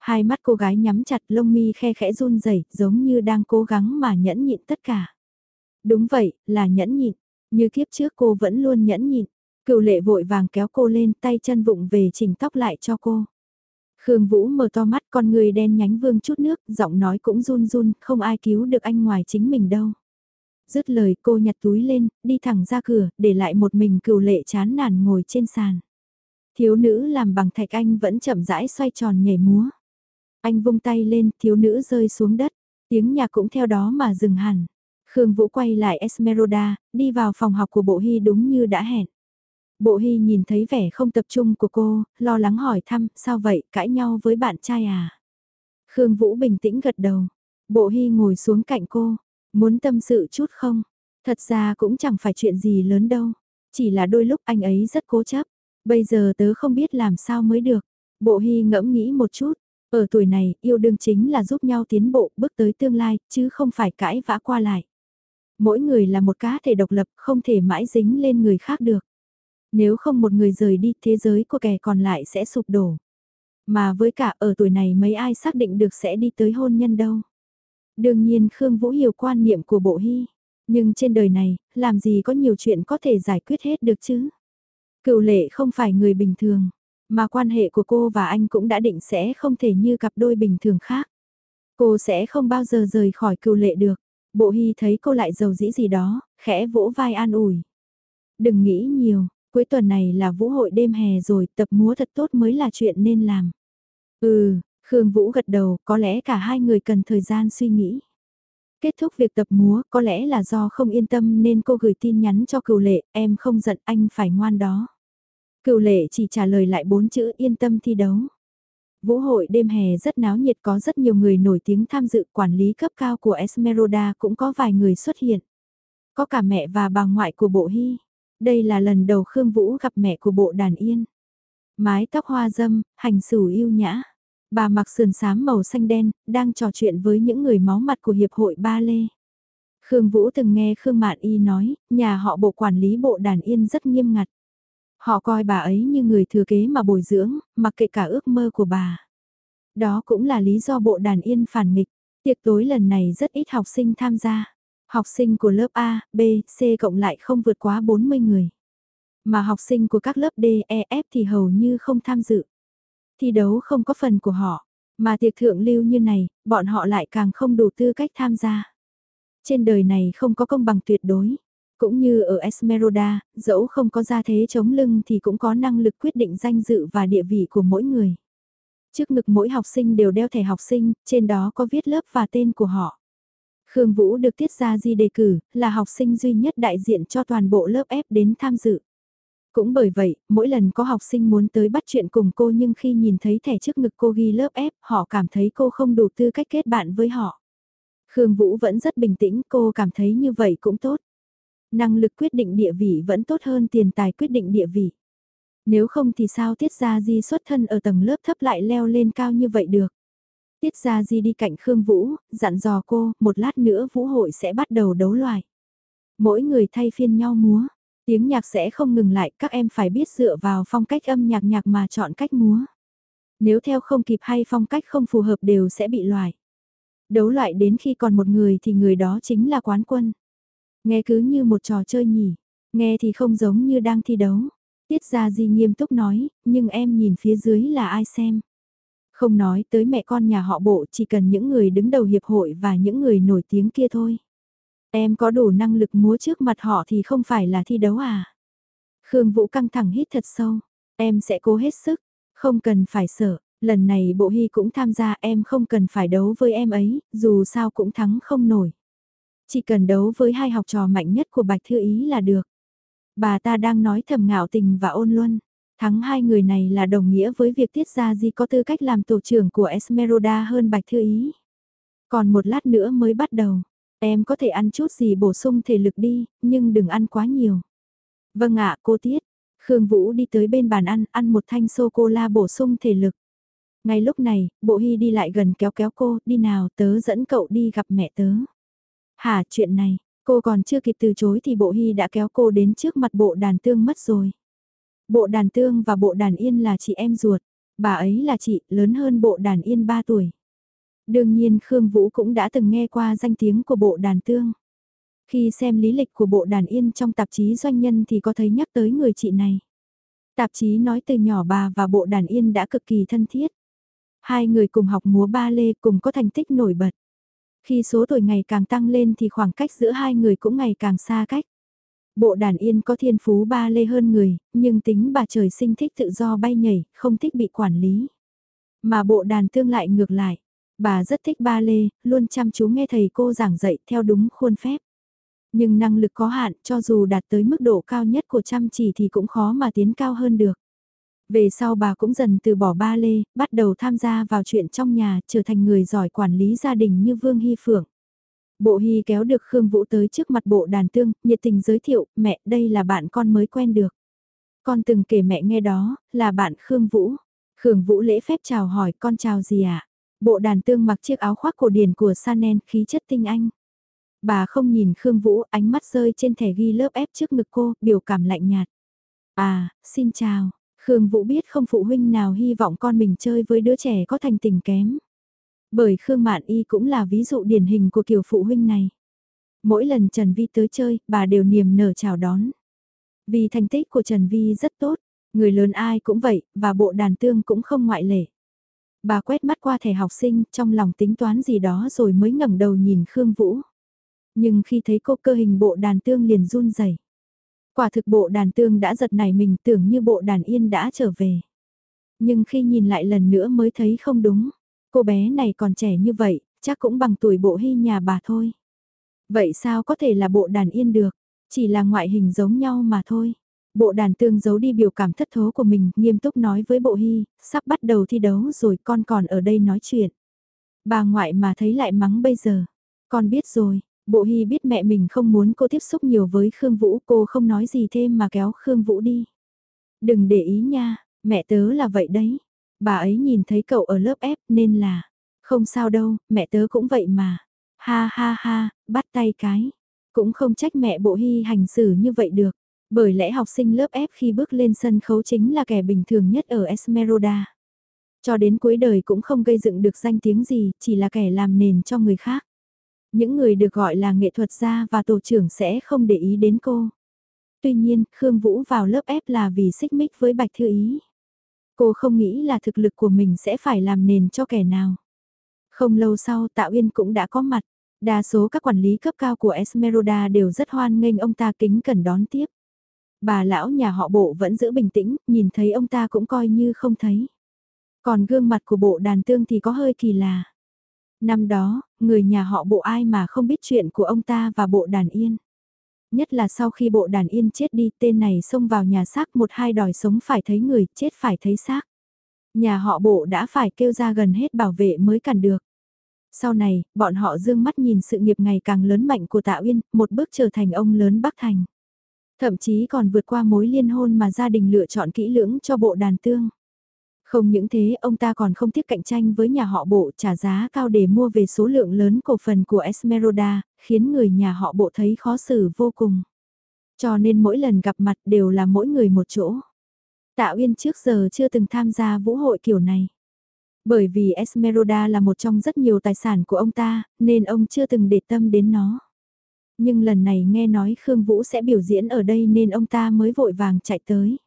Hai mắt cô gái nhắm chặt lông mi khe khẽ run rẩy giống như đang cố gắng mà nhẫn nhịn tất cả. Đúng vậy, là nhẫn nhịn. Như kiếp trước cô vẫn luôn nhẫn nhịn. Cựu lệ vội vàng kéo cô lên tay chân vụng về chỉnh tóc lại cho cô. Khương Vũ mở to mắt con người đen nhánh vương chút nước, giọng nói cũng run run, không ai cứu được anh ngoài chính mình đâu. Dứt lời cô nhặt túi lên, đi thẳng ra cửa, để lại một mình cựu lệ chán nản ngồi trên sàn. Thiếu nữ làm bằng thạch anh vẫn chậm rãi xoay tròn nhảy múa. Anh vung tay lên, thiếu nữ rơi xuống đất, tiếng nhạc cũng theo đó mà dừng hẳn. Khương Vũ quay lại Esmeralda, đi vào phòng học của bộ hy đúng như đã hẹn. Bộ Hy nhìn thấy vẻ không tập trung của cô, lo lắng hỏi thăm, sao vậy, cãi nhau với bạn trai à? Khương Vũ bình tĩnh gật đầu. Bộ Hy ngồi xuống cạnh cô, muốn tâm sự chút không? Thật ra cũng chẳng phải chuyện gì lớn đâu. Chỉ là đôi lúc anh ấy rất cố chấp. Bây giờ tớ không biết làm sao mới được. Bộ Hy ngẫm nghĩ một chút. Ở tuổi này, yêu đương chính là giúp nhau tiến bộ, bước tới tương lai, chứ không phải cãi vã qua lại. Mỗi người là một cá thể độc lập, không thể mãi dính lên người khác được. Nếu không một người rời đi, thế giới của kẻ còn lại sẽ sụp đổ. Mà với cả ở tuổi này mấy ai xác định được sẽ đi tới hôn nhân đâu. Đương nhiên Khương Vũ hiểu quan niệm của bộ hy. Nhưng trên đời này, làm gì có nhiều chuyện có thể giải quyết hết được chứ? Cựu lệ không phải người bình thường, mà quan hệ của cô và anh cũng đã định sẽ không thể như cặp đôi bình thường khác. Cô sẽ không bao giờ rời khỏi cựu lệ được. Bộ hy thấy cô lại giàu dĩ gì đó, khẽ vỗ vai an ủi. Đừng nghĩ nhiều, cuối tuần này là vũ hội đêm hè rồi, tập múa thật tốt mới là chuyện nên làm. Ừ, Khương Vũ gật đầu, có lẽ cả hai người cần thời gian suy nghĩ. Kết thúc việc tập múa, có lẽ là do không yên tâm nên cô gửi tin nhắn cho cựu lệ, em không giận anh phải ngoan đó. Cựu lệ chỉ trả lời lại bốn chữ yên tâm thi đấu. Vũ hội đêm hè rất náo nhiệt có rất nhiều người nổi tiếng tham dự quản lý cấp cao của Esmeralda cũng có vài người xuất hiện. Có cả mẹ và bà ngoại của bộ hy. Đây là lần đầu Khương Vũ gặp mẹ của bộ đàn yên. Mái tóc hoa dâm, hành xử yêu nhã. Bà mặc sườn xám màu xanh đen, đang trò chuyện với những người máu mặt của Hiệp hội Ba Lê. Khương Vũ từng nghe Khương Mạn Y nói, nhà họ bộ quản lý bộ đàn yên rất nghiêm ngặt. Họ coi bà ấy như người thừa kế mà bồi dưỡng, mặc kệ cả ước mơ của bà. Đó cũng là lý do bộ đàn yên phản nghịch. Tiệc tối lần này rất ít học sinh tham gia. Học sinh của lớp A, B, C cộng lại không vượt quá 40 người. Mà học sinh của các lớp D, E, F thì hầu như không tham dự. Thi đấu không có phần của họ, mà tiệc thượng lưu như này, bọn họ lại càng không đủ tư cách tham gia. Trên đời này không có công bằng tuyệt đối. Cũng như ở Esmeralda, dẫu không có gia thế chống lưng thì cũng có năng lực quyết định danh dự và địa vị của mỗi người. Trước ngực mỗi học sinh đều đeo thẻ học sinh, trên đó có viết lớp và tên của họ. Khương Vũ được tiết ra di đề cử, là học sinh duy nhất đại diện cho toàn bộ lớp F đến tham dự. Cũng bởi vậy, mỗi lần có học sinh muốn tới bắt chuyện cùng cô nhưng khi nhìn thấy thẻ trước ngực cô ghi lớp F, họ cảm thấy cô không đủ tư cách kết bạn với họ. Khương Vũ vẫn rất bình tĩnh, cô cảm thấy như vậy cũng tốt. Năng lực quyết định địa vị vẫn tốt hơn tiền tài quyết định địa vị. Nếu không thì sao Tiết Gia Di xuất thân ở tầng lớp thấp lại leo lên cao như vậy được. Tiết Gia Di đi cạnh Khương Vũ, dặn dò cô, một lát nữa Vũ hội sẽ bắt đầu đấu loài. Mỗi người thay phiên nhau múa, tiếng nhạc sẽ không ngừng lại, các em phải biết dựa vào phong cách âm nhạc nhạc mà chọn cách múa. Nếu theo không kịp hay phong cách không phù hợp đều sẽ bị loại. Đấu loại đến khi còn một người thì người đó chính là quán quân. Nghe cứ như một trò chơi nhỉ, nghe thì không giống như đang thi đấu. Tiết ra gì nghiêm túc nói, nhưng em nhìn phía dưới là ai xem. Không nói tới mẹ con nhà họ bộ chỉ cần những người đứng đầu hiệp hội và những người nổi tiếng kia thôi. Em có đủ năng lực múa trước mặt họ thì không phải là thi đấu à? Khương Vũ căng thẳng hít thật sâu. Em sẽ cố hết sức, không cần phải sợ. Lần này bộ hy cũng tham gia em không cần phải đấu với em ấy, dù sao cũng thắng không nổi. Chỉ cần đấu với hai học trò mạnh nhất của Bạch Thư Ý là được. Bà ta đang nói thầm ngạo tình và ôn luân. Thắng hai người này là đồng nghĩa với việc Tiết Gia Di có tư cách làm tổ trưởng của Esmeralda hơn Bạch Thư Ý. Còn một lát nữa mới bắt đầu. Em có thể ăn chút gì bổ sung thể lực đi, nhưng đừng ăn quá nhiều. Vâng ạ, cô Tiết. Khương Vũ đi tới bên bàn ăn, ăn một thanh sô-cô-la bổ sung thể lực. Ngay lúc này, Bộ Hy đi lại gần kéo kéo cô, đi nào tớ dẫn cậu đi gặp mẹ tớ. Hả chuyện này, cô còn chưa kịp từ chối thì Bộ Hy đã kéo cô đến trước mặt bộ đàn tương mất rồi. Bộ đàn tương và bộ đàn yên là chị em ruột, bà ấy là chị, lớn hơn bộ đàn yên 3 tuổi. Đương nhiên Khương Vũ cũng đã từng nghe qua danh tiếng của bộ đàn tương. Khi xem lý lịch của bộ đàn yên trong tạp chí doanh nhân thì có thấy nhắc tới người chị này. Tạp chí nói từ nhỏ bà và bộ đàn yên đã cực kỳ thân thiết. Hai người cùng học múa ba lê cùng có thành tích nổi bật. Khi số tuổi ngày càng tăng lên thì khoảng cách giữa hai người cũng ngày càng xa cách. Bộ đàn yên có thiên phú ba lê hơn người, nhưng tính bà trời sinh thích tự do bay nhảy, không thích bị quản lý. Mà bộ đàn tương lại ngược lại. Bà rất thích ba lê, luôn chăm chú nghe thầy cô giảng dạy theo đúng khuôn phép. Nhưng năng lực có hạn cho dù đạt tới mức độ cao nhất của chăm chỉ thì cũng khó mà tiến cao hơn được. Về sau bà cũng dần từ bỏ ba lê, bắt đầu tham gia vào chuyện trong nhà, trở thành người giỏi quản lý gia đình như Vương Hy Phượng. Bộ Hy kéo được Khương Vũ tới trước mặt bộ đàn tương, nhiệt tình giới thiệu, mẹ đây là bạn con mới quen được. Con từng kể mẹ nghe đó, là bạn Khương Vũ. Khương Vũ lễ phép chào hỏi con chào gì ạ? À? Bộ đàn tương mặc chiếc áo khoác cổ điển của Sanen khí chất tinh anh. Bà không nhìn Khương Vũ, ánh mắt rơi trên thẻ ghi lớp ép trước ngực cô, biểu cảm lạnh nhạt. À, xin chào. Khương Vũ biết không phụ huynh nào hy vọng con mình chơi với đứa trẻ có thành tình kém. Bởi Khương Mạn Y cũng là ví dụ điển hình của kiểu phụ huynh này. Mỗi lần Trần Vi tới chơi, bà đều niềm nở chào đón. Vì thành tích của Trần Vi rất tốt, người lớn ai cũng vậy, và bộ đàn tương cũng không ngoại lệ. Bà quét mắt qua thẻ học sinh, trong lòng tính toán gì đó rồi mới ngẩng đầu nhìn Khương Vũ. Nhưng khi thấy cô cơ hình bộ đàn tương liền run rẩy. Quả thực bộ đàn tương đã giật nảy mình tưởng như bộ đàn yên đã trở về. Nhưng khi nhìn lại lần nữa mới thấy không đúng. Cô bé này còn trẻ như vậy, chắc cũng bằng tuổi bộ hy nhà bà thôi. Vậy sao có thể là bộ đàn yên được? Chỉ là ngoại hình giống nhau mà thôi. Bộ đàn tương giấu đi biểu cảm thất thố của mình, nghiêm túc nói với bộ hy, sắp bắt đầu thi đấu rồi con còn ở đây nói chuyện. Bà ngoại mà thấy lại mắng bây giờ. Con biết rồi, bộ hy biết mẹ mình không muốn cô tiếp xúc nhiều với Khương Vũ, cô không nói gì thêm mà kéo Khương Vũ đi. Đừng để ý nha, mẹ tớ là vậy đấy. Bà ấy nhìn thấy cậu ở lớp ép nên là, không sao đâu, mẹ tớ cũng vậy mà. Ha ha ha, bắt tay cái. Cũng không trách mẹ bộ hy hành xử như vậy được. Bởi lẽ học sinh lớp F khi bước lên sân khấu chính là kẻ bình thường nhất ở Esmeralda. Cho đến cuối đời cũng không gây dựng được danh tiếng gì, chỉ là kẻ làm nền cho người khác. Những người được gọi là nghệ thuật gia và tổ trưởng sẽ không để ý đến cô. Tuy nhiên, Khương Vũ vào lớp F là vì xích mích với Bạch Thư Ý. Cô không nghĩ là thực lực của mình sẽ phải làm nền cho kẻ nào. Không lâu sau Tạ Uyên cũng đã có mặt. Đa số các quản lý cấp cao của Esmeralda đều rất hoan nghênh ông ta kính cẩn đón tiếp. Bà lão nhà họ bộ vẫn giữ bình tĩnh, nhìn thấy ông ta cũng coi như không thấy. Còn gương mặt của bộ đàn tương thì có hơi kỳ lạ. Năm đó, người nhà họ bộ ai mà không biết chuyện của ông ta và bộ đàn yên. Nhất là sau khi bộ đàn yên chết đi tên này xông vào nhà xác một hai đòi sống phải thấy người, chết phải thấy xác. Nhà họ bộ đã phải kêu ra gần hết bảo vệ mới cản được. Sau này, bọn họ dương mắt nhìn sự nghiệp ngày càng lớn mạnh của Tạ Uyên, một bước trở thành ông lớn Bắc Thành. Thậm chí còn vượt qua mối liên hôn mà gia đình lựa chọn kỹ lưỡng cho bộ đàn tương. Không những thế, ông ta còn không tiếc cạnh tranh với nhà họ bộ trả giá cao để mua về số lượng lớn cổ phần của Esmeralda, khiến người nhà họ bộ thấy khó xử vô cùng. Cho nên mỗi lần gặp mặt đều là mỗi người một chỗ. Tạ Uyên trước giờ chưa từng tham gia vũ hội kiểu này. Bởi vì Esmeralda là một trong rất nhiều tài sản của ông ta, nên ông chưa từng để tâm đến nó. Nhưng lần này nghe nói Khương Vũ sẽ biểu diễn ở đây nên ông ta mới vội vàng chạy tới.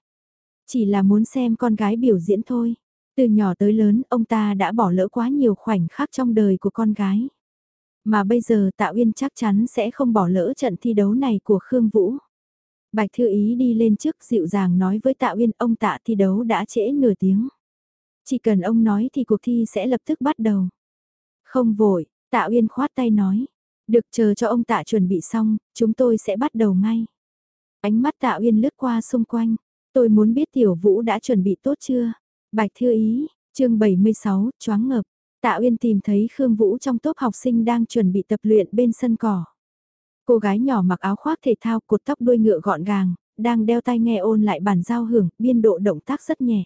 Chỉ là muốn xem con gái biểu diễn thôi. Từ nhỏ tới lớn ông ta đã bỏ lỡ quá nhiều khoảnh khắc trong đời của con gái. Mà bây giờ Tạ Uyên chắc chắn sẽ không bỏ lỡ trận thi đấu này của Khương Vũ. Bạch Thư Ý đi lên trước dịu dàng nói với Tạ Uyên ông Tạ thi đấu đã trễ nửa tiếng. Chỉ cần ông nói thì cuộc thi sẽ lập tức bắt đầu. Không vội, Tạ Uyên khoát tay nói. Được chờ cho ông Tạ chuẩn bị xong, chúng tôi sẽ bắt đầu ngay. Ánh mắt Tạ Uyên lướt qua xung quanh. Tôi muốn biết Tiểu Vũ đã chuẩn bị tốt chưa? Bạch Thư Ý, chương 76, choáng ngợp. Tạ Uyên tìm thấy Khương Vũ trong tốp học sinh đang chuẩn bị tập luyện bên sân cỏ. Cô gái nhỏ mặc áo khoác thể thao cột tóc đuôi ngựa gọn gàng, đang đeo tai nghe ôn lại bản giao hưởng, biên độ động tác rất nhẹ.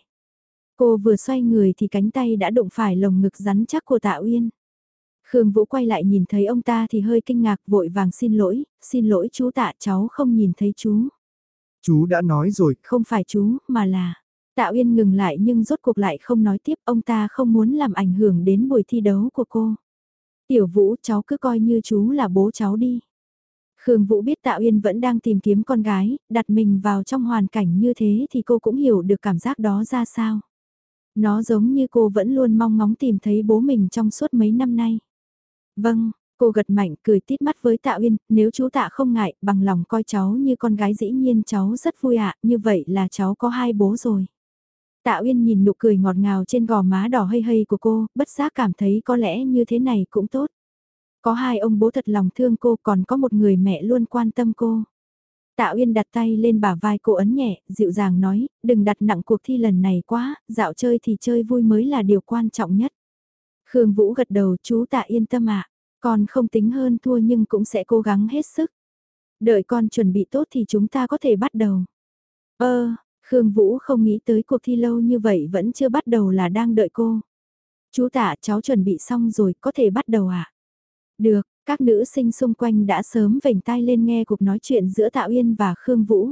Cô vừa xoay người thì cánh tay đã đụng phải lồng ngực rắn chắc của Tạ Uyên. Khương Vũ quay lại nhìn thấy ông ta thì hơi kinh ngạc vội vàng xin lỗi, xin lỗi chú Tạ cháu không nhìn thấy chú. Chú đã nói rồi. Không phải chú, mà là... Tạ Uyên ngừng lại nhưng rốt cuộc lại không nói tiếp ông ta không muốn làm ảnh hưởng đến buổi thi đấu của cô. Tiểu Vũ cháu cứ coi như chú là bố cháu đi. Khương Vũ biết Tạ Uyên vẫn đang tìm kiếm con gái, đặt mình vào trong hoàn cảnh như thế thì cô cũng hiểu được cảm giác đó ra sao. Nó giống như cô vẫn luôn mong ngóng tìm thấy bố mình trong suốt mấy năm nay. Vâng, cô gật mạnh cười tít mắt với Tạ Uyên, nếu chú Tạ không ngại, bằng lòng coi cháu như con gái dĩ nhiên cháu rất vui ạ, như vậy là cháu có hai bố rồi. Tạ Uyên nhìn nụ cười ngọt ngào trên gò má đỏ hây hây của cô, bất giác cảm thấy có lẽ như thế này cũng tốt. Có hai ông bố thật lòng thương cô còn có một người mẹ luôn quan tâm cô. Tạ Uyên đặt tay lên bả vai cô ấn nhẹ, dịu dàng nói, đừng đặt nặng cuộc thi lần này quá, dạo chơi thì chơi vui mới là điều quan trọng nhất. Khương Vũ gật đầu chú Tạ yên tâm ạ, con không tính hơn thua nhưng cũng sẽ cố gắng hết sức. Đợi con chuẩn bị tốt thì chúng ta có thể bắt đầu. Ơ, Khương Vũ không nghĩ tới cuộc thi lâu như vậy vẫn chưa bắt đầu là đang đợi cô. Chú Tạ cháu chuẩn bị xong rồi có thể bắt đầu. À? Được, các nữ sinh xung quanh đã sớm vểnh tai lên nghe cuộc nói chuyện giữa Tạ Uyên và Khương Vũ.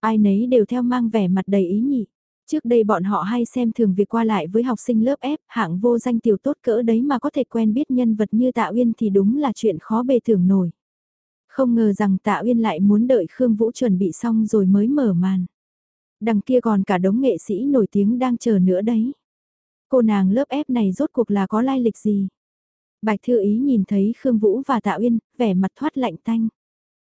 Ai nấy đều theo mang vẻ mặt đầy ý nhị. Trước đây bọn họ hay xem thường việc qua lại với học sinh lớp F, hạng vô danh tiểu tốt cỡ đấy mà có thể quen biết nhân vật như Tạ Uyên thì đúng là chuyện khó bề tưởng nổi. Không ngờ rằng Tạ Uyên lại muốn đợi Khương Vũ chuẩn bị xong rồi mới mở màn. Đằng kia còn cả đống nghệ sĩ nổi tiếng đang chờ nữa đấy. Cô nàng lớp F này rốt cuộc là có lai lịch gì? Bạch Thư Ý nhìn thấy Khương Vũ và Tạ Uyên, vẻ mặt thoát lạnh tanh.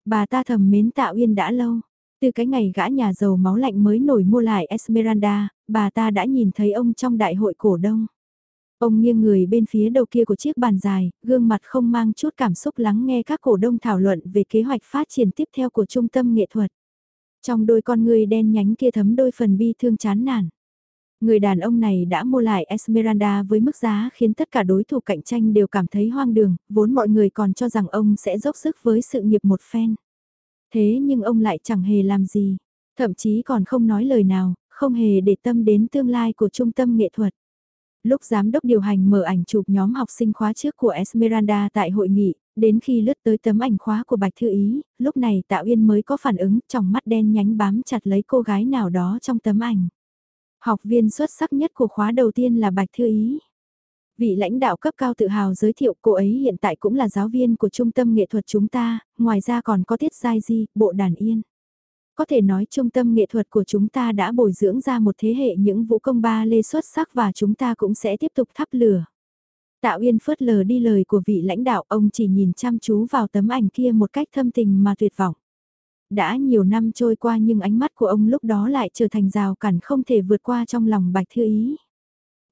Bà ta thầm mến Tạ Uyên đã lâu. Từ cái ngày gã nhà giàu máu lạnh mới nổi mua lại Esmeralda, bà ta đã nhìn thấy ông trong đại hội cổ đông. Ông nghiêng người bên phía đầu kia của chiếc bàn dài, gương mặt không mang chút cảm xúc lắng nghe các cổ đông thảo luận về kế hoạch phát triển tiếp theo của trung tâm nghệ thuật. Trong đôi con người đen nhánh kia thấm đôi phần bi thương chán nản. Người đàn ông này đã mua lại Esmeralda với mức giá khiến tất cả đối thủ cạnh tranh đều cảm thấy hoang đường, vốn mọi người còn cho rằng ông sẽ dốc sức với sự nghiệp một phen. Thế nhưng ông lại chẳng hề làm gì, thậm chí còn không nói lời nào, không hề để tâm đến tương lai của trung tâm nghệ thuật. Lúc giám đốc điều hành mở ảnh chụp nhóm học sinh khóa trước của Esmeralda tại hội nghị, đến khi lướt tới tấm ảnh khóa của Bạch Thư Ý, lúc này Tạ Uyên mới có phản ứng trong mắt đen nhánh bám chặt lấy cô gái nào đó trong tấm ảnh. Học viên xuất sắc nhất của khóa đầu tiên là Bạch Thư Ý. Vị lãnh đạo cấp cao tự hào giới thiệu cô ấy hiện tại cũng là giáo viên của trung tâm nghệ thuật chúng ta, ngoài ra còn có tiết giai di, bộ đàn yên. Có thể nói trung tâm nghệ thuật của chúng ta đã bồi dưỡng ra một thế hệ những vũ công ba lê xuất sắc và chúng ta cũng sẽ tiếp tục thắp lửa. Tạo Yên phớt lờ đi lời của vị lãnh đạo ông chỉ nhìn chăm chú vào tấm ảnh kia một cách thâm tình mà tuyệt vọng. Đã nhiều năm trôi qua nhưng ánh mắt của ông lúc đó lại trở thành rào cản không thể vượt qua trong lòng Bạch Thư Ý.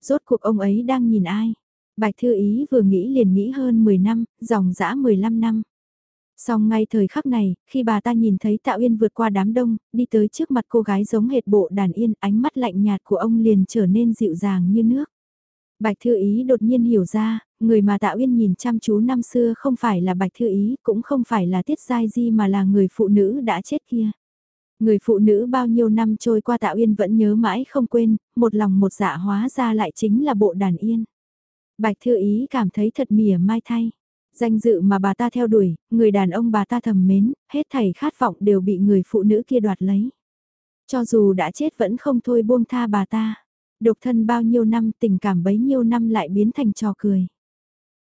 Rốt cuộc ông ấy đang nhìn ai? Bạch Thư Ý vừa nghĩ liền nghĩ hơn 10 năm, dòng dã 15 năm. Song ngay thời khắc này, khi bà ta nhìn thấy Tạ Uyên vượt qua đám đông, đi tới trước mặt cô gái giống hệt bộ đàn yên, ánh mắt lạnh nhạt của ông liền trở nên dịu dàng như nước. Bạch Thư Ý đột nhiên hiểu ra, người mà Tạ Uyên nhìn chăm chú năm xưa không phải là Bạch Thư Ý, cũng không phải là Tiết Giai Di mà là người phụ nữ đã chết kia. Người phụ nữ bao nhiêu năm trôi qua Tạ Uyên vẫn nhớ mãi không quên, một lòng một dạ hóa ra lại chính là bộ đàn yên. Bạch Thư Ý cảm thấy thật mỉa mai thay. Danh dự mà bà ta theo đuổi, người đàn ông bà ta thầm mến, hết thảy khát vọng đều bị người phụ nữ kia đoạt lấy. Cho dù đã chết vẫn không thôi buông tha bà ta. Độc thân bao nhiêu năm tình cảm bấy nhiêu năm lại biến thành trò cười.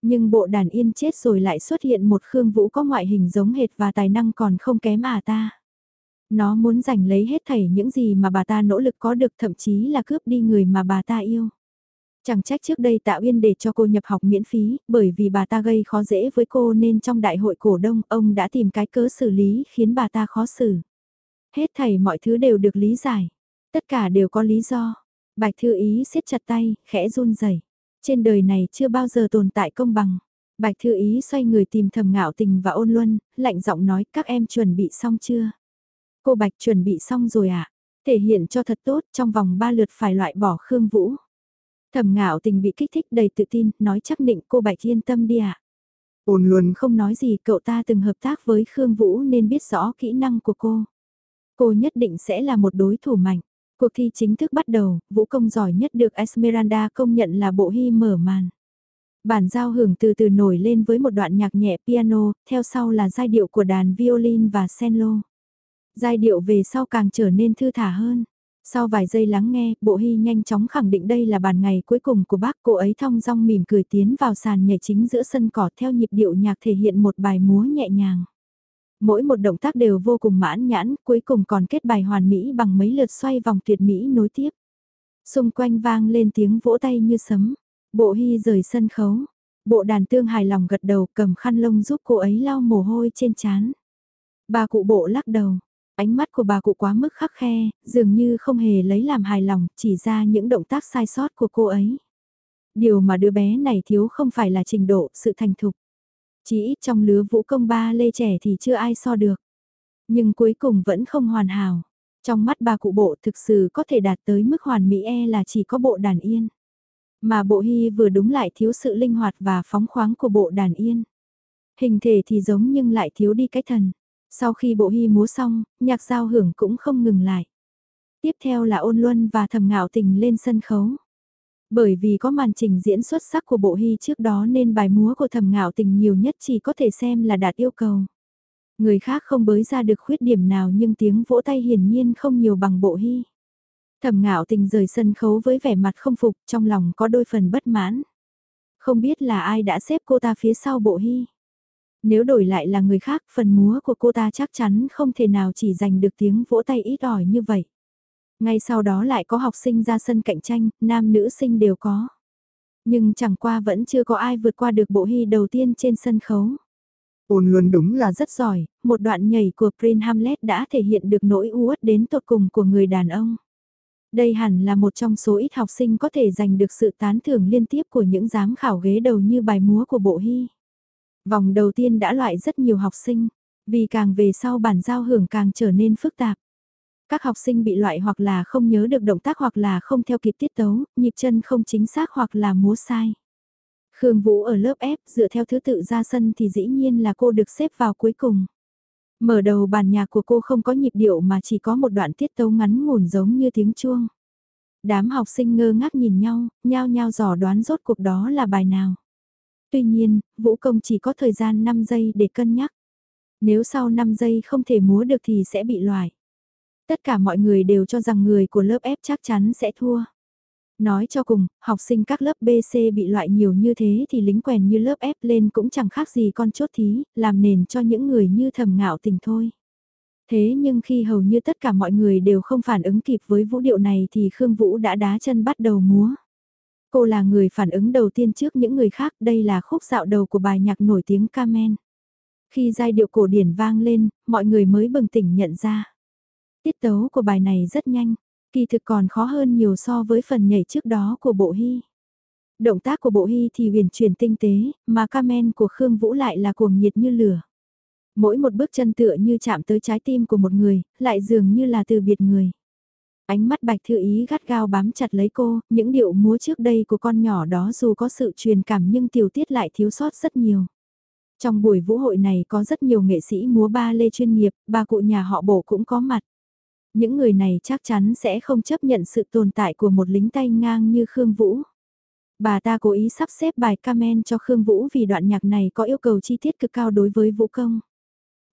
Nhưng bộ đàn yên chết rồi lại xuất hiện một Khương Vũ có ngoại hình giống hệt và tài năng còn không kém à ta. Nó muốn giành lấy hết thảy những gì mà bà ta nỗ lực có được thậm chí là cướp đi người mà bà ta yêu. Chẳng trách trước đây Tạ Uyên để cho cô nhập học miễn phí, bởi vì bà ta gây khó dễ với cô nên trong đại hội cổ đông ông đã tìm cái cớ xử lý khiến bà ta khó xử. Hết thảy mọi thứ đều được lý giải. Tất cả đều có lý do. Bạch Thư Ý siết chặt tay, khẽ run rẩy. Trên đời này chưa bao giờ tồn tại công bằng. Bạch Thư Ý xoay người tìm thầm ngạo tình và ôn luân, lạnh giọng nói các em chuẩn bị xong chưa? Cô Bạch chuẩn bị xong rồi ạ. À? Thể hiện cho thật tốt trong vòng 3 lượt phải loại bỏ Khương Vũ. Thẩm ngạo tình bị kích thích đầy tự tin, nói chắc định cô Bạch yên tâm đi ạ. À? Ôn luân không nói gì cậu ta từng hợp tác với Khương Vũ nên biết rõ kỹ năng của cô. Cô nhất định sẽ là một đối thủ mạnh. Cuộc thi chính thức bắt đầu, vũ công giỏi nhất được Esmeralda công nhận là bộ hy mở màn. Bản giao hưởng từ từ nổi lên với một đoạn nhạc nhẹ piano, theo sau là giai điệu của đàn violin và cello. Giai điệu về sau càng trở nên thư thả hơn. Sau vài giây lắng nghe, bộ hy nhanh chóng khẳng định đây là bàn ngày cuối cùng của bác cô ấy thong dong mỉm cười tiến vào sàn nhảy chính giữa sân cỏ theo nhịp điệu nhạc thể hiện một bài múa nhẹ nhàng. Mỗi một động tác đều vô cùng mãn nhãn, cuối cùng còn kết bài hoàn mỹ bằng mấy lượt xoay vòng tuyệt mỹ nối tiếp. Xung quanh vang lên tiếng vỗ tay như sấm, bộ hy rời sân khấu. Bộ đàn tương hài lòng gật đầu cầm khăn lông giúp cô ấy lau mồ hôi trên trán. Bà cụ bộ lắc đầu, ánh mắt của bà cụ quá mức khắc khe, dường như không hề lấy làm hài lòng, chỉ ra những động tác sai sót của cô ấy. Điều mà đứa bé này thiếu không phải là trình độ, sự thành thục. Chỉ ít trong lứa vũ công ba lê trẻ thì chưa ai so được. Nhưng cuối cùng vẫn không hoàn hảo. Trong mắt bà cụ bộ thực sự có thể đạt tới mức hoàn mỹ e là chỉ có bộ đàn yên. Mà bộ hy vừa đúng lại thiếu sự linh hoạt và phóng khoáng của bộ đàn yên. Hình thể thì giống nhưng lại thiếu đi cái thần. Sau khi bộ hy múa xong, nhạc giao hưởng cũng không ngừng lại. Tiếp theo là ôn luân và thầm ngạo tình lên sân khấu. Bởi vì có màn trình diễn xuất sắc của bộ hy trước đó nên bài múa của thầm ngạo tình nhiều nhất chỉ có thể xem là đạt yêu cầu. Người khác không bới ra được khuyết điểm nào nhưng tiếng vỗ tay hiển nhiên không nhiều bằng bộ hy. Thẩm ngạo tình rời sân khấu với vẻ mặt không phục, trong lòng có đôi phần bất mãn. Không biết là ai đã xếp cô ta phía sau bộ hy. Nếu đổi lại là người khác, phần múa của cô ta chắc chắn không thể nào chỉ giành được tiếng vỗ tay ít ỏi như vậy. Ngay sau đó lại có học sinh ra sân cạnh tranh, nam nữ sinh đều có. Nhưng chẳng qua vẫn chưa có ai vượt qua được bộ hy đầu tiên trên sân khấu. Ôn luôn đúng là rất giỏi, một đoạn nhảy của Prince Hamlet đã thể hiện được nỗi uất đến tột cùng của người đàn ông. Đây hẳn là một trong số ít học sinh có thể giành được sự tán thưởng liên tiếp của những giám khảo ghế đầu như bài múa của bộ hy. Vòng đầu tiên đã loại rất nhiều học sinh, vì càng về sau bản giao hưởng càng trở nên phức tạp. Các học sinh bị loại hoặc là không nhớ được động tác hoặc là không theo kịp tiết tấu, nhịp chân không chính xác hoặc là múa sai. Khương Vũ ở lớp F dựa theo thứ tự ra sân thì dĩ nhiên là cô được xếp vào cuối cùng. Mở đầu bản nhạc của cô không có nhịp điệu mà chỉ có một đoạn tiết tấu ngắn ngủn giống như tiếng chuông. Đám học sinh ngơ ngác nhìn nhau, nhao nhao dò đoán rốt cuộc đó là bài nào. Tuy nhiên, vũ công chỉ có thời gian 5 giây để cân nhắc. Nếu sau 5 giây không thể múa được thì sẽ bị loại. Tất cả mọi người đều cho rằng người của lớp F chắc chắn sẽ thua. Nói cho cùng, học sinh các lớp BC bị loại nhiều như thế thì lính quèn như lớp F lên cũng chẳng khác gì con chốt thí, làm nền cho những người như thầm ngạo tình thôi. Thế nhưng khi hầu như tất cả mọi người đều không phản ứng kịp với vũ điệu này thì Khương Vũ đã đá chân bắt đầu múa. Cô là người phản ứng đầu tiên trước những người khác, đây là khúc dạo đầu của bài nhạc nổi tiếng Carmen. Khi giai điệu cổ điển vang lên, mọi người mới bừng tỉnh nhận ra. Tiết tấu của bài này rất nhanh, kỳ thực còn khó hơn nhiều so với phần nhảy trước đó của bộ hy. Động tác của bộ hy thì huyền chuyển tinh tế, mà Carmen của Khương Vũ lại là cuồng nhiệt như lửa. Mỗi một bước chân tựa như chạm tới trái tim của một người, lại dường như là từ biệt người. Ánh mắt bạch thư ý gắt gao bám chặt lấy cô, những điệu múa trước đây của con nhỏ đó dù có sự truyền cảm nhưng tiểu tiết lại thiếu sót rất nhiều. Trong buổi vũ hội này có rất nhiều nghệ sĩ múa ba lê chuyên nghiệp, ba cụ nhà họ bổ cũng có mặt. Những người này chắc chắn sẽ không chấp nhận sự tồn tại của một lính tay ngang như Khương Vũ. Bà ta cố ý sắp xếp bài Carmen cho Khương Vũ vì đoạn nhạc này có yêu cầu chi tiết cực cao đối với vũ công.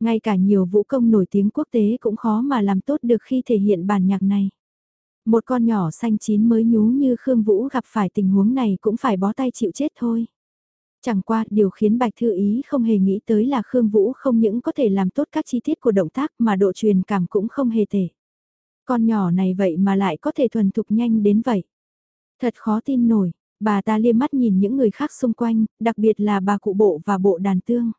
Ngay cả nhiều vũ công nổi tiếng quốc tế cũng khó mà làm tốt được khi thể hiện bản nhạc này. Một con nhỏ xanh chín mới nhú như Khương Vũ gặp phải tình huống này cũng phải bó tay chịu chết thôi. Chẳng qua, điều khiến Bạch Thư Ý không hề nghĩ tới là Khương Vũ không những có thể làm tốt các chi tiết của động tác mà độ truyền cảm cũng không hề tệ. Con nhỏ này vậy mà lại có thể thuần thục nhanh đến vậy. Thật khó tin nổi, bà ta liếc mắt nhìn những người khác xung quanh, đặc biệt là bà cụ bộ và bộ đàn tương.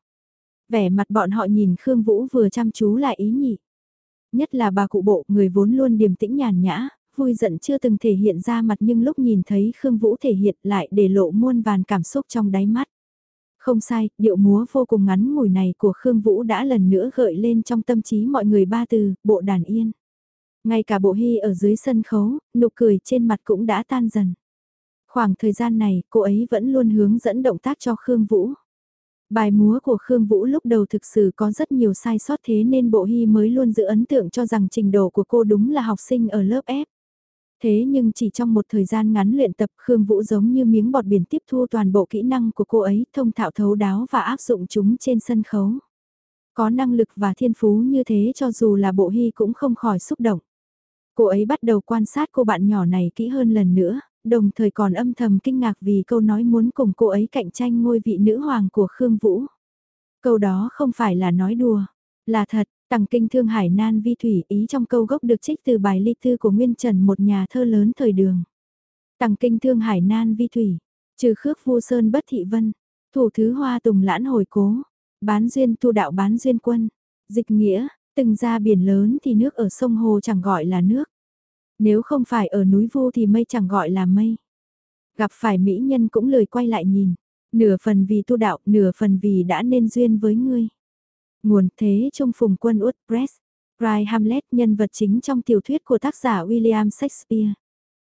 Vẻ mặt bọn họ nhìn Khương Vũ vừa chăm chú lại ý nhị. Nhất là bà cụ bộ, người vốn luôn điềm tĩnh nhàn nhã, vui giận chưa từng thể hiện ra mặt nhưng lúc nhìn thấy Khương Vũ thể hiện lại để lộ muôn vàn cảm xúc trong đáy mắt. Không sai, điệu múa vô cùng ngắn ngủi này của Khương Vũ đã lần nữa gợi lên trong tâm trí mọi người ba từ, bộ đàn yên. Ngay cả bộ hy ở dưới sân khấu, nụ cười trên mặt cũng đã tan dần. Khoảng thời gian này, cô ấy vẫn luôn hướng dẫn động tác cho Khương Vũ. Bài múa của Khương Vũ lúc đầu thực sự có rất nhiều sai sót thế nên bộ hy mới luôn giữ ấn tượng cho rằng trình độ của cô đúng là học sinh ở lớp F. Thế nhưng chỉ trong một thời gian ngắn luyện tập Khương Vũ giống như miếng bọt biển tiếp thu toàn bộ kỹ năng của cô ấy thông thạo thấu đáo và áp dụng chúng trên sân khấu. Có năng lực và thiên phú như thế cho dù là bộ hy cũng không khỏi xúc động. Cô ấy bắt đầu quan sát cô bạn nhỏ này kỹ hơn lần nữa, đồng thời còn âm thầm kinh ngạc vì câu nói muốn cùng cô ấy cạnh tranh ngôi vị nữ hoàng của Khương Vũ. Câu đó không phải là nói đùa, là thật, Tằng kinh thương hải nan vi thủy ý trong câu gốc được trích từ bài ly thư của Nguyên Trần một nhà thơ lớn thời đường. Tằng kinh thương hải nan vi thủy, trừ khước vu sơn bất thị vân, thủ thứ hoa tùng lãn hồi cố, bán duyên tu đạo bán duyên quân, dịch nghĩa, từng ra biển lớn thì nước ở sông hồ chẳng gọi là nước. Nếu không phải ở núi vu thì mây chẳng gọi là mây. Gặp phải mỹ nhân cũng lười quay lại nhìn. Nửa phần vì tu đạo, nửa phần vì đã nên duyên với ngươi. Nguồn thế trong phùng quân út press. Rai Hamlet nhân vật chính trong tiểu thuyết của tác giả William Shakespeare.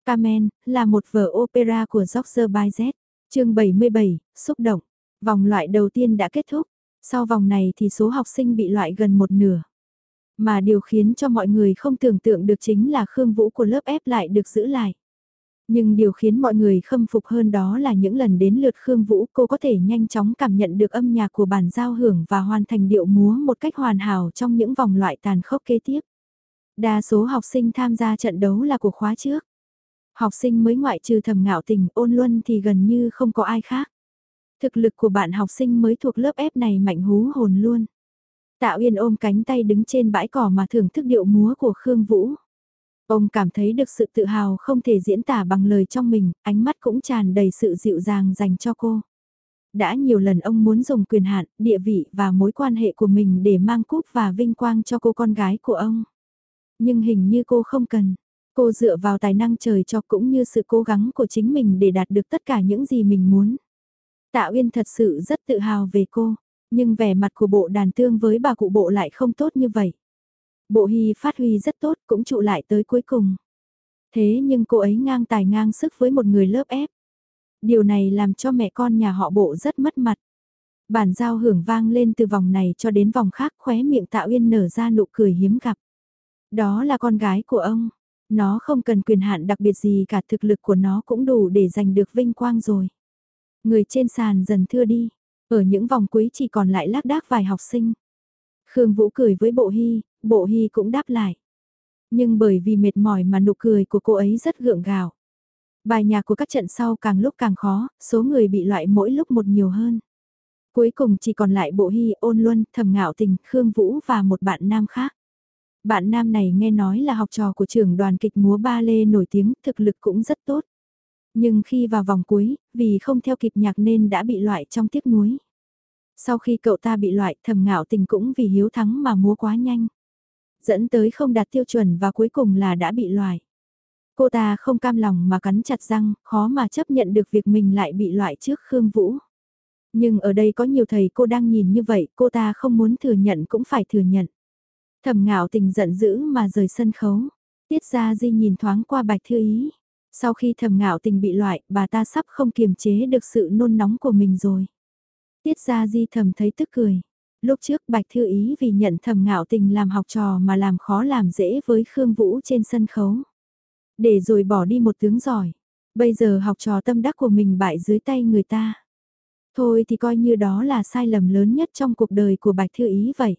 Carmen là một vở opera của George Bizet. chương 77, xúc động. Vòng loại đầu tiên đã kết thúc. Sau vòng này thì số học sinh bị loại gần một nửa. Mà điều khiến cho mọi người không tưởng tượng được chính là Khương Vũ của lớp ép lại được giữ lại. Nhưng điều khiến mọi người khâm phục hơn đó là những lần đến lượt Khương Vũ, cô có thể nhanh chóng cảm nhận được âm nhạc của bản giao hưởng và hoàn thành điệu múa một cách hoàn hảo trong những vòng loại tàn khốc kế tiếp. Đa số học sinh tham gia trận đấu là của khóa trước. Học sinh mới ngoại trừ thầm ngạo tình, ôn luân thì gần như không có ai khác. Thực lực của bạn học sinh mới thuộc lớp ép này mạnh hú hồn luôn. Tạ Uyên ôm cánh tay đứng trên bãi cỏ mà thưởng thức điệu múa của Khương Vũ. Ông cảm thấy được sự tự hào không thể diễn tả bằng lời trong mình, ánh mắt cũng tràn đầy sự dịu dàng dành cho cô. Đã nhiều lần ông muốn dùng quyền hạn, địa vị và mối quan hệ của mình để mang cúp và vinh quang cho cô con gái của ông. Nhưng hình như cô không cần. Cô dựa vào tài năng trời cho cũng như sự cố gắng của chính mình để đạt được tất cả những gì mình muốn. Tạ Uyên thật sự rất tự hào về cô, nhưng vẻ mặt của bộ đàn tương với bà cụ bộ lại không tốt như vậy. Bộ hy phát huy rất tốt cũng trụ lại tới cuối cùng. Thế nhưng cô ấy ngang tài ngang sức với một người lớp ép. Điều này làm cho mẹ con nhà họ bộ rất mất mặt. Bản giao hưởng vang lên từ vòng này cho đến vòng khác khóe miệng Tạ Uyên nở ra nụ cười hiếm gặp. Đó là con gái của ông. Nó không cần quyền hạn đặc biệt gì cả thực lực của nó cũng đủ để giành được vinh quang rồi. Người trên sàn dần thưa đi. Ở những vòng cuối chỉ còn lại lác đác vài học sinh. Khương Vũ cười với Bộ Hy, Bộ Hy cũng đáp lại. Nhưng bởi vì mệt mỏi mà nụ cười của cô ấy rất gượng gạo. Bài nhạc của các trận sau càng lúc càng khó, số người bị loại mỗi lúc một nhiều hơn. Cuối cùng chỉ còn lại Bộ Hy, Ôn Luân, Thẩm Ngạo Tình, Khương Vũ và một bạn nam khác. Bạn nam này nghe nói là học trò của trưởng đoàn kịch múa ba lê nổi tiếng, thực lực cũng rất tốt. Nhưng khi vào vòng cuối, vì không theo kịp nhạc nên đã bị loại trong tiếc nuối. Sau khi cậu ta bị loại, thầm ngạo tình cũng vì hiếu thắng mà múa quá nhanh. Dẫn tới không đạt tiêu chuẩn và cuối cùng là đã bị loại. Cô ta không cam lòng mà cắn chặt răng, khó mà chấp nhận được việc mình lại bị loại trước Khương Vũ. Nhưng ở đây có nhiều thầy cô đang nhìn như vậy, cô ta không muốn thừa nhận cũng phải thừa nhận. Thẩm ngạo tình giận dữ mà rời sân khấu. Tiết ra di nhìn thoáng qua bạch thư ý. Sau khi thẩm ngạo tình bị loại, bà ta sắp không kiềm chế được sự nôn nóng của mình rồi. Tiết ra di thầm thấy tức cười. Lúc trước bạch thư ý vì nhận thầm ngạo tình làm học trò mà làm khó làm dễ với Khương Vũ trên sân khấu. Để rồi bỏ đi một tướng giỏi. Bây giờ học trò tâm đắc của mình bại dưới tay người ta. Thôi thì coi như đó là sai lầm lớn nhất trong cuộc đời của bạch thư ý vậy.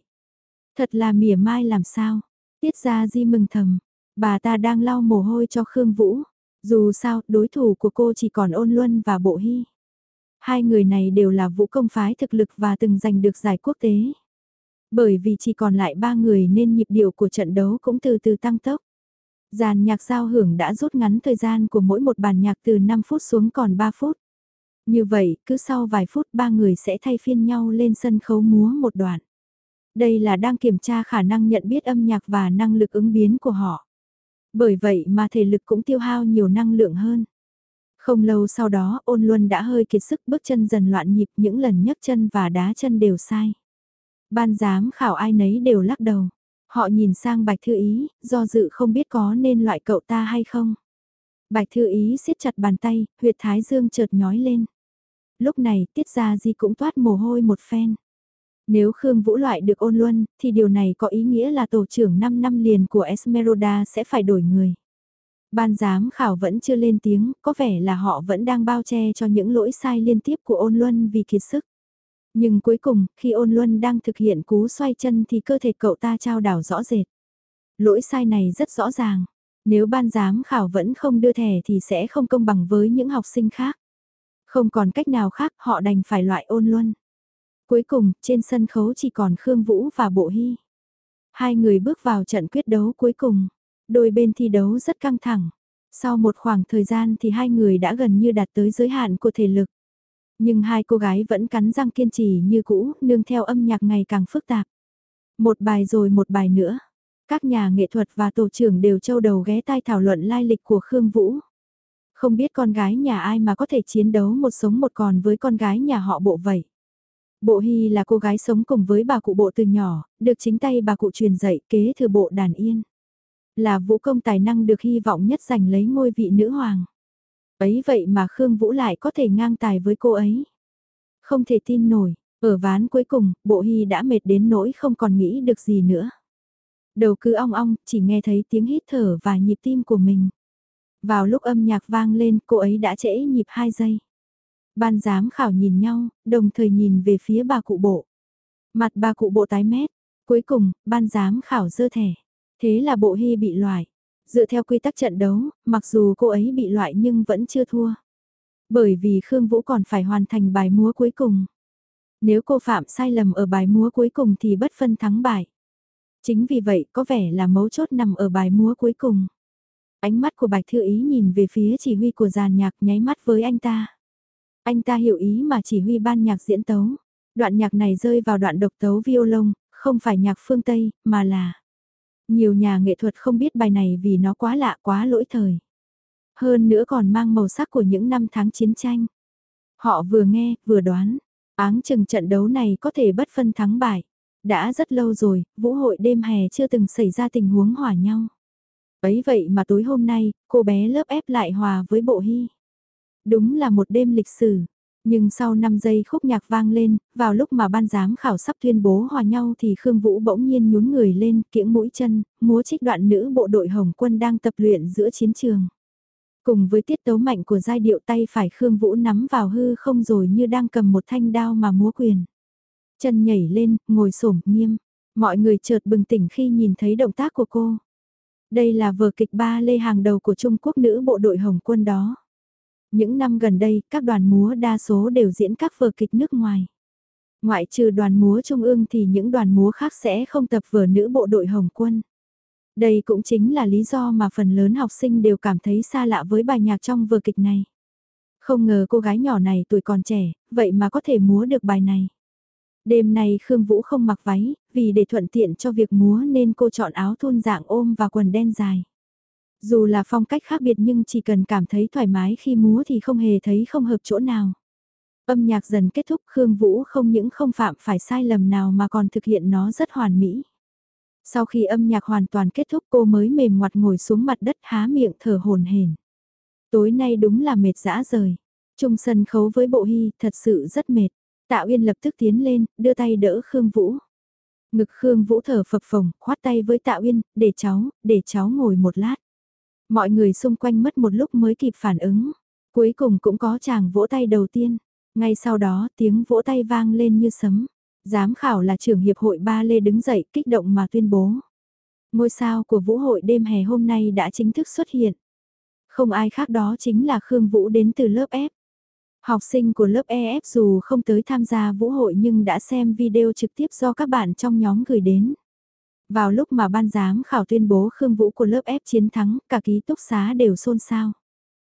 Thật là mỉa mai làm sao. Tiết ra di mừng thầm. Bà ta đang lau mồ hôi cho Khương Vũ. Dù sao, đối thủ của cô chỉ còn ôn luân và bộ hy. Hai người này đều là vũ công phái thực lực và từng giành được giải quốc tế. Bởi vì chỉ còn lại ba người nên nhịp điệu của trận đấu cũng từ từ tăng tốc. Giàn nhạc giao hưởng đã rút ngắn thời gian của mỗi một bản nhạc từ 5 phút xuống còn 3 phút. Như vậy, cứ sau vài phút ba người sẽ thay phiên nhau lên sân khấu múa một đoạn. Đây là đang kiểm tra khả năng nhận biết âm nhạc và năng lực ứng biến của họ. Bởi vậy mà thể lực cũng tiêu hao nhiều năng lượng hơn. Không lâu sau đó ôn luân đã hơi kiệt sức bước chân dần loạn nhịp những lần nhấc chân và đá chân đều sai. Ban giám khảo ai nấy đều lắc đầu. Họ nhìn sang bạch thư ý, do dự không biết có nên loại cậu ta hay không. Bạch thư ý siết chặt bàn tay, huyệt thái dương chợt nhói lên. Lúc này tiết ra di cũng toát mồ hôi một phen. Nếu Khương Vũ loại được ôn luân, thì điều này có ý nghĩa là tổ trưởng 5 năm liền của Esmeralda sẽ phải đổi người. Ban giám khảo vẫn chưa lên tiếng, có vẻ là họ vẫn đang bao che cho những lỗi sai liên tiếp của ôn luân vì kiệt sức. Nhưng cuối cùng, khi ôn luân đang thực hiện cú xoay chân thì cơ thể cậu ta trao đảo rõ rệt. Lỗi sai này rất rõ ràng. Nếu ban giám khảo vẫn không đưa thẻ thì sẽ không công bằng với những học sinh khác. Không còn cách nào khác họ đành phải loại ôn luân. Cuối cùng, trên sân khấu chỉ còn Khương Vũ và Bộ Hy. Hai người bước vào trận quyết đấu cuối cùng. Đôi bên thi đấu rất căng thẳng. Sau một khoảng thời gian thì hai người đã gần như đạt tới giới hạn của thể lực. Nhưng hai cô gái vẫn cắn răng kiên trì như cũ, nương theo âm nhạc ngày càng phức tạp. Một bài rồi một bài nữa. Các nhà nghệ thuật và tổ trưởng đều châu đầu ghé tai thảo luận lai lịch của Khương Vũ. Không biết con gái nhà ai mà có thể chiến đấu một sống một còn với con gái nhà họ bộ vậy. Bộ Hy là cô gái sống cùng với bà cụ bộ từ nhỏ, được chính tay bà cụ truyền dạy kế thừa bộ đàn yên. Là vũ công tài năng được hy vọng nhất giành lấy ngôi vị nữ hoàng. Ấy vậy mà Khương Vũ lại có thể ngang tài với cô ấy. Không thể tin nổi, ở ván cuối cùng, bộ Hy đã mệt đến nỗi không còn nghĩ được gì nữa. Đầu cứ ong ong, chỉ nghe thấy tiếng hít thở và nhịp tim của mình. Vào lúc âm nhạc vang lên, cô ấy đã trễ nhịp 2 giây. Ban giám khảo nhìn nhau, đồng thời nhìn về phía bà cụ bộ. Mặt bà cụ bộ tái mét. Cuối cùng, ban giám khảo dơ thẻ. Thế là bộ hy bị loại. Dựa theo quy tắc trận đấu, mặc dù cô ấy bị loại nhưng vẫn chưa thua. Bởi vì Khương Vũ còn phải hoàn thành bài múa cuối cùng. Nếu cô phạm sai lầm ở bài múa cuối cùng thì bất phân thắng bại. Chính vì vậy có vẻ là mấu chốt nằm ở bài múa cuối cùng. Ánh mắt của Bạch Thư Ý nhìn về phía chỉ huy của giàn nhạc nháy mắt với anh ta. Anh ta hiểu ý mà chỉ huy ban nhạc diễn tấu. Đoạn nhạc này rơi vào đoạn độc tấu violon, không phải nhạc phương Tây, mà là... Nhiều nhà nghệ thuật không biết bài này vì nó quá lạ quá lỗi thời. Hơn nữa còn mang màu sắc của những năm tháng chiến tranh. Họ vừa nghe, vừa đoán. Áng chừng trận đấu này có thể bất phân thắng bại. Đã rất lâu rồi, vũ hội đêm hè chưa từng xảy ra tình huống hòa nhau. Ấy vậy mà tối hôm nay, cô bé lớp ép lại hòa với bộ hy. Đúng là một đêm lịch sử. Nhưng sau 5 giây khúc nhạc vang lên, vào lúc mà ban giám khảo sắp tuyên bố hòa nhau thì Khương Vũ bỗng nhiên nhún người lên, kiễng mũi chân, múa trích đoạn nữ bộ đội Hồng quân đang tập luyện giữa chiến trường. Cùng với tiết tấu mạnh của giai điệu tay phải Khương Vũ nắm vào hư không rồi như đang cầm một thanh đao mà múa quyền. Chân nhảy lên, ngồi xổm nghiêm. Mọi người chợt bừng tỉnh khi nhìn thấy động tác của cô. Đây là vở kịch ba lê hàng đầu của Trung Quốc nữ bộ đội Hồng quân đó. Những năm gần đây, các đoàn múa đa số đều diễn các vở kịch nước ngoài. Ngoại trừ đoàn múa trung ương thì những đoàn múa khác sẽ không tập vở nữ bộ đội Hồng quân. Đây cũng chính là lý do mà phần lớn học sinh đều cảm thấy xa lạ với bài nhạc trong vở kịch này. Không ngờ cô gái nhỏ này tuổi còn trẻ, vậy mà có thể múa được bài này. Đêm nay Khương Vũ không mặc váy, vì để thuận tiện cho việc múa nên cô chọn áo thun dạng ôm và quần đen dài. Dù là phong cách khác biệt nhưng chỉ cần cảm thấy thoải mái khi múa thì không hề thấy không hợp chỗ nào. Âm nhạc dần kết thúc Khương Vũ không những không phạm phải sai lầm nào mà còn thực hiện nó rất hoàn mỹ. Sau khi âm nhạc hoàn toàn kết thúc cô mới mềm ngoặt ngồi xuống mặt đất há miệng thở hồn hển. Tối nay đúng là mệt dã rời. Trung sân khấu với bộ hy thật sự rất mệt. Tạ Uyên lập tức tiến lên, đưa tay đỡ Khương Vũ. Ngực Khương Vũ thở phập phồng, khoát tay với Tạ Uyên, để cháu, để cháu ngồi một lát. Mọi người xung quanh mất một lúc mới kịp phản ứng. Cuối cùng cũng có chàng vỗ tay đầu tiên. Ngay sau đó, tiếng vỗ tay vang lên như sấm. Giám khảo là trưởng hiệp hội ba lê đứng dậy, kích động mà tuyên bố. Ngôi sao của vũ hội đêm hè hôm nay đã chính thức xuất hiện. Không ai khác đó chính là Khương Vũ đến từ lớp F. Học sinh của lớp EF dù không tới tham gia vũ hội nhưng đã xem video trực tiếp do các bạn trong nhóm gửi đến. Vào lúc mà ban giám khảo tuyên bố Khương Vũ của lớp F chiến thắng, cả ký túc xá đều xôn xao.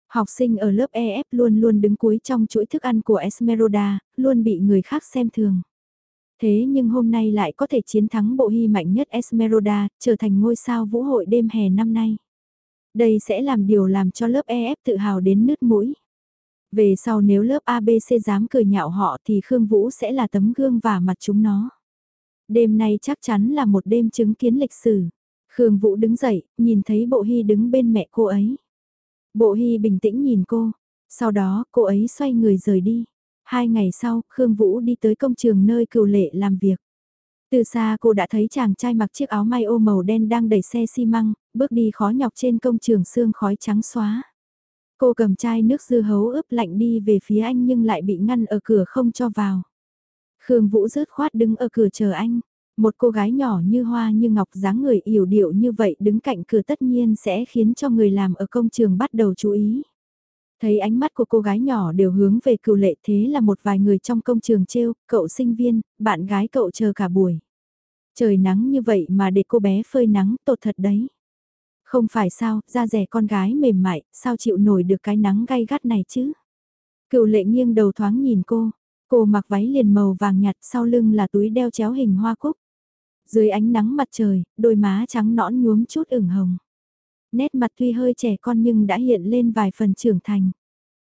Học sinh ở lớp EF luôn luôn đứng cuối trong chuỗi thức ăn của Esmeralda, luôn bị người khác xem thường. Thế nhưng hôm nay lại có thể chiến thắng bộ hy mạnh nhất Esmeralda, trở thành ngôi sao vũ hội đêm hè năm nay. Đây sẽ làm điều làm cho lớp EF tự hào đến nứt mũi. Về sau nếu lớp ABC dám cười nhạo họ thì Khương Vũ sẽ là tấm gương và mặt chúng nó. Đêm nay chắc chắn là một đêm chứng kiến lịch sử. Khương Vũ đứng dậy, nhìn thấy Bộ Hy đứng bên mẹ cô ấy. Bộ Hy bình tĩnh nhìn cô, sau đó cô ấy xoay người rời đi. Hai ngày sau, Khương Vũ đi tới công trường nơi cựu lệ làm việc. Từ xa cô đã thấy chàng trai mặc chiếc áo may ô màu đen đang đẩy xe xi măng, bước đi khó nhọc trên công trường xương khói trắng xóa. Cô cầm chai nước dưa hấu ướp lạnh đi về phía anh nhưng lại bị ngăn ở cửa không cho vào. Khương Vũ rớt khoát đứng ở cửa chờ anh. Một cô gái nhỏ như hoa như ngọc dáng người yểu điệu như vậy đứng cạnh cửa tất nhiên sẽ khiến cho người làm ở công trường bắt đầu chú ý. Thấy ánh mắt của cô gái nhỏ đều hướng về cựu lệ thế là một vài người trong công trường trêu, cậu sinh viên, bạn gái cậu chờ cả buổi. Trời nắng như vậy mà để cô bé phơi nắng tột thật đấy. Không phải sao, da rẻ con gái mềm mại, sao chịu nổi được cái nắng gay gắt này chứ? Cựu lệ nghiêng đầu thoáng nhìn cô, cô mặc váy liền màu vàng nhạt sau lưng là túi đeo chéo hình hoa cúc. Dưới ánh nắng mặt trời, đôi má trắng nõn nhuốm chút ửng hồng. Nét mặt tuy hơi trẻ con nhưng đã hiện lên vài phần trưởng thành.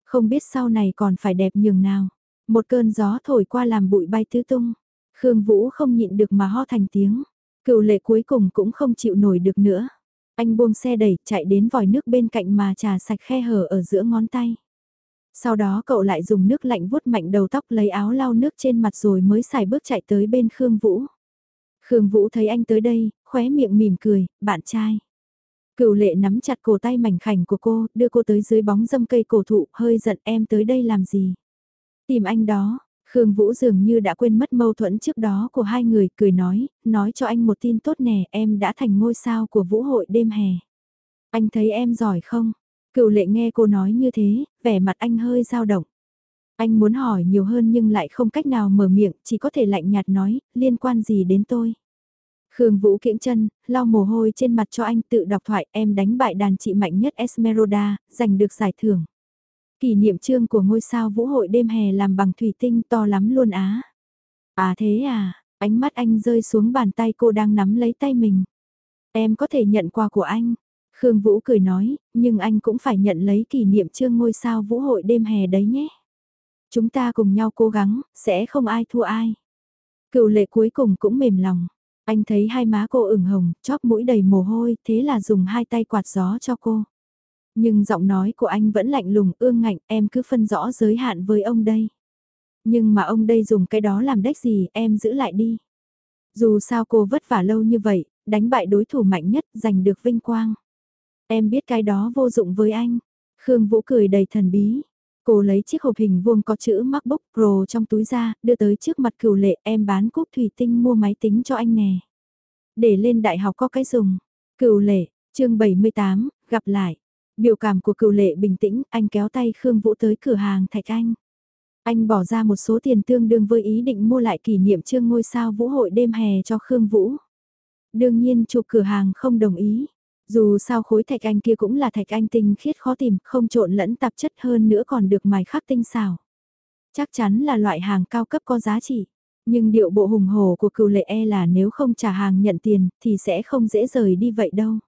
Không biết sau này còn phải đẹp nhường nào. Một cơn gió thổi qua làm bụi bay tứ tung. Khương Vũ không nhịn được mà ho thành tiếng. Cựu lệ cuối cùng cũng không chịu nổi được nữa. Anh buông xe đẩy chạy đến vòi nước bên cạnh mà trà sạch khe hở ở giữa ngón tay. Sau đó cậu lại dùng nước lạnh vuốt mạnh đầu tóc lấy áo lau nước trên mặt rồi mới xài bước chạy tới bên Khương Vũ. Khương Vũ thấy anh tới đây, khóe miệng mỉm cười, bạn trai. Cựu lệ nắm chặt cổ tay mảnh khảnh của cô, đưa cô tới dưới bóng dâm cây cổ thụ, hơi giận em tới đây làm gì. Tìm anh đó, Khương Vũ dường như đã quên mất mâu thuẫn trước đó của hai người, cười nói, nói cho anh một tin tốt nè, em đã thành ngôi sao của Vũ hội đêm hè. Anh thấy em giỏi không? Cựu lệ nghe cô nói như thế, vẻ mặt anh hơi dao động. Anh muốn hỏi nhiều hơn nhưng lại không cách nào mở miệng, chỉ có thể lạnh nhạt nói, liên quan gì đến tôi. Khương Vũ kiễng chân, lau mồ hôi trên mặt cho anh tự đọc thoại em đánh bại đàn chị mạnh nhất Esmeralda, giành được giải thưởng. Kỷ niệm trương của ngôi sao vũ hội đêm hè làm bằng thủy tinh to lắm luôn á. À thế à, ánh mắt anh rơi xuống bàn tay cô đang nắm lấy tay mình. Em có thể nhận quà của anh. Khương Vũ cười nói, nhưng anh cũng phải nhận lấy kỷ niệm trương ngôi sao vũ hội đêm hè đấy nhé. Chúng ta cùng nhau cố gắng, sẽ không ai thua ai. Cựu lệ cuối cùng cũng mềm lòng. Anh thấy hai má cô ửng hồng, chóp mũi đầy mồ hôi, thế là dùng hai tay quạt gió cho cô. Nhưng giọng nói của anh vẫn lạnh lùng ương ngạnh em cứ phân rõ giới hạn với ông đây. Nhưng mà ông đây dùng cái đó làm đếch gì em giữ lại đi. Dù sao cô vất vả lâu như vậy, đánh bại đối thủ mạnh nhất giành được vinh quang. Em biết cái đó vô dụng với anh. Khương Vũ cười đầy thần bí. Cô lấy chiếc hộp hình vuông có chữ MacBook Pro trong túi ra, đưa tới trước mặt cửu lệ em bán cúc thủy tinh mua máy tính cho anh nè. Để lên đại học có cái dùng. Cửu lệ, chương 78, gặp lại. Biểu cảm của cựu lệ bình tĩnh, anh kéo tay Khương Vũ tới cửa hàng Thạch Anh. Anh bỏ ra một số tiền tương đương với ý định mua lại kỷ niệm chương ngôi sao vũ hội đêm hè cho Khương Vũ. Đương nhiên chủ cửa hàng không đồng ý. Dù sao khối thạch anh kia cũng là thạch anh tinh khiết khó tìm, không trộn lẫn tạp chất hơn nữa còn được mài khắc tinh xảo. Chắc chắn là loại hàng cao cấp có giá trị. Nhưng điệu bộ hùng hồ của cựu lệ e là nếu không trả hàng nhận tiền thì sẽ không dễ rời đi vậy đâu.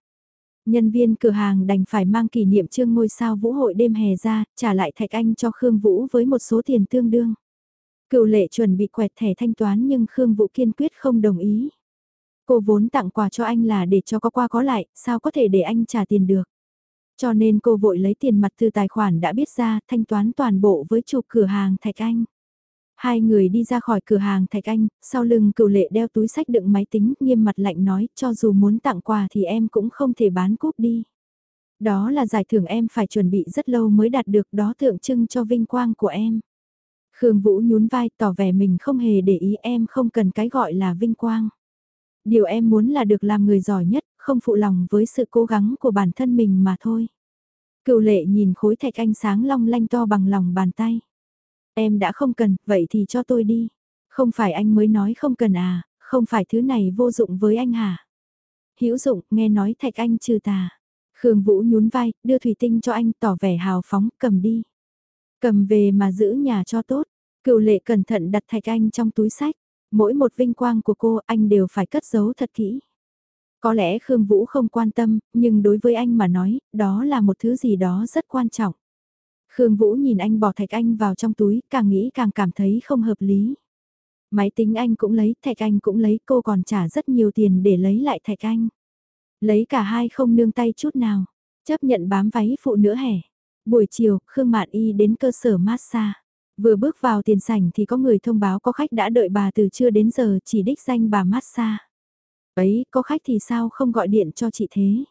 Nhân viên cửa hàng đành phải mang kỷ niệm trương ngôi sao vũ hội đêm hè ra, trả lại Thạch Anh cho Khương Vũ với một số tiền tương đương. Cựu lệ chuẩn bị quẹt thẻ thanh toán nhưng Khương Vũ kiên quyết không đồng ý. Cô vốn tặng quà cho anh là để cho có qua có lại, sao có thể để anh trả tiền được. Cho nên cô vội lấy tiền mặt từ tài khoản đã biết ra thanh toán toàn bộ với chụp cửa hàng Thạch Anh. Hai người đi ra khỏi cửa hàng Thạch Anh, sau lưng cựu lệ đeo túi sách đựng máy tính, nghiêm mặt lạnh nói, cho dù muốn tặng quà thì em cũng không thể bán cúp đi. Đó là giải thưởng em phải chuẩn bị rất lâu mới đạt được đó tượng trưng cho vinh quang của em. Khương Vũ nhún vai tỏ vẻ mình không hề để ý em không cần cái gọi là vinh quang. Điều em muốn là được làm người giỏi nhất, không phụ lòng với sự cố gắng của bản thân mình mà thôi. Cựu lệ nhìn khối thạch anh sáng long lanh to bằng lòng bàn tay. Em đã không cần, vậy thì cho tôi đi. Không phải anh mới nói không cần à, không phải thứ này vô dụng với anh hả? Hữu dụng, nghe nói thạch anh trừ tà. Khương Vũ nhún vai, đưa thủy tinh cho anh tỏ vẻ hào phóng, cầm đi. Cầm về mà giữ nhà cho tốt. Cựu lệ cẩn thận đặt thạch anh trong túi sách. Mỗi một vinh quang của cô anh đều phải cất giấu thật kỹ. Có lẽ Khương Vũ không quan tâm, nhưng đối với anh mà nói, đó là một thứ gì đó rất quan trọng. Khương Vũ nhìn anh bỏ thạch anh vào trong túi, càng nghĩ càng cảm thấy không hợp lý. Máy tính anh cũng lấy, thạch anh cũng lấy, cô còn trả rất nhiều tiền để lấy lại thạch anh. Lấy cả hai không nương tay chút nào, chấp nhận bám váy phụ nữa hẻ. Buổi chiều, Khương Mạn Y đến cơ sở massage. Vừa bước vào tiền sảnh thì có người thông báo có khách đã đợi bà từ trưa đến giờ chỉ đích danh bà massage. Ấy, có khách thì sao không gọi điện cho chị thế?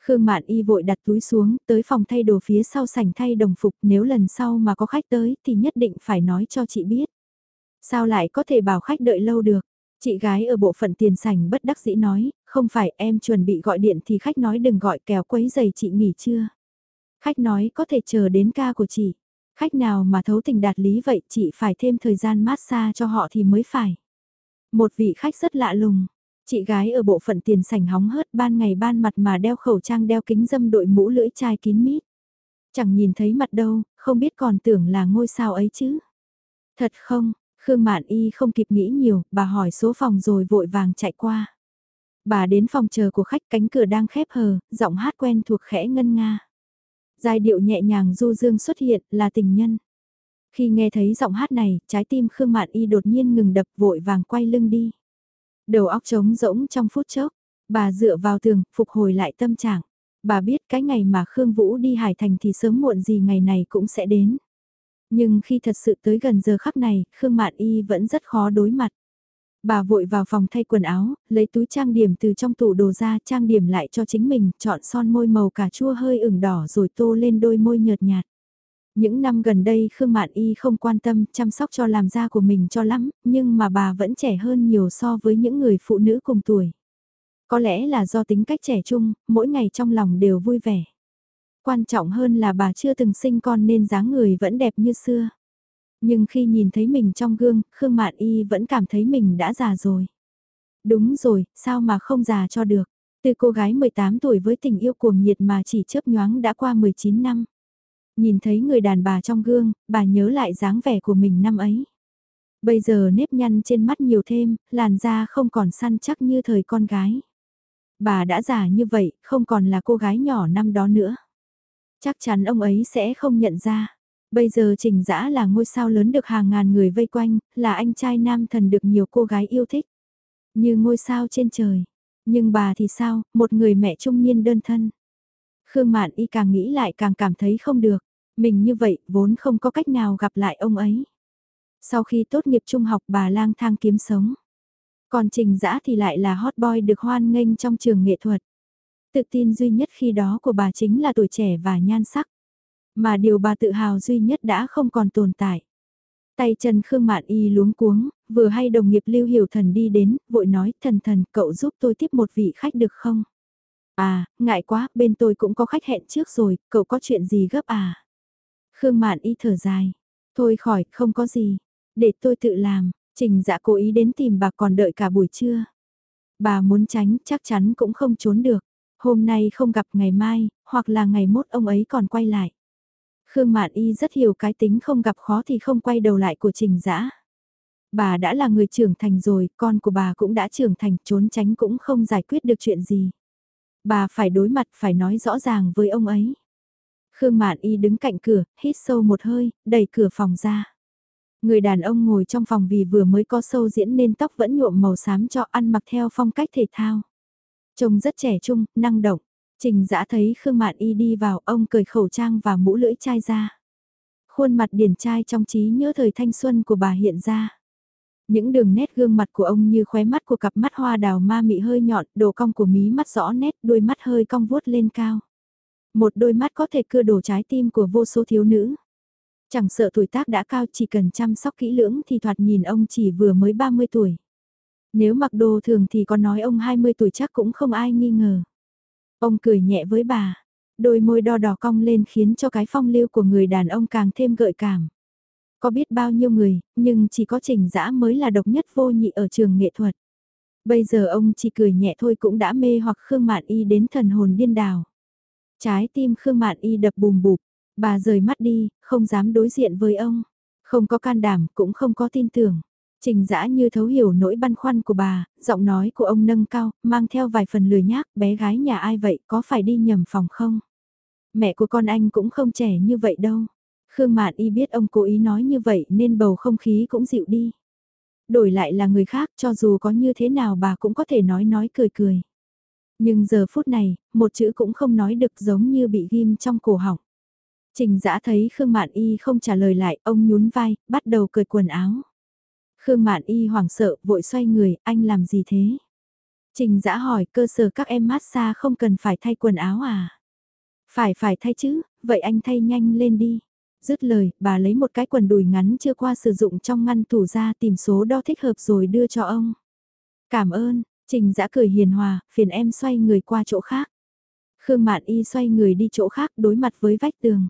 Khương Mạn Y vội đặt túi xuống, tới phòng thay đồ phía sau sảnh thay đồng phục, nếu lần sau mà có khách tới thì nhất định phải nói cho chị biết. Sao lại có thể bảo khách đợi lâu được? Chị gái ở bộ phận tiền sảnh bất đắc dĩ nói, không phải em chuẩn bị gọi điện thì khách nói đừng gọi kèo quấy giày chị nghỉ chưa? Khách nói có thể chờ đến ca của chị. Khách nào mà thấu tình đạt lý vậy chị phải thêm thời gian massage cho họ thì mới phải. Một vị khách rất lạ lùng, Chị gái ở bộ phận tiền sảnh hóng hớt ban ngày ban mặt mà đeo khẩu trang đeo kính dâm đội mũ lưỡi chai kín mít. Chẳng nhìn thấy mặt đâu, không biết còn tưởng là ngôi sao ấy chứ. Thật không, Khương Mạn Y không kịp nghĩ nhiều, bà hỏi số phòng rồi vội vàng chạy qua. Bà đến phòng chờ của khách cánh cửa đang khép hờ, giọng hát quen thuộc khẽ ngân nga. Giai điệu nhẹ nhàng du dương xuất hiện là tình nhân. Khi nghe thấy giọng hát này, trái tim Khương Mạn Y đột nhiên ngừng đập vội vàng quay lưng đi. Đầu óc trống rỗng trong phút chốc, bà dựa vào tường, phục hồi lại tâm trạng. Bà biết cái ngày mà Khương Vũ đi Hải Thành thì sớm muộn gì ngày này cũng sẽ đến. Nhưng khi thật sự tới gần giờ khắc này, Khương Mạn Y vẫn rất khó đối mặt. Bà vội vào phòng thay quần áo, lấy túi trang điểm từ trong tủ đồ ra trang điểm lại cho chính mình, chọn son môi màu cà chua hơi ửng đỏ rồi tô lên đôi môi nhợt nhạt. Những năm gần đây Khương Mạn Y không quan tâm chăm sóc cho làm da của mình cho lắm, nhưng mà bà vẫn trẻ hơn nhiều so với những người phụ nữ cùng tuổi. Có lẽ là do tính cách trẻ trung, mỗi ngày trong lòng đều vui vẻ. Quan trọng hơn là bà chưa từng sinh con nên dáng người vẫn đẹp như xưa. Nhưng khi nhìn thấy mình trong gương, Khương Mạn Y vẫn cảm thấy mình đã già rồi. Đúng rồi, sao mà không già cho được. Từ cô gái 18 tuổi với tình yêu cuồng nhiệt mà chỉ chớp nhoáng đã qua 19 năm. Nhìn thấy người đàn bà trong gương, bà nhớ lại dáng vẻ của mình năm ấy. Bây giờ nếp nhăn trên mắt nhiều thêm, làn da không còn săn chắc như thời con gái. Bà đã già như vậy, không còn là cô gái nhỏ năm đó nữa. Chắc chắn ông ấy sẽ không nhận ra. Bây giờ Trình Dã là ngôi sao lớn được hàng ngàn người vây quanh, là anh trai nam thần được nhiều cô gái yêu thích. Như ngôi sao trên trời. Nhưng bà thì sao, một người mẹ trung niên đơn thân. Khương Mạn Y càng nghĩ lại càng cảm thấy không được. Mình như vậy vốn không có cách nào gặp lại ông ấy. Sau khi tốt nghiệp trung học bà lang thang kiếm sống. Còn Trình Dã thì lại là hot boy được hoan nghênh trong trường nghệ thuật. Tự tin duy nhất khi đó của bà chính là tuổi trẻ và nhan sắc. Mà điều bà tự hào duy nhất đã không còn tồn tại. Tay chân Khương Mạn Y luống cuống, vừa hay đồng nghiệp Lưu Hiểu Thần đi đến, vội nói, thần thần, cậu giúp tôi tiếp một vị khách được không? À, ngại quá, bên tôi cũng có khách hẹn trước rồi, cậu có chuyện gì gấp à? Khương Mạn Y thở dài. Thôi khỏi, không có gì. Để tôi tự làm, trình dạ cố ý đến tìm bà còn đợi cả buổi trưa. Bà muốn tránh chắc chắn cũng không trốn được. Hôm nay không gặp ngày mai, hoặc là ngày mốt ông ấy còn quay lại. Khương Mạn Y rất hiểu cái tính không gặp khó thì không quay đầu lại của trình dã. Bà đã là người trưởng thành rồi, con của bà cũng đã trưởng thành, trốn tránh cũng không giải quyết được chuyện gì. Bà phải đối mặt, phải nói rõ ràng với ông ấy. Khương Mạn Y đứng cạnh cửa, hít sâu một hơi, đẩy cửa phòng ra. Người đàn ông ngồi trong phòng vì vừa mới có sâu diễn nên tóc vẫn nhuộm màu xám cho ăn mặc theo phong cách thể thao. Trông rất trẻ trung, năng động. Trình dã thấy Khương Mạn Y đi vào, ông cởi khẩu trang và mũ lưỡi chai ra. Khuôn mặt điển trai trong trí nhớ thời thanh xuân của bà hiện ra. Những đường nét gương mặt của ông như khóe mắt của cặp mắt hoa đào ma mị hơi nhọn, đồ cong của mí mắt rõ nét, đôi mắt hơi cong vuốt lên cao. Một đôi mắt có thể cưa đổ trái tim của vô số thiếu nữ. Chẳng sợ tuổi tác đã cao chỉ cần chăm sóc kỹ lưỡng thì thoạt nhìn ông chỉ vừa mới 30 tuổi. Nếu mặc đồ thường thì có nói ông 20 tuổi chắc cũng không ai nghi ngờ. Ông cười nhẹ với bà, đôi môi đo đỏ cong lên khiến cho cái phong lưu của người đàn ông càng thêm gợi cảm. Có biết bao nhiêu người, nhưng chỉ có trình dã mới là độc nhất vô nhị ở trường nghệ thuật. Bây giờ ông chỉ cười nhẹ thôi cũng đã mê hoặc Khương Mạn Y đến thần hồn điên đảo. Trái tim Khương Mạn Y đập bùm bụp, bà rời mắt đi, không dám đối diện với ông. Không có can đảm, cũng không có tin tưởng. Trình dã như thấu hiểu nỗi băn khoăn của bà, giọng nói của ông nâng cao, mang theo vài phần lười nhác, bé gái nhà ai vậy, có phải đi nhầm phòng không? Mẹ của con anh cũng không trẻ như vậy đâu. Khương Mạn Y biết ông cố ý nói như vậy nên bầu không khí cũng dịu đi. Đổi lại là người khác cho dù có như thế nào bà cũng có thể nói nói cười cười. Nhưng giờ phút này, một chữ cũng không nói được giống như bị ghim trong cổ họng. Trình Dã thấy Khương Mạn Y không trả lời lại, ông nhún vai, bắt đầu cởi quần áo. Khương Mạn Y hoảng sợ, vội xoay người, anh làm gì thế? Trình Dã hỏi, cơ sở các em massage không cần phải thay quần áo à? Phải phải thay chứ, vậy anh thay nhanh lên đi. Dứt lời, bà lấy một cái quần đùi ngắn chưa qua sử dụng trong ngăn tủ ra tìm số đo thích hợp rồi đưa cho ông. Cảm ơn, Trình Dã cười hiền hòa, phiền em xoay người qua chỗ khác. Khương Mạn Y xoay người đi chỗ khác đối mặt với vách tường.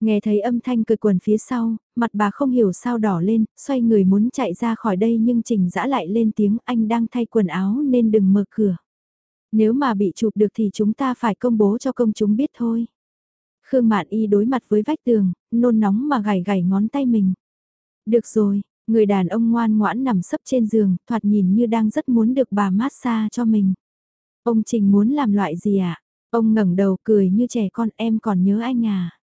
Nghe thấy âm thanh cười quần phía sau, mặt bà không hiểu sao đỏ lên, xoay người muốn chạy ra khỏi đây nhưng Trình Dã lại lên tiếng anh đang thay quần áo nên đừng mở cửa. Nếu mà bị chụp được thì chúng ta phải công bố cho công chúng biết thôi. Khương Mạn Y đối mặt với vách tường, nôn nóng mà gảy gảy ngón tay mình. Được rồi, người đàn ông ngoan ngoãn nằm sấp trên giường, thoạt nhìn như đang rất muốn được bà massage cho mình. Ông Trình muốn làm loại gì ạ? À? Ông ngẩng đầu cười như trẻ con em còn nhớ anh à.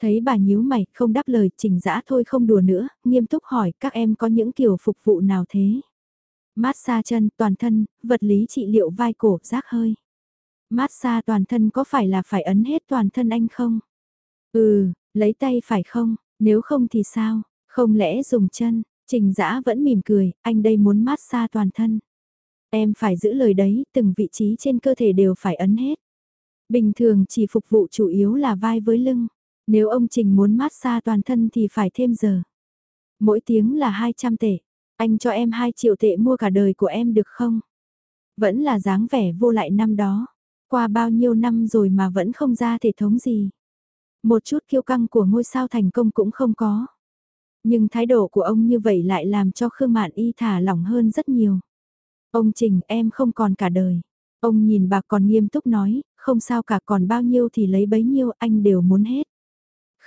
Thấy bà nhíu mày, không đáp lời, trình dã thôi không đùa nữa, nghiêm túc hỏi các em có những kiểu phục vụ nào thế? Massage chân, toàn thân, vật lý trị liệu vai cổ, rác hơi. Massage toàn thân có phải là phải ấn hết toàn thân anh không? Ừ, lấy tay phải không, nếu không thì sao, không lẽ dùng chân, trình dã vẫn mỉm cười, anh đây muốn massage toàn thân. Em phải giữ lời đấy, từng vị trí trên cơ thể đều phải ấn hết. Bình thường chỉ phục vụ chủ yếu là vai với lưng. Nếu ông Trình muốn mát xa toàn thân thì phải thêm giờ. Mỗi tiếng là 200 tệ. Anh cho em 2 triệu tệ mua cả đời của em được không? Vẫn là dáng vẻ vô lại năm đó. Qua bao nhiêu năm rồi mà vẫn không ra thể thống gì. Một chút kiêu căng của ngôi sao thành công cũng không có. Nhưng thái độ của ông như vậy lại làm cho Khương Mạn Y thả lỏng hơn rất nhiều. Ông Trình em không còn cả đời. Ông nhìn bà còn nghiêm túc nói, không sao cả còn bao nhiêu thì lấy bấy nhiêu anh đều muốn hết.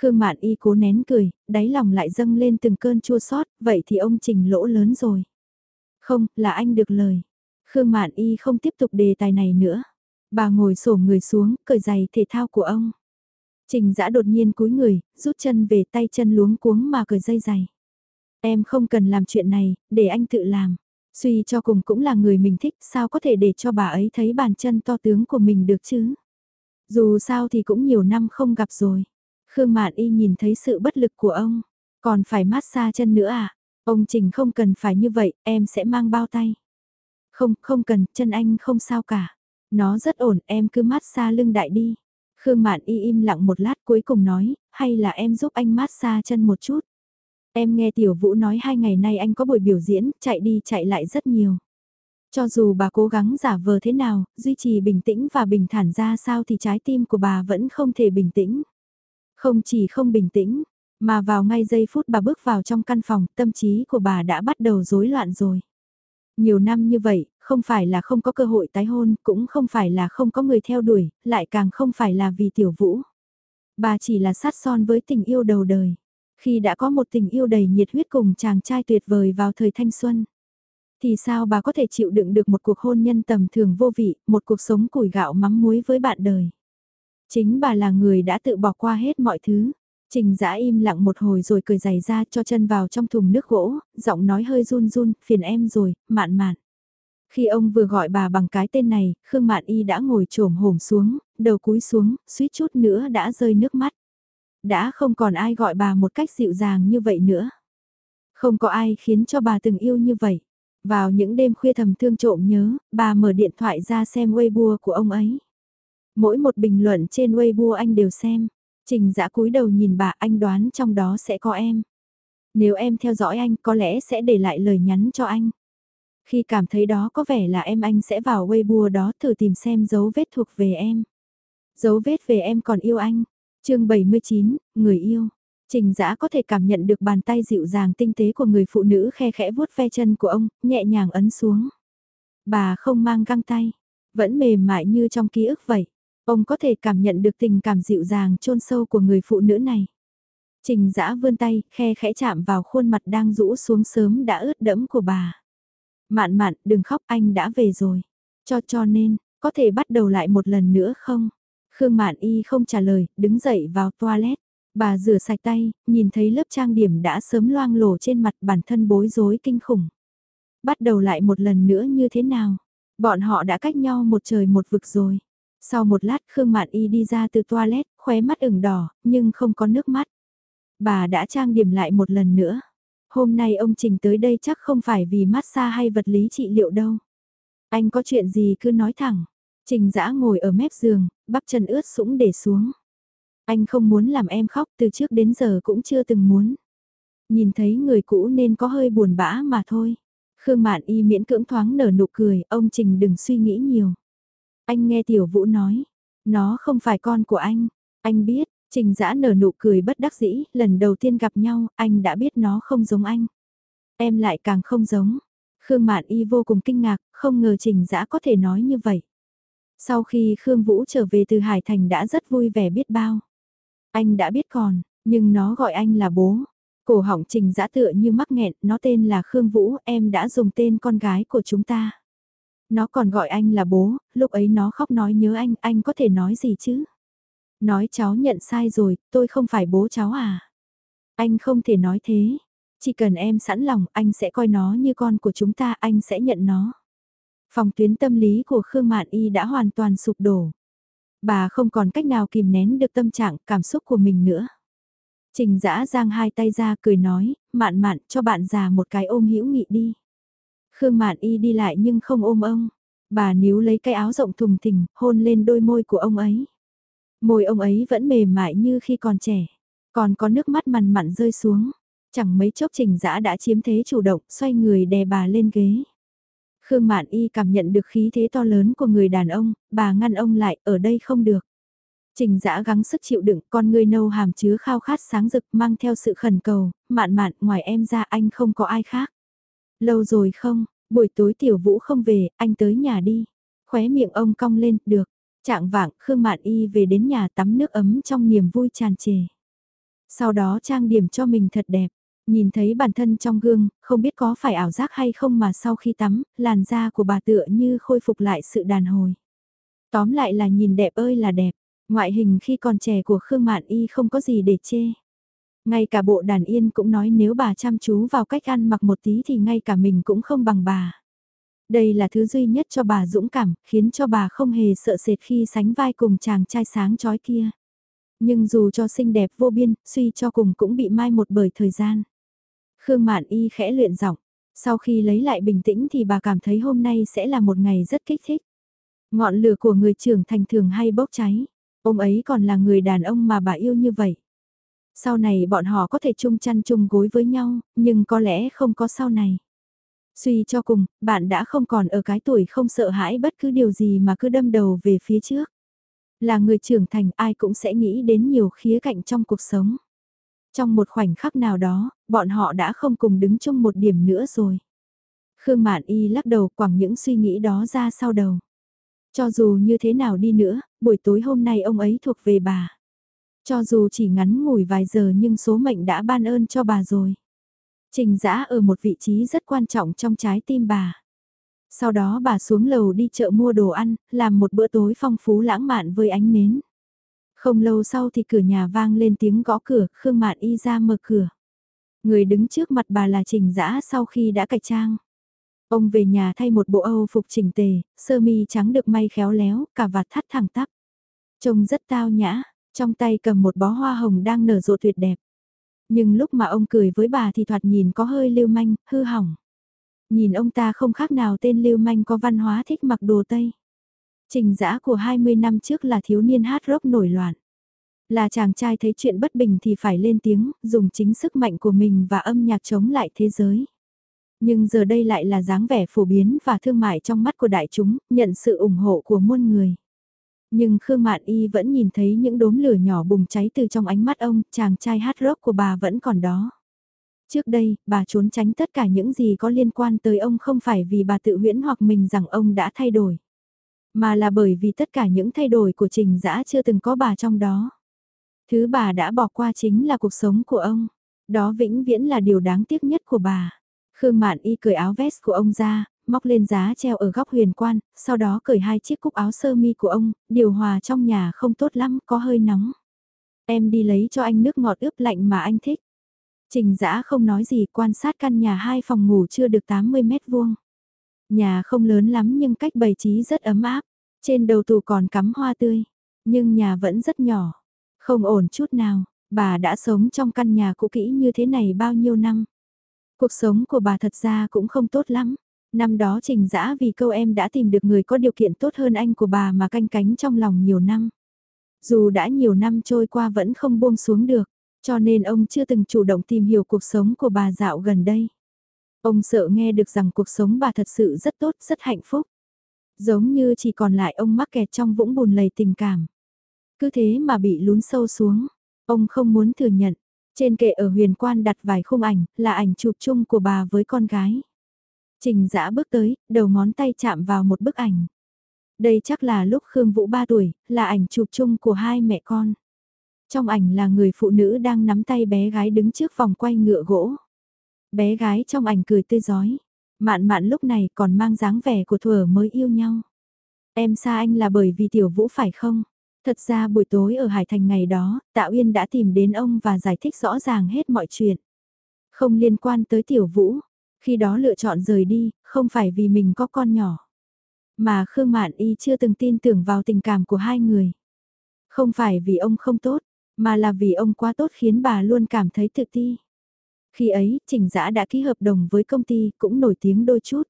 Khương Mạn Y cố nén cười, đáy lòng lại dâng lên từng cơn chua xót, vậy thì ông Trình lỗ lớn rồi. Không, là anh được lời. Khương Mạn Y không tiếp tục đề tài này nữa. Bà ngồi sổ người xuống, cởi giày thể thao của ông. Trình dã đột nhiên cúi người, rút chân về tay chân luống cuống mà cởi dây giày. Em không cần làm chuyện này, để anh tự làm. Suy cho cùng cũng là người mình thích, sao có thể để cho bà ấy thấy bàn chân to tướng của mình được chứ? Dù sao thì cũng nhiều năm không gặp rồi. Khương Mạn Y nhìn thấy sự bất lực của ông, còn phải massage chân nữa à? Ông Trình không cần phải như vậy, em sẽ mang bao tay. Không, không cần, chân anh không sao cả. Nó rất ổn, em cứ massage lưng đại đi. Khương Mạn Y im lặng một lát cuối cùng nói, hay là em giúp anh massage chân một chút. Em nghe Tiểu Vũ nói hai ngày nay anh có buổi biểu diễn, chạy đi chạy lại rất nhiều. Cho dù bà cố gắng giả vờ thế nào, duy trì bình tĩnh và bình thản ra sao thì trái tim của bà vẫn không thể bình tĩnh. Không chỉ không bình tĩnh, mà vào ngay giây phút bà bước vào trong căn phòng, tâm trí của bà đã bắt đầu rối loạn rồi. Nhiều năm như vậy, không phải là không có cơ hội tái hôn, cũng không phải là không có người theo đuổi, lại càng không phải là vì tiểu vũ. Bà chỉ là sát son với tình yêu đầu đời. Khi đã có một tình yêu đầy nhiệt huyết cùng chàng trai tuyệt vời vào thời thanh xuân. Thì sao bà có thể chịu đựng được một cuộc hôn nhân tầm thường vô vị, một cuộc sống củi gạo mắm muối với bạn đời. Chính bà là người đã tự bỏ qua hết mọi thứ. Trình giã im lặng một hồi rồi cười giày ra cho chân vào trong thùng nước gỗ, giọng nói hơi run run, phiền em rồi, mạn mạn. Khi ông vừa gọi bà bằng cái tên này, Khương Mạn Y đã ngồi trồm hổm xuống, đầu cúi xuống, suýt chút nữa đã rơi nước mắt. Đã không còn ai gọi bà một cách dịu dàng như vậy nữa. Không có ai khiến cho bà từng yêu như vậy. Vào những đêm khuya thầm thương trộm nhớ, bà mở điện thoại ra xem Weibo của ông ấy. Mỗi một bình luận trên Weibo anh đều xem. Trình dã cúi đầu nhìn bà anh đoán trong đó sẽ có em. Nếu em theo dõi anh có lẽ sẽ để lại lời nhắn cho anh. Khi cảm thấy đó có vẻ là em anh sẽ vào Weibo đó thử tìm xem dấu vết thuộc về em. Dấu vết về em còn yêu anh. chương 79, người yêu. Trình Dã có thể cảm nhận được bàn tay dịu dàng tinh tế của người phụ nữ khe khẽ vuốt ve chân của ông, nhẹ nhàng ấn xuống. Bà không mang găng tay, vẫn mềm mại như trong ký ức vậy. Ông có thể cảm nhận được tình cảm dịu dàng chôn sâu của người phụ nữ này. Trình Dã vươn tay, khe khẽ chạm vào khuôn mặt đang rũ xuống sớm đã ướt đẫm của bà. Mạn mạn, đừng khóc anh đã về rồi. Cho cho nên, có thể bắt đầu lại một lần nữa không? Khương Mạn Y không trả lời, đứng dậy vào toilet. Bà rửa sạch tay, nhìn thấy lớp trang điểm đã sớm loang lổ trên mặt bản thân bối rối kinh khủng. Bắt đầu lại một lần nữa như thế nào? Bọn họ đã cách nhau một trời một vực rồi. Sau một lát Khương Mạn Y đi ra từ toilet, khóe mắt ửng đỏ, nhưng không có nước mắt. Bà đã trang điểm lại một lần nữa. Hôm nay ông Trình tới đây chắc không phải vì massage hay vật lý trị liệu đâu. Anh có chuyện gì cứ nói thẳng. Trình dã ngồi ở mép giường, bắp chân ướt sũng để xuống. Anh không muốn làm em khóc từ trước đến giờ cũng chưa từng muốn. Nhìn thấy người cũ nên có hơi buồn bã mà thôi. Khương Mạn Y miễn cưỡng thoáng nở nụ cười, ông Trình đừng suy nghĩ nhiều. Anh nghe Tiểu Vũ nói, nó không phải con của anh. Anh biết, Trình Dã nở nụ cười bất đắc dĩ, lần đầu tiên gặp nhau, anh đã biết nó không giống anh. Em lại càng không giống. Khương Mạn Y vô cùng kinh ngạc, không ngờ Trình Dã có thể nói như vậy. Sau khi Khương Vũ trở về từ Hải Thành đã rất vui vẻ biết bao. Anh đã biết còn, nhưng nó gọi anh là bố. Cổ họng Trình Dã tựa như mắc nghẹn, nó tên là Khương Vũ, em đã dùng tên con gái của chúng ta. Nó còn gọi anh là bố, lúc ấy nó khóc nói nhớ anh, anh có thể nói gì chứ? Nói cháu nhận sai rồi, tôi không phải bố cháu à? Anh không thể nói thế. Chỉ cần em sẵn lòng, anh sẽ coi nó như con của chúng ta, anh sẽ nhận nó. Phòng tuyến tâm lý của Khương Mạn Y đã hoàn toàn sụp đổ. Bà không còn cách nào kìm nén được tâm trạng, cảm xúc của mình nữa. Trình dã giang hai tay ra cười nói, mạn mạn cho bạn già một cái ôm hữu nghị đi. Khương mạn y đi lại nhưng không ôm ông. Bà níu lấy cái áo rộng thùng thình, hôn lên đôi môi của ông ấy. Môi ông ấy vẫn mềm mại như khi còn trẻ. Còn có nước mắt mằn mặn rơi xuống. Chẳng mấy chốc trình dã đã chiếm thế chủ động, xoay người đè bà lên ghế. Khương Mạn Y cảm nhận được khí thế to lớn của người đàn ông, bà ngăn ông lại, ở đây không được. Trình dã gắng sức chịu đựng, con người nâu hàm chứa khao khát sáng rực mang theo sự khẩn cầu, mạn mạn ngoài em ra anh không có ai khác. Lâu rồi không, buổi tối tiểu vũ không về, anh tới nhà đi. Khóe miệng ông cong lên, được. Trạng vạng, Khương Mạn Y về đến nhà tắm nước ấm trong niềm vui tràn trề. Sau đó trang điểm cho mình thật đẹp. Nhìn thấy bản thân trong gương, không biết có phải ảo giác hay không mà sau khi tắm, làn da của bà tựa như khôi phục lại sự đàn hồi. Tóm lại là nhìn đẹp ơi là đẹp, ngoại hình khi còn trẻ của Khương Mạn Y không có gì để chê. Ngay cả bộ đàn yên cũng nói nếu bà chăm chú vào cách ăn mặc một tí thì ngay cả mình cũng không bằng bà. Đây là thứ duy nhất cho bà dũng cảm, khiến cho bà không hề sợ sệt khi sánh vai cùng chàng trai sáng chói kia. Nhưng dù cho xinh đẹp vô biên, suy cho cùng cũng bị mai một bởi thời gian. Khương Mạn Y khẽ luyện giọng. Sau khi lấy lại bình tĩnh thì bà cảm thấy hôm nay sẽ là một ngày rất kích thích. Ngọn lửa của người trưởng thành thường hay bốc cháy. Ông ấy còn là người đàn ông mà bà yêu như vậy. Sau này bọn họ có thể chung chăn chung gối với nhau, nhưng có lẽ không có sau này. Suy cho cùng, bạn đã không còn ở cái tuổi không sợ hãi bất cứ điều gì mà cứ đâm đầu về phía trước. Là người trưởng thành ai cũng sẽ nghĩ đến nhiều khía cạnh trong cuộc sống. Trong một khoảnh khắc nào đó, bọn họ đã không cùng đứng chung một điểm nữa rồi. Khương Mạn Y lắc đầu quẳng những suy nghĩ đó ra sau đầu. Cho dù như thế nào đi nữa, buổi tối hôm nay ông ấy thuộc về bà. Cho dù chỉ ngắn ngủi vài giờ nhưng số mệnh đã ban ơn cho bà rồi. Trình giã ở một vị trí rất quan trọng trong trái tim bà. Sau đó bà xuống lầu đi chợ mua đồ ăn, làm một bữa tối phong phú lãng mạn với ánh nến. Không lâu sau thì cửa nhà vang lên tiếng gõ cửa, Khương Mạn Y ra mở cửa. Người đứng trước mặt bà là Trình Dã sau khi đã cải trang. Ông về nhà thay một bộ Âu phục chỉnh tề, sơ mi trắng được may khéo léo, cả vạt thắt thẳng tắp. Trông rất tao nhã, trong tay cầm một bó hoa hồng đang nở rộ tuyệt đẹp. Nhưng lúc mà ông cười với bà thì thoạt nhìn có hơi lưu manh, hư hỏng. Nhìn ông ta không khác nào tên lưu manh có văn hóa thích mặc đồ Tây. Trình giã của 20 năm trước là thiếu niên hát rock nổi loạn. Là chàng trai thấy chuyện bất bình thì phải lên tiếng, dùng chính sức mạnh của mình và âm nhạc chống lại thế giới. Nhưng giờ đây lại là dáng vẻ phổ biến và thương mại trong mắt của đại chúng, nhận sự ủng hộ của muôn người. Nhưng Khương Mạn Y vẫn nhìn thấy những đốm lửa nhỏ bùng cháy từ trong ánh mắt ông, chàng trai hát rock của bà vẫn còn đó. Trước đây, bà trốn tránh tất cả những gì có liên quan tới ông không phải vì bà tự huyễn hoặc mình rằng ông đã thay đổi. Mà là bởi vì tất cả những thay đổi của trình dã chưa từng có bà trong đó. Thứ bà đã bỏ qua chính là cuộc sống của ông. Đó vĩnh viễn là điều đáng tiếc nhất của bà. Khương Mạn Y cởi áo vest của ông ra, móc lên giá treo ở góc huyền quan, sau đó cởi hai chiếc cúc áo sơ mi của ông, điều hòa trong nhà không tốt lắm, có hơi nóng. Em đi lấy cho anh nước ngọt ướp lạnh mà anh thích. Trình dã không nói gì quan sát căn nhà hai phòng ngủ chưa được 80 mét vuông. Nhà không lớn lắm nhưng cách bày trí rất ấm áp. Trên đầu tủ còn cắm hoa tươi. Nhưng nhà vẫn rất nhỏ. Không ổn chút nào. Bà đã sống trong căn nhà cũ kỹ như thế này bao nhiêu năm. Cuộc sống của bà thật ra cũng không tốt lắm. Năm đó trình dã vì câu em đã tìm được người có điều kiện tốt hơn anh của bà mà canh cánh trong lòng nhiều năm. Dù đã nhiều năm trôi qua vẫn không buông xuống được, cho nên ông chưa từng chủ động tìm hiểu cuộc sống của bà dạo gần đây. Ông sợ nghe được rằng cuộc sống bà thật sự rất tốt, rất hạnh phúc. Giống như chỉ còn lại ông mắc kẹt trong vũng bùn lầy tình cảm. Cứ thế mà bị lún sâu xuống. Ông không muốn thừa nhận. Trên kệ ở huyền quan đặt vài khung ảnh, là ảnh chụp chung của bà với con gái. Trình dã bước tới, đầu ngón tay chạm vào một bức ảnh. Đây chắc là lúc Khương Vũ 3 tuổi, là ảnh chụp chung của hai mẹ con. Trong ảnh là người phụ nữ đang nắm tay bé gái đứng trước vòng quay ngựa gỗ. Bé gái trong ảnh cười tươi giói. Mạn mạn lúc này còn mang dáng vẻ của thuở mới yêu nhau. Em xa anh là bởi vì tiểu vũ phải không? Thật ra buổi tối ở Hải Thành ngày đó, Tạ Uyên đã tìm đến ông và giải thích rõ ràng hết mọi chuyện. Không liên quan tới tiểu vũ, khi đó lựa chọn rời đi, không phải vì mình có con nhỏ. Mà Khương Mạn Y chưa từng tin tưởng vào tình cảm của hai người. Không phải vì ông không tốt, mà là vì ông quá tốt khiến bà luôn cảm thấy tự ti. Khi ấy, Trình Dã đã ký hợp đồng với công ty cũng nổi tiếng đôi chút.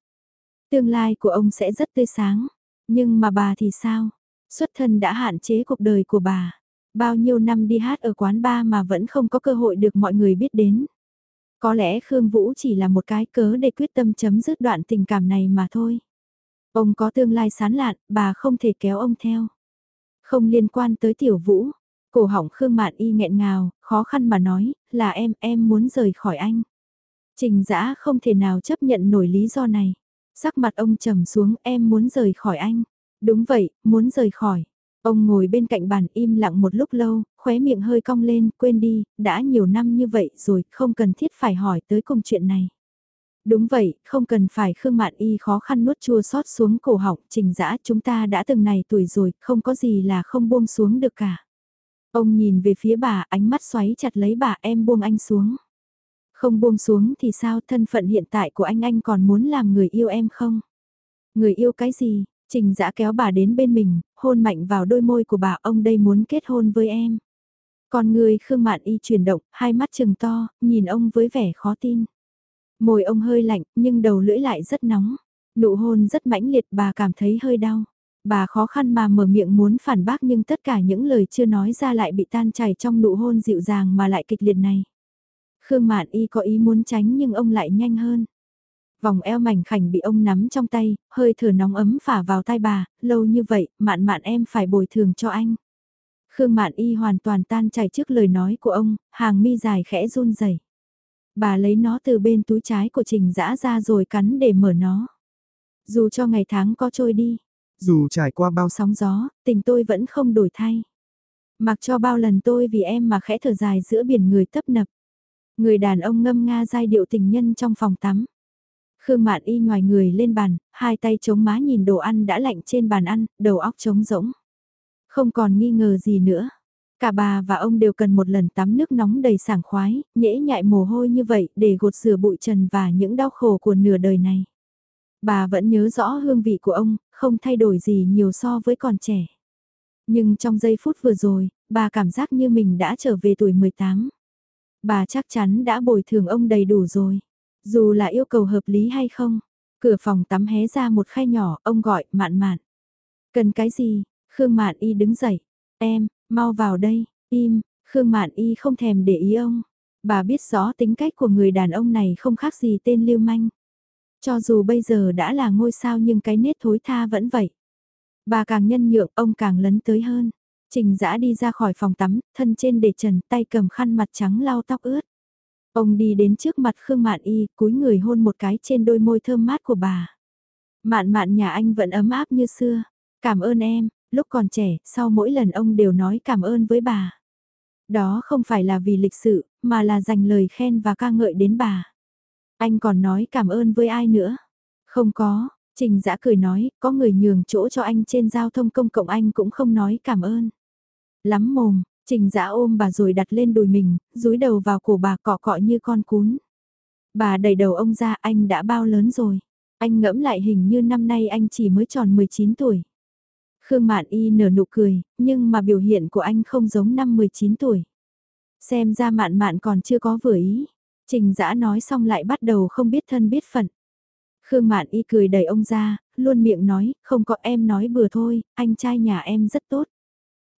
Tương lai của ông sẽ rất tươi sáng, nhưng mà bà thì sao? Xuất thân đã hạn chế cuộc đời của bà. Bao nhiêu năm đi hát ở quán bar mà vẫn không có cơ hội được mọi người biết đến. Có lẽ Khương Vũ chỉ là một cái cớ để quyết tâm chấm dứt đoạn tình cảm này mà thôi. Ông có tương lai sán lạn, bà không thể kéo ông theo. Không liên quan tới tiểu vũ, cổ họng Khương Mạn Y nghẹn ngào, khó khăn mà nói, là em, em muốn rời khỏi anh. Trình dã không thể nào chấp nhận nổi lý do này. Sắc mặt ông trầm xuống, em muốn rời khỏi anh. Đúng vậy, muốn rời khỏi. Ông ngồi bên cạnh bàn im lặng một lúc lâu, khóe miệng hơi cong lên, quên đi, đã nhiều năm như vậy rồi, không cần thiết phải hỏi tới công chuyện này. Đúng vậy, không cần phải Khương Mạn Y khó khăn nuốt chua xót xuống cổ họng, trình dã chúng ta đã từng này tuổi rồi, không có gì là không buông xuống được cả. Ông nhìn về phía bà, ánh mắt xoáy chặt lấy bà em buông anh xuống. Không buông xuống thì sao thân phận hiện tại của anh anh còn muốn làm người yêu em không? Người yêu cái gì? Trình dã kéo bà đến bên mình, hôn mạnh vào đôi môi của bà ông đây muốn kết hôn với em. Còn người Khương Mạn Y chuyển động, hai mắt trừng to, nhìn ông với vẻ khó tin. Môi ông hơi lạnh, nhưng đầu lưỡi lại rất nóng. Nụ hôn rất mãnh liệt bà cảm thấy hơi đau. Bà khó khăn mà mở miệng muốn phản bác nhưng tất cả những lời chưa nói ra lại bị tan chảy trong nụ hôn dịu dàng mà lại kịch liệt này. Khương Mạn Y có ý muốn tránh nhưng ông lại nhanh hơn. Vòng eo mảnh khảnh bị ông nắm trong tay, hơi thở nóng ấm phả vào tay bà, lâu như vậy, mạn mạn em phải bồi thường cho anh. Khương Mạn Y hoàn toàn tan chảy trước lời nói của ông, hàng mi dài khẽ run rẩy. Bà lấy nó từ bên túi trái của Trình Dã ra rồi cắn để mở nó. Dù cho ngày tháng có trôi đi, dù trải qua bao sóng gió, tình tôi vẫn không đổi thay. Mặc cho bao lần tôi vì em mà khẽ thở dài giữa biển người tấp nập. Người đàn ông ngâm nga giai điệu tình nhân trong phòng tắm. Khương Mạn Y ngoài người lên bàn, hai tay chống má nhìn đồ ăn đã lạnh trên bàn ăn, đầu óc trống rỗng. Không còn nghi ngờ gì nữa. Cả bà và ông đều cần một lần tắm nước nóng đầy sảng khoái, nhễ nhại mồ hôi như vậy để gột rửa bụi trần và những đau khổ của nửa đời này. Bà vẫn nhớ rõ hương vị của ông, không thay đổi gì nhiều so với còn trẻ. Nhưng trong giây phút vừa rồi, bà cảm giác như mình đã trở về tuổi 18. Bà chắc chắn đã bồi thường ông đầy đủ rồi. Dù là yêu cầu hợp lý hay không, cửa phòng tắm hé ra một khay nhỏ, ông gọi, mạn mạn. Cần cái gì? Khương Mạn Y đứng dậy. Em, mau vào đây, im, Khương Mạn Y không thèm để ý ông. Bà biết rõ tính cách của người đàn ông này không khác gì tên lưu manh. Cho dù bây giờ đã là ngôi sao nhưng cái nết thối tha vẫn vậy. Bà càng nhân nhượng, ông càng lấn tới hơn. Trình dã đi ra khỏi phòng tắm, thân trên để trần, tay cầm khăn mặt trắng lau tóc ướt. Ông đi đến trước mặt Khương Mạn Y, cúi người hôn một cái trên đôi môi thơm mát của bà. Mạn mạn nhà anh vẫn ấm áp như xưa. Cảm ơn em, lúc còn trẻ, sau mỗi lần ông đều nói cảm ơn với bà. Đó không phải là vì lịch sự, mà là dành lời khen và ca ngợi đến bà. Anh còn nói cảm ơn với ai nữa? Không có, Trình Dã cười nói, có người nhường chỗ cho anh trên giao thông công cộng anh cũng không nói cảm ơn. Lắm mồm, Trình Dã ôm bà rồi đặt lên đùi mình, dúi đầu vào cổ bà cọ cọ như con cún. Bà đẩy đầu ông ra anh đã bao lớn rồi. Anh ngẫm lại hình như năm nay anh chỉ mới tròn 19 tuổi. Khương Mạn Y nở nụ cười, nhưng mà biểu hiện của anh không giống năm 19 tuổi. Xem ra Mạn Mạn còn chưa có vừa ý. Trình Dã nói xong lại bắt đầu không biết thân biết phận. Khương Mạn Y cười đẩy ông ra, luôn miệng nói, không có em nói bừa thôi, anh trai nhà em rất tốt.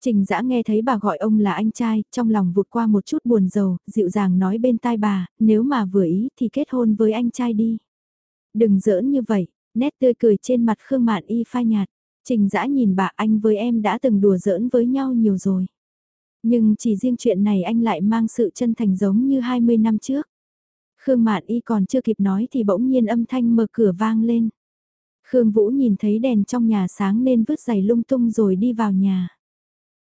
Trình Dã nghe thấy bà gọi ông là anh trai, trong lòng vụt qua một chút buồn rầu, dịu dàng nói bên tai bà, nếu mà vừa ý thì kết hôn với anh trai đi. Đừng giỡn như vậy, nét tươi cười trên mặt Khương Mạn Y phai nhạt. Trình Dã nhìn bà anh với em đã từng đùa giỡn với nhau nhiều rồi. Nhưng chỉ riêng chuyện này anh lại mang sự chân thành giống như 20 năm trước. Khương Mạn Y còn chưa kịp nói thì bỗng nhiên âm thanh mở cửa vang lên. Khương Vũ nhìn thấy đèn trong nhà sáng nên vứt giày lung tung rồi đi vào nhà.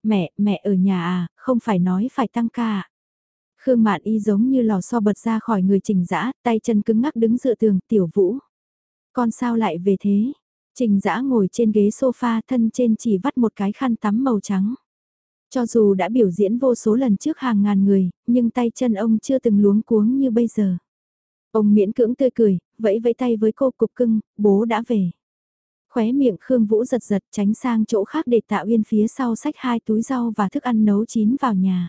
Mẹ, mẹ ở nhà à, không phải nói phải tăng ca à. Khương Mạn Y giống như lò xo bật ra khỏi người trình dã tay chân cứng ngắc đứng dựa tường, tiểu vũ. Con sao lại về thế? Trình dã ngồi trên ghế sofa thân trên chỉ vắt một cái khăn tắm màu trắng. Cho dù đã biểu diễn vô số lần trước hàng ngàn người, nhưng tay chân ông chưa từng luống cuống như bây giờ. Ông miễn cưỡng tươi cười, vẫy vẫy tay với cô cục cưng, bố đã về. Khóe miệng Khương Vũ giật giật tránh sang chỗ khác để tạ uyên phía sau sách hai túi rau và thức ăn nấu chín vào nhà.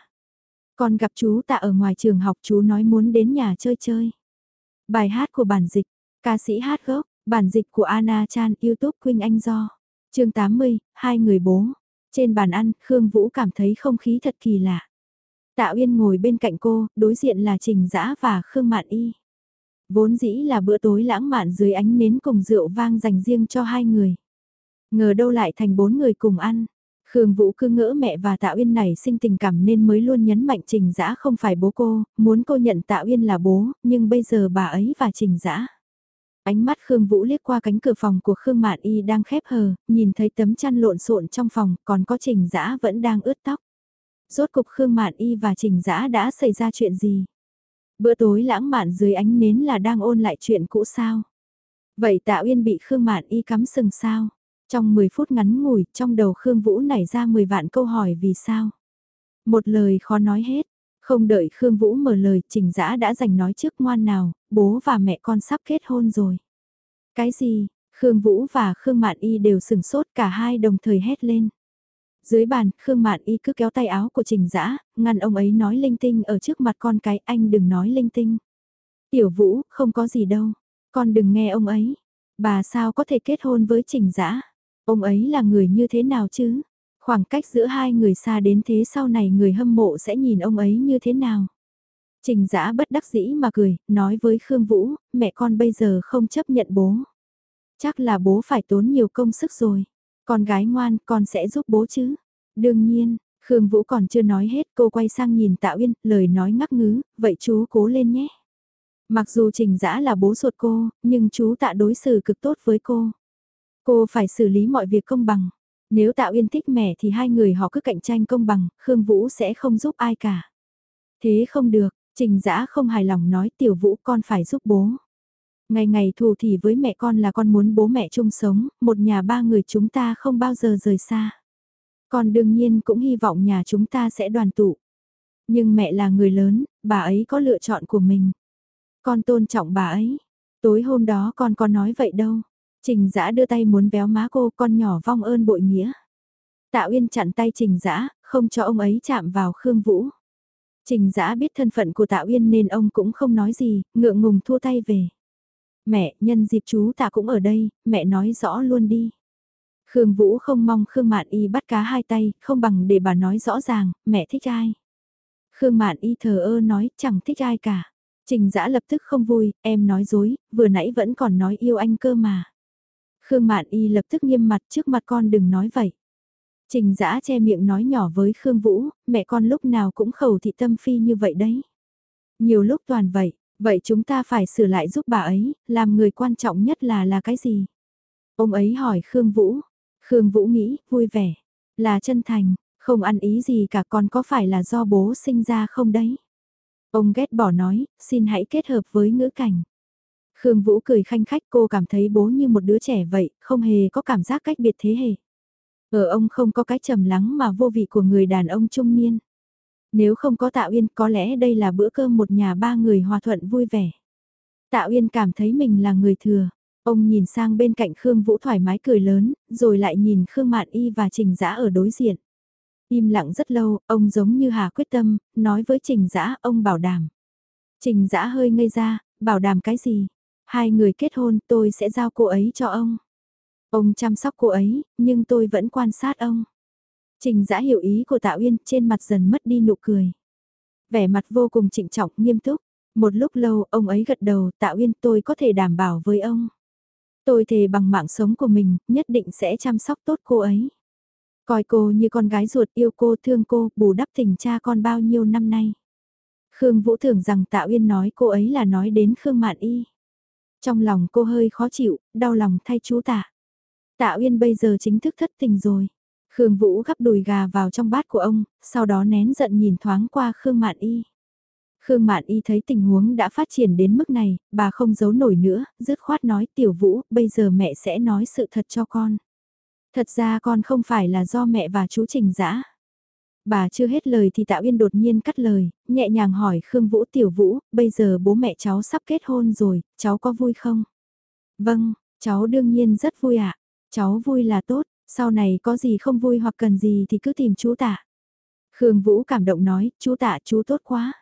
Còn gặp chú tạ ở ngoài trường học chú nói muốn đến nhà chơi chơi. Bài hát của bản dịch, ca sĩ hát gốc, bản dịch của Anna Chan YouTube quynh Anh Do. chương 80, hai người bố. Trên bàn ăn, Khương Vũ cảm thấy không khí thật kỳ lạ. Tạ Uyên ngồi bên cạnh cô, đối diện là Trình Dã và Khương Mạn Y. Vốn dĩ là bữa tối lãng mạn dưới ánh nến cùng rượu vang dành riêng cho hai người. Ngờ đâu lại thành bốn người cùng ăn. Khương Vũ cứ ngỡ mẹ và Tạ Uyên này sinh tình cảm nên mới luôn nhấn mạnh Trình Dã không phải bố cô, muốn cô nhận Tạ Uyên là bố, nhưng bây giờ bà ấy và Trình Dã. Ánh mắt Khương Vũ liếc qua cánh cửa phòng của Khương Mạn Y đang khép hờ, nhìn thấy tấm chăn lộn xộn trong phòng, còn có Trình Dã vẫn đang ướt tóc. Rốt cục Khương Mạn Y và Trình Dã đã xảy ra chuyện gì? Bữa tối lãng mạn dưới ánh nến là đang ôn lại chuyện cũ sao? Vậy Tạ Uyên bị Khương Mạn Y cắm sừng sao? Trong 10 phút ngắn ngủi, trong đầu Khương Vũ nảy ra 10 vạn câu hỏi vì sao? Một lời khó nói hết, không đợi Khương Vũ mở lời, Trình Dã đã giành nói trước ngoan nào, bố và mẹ con sắp kết hôn rồi. Cái gì? Khương Vũ và Khương Mạn Y đều sừng sốt cả hai đồng thời hét lên. Dưới bàn, Khương Mạn Y cứ kéo tay áo của Trình Dã, ngăn ông ấy nói linh tinh ở trước mặt con cái, anh đừng nói linh tinh. Tiểu Vũ, không có gì đâu, con đừng nghe ông ấy. Bà sao có thể kết hôn với Trình Dã? Ông ấy là người như thế nào chứ? Khoảng cách giữa hai người xa đến thế sau này người hâm mộ sẽ nhìn ông ấy như thế nào? Trình Dã bất đắc dĩ mà cười, nói với Khương Vũ, mẹ con bây giờ không chấp nhận bố. Chắc là bố phải tốn nhiều công sức rồi. Con gái ngoan, con sẽ giúp bố chứ? Đương nhiên, Khương Vũ còn chưa nói hết, cô quay sang nhìn Tạ Uyên, lời nói ngắc ngứ, vậy chú cố lên nhé. Mặc dù Trình Dã là bố ruột cô, nhưng chú Tạ đối xử cực tốt với cô. Cô phải xử lý mọi việc công bằng. Nếu Tạ Uyên thích mẹ thì hai người họ cứ cạnh tranh công bằng, Khương Vũ sẽ không giúp ai cả. Thế không được, Trình Dã không hài lòng nói tiểu Vũ con phải giúp bố. Ngày ngày thù thì với mẹ con là con muốn bố mẹ chung sống, một nhà ba người chúng ta không bao giờ rời xa. Con đương nhiên cũng hy vọng nhà chúng ta sẽ đoàn tụ. Nhưng mẹ là người lớn, bà ấy có lựa chọn của mình. Con tôn trọng bà ấy. Tối hôm đó con có nói vậy đâu. Trình giã đưa tay muốn béo má cô, con nhỏ vong ơn bội nghĩa. Tạ Uyên chặn tay Trình Dã, không cho ông ấy chạm vào Khương Vũ. Trình Dã biết thân phận của Tạ Uyên nên ông cũng không nói gì, ngượng ngùng thua tay về. Mẹ, nhân dịp chú ta cũng ở đây, mẹ nói rõ luôn đi. Khương Vũ không mong Khương Mạn Y bắt cá hai tay, không bằng để bà nói rõ ràng, mẹ thích ai. Khương Mạn Y thờ ơ nói, chẳng thích ai cả. Trình Dã lập tức không vui, em nói dối, vừa nãy vẫn còn nói yêu anh cơ mà. Khương Mạn Y lập tức nghiêm mặt trước mặt con đừng nói vậy. Trình Dã che miệng nói nhỏ với Khương Vũ, mẹ con lúc nào cũng khẩu thị tâm phi như vậy đấy. Nhiều lúc toàn vậy, vậy chúng ta phải sửa lại giúp bà ấy, làm người quan trọng nhất là là cái gì? Ông ấy hỏi Khương Vũ, Khương Vũ nghĩ, vui vẻ, là chân thành, không ăn ý gì cả con có phải là do bố sinh ra không đấy? Ông ghét bỏ nói, xin hãy kết hợp với ngữ cảnh. Khương Vũ cười khanh khách cô cảm thấy bố như một đứa trẻ vậy, không hề có cảm giác cách biệt thế hệ. Ở ông không có cái trầm lắng mà vô vị của người đàn ông trung niên. Nếu không có Tạ Uyên có lẽ đây là bữa cơm một nhà ba người hòa thuận vui vẻ. Tạ Uyên cảm thấy mình là người thừa. Ông nhìn sang bên cạnh Khương Vũ thoải mái cười lớn, rồi lại nhìn Khương Mạn Y và Trình Dã ở đối diện. Im lặng rất lâu, ông giống như hà quyết tâm, nói với Trình Dã ông bảo đảm. Trình Dã hơi ngây ra, bảo đảm cái gì? Hai người kết hôn tôi sẽ giao cô ấy cho ông. Ông chăm sóc cô ấy, nhưng tôi vẫn quan sát ông. Trình giã hiểu ý của Tạ Uyên trên mặt dần mất đi nụ cười. Vẻ mặt vô cùng trịnh trọng, nghiêm túc. Một lúc lâu ông ấy gật đầu Tạ Uyên tôi có thể đảm bảo với ông. Tôi thề bằng mạng sống của mình, nhất định sẽ chăm sóc tốt cô ấy. Coi cô như con gái ruột yêu cô thương cô, bù đắp tình cha con bao nhiêu năm nay. Khương Vũ tưởng rằng Tạ Uyên nói cô ấy là nói đến Khương Mạn Y. Trong lòng cô hơi khó chịu, đau lòng thay chú tạ. Tạ Uyên bây giờ chính thức thất tình rồi. Khương Vũ gắp đùi gà vào trong bát của ông, sau đó nén giận nhìn thoáng qua Khương Mạn Y. Khương Mạn Y thấy tình huống đã phát triển đến mức này, bà không giấu nổi nữa, dứt khoát nói tiểu vũ, bây giờ mẹ sẽ nói sự thật cho con. Thật ra con không phải là do mẹ và chú Trình dã. Bà chưa hết lời thì Tạ Uyên đột nhiên cắt lời, nhẹ nhàng hỏi Khương Vũ tiểu vũ, bây giờ bố mẹ cháu sắp kết hôn rồi, cháu có vui không? Vâng, cháu đương nhiên rất vui ạ. Cháu vui là tốt, sau này có gì không vui hoặc cần gì thì cứ tìm chú tạ. Khương Vũ cảm động nói, chú tạ chú tốt quá.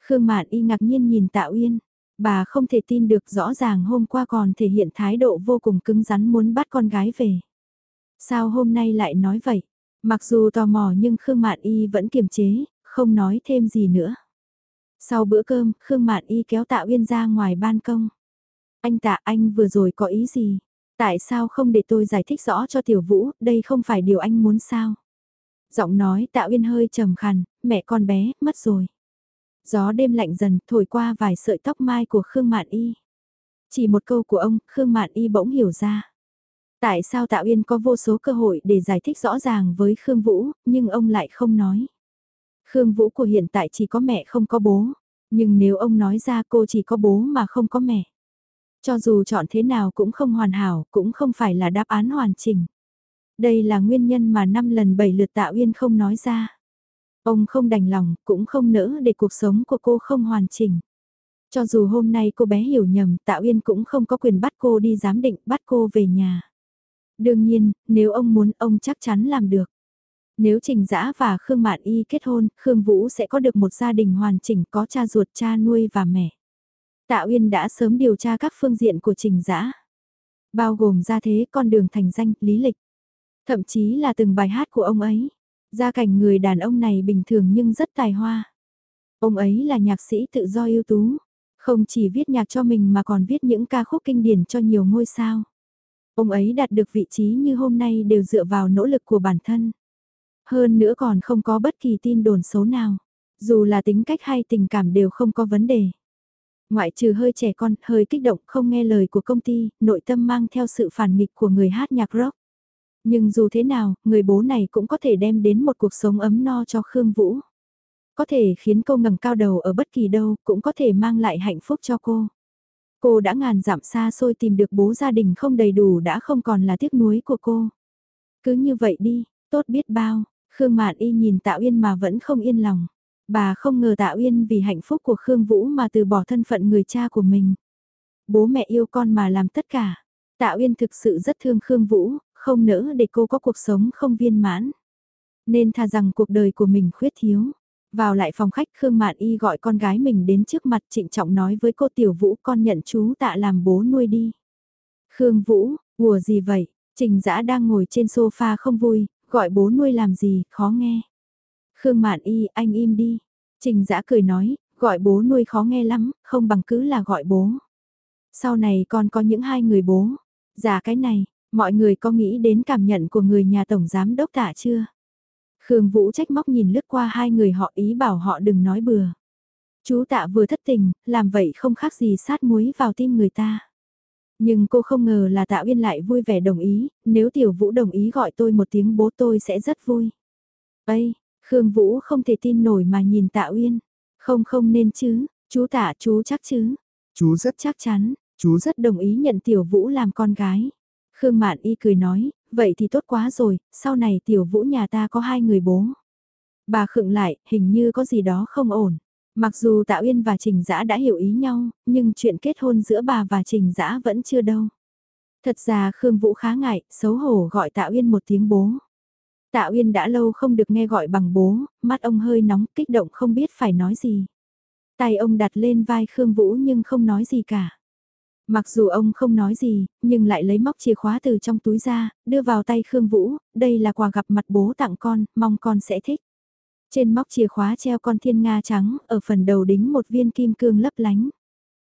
Khương Mạn y ngạc nhiên nhìn Tạ Uyên. Bà không thể tin được rõ ràng hôm qua còn thể hiện thái độ vô cùng cứng rắn muốn bắt con gái về. Sao hôm nay lại nói vậy? Mặc dù tò mò nhưng Khương Mạn Y vẫn kiềm chế, không nói thêm gì nữa. Sau bữa cơm, Khương Mạn Y kéo Tạ Uyên ra ngoài ban công. Anh Tạ anh vừa rồi có ý gì? Tại sao không để tôi giải thích rõ cho Tiểu Vũ, đây không phải điều anh muốn sao? Giọng nói Tạ Uyên hơi trầm khàn, mẹ con bé, mất rồi. Gió đêm lạnh dần, thổi qua vài sợi tóc mai của Khương Mạn Y. Chỉ một câu của ông, Khương Mạn Y bỗng hiểu ra. Tại sao Tạ Uyên có vô số cơ hội để giải thích rõ ràng với Khương Vũ, nhưng ông lại không nói. Khương Vũ của hiện tại chỉ có mẹ không có bố, nhưng nếu ông nói ra cô chỉ có bố mà không có mẹ. Cho dù chọn thế nào cũng không hoàn hảo, cũng không phải là đáp án hoàn chỉnh. Đây là nguyên nhân mà năm lần bảy lượt Tạ Uyên không nói ra. Ông không đành lòng, cũng không nỡ để cuộc sống của cô không hoàn chỉnh. Cho dù hôm nay cô bé hiểu nhầm, Tạ Uyên cũng không có quyền bắt cô đi giám định, bắt cô về nhà. Đương nhiên, nếu ông muốn, ông chắc chắn làm được. Nếu Trình Dã và Khương Mạn Y kết hôn, Khương Vũ sẽ có được một gia đình hoàn chỉnh có cha ruột, cha nuôi và mẹ. Tạ Uyên đã sớm điều tra các phương diện của Trình Dã, bao gồm gia thế, con đường thành danh, lý lịch, thậm chí là từng bài hát của ông ấy. Gia cảnh người đàn ông này bình thường nhưng rất tài hoa. Ông ấy là nhạc sĩ tự do ưu tú, không chỉ viết nhạc cho mình mà còn viết những ca khúc kinh điển cho nhiều ngôi sao. Ông ấy đạt được vị trí như hôm nay đều dựa vào nỗ lực của bản thân. Hơn nữa còn không có bất kỳ tin đồn xấu nào. Dù là tính cách hay tình cảm đều không có vấn đề. Ngoại trừ hơi trẻ con, hơi kích động, không nghe lời của công ty, nội tâm mang theo sự phản nghịch của người hát nhạc rock. Nhưng dù thế nào, người bố này cũng có thể đem đến một cuộc sống ấm no cho Khương Vũ. Có thể khiến cô ngẩng cao đầu ở bất kỳ đâu, cũng có thể mang lại hạnh phúc cho cô. Cô đã ngàn dặm xa xôi tìm được bố gia đình không đầy đủ đã không còn là tiếc nuối của cô. Cứ như vậy đi, tốt biết bao, Khương Mạn Y nhìn Tạ Uyên mà vẫn không yên lòng. Bà không ngờ Tạ Uyên vì hạnh phúc của Khương Vũ mà từ bỏ thân phận người cha của mình. Bố mẹ yêu con mà làm tất cả. Tạ Uyên thực sự rất thương Khương Vũ, không nỡ để cô có cuộc sống không viên mãn. Nên thà rằng cuộc đời của mình khuyết thiếu. Vào lại phòng khách Khương Mạn Y gọi con gái mình đến trước mặt trịnh trọng nói với cô Tiểu Vũ con nhận chú tạ làm bố nuôi đi. Khương Vũ, ùa gì vậy? Trình Dã đang ngồi trên sofa không vui, gọi bố nuôi làm gì, khó nghe. Khương Mạn Y, anh im đi. Trình Dã cười nói, gọi bố nuôi khó nghe lắm, không bằng cứ là gọi bố. Sau này còn có những hai người bố. Dạ cái này, mọi người có nghĩ đến cảm nhận của người nhà tổng giám đốc tạ chưa? Khương Vũ trách móc nhìn lướt qua hai người họ ý bảo họ đừng nói bừa. Chú tạ vừa thất tình, làm vậy không khác gì sát muối vào tim người ta. Nhưng cô không ngờ là tạ uyên lại vui vẻ đồng ý, nếu tiểu vũ đồng ý gọi tôi một tiếng bố tôi sẽ rất vui. Ây, Khương Vũ không thể tin nổi mà nhìn tạ uyên. Không không nên chứ, chú tạ chú chắc chứ. Chú rất chắc chắn, chú rất đồng ý nhận tiểu vũ làm con gái. Khương Mạn Y cười nói, vậy thì tốt quá rồi, sau này tiểu vũ nhà ta có hai người bố. Bà khựng lại, hình như có gì đó không ổn. Mặc dù Tạ Uyên và Trình Dã đã hiểu ý nhau, nhưng chuyện kết hôn giữa bà và Trình Dã vẫn chưa đâu. Thật ra Khương Vũ khá ngại, xấu hổ gọi Tạ Uyên một tiếng bố. Tạ Uyên đã lâu không được nghe gọi bằng bố, mắt ông hơi nóng, kích động không biết phải nói gì. Tay ông đặt lên vai Khương Vũ nhưng không nói gì cả. Mặc dù ông không nói gì, nhưng lại lấy móc chìa khóa từ trong túi ra, đưa vào tay Khương Vũ, đây là quà gặp mặt bố tặng con, mong con sẽ thích. Trên móc chìa khóa treo con thiên nga trắng, ở phần đầu đính một viên kim cương lấp lánh.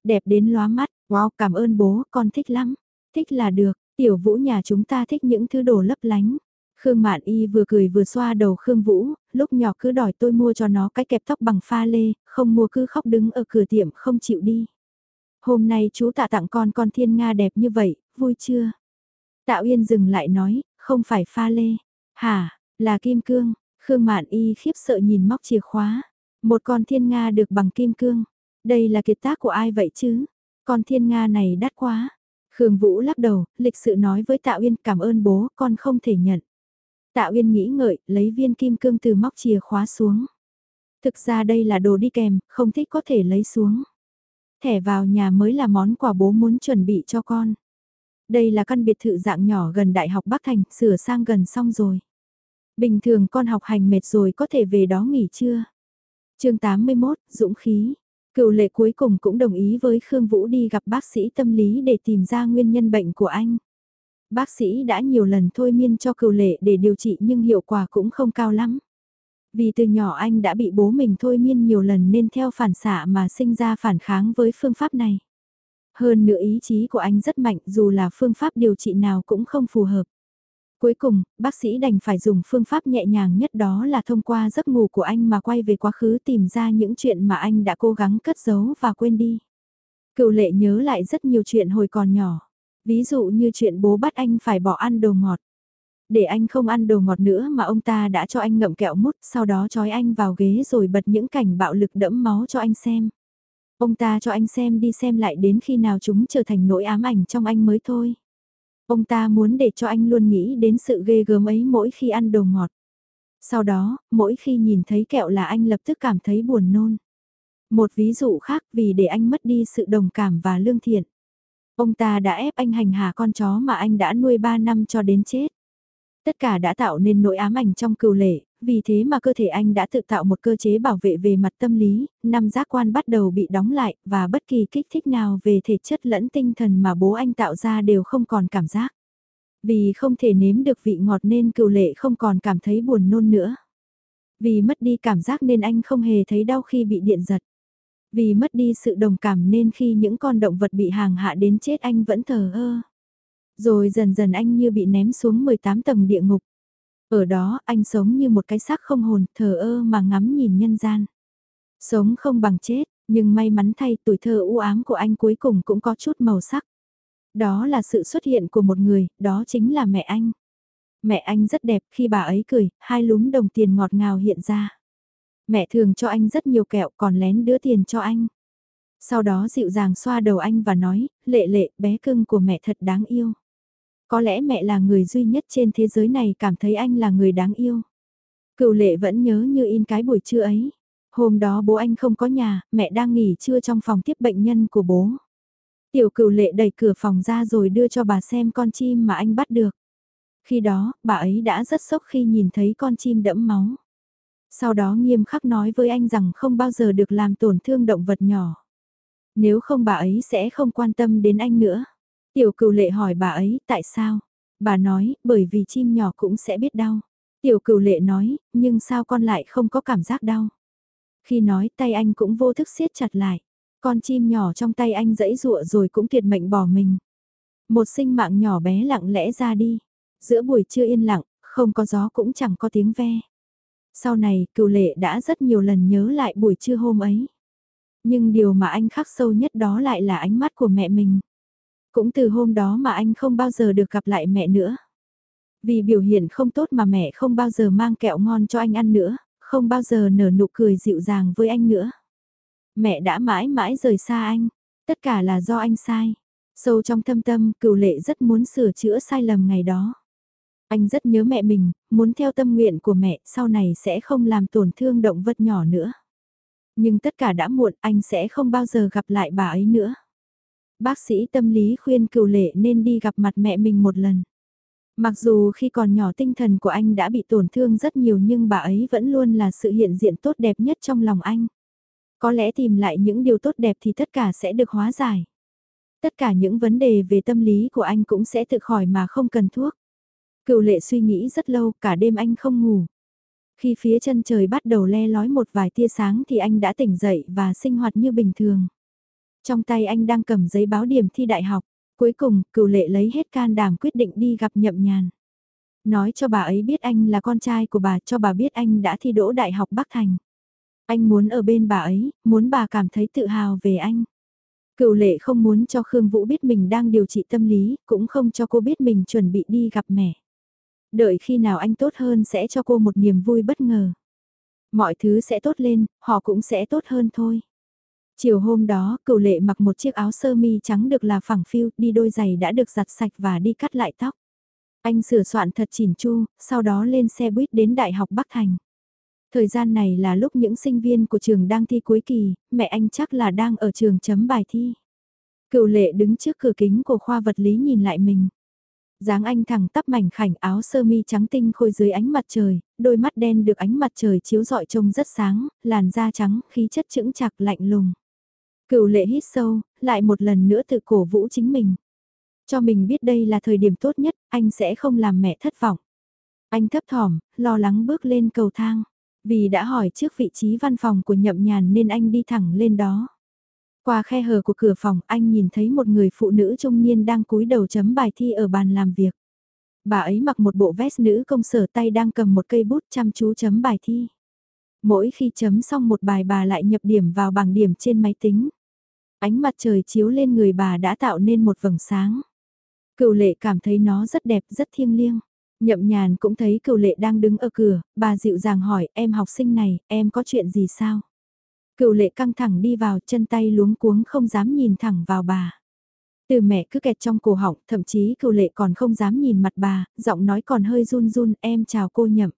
Đẹp đến lóa mắt, wow cảm ơn bố, con thích lắm. Thích là được, tiểu vũ nhà chúng ta thích những thứ đồ lấp lánh. Khương Mạn Y vừa cười vừa xoa đầu Khương Vũ, lúc nhỏ cứ đòi tôi mua cho nó cái kẹp tóc bằng pha lê, không mua cứ khóc đứng ở cửa tiệm không chịu đi. Hôm nay chú tạ tặng con con thiên nga đẹp như vậy, vui chưa? Tạ Uyên dừng lại nói, không phải pha lê. Hả, là kim cương. Khương Mạn Y khiếp sợ nhìn móc chìa khóa. Một con thiên Nga được bằng kim cương. Đây là kiệt tác của ai vậy chứ? Con thiên Nga này đắt quá. Khương Vũ lắc đầu, lịch sự nói với Tạ Uyên cảm ơn bố, con không thể nhận. Tạ Uyên nghĩ ngợi, lấy viên kim cương từ móc chìa khóa xuống. Thực ra đây là đồ đi kèm, không thích có thể lấy xuống. Thẻ vào nhà mới là món quà bố muốn chuẩn bị cho con. Đây là căn biệt thự dạng nhỏ gần Đại học Bắc Thành, sửa sang gần xong rồi. Bình thường con học hành mệt rồi có thể về đó nghỉ trưa. chương 81, Dũng khí. Cựu lệ cuối cùng cũng đồng ý với Khương Vũ đi gặp bác sĩ tâm lý để tìm ra nguyên nhân bệnh của anh. Bác sĩ đã nhiều lần thôi miên cho cựu lệ để điều trị nhưng hiệu quả cũng không cao lắm. Vì từ nhỏ anh đã bị bố mình thôi miên nhiều lần nên theo phản xạ mà sinh ra phản kháng với phương pháp này. Hơn nữa ý chí của anh rất mạnh dù là phương pháp điều trị nào cũng không phù hợp. Cuối cùng, bác sĩ đành phải dùng phương pháp nhẹ nhàng nhất đó là thông qua giấc ngủ của anh mà quay về quá khứ tìm ra những chuyện mà anh đã cố gắng cất giấu và quên đi. Cựu lệ nhớ lại rất nhiều chuyện hồi còn nhỏ. Ví dụ như chuyện bố bắt anh phải bỏ ăn đồ ngọt. Để anh không ăn đồ ngọt nữa mà ông ta đã cho anh ngậm kẹo mút sau đó trói anh vào ghế rồi bật những cảnh bạo lực đẫm máu cho anh xem. Ông ta cho anh xem đi xem lại đến khi nào chúng trở thành nỗi ám ảnh trong anh mới thôi. Ông ta muốn để cho anh luôn nghĩ đến sự ghê gớm ấy mỗi khi ăn đồ ngọt. Sau đó, mỗi khi nhìn thấy kẹo là anh lập tức cảm thấy buồn nôn. Một ví dụ khác vì để anh mất đi sự đồng cảm và lương thiện. Ông ta đã ép anh hành hạ con chó mà anh đã nuôi 3 năm cho đến chết. Tất cả đã tạo nên nỗi ám ảnh trong cừu lệ, vì thế mà cơ thể anh đã tự tạo một cơ chế bảo vệ về mặt tâm lý, năm giác quan bắt đầu bị đóng lại và bất kỳ kích thích nào về thể chất lẫn tinh thần mà bố anh tạo ra đều không còn cảm giác. Vì không thể nếm được vị ngọt nên cừu lệ không còn cảm thấy buồn nôn nữa. Vì mất đi cảm giác nên anh không hề thấy đau khi bị điện giật. Vì mất đi sự đồng cảm nên khi những con động vật bị hàng hạ đến chết anh vẫn thờ ơ. Rồi dần dần anh như bị ném xuống 18 tầng địa ngục. Ở đó anh sống như một cái xác không hồn, thờ ơ mà ngắm nhìn nhân gian. Sống không bằng chết, nhưng may mắn thay tuổi thơ u ám của anh cuối cùng cũng có chút màu sắc. Đó là sự xuất hiện của một người, đó chính là mẹ anh. Mẹ anh rất đẹp khi bà ấy cười, hai lúm đồng tiền ngọt ngào hiện ra. Mẹ thường cho anh rất nhiều kẹo còn lén đưa tiền cho anh. Sau đó dịu dàng xoa đầu anh và nói, lệ lệ bé cưng của mẹ thật đáng yêu. Có lẽ mẹ là người duy nhất trên thế giới này cảm thấy anh là người đáng yêu. Cựu lệ vẫn nhớ như in cái buổi trưa ấy. Hôm đó bố anh không có nhà, mẹ đang nghỉ trưa trong phòng tiếp bệnh nhân của bố. Tiểu cựu lệ đẩy cửa phòng ra rồi đưa cho bà xem con chim mà anh bắt được. Khi đó, bà ấy đã rất sốc khi nhìn thấy con chim đẫm máu. Sau đó nghiêm khắc nói với anh rằng không bao giờ được làm tổn thương động vật nhỏ. Nếu không bà ấy sẽ không quan tâm đến anh nữa. Tiểu cựu lệ hỏi bà ấy tại sao? Bà nói, bởi vì chim nhỏ cũng sẽ biết đau. Tiểu cựu lệ nói, nhưng sao con lại không có cảm giác đau? Khi nói tay anh cũng vô thức siết chặt lại. Con chim nhỏ trong tay anh dẫy dụa rồi cũng tuyệt mệnh bỏ mình. Một sinh mạng nhỏ bé lặng lẽ ra đi. Giữa buổi trưa yên lặng, không có gió cũng chẳng có tiếng ve. Sau này, cựu lệ đã rất nhiều lần nhớ lại buổi trưa hôm ấy. Nhưng điều mà anh khắc sâu nhất đó lại là ánh mắt của mẹ mình. Cũng từ hôm đó mà anh không bao giờ được gặp lại mẹ nữa. Vì biểu hiện không tốt mà mẹ không bao giờ mang kẹo ngon cho anh ăn nữa, không bao giờ nở nụ cười dịu dàng với anh nữa. Mẹ đã mãi mãi rời xa anh, tất cả là do anh sai. Sâu trong thâm tâm, cựu lệ rất muốn sửa chữa sai lầm ngày đó. Anh rất nhớ mẹ mình, muốn theo tâm nguyện của mẹ, sau này sẽ không làm tổn thương động vật nhỏ nữa. Nhưng tất cả đã muộn, anh sẽ không bao giờ gặp lại bà ấy nữa. Bác sĩ tâm lý khuyên cựu lệ nên đi gặp mặt mẹ mình một lần. Mặc dù khi còn nhỏ tinh thần của anh đã bị tổn thương rất nhiều nhưng bà ấy vẫn luôn là sự hiện diện tốt đẹp nhất trong lòng anh. Có lẽ tìm lại những điều tốt đẹp thì tất cả sẽ được hóa giải. Tất cả những vấn đề về tâm lý của anh cũng sẽ tự khỏi mà không cần thuốc. Cựu lệ suy nghĩ rất lâu, cả đêm anh không ngủ. Khi phía chân trời bắt đầu le lói một vài tia sáng thì anh đã tỉnh dậy và sinh hoạt như bình thường. Trong tay anh đang cầm giấy báo điểm thi đại học. Cuối cùng, cựu lệ lấy hết can đảm quyết định đi gặp nhậm nhàn. Nói cho bà ấy biết anh là con trai của bà, cho bà biết anh đã thi đỗ đại học Bắc Thành. Anh muốn ở bên bà ấy, muốn bà cảm thấy tự hào về anh. Cựu lệ không muốn cho Khương Vũ biết mình đang điều trị tâm lý, cũng không cho cô biết mình chuẩn bị đi gặp mẹ. Đợi khi nào anh tốt hơn sẽ cho cô một niềm vui bất ngờ. Mọi thứ sẽ tốt lên, họ cũng sẽ tốt hơn thôi. Chiều hôm đó, cựu lệ mặc một chiếc áo sơ mi trắng được là phẳng phiu, đi đôi giày đã được giặt sạch và đi cắt lại tóc. Anh sửa soạn thật chỉn chu, sau đó lên xe buýt đến Đại học Bắc Thành. Thời gian này là lúc những sinh viên của trường đang thi cuối kỳ, mẹ anh chắc là đang ở trường chấm bài thi. Cựu lệ đứng trước cửa kính của khoa vật lý nhìn lại mình dáng anh thẳng tắp mảnh khảnh áo sơ mi trắng tinh khôi dưới ánh mặt trời, đôi mắt đen được ánh mặt trời chiếu rọi trông rất sáng, làn da trắng, khí chất chững chạc lạnh lùng. Cựu lệ hít sâu, lại một lần nữa tự cổ vũ chính mình. Cho mình biết đây là thời điểm tốt nhất, anh sẽ không làm mẹ thất vọng. Anh thấp thỏm, lo lắng bước lên cầu thang. Vì đã hỏi trước vị trí văn phòng của nhậm nhàn nên anh đi thẳng lên đó. Qua khe hở của cửa phòng anh nhìn thấy một người phụ nữ trung niên đang cúi đầu chấm bài thi ở bàn làm việc. Bà ấy mặc một bộ vest nữ công sở tay đang cầm một cây bút chăm chú chấm bài thi. Mỗi khi chấm xong một bài bà lại nhập điểm vào bảng điểm trên máy tính. Ánh mặt trời chiếu lên người bà đã tạo nên một vầng sáng. Cựu lệ cảm thấy nó rất đẹp, rất thiêng liêng. Nhậm nhàn cũng thấy cựu lệ đang đứng ở cửa, bà dịu dàng hỏi em học sinh này, em có chuyện gì sao? Cựu lệ căng thẳng đi vào chân tay luống cuống không dám nhìn thẳng vào bà. Từ mẹ cứ kẹt trong cổ họng, thậm chí cựu lệ còn không dám nhìn mặt bà, giọng nói còn hơi run run, em chào cô nhậm.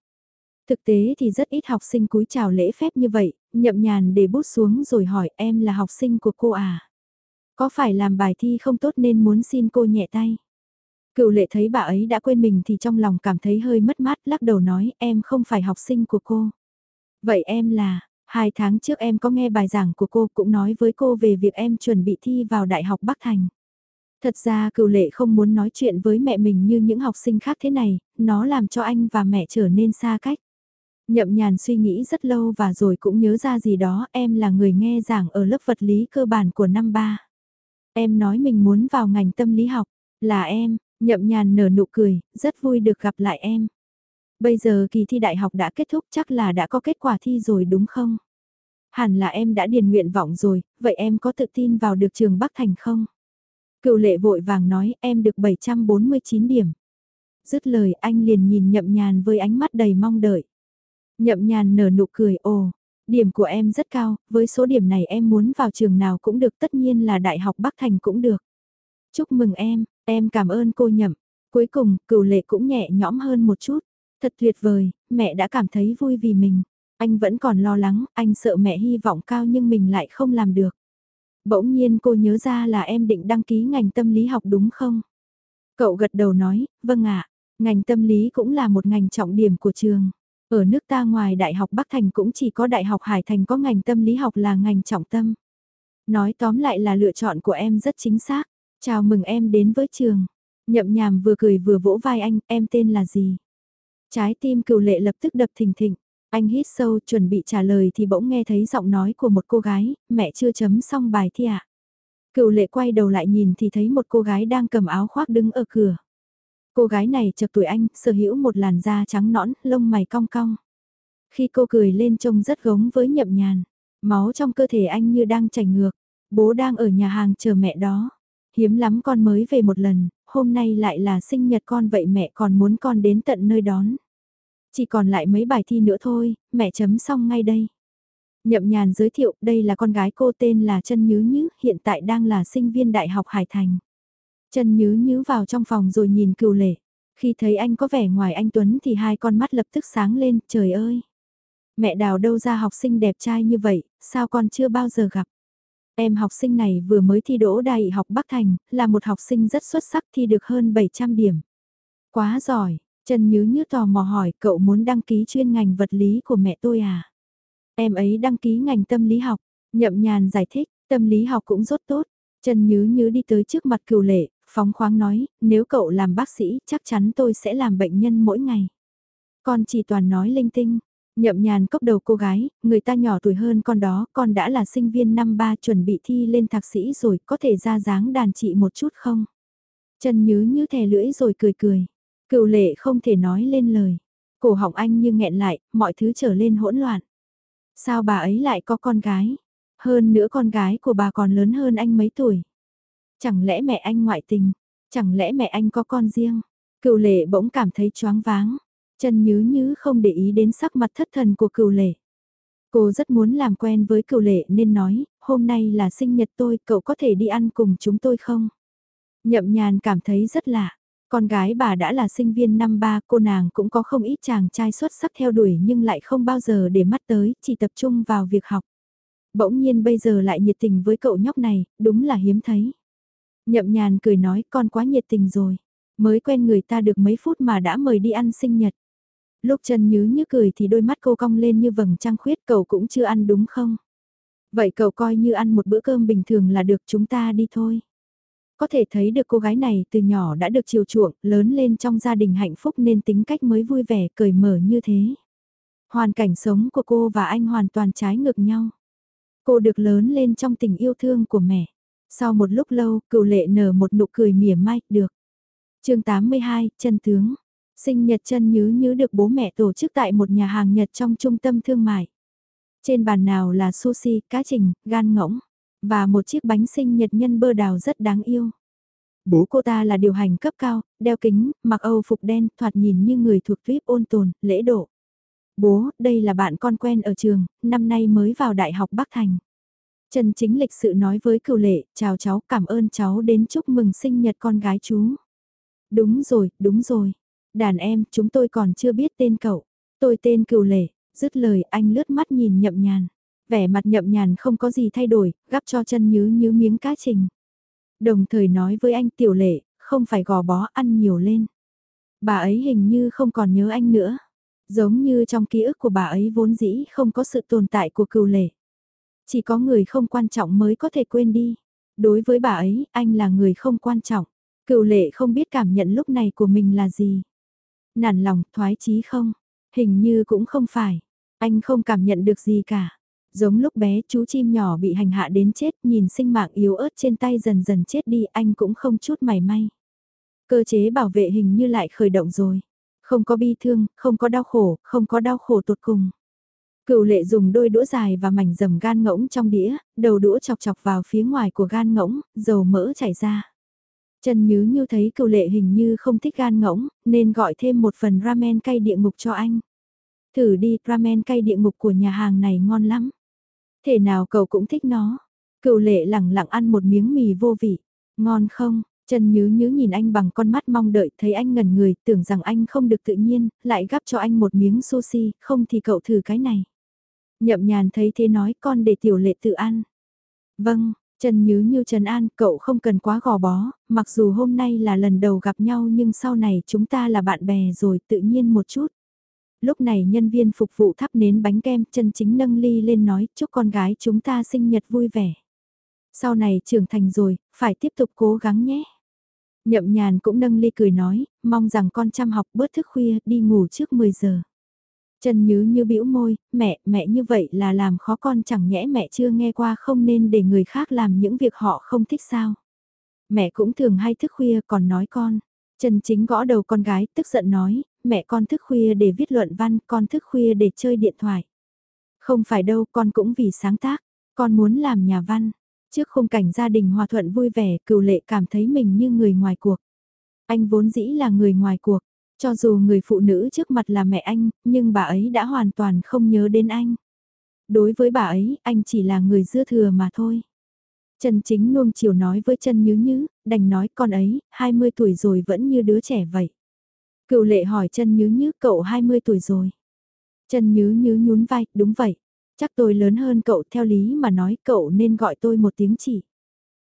Thực tế thì rất ít học sinh cúi chào lễ phép như vậy, nhậm nhàn để bút xuống rồi hỏi em là học sinh của cô à? Có phải làm bài thi không tốt nên muốn xin cô nhẹ tay? Cựu lệ thấy bà ấy đã quên mình thì trong lòng cảm thấy hơi mất mát, lắc đầu nói em không phải học sinh của cô. Vậy em là, hai tháng trước em có nghe bài giảng của cô cũng nói với cô về việc em chuẩn bị thi vào Đại học Bắc Thành. Thật ra cựu lệ không muốn nói chuyện với mẹ mình như những học sinh khác thế này, nó làm cho anh và mẹ trở nên xa cách. Nhậm nhàn suy nghĩ rất lâu và rồi cũng nhớ ra gì đó em là người nghe giảng ở lớp vật lý cơ bản của năm ba. Em nói mình muốn vào ngành tâm lý học, là em, Nhậm nhàn nở nụ cười, rất vui được gặp lại em. Bây giờ kỳ thi đại học đã kết thúc chắc là đã có kết quả thi rồi đúng không? Hẳn là em đã điền nguyện vọng rồi, vậy em có tự tin vào được trường Bắc Thành không? Cựu lệ vội vàng nói em được 749 điểm. Dứt lời anh liền nhìn nhậm nhàn với ánh mắt đầy mong đợi. Nhậm nhàn nở nụ cười ồ, điểm của em rất cao, với số điểm này em muốn vào trường nào cũng được tất nhiên là Đại học Bắc Thành cũng được. Chúc mừng em, Em cảm ơn cô nhậm. Cuối cùng, cửu lệ cũng nhẹ nhõm hơn một chút. Thật tuyệt vời, mẹ đã cảm thấy vui vì mình. Anh vẫn còn lo lắng, anh sợ mẹ hy vọng cao nhưng mình lại không làm được. Bỗng nhiên cô nhớ ra là em định đăng ký ngành tâm lý học đúng không? Cậu gật đầu nói, vâng ạ, ngành tâm lý cũng là một ngành trọng điểm của trường. Ở nước ta ngoài Đại học Bắc Thành cũng chỉ có Đại học Hải Thành có ngành tâm lý học là ngành trọng tâm. Nói tóm lại là lựa chọn của em rất chính xác. Chào mừng em đến với trường. Nhậm nhàm vừa cười vừa vỗ vai anh, em tên là gì? Trái tim cựu lệ lập tức đập thình thình. Anh hít sâu chuẩn bị trả lời thì bỗng nghe thấy giọng nói của một cô gái, mẹ chưa chấm xong bài thi ạ. À? Cựu lệ quay đầu lại nhìn thì thấy một cô gái đang cầm áo khoác đứng ở cửa. Cô gái này chợt tuổi anh, sở hữu một làn da trắng nõn, lông mày cong cong. Khi cô cười lên trông rất gống với nhậm nhàn, máu trong cơ thể anh như đang chảy ngược. Bố đang ở nhà hàng chờ mẹ đó. Hiếm lắm con mới về một lần, hôm nay lại là sinh nhật con vậy mẹ còn muốn con đến tận nơi đón. Chỉ còn lại mấy bài thi nữa thôi, mẹ chấm xong ngay đây. Nhậm nhàn giới thiệu đây là con gái cô tên là Trân Nhứ Nhứ, hiện tại đang là sinh viên Đại học Hải Thành. Trân Nhứ Nhứ vào trong phòng rồi nhìn cựu lệ. Khi thấy anh có vẻ ngoài anh Tuấn thì hai con mắt lập tức sáng lên, trời ơi! Mẹ đào đâu ra học sinh đẹp trai như vậy, sao con chưa bao giờ gặp? Em học sinh này vừa mới thi đỗ đại học Bắc Thành, là một học sinh rất xuất sắc thi được hơn 700 điểm. Quá giỏi, Trần Nhứ Như tò mò hỏi cậu muốn đăng ký chuyên ngành vật lý của mẹ tôi à? Em ấy đăng ký ngành tâm lý học, nhậm nhàn giải thích, tâm lý học cũng rất tốt. Trần Nhứ Nhứ đi tới trước mặt cựu lệ, phóng khoáng nói, nếu cậu làm bác sĩ chắc chắn tôi sẽ làm bệnh nhân mỗi ngày. Con chỉ toàn nói linh tinh, Nhậm nhàn cốc đầu cô gái, người ta nhỏ tuổi hơn con đó, con đã là sinh viên năm ba chuẩn bị thi lên thạc sĩ rồi, có thể ra dáng đàn chị một chút không? Chân nhứ như thè lưỡi rồi cười cười. Cựu lệ không thể nói lên lời. Cổ họng anh như nghẹn lại, mọi thứ trở lên hỗn loạn. Sao bà ấy lại có con gái? Hơn nữa con gái của bà còn lớn hơn anh mấy tuổi. Chẳng lẽ mẹ anh ngoại tình? Chẳng lẽ mẹ anh có con riêng? Cựu lệ bỗng cảm thấy choáng váng. Chân nhứ nhứ không để ý đến sắc mặt thất thần của cửu lệ. Cô rất muốn làm quen với cửu lệ nên nói, hôm nay là sinh nhật tôi, cậu có thể đi ăn cùng chúng tôi không? Nhậm nhàn cảm thấy rất lạ. Con gái bà đã là sinh viên năm ba, cô nàng cũng có không ít chàng trai xuất sắc theo đuổi nhưng lại không bao giờ để mắt tới, chỉ tập trung vào việc học. Bỗng nhiên bây giờ lại nhiệt tình với cậu nhóc này, đúng là hiếm thấy. Nhậm nhàn cười nói con quá nhiệt tình rồi, mới quen người ta được mấy phút mà đã mời đi ăn sinh nhật. Lúc chân nhứ như cười thì đôi mắt cô cong lên như vầng trăng khuyết cậu cũng chưa ăn đúng không? Vậy cậu coi như ăn một bữa cơm bình thường là được chúng ta đi thôi. Có thể thấy được cô gái này từ nhỏ đã được chiều chuộng, lớn lên trong gia đình hạnh phúc nên tính cách mới vui vẻ, cởi mở như thế. Hoàn cảnh sống của cô và anh hoàn toàn trái ngược nhau. Cô được lớn lên trong tình yêu thương của mẹ. Sau một lúc lâu, cựu lệ nở một nụ cười mỉa mai, được. chương 82, chân tướng. Sinh nhật chân nhứ nhứ được bố mẹ tổ chức tại một nhà hàng Nhật trong trung tâm thương mại. Trên bàn nào là sushi, cá trình, gan ngỗng, và một chiếc bánh sinh nhật nhân bơ đào rất đáng yêu. Bố cô ta là điều hành cấp cao, đeo kính, mặc âu phục đen, thoạt nhìn như người thuộc tuyếp ôn tồn, lễ độ. Bố, đây là bạn con quen ở trường, năm nay mới vào Đại học Bắc Thành. Trần chính lịch sự nói với cựu lệ, chào cháu, cảm ơn cháu đến chúc mừng sinh nhật con gái chú. Đúng rồi, đúng rồi. Đàn em, chúng tôi còn chưa biết tên cậu. Tôi tên cựu lệ, dứt lời anh lướt mắt nhìn nhậm nhàn. Vẻ mặt nhậm nhàn không có gì thay đổi, gắp cho chân nhứ nhứ miếng cá trình. Đồng thời nói với anh tiểu lệ, không phải gò bó ăn nhiều lên. Bà ấy hình như không còn nhớ anh nữa. Giống như trong ký ức của bà ấy vốn dĩ không có sự tồn tại của cựu lệ. Chỉ có người không quan trọng mới có thể quên đi. Đối với bà ấy, anh là người không quan trọng. Cựu lệ không biết cảm nhận lúc này của mình là gì. Nản lòng, thoái chí không? Hình như cũng không phải. Anh không cảm nhận được gì cả. Giống lúc bé chú chim nhỏ bị hành hạ đến chết nhìn sinh mạng yếu ớt trên tay dần dần chết đi anh cũng không chút mảy may. Cơ chế bảo vệ hình như lại khởi động rồi. Không có bi thương, không có đau khổ, không có đau khổ tột cùng. Cựu lệ dùng đôi đũa dài và mảnh dầm gan ngỗng trong đĩa, đầu đũa chọc chọc vào phía ngoài của gan ngỗng, dầu mỡ chảy ra. Trần Nhứ như thấy cựu lệ hình như không thích gan ngỗng, nên gọi thêm một phần ramen cay địa ngục cho anh. Thử đi, ramen cay địa ngục của nhà hàng này ngon lắm. Thể nào cậu cũng thích nó. Cựu lệ lẳng lặng ăn một miếng mì vô vị. Ngon không? Trần Nhứ Nhứ nhìn anh bằng con mắt mong đợi, thấy anh ngẩn người, tưởng rằng anh không được tự nhiên, lại gắp cho anh một miếng sushi, không thì cậu thử cái này. Nhậm nhàn thấy thế nói con để tiểu lệ tự ăn. Vâng, Trần Nhứ như Trần An, cậu không cần quá gò bó, mặc dù hôm nay là lần đầu gặp nhau nhưng sau này chúng ta là bạn bè rồi tự nhiên một chút. Lúc này nhân viên phục vụ thắp nến bánh kem chân chính nâng ly lên nói chúc con gái chúng ta sinh nhật vui vẻ. Sau này trưởng thành rồi, phải tiếp tục cố gắng nhé. Nhậm nhàn cũng nâng ly cười nói, mong rằng con chăm học bớt thức khuya, đi ngủ trước 10 giờ. Trần Nhứ như bĩu môi, mẹ, mẹ như vậy là làm khó con chẳng nhẽ mẹ chưa nghe qua không nên để người khác làm những việc họ không thích sao. Mẹ cũng thường hay thức khuya còn nói con. Trần Chính gõ đầu con gái tức giận nói, mẹ con thức khuya để viết luận văn, con thức khuya để chơi điện thoại. Không phải đâu, con cũng vì sáng tác, con muốn làm nhà văn. Trước khung cảnh gia đình hòa thuận vui vẻ, cựu lệ cảm thấy mình như người ngoài cuộc. Anh vốn dĩ là người ngoài cuộc, cho dù người phụ nữ trước mặt là mẹ anh, nhưng bà ấy đã hoàn toàn không nhớ đến anh. Đối với bà ấy, anh chỉ là người dư thừa mà thôi. Trần Chính nuông chiều nói với Trần Nhứ Nhứ, đành nói con ấy, 20 tuổi rồi vẫn như đứa trẻ vậy. Cựu lệ hỏi Trần Nhứ Nhứ cậu 20 tuổi rồi. Trần Nhứ Nhứ nhún vai, đúng vậy. Chắc tôi lớn hơn cậu theo lý mà nói cậu nên gọi tôi một tiếng chỉ.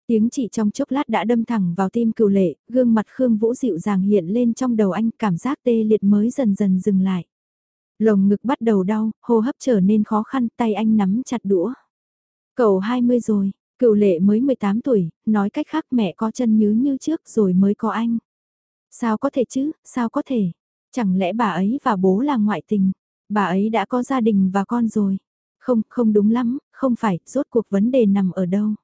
Tiếng chỉ trong chốc lát đã đâm thẳng vào tim cựu lệ, gương mặt Khương Vũ dịu dàng hiện lên trong đầu anh, cảm giác tê liệt mới dần dần dừng lại. Lồng ngực bắt đầu đau, hô hấp trở nên khó khăn, tay anh nắm chặt đũa. Cậu 20 rồi, cựu lệ mới 18 tuổi, nói cách khác mẹ có chân nhứ như trước rồi mới có anh. Sao có thể chứ, sao có thể? Chẳng lẽ bà ấy và bố là ngoại tình? Bà ấy đã có gia đình và con rồi. Không, không đúng lắm, không phải, rốt cuộc vấn đề nằm ở đâu.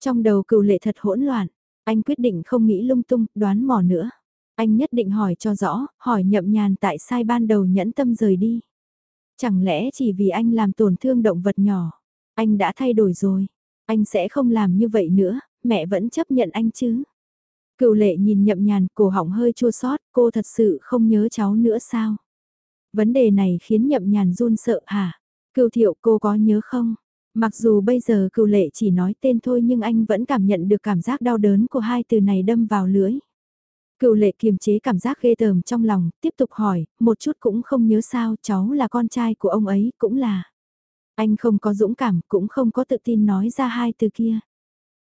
Trong đầu cựu lệ thật hỗn loạn, anh quyết định không nghĩ lung tung, đoán mò nữa. Anh nhất định hỏi cho rõ, hỏi nhậm nhàn tại sai ban đầu nhẫn tâm rời đi. Chẳng lẽ chỉ vì anh làm tổn thương động vật nhỏ, anh đã thay đổi rồi, anh sẽ không làm như vậy nữa, mẹ vẫn chấp nhận anh chứ. Cựu lệ nhìn nhậm nhàn, cổ họng hơi chua xót cô thật sự không nhớ cháu nữa sao? Vấn đề này khiến nhậm nhàn run sợ hả? Cựu thiệu cô có nhớ không? Mặc dù bây giờ cựu lệ chỉ nói tên thôi nhưng anh vẫn cảm nhận được cảm giác đau đớn của hai từ này đâm vào lưỡi. Cựu lệ kiềm chế cảm giác ghê tởm trong lòng, tiếp tục hỏi, một chút cũng không nhớ sao cháu là con trai của ông ấy, cũng là. Anh không có dũng cảm, cũng không có tự tin nói ra hai từ kia.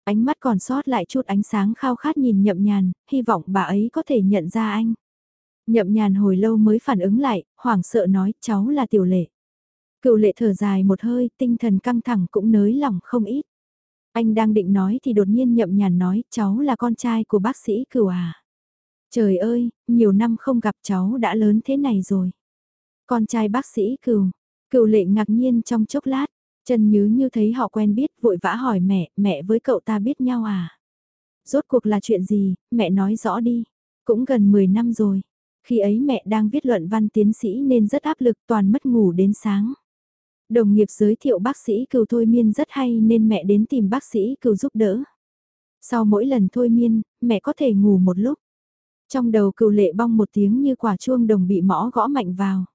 Ánh mắt còn sót lại chút ánh sáng khao khát nhìn nhậm nhàn, hy vọng bà ấy có thể nhận ra anh. Nhậm nhàn hồi lâu mới phản ứng lại, hoảng sợ nói cháu là tiểu lệ. Cựu lệ thở dài một hơi, tinh thần căng thẳng cũng nới lỏng không ít. Anh đang định nói thì đột nhiên nhậm nhàn nói cháu là con trai của bác sĩ cửu à. Trời ơi, nhiều năm không gặp cháu đã lớn thế này rồi. Con trai bác sĩ cửu, cửu lệ ngạc nhiên trong chốc lát, Trần Nhứ như thấy họ quen biết vội vã hỏi mẹ, mẹ với cậu ta biết nhau à? Rốt cuộc là chuyện gì, mẹ nói rõ đi. Cũng gần 10 năm rồi. Khi ấy mẹ đang viết luận văn tiến sĩ nên rất áp lực toàn mất ngủ đến sáng. Đồng nghiệp giới thiệu bác sĩ cừu thôi miên rất hay nên mẹ đến tìm bác sĩ cừu giúp đỡ. Sau mỗi lần thôi miên, mẹ có thể ngủ một lúc. Trong đầu cừu lệ bong một tiếng như quả chuông đồng bị mõ gõ mạnh vào.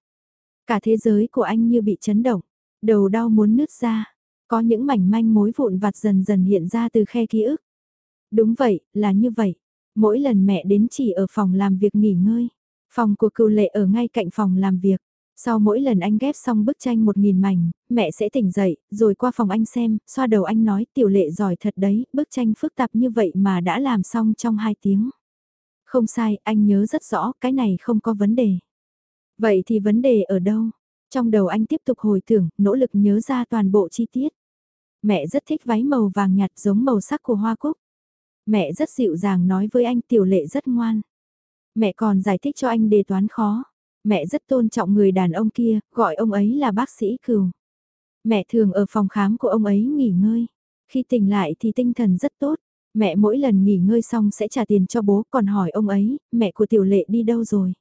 Cả thế giới của anh như bị chấn động, đầu đau muốn nứt ra. Có những mảnh manh mối vụn vặt dần dần hiện ra từ khe ký ức. Đúng vậy, là như vậy. Mỗi lần mẹ đến chỉ ở phòng làm việc nghỉ ngơi. Phòng của cừu lệ ở ngay cạnh phòng làm việc. Sau mỗi lần anh ghép xong bức tranh một nghìn mảnh, mẹ sẽ tỉnh dậy, rồi qua phòng anh xem, xoa đầu anh nói tiểu lệ giỏi thật đấy, bức tranh phức tạp như vậy mà đã làm xong trong hai tiếng. Không sai, anh nhớ rất rõ, cái này không có vấn đề. Vậy thì vấn đề ở đâu? Trong đầu anh tiếp tục hồi tưởng, nỗ lực nhớ ra toàn bộ chi tiết. Mẹ rất thích váy màu vàng nhạt giống màu sắc của hoa cúc. Mẹ rất dịu dàng nói với anh tiểu lệ rất ngoan. Mẹ còn giải thích cho anh đề toán khó. Mẹ rất tôn trọng người đàn ông kia, gọi ông ấy là bác sĩ cừu. Mẹ thường ở phòng khám của ông ấy nghỉ ngơi. Khi tỉnh lại thì tinh thần rất tốt. Mẹ mỗi lần nghỉ ngơi xong sẽ trả tiền cho bố còn hỏi ông ấy, mẹ của tiểu lệ đi đâu rồi?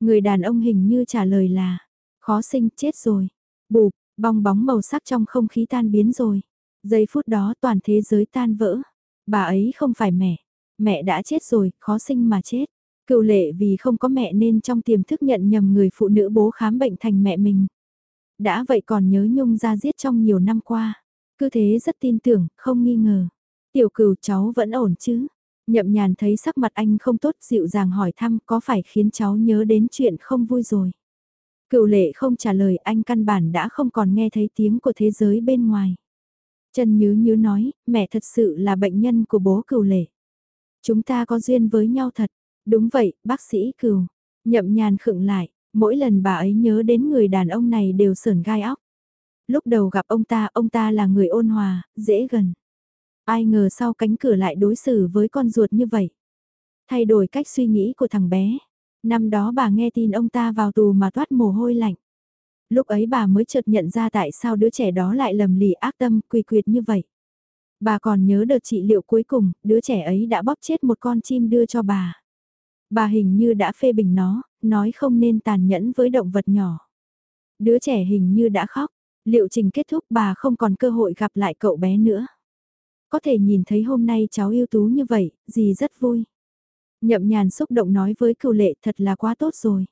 Người đàn ông hình như trả lời là, khó sinh chết rồi. Bụp, bong bóng màu sắc trong không khí tan biến rồi. Giây phút đó toàn thế giới tan vỡ. Bà ấy không phải mẹ. Mẹ đã chết rồi, khó sinh mà chết. Cựu lệ vì không có mẹ nên trong tiềm thức nhận nhầm người phụ nữ bố khám bệnh thành mẹ mình. Đã vậy còn nhớ nhung ra giết trong nhiều năm qua. Cứ thế rất tin tưởng, không nghi ngờ. Tiểu cửu cháu vẫn ổn chứ? Nhậm nhàn thấy sắc mặt anh không tốt dịu dàng hỏi thăm có phải khiến cháu nhớ đến chuyện không vui rồi. Cựu lệ không trả lời anh căn bản đã không còn nghe thấy tiếng của thế giới bên ngoài. Trần Nhứ Nhứ nói, mẹ thật sự là bệnh nhân của bố cựu lệ. Chúng ta có duyên với nhau thật. Đúng vậy, bác sĩ cừu. Nhậm nhàn khựng lại, mỗi lần bà ấy nhớ đến người đàn ông này đều sờn gai óc. Lúc đầu gặp ông ta, ông ta là người ôn hòa, dễ gần. Ai ngờ sau cánh cửa lại đối xử với con ruột như vậy. Thay đổi cách suy nghĩ của thằng bé. Năm đó bà nghe tin ông ta vào tù mà toát mồ hôi lạnh. Lúc ấy bà mới chợt nhận ra tại sao đứa trẻ đó lại lầm lì ác tâm, quy quyệt như vậy. Bà còn nhớ đợt trị liệu cuối cùng, đứa trẻ ấy đã bóp chết một con chim đưa cho bà. Bà hình như đã phê bình nó, nói không nên tàn nhẫn với động vật nhỏ. Đứa trẻ hình như đã khóc, liệu trình kết thúc bà không còn cơ hội gặp lại cậu bé nữa. Có thể nhìn thấy hôm nay cháu yêu tú như vậy, gì rất vui. Nhậm nhàn xúc động nói với cựu lệ thật là quá tốt rồi.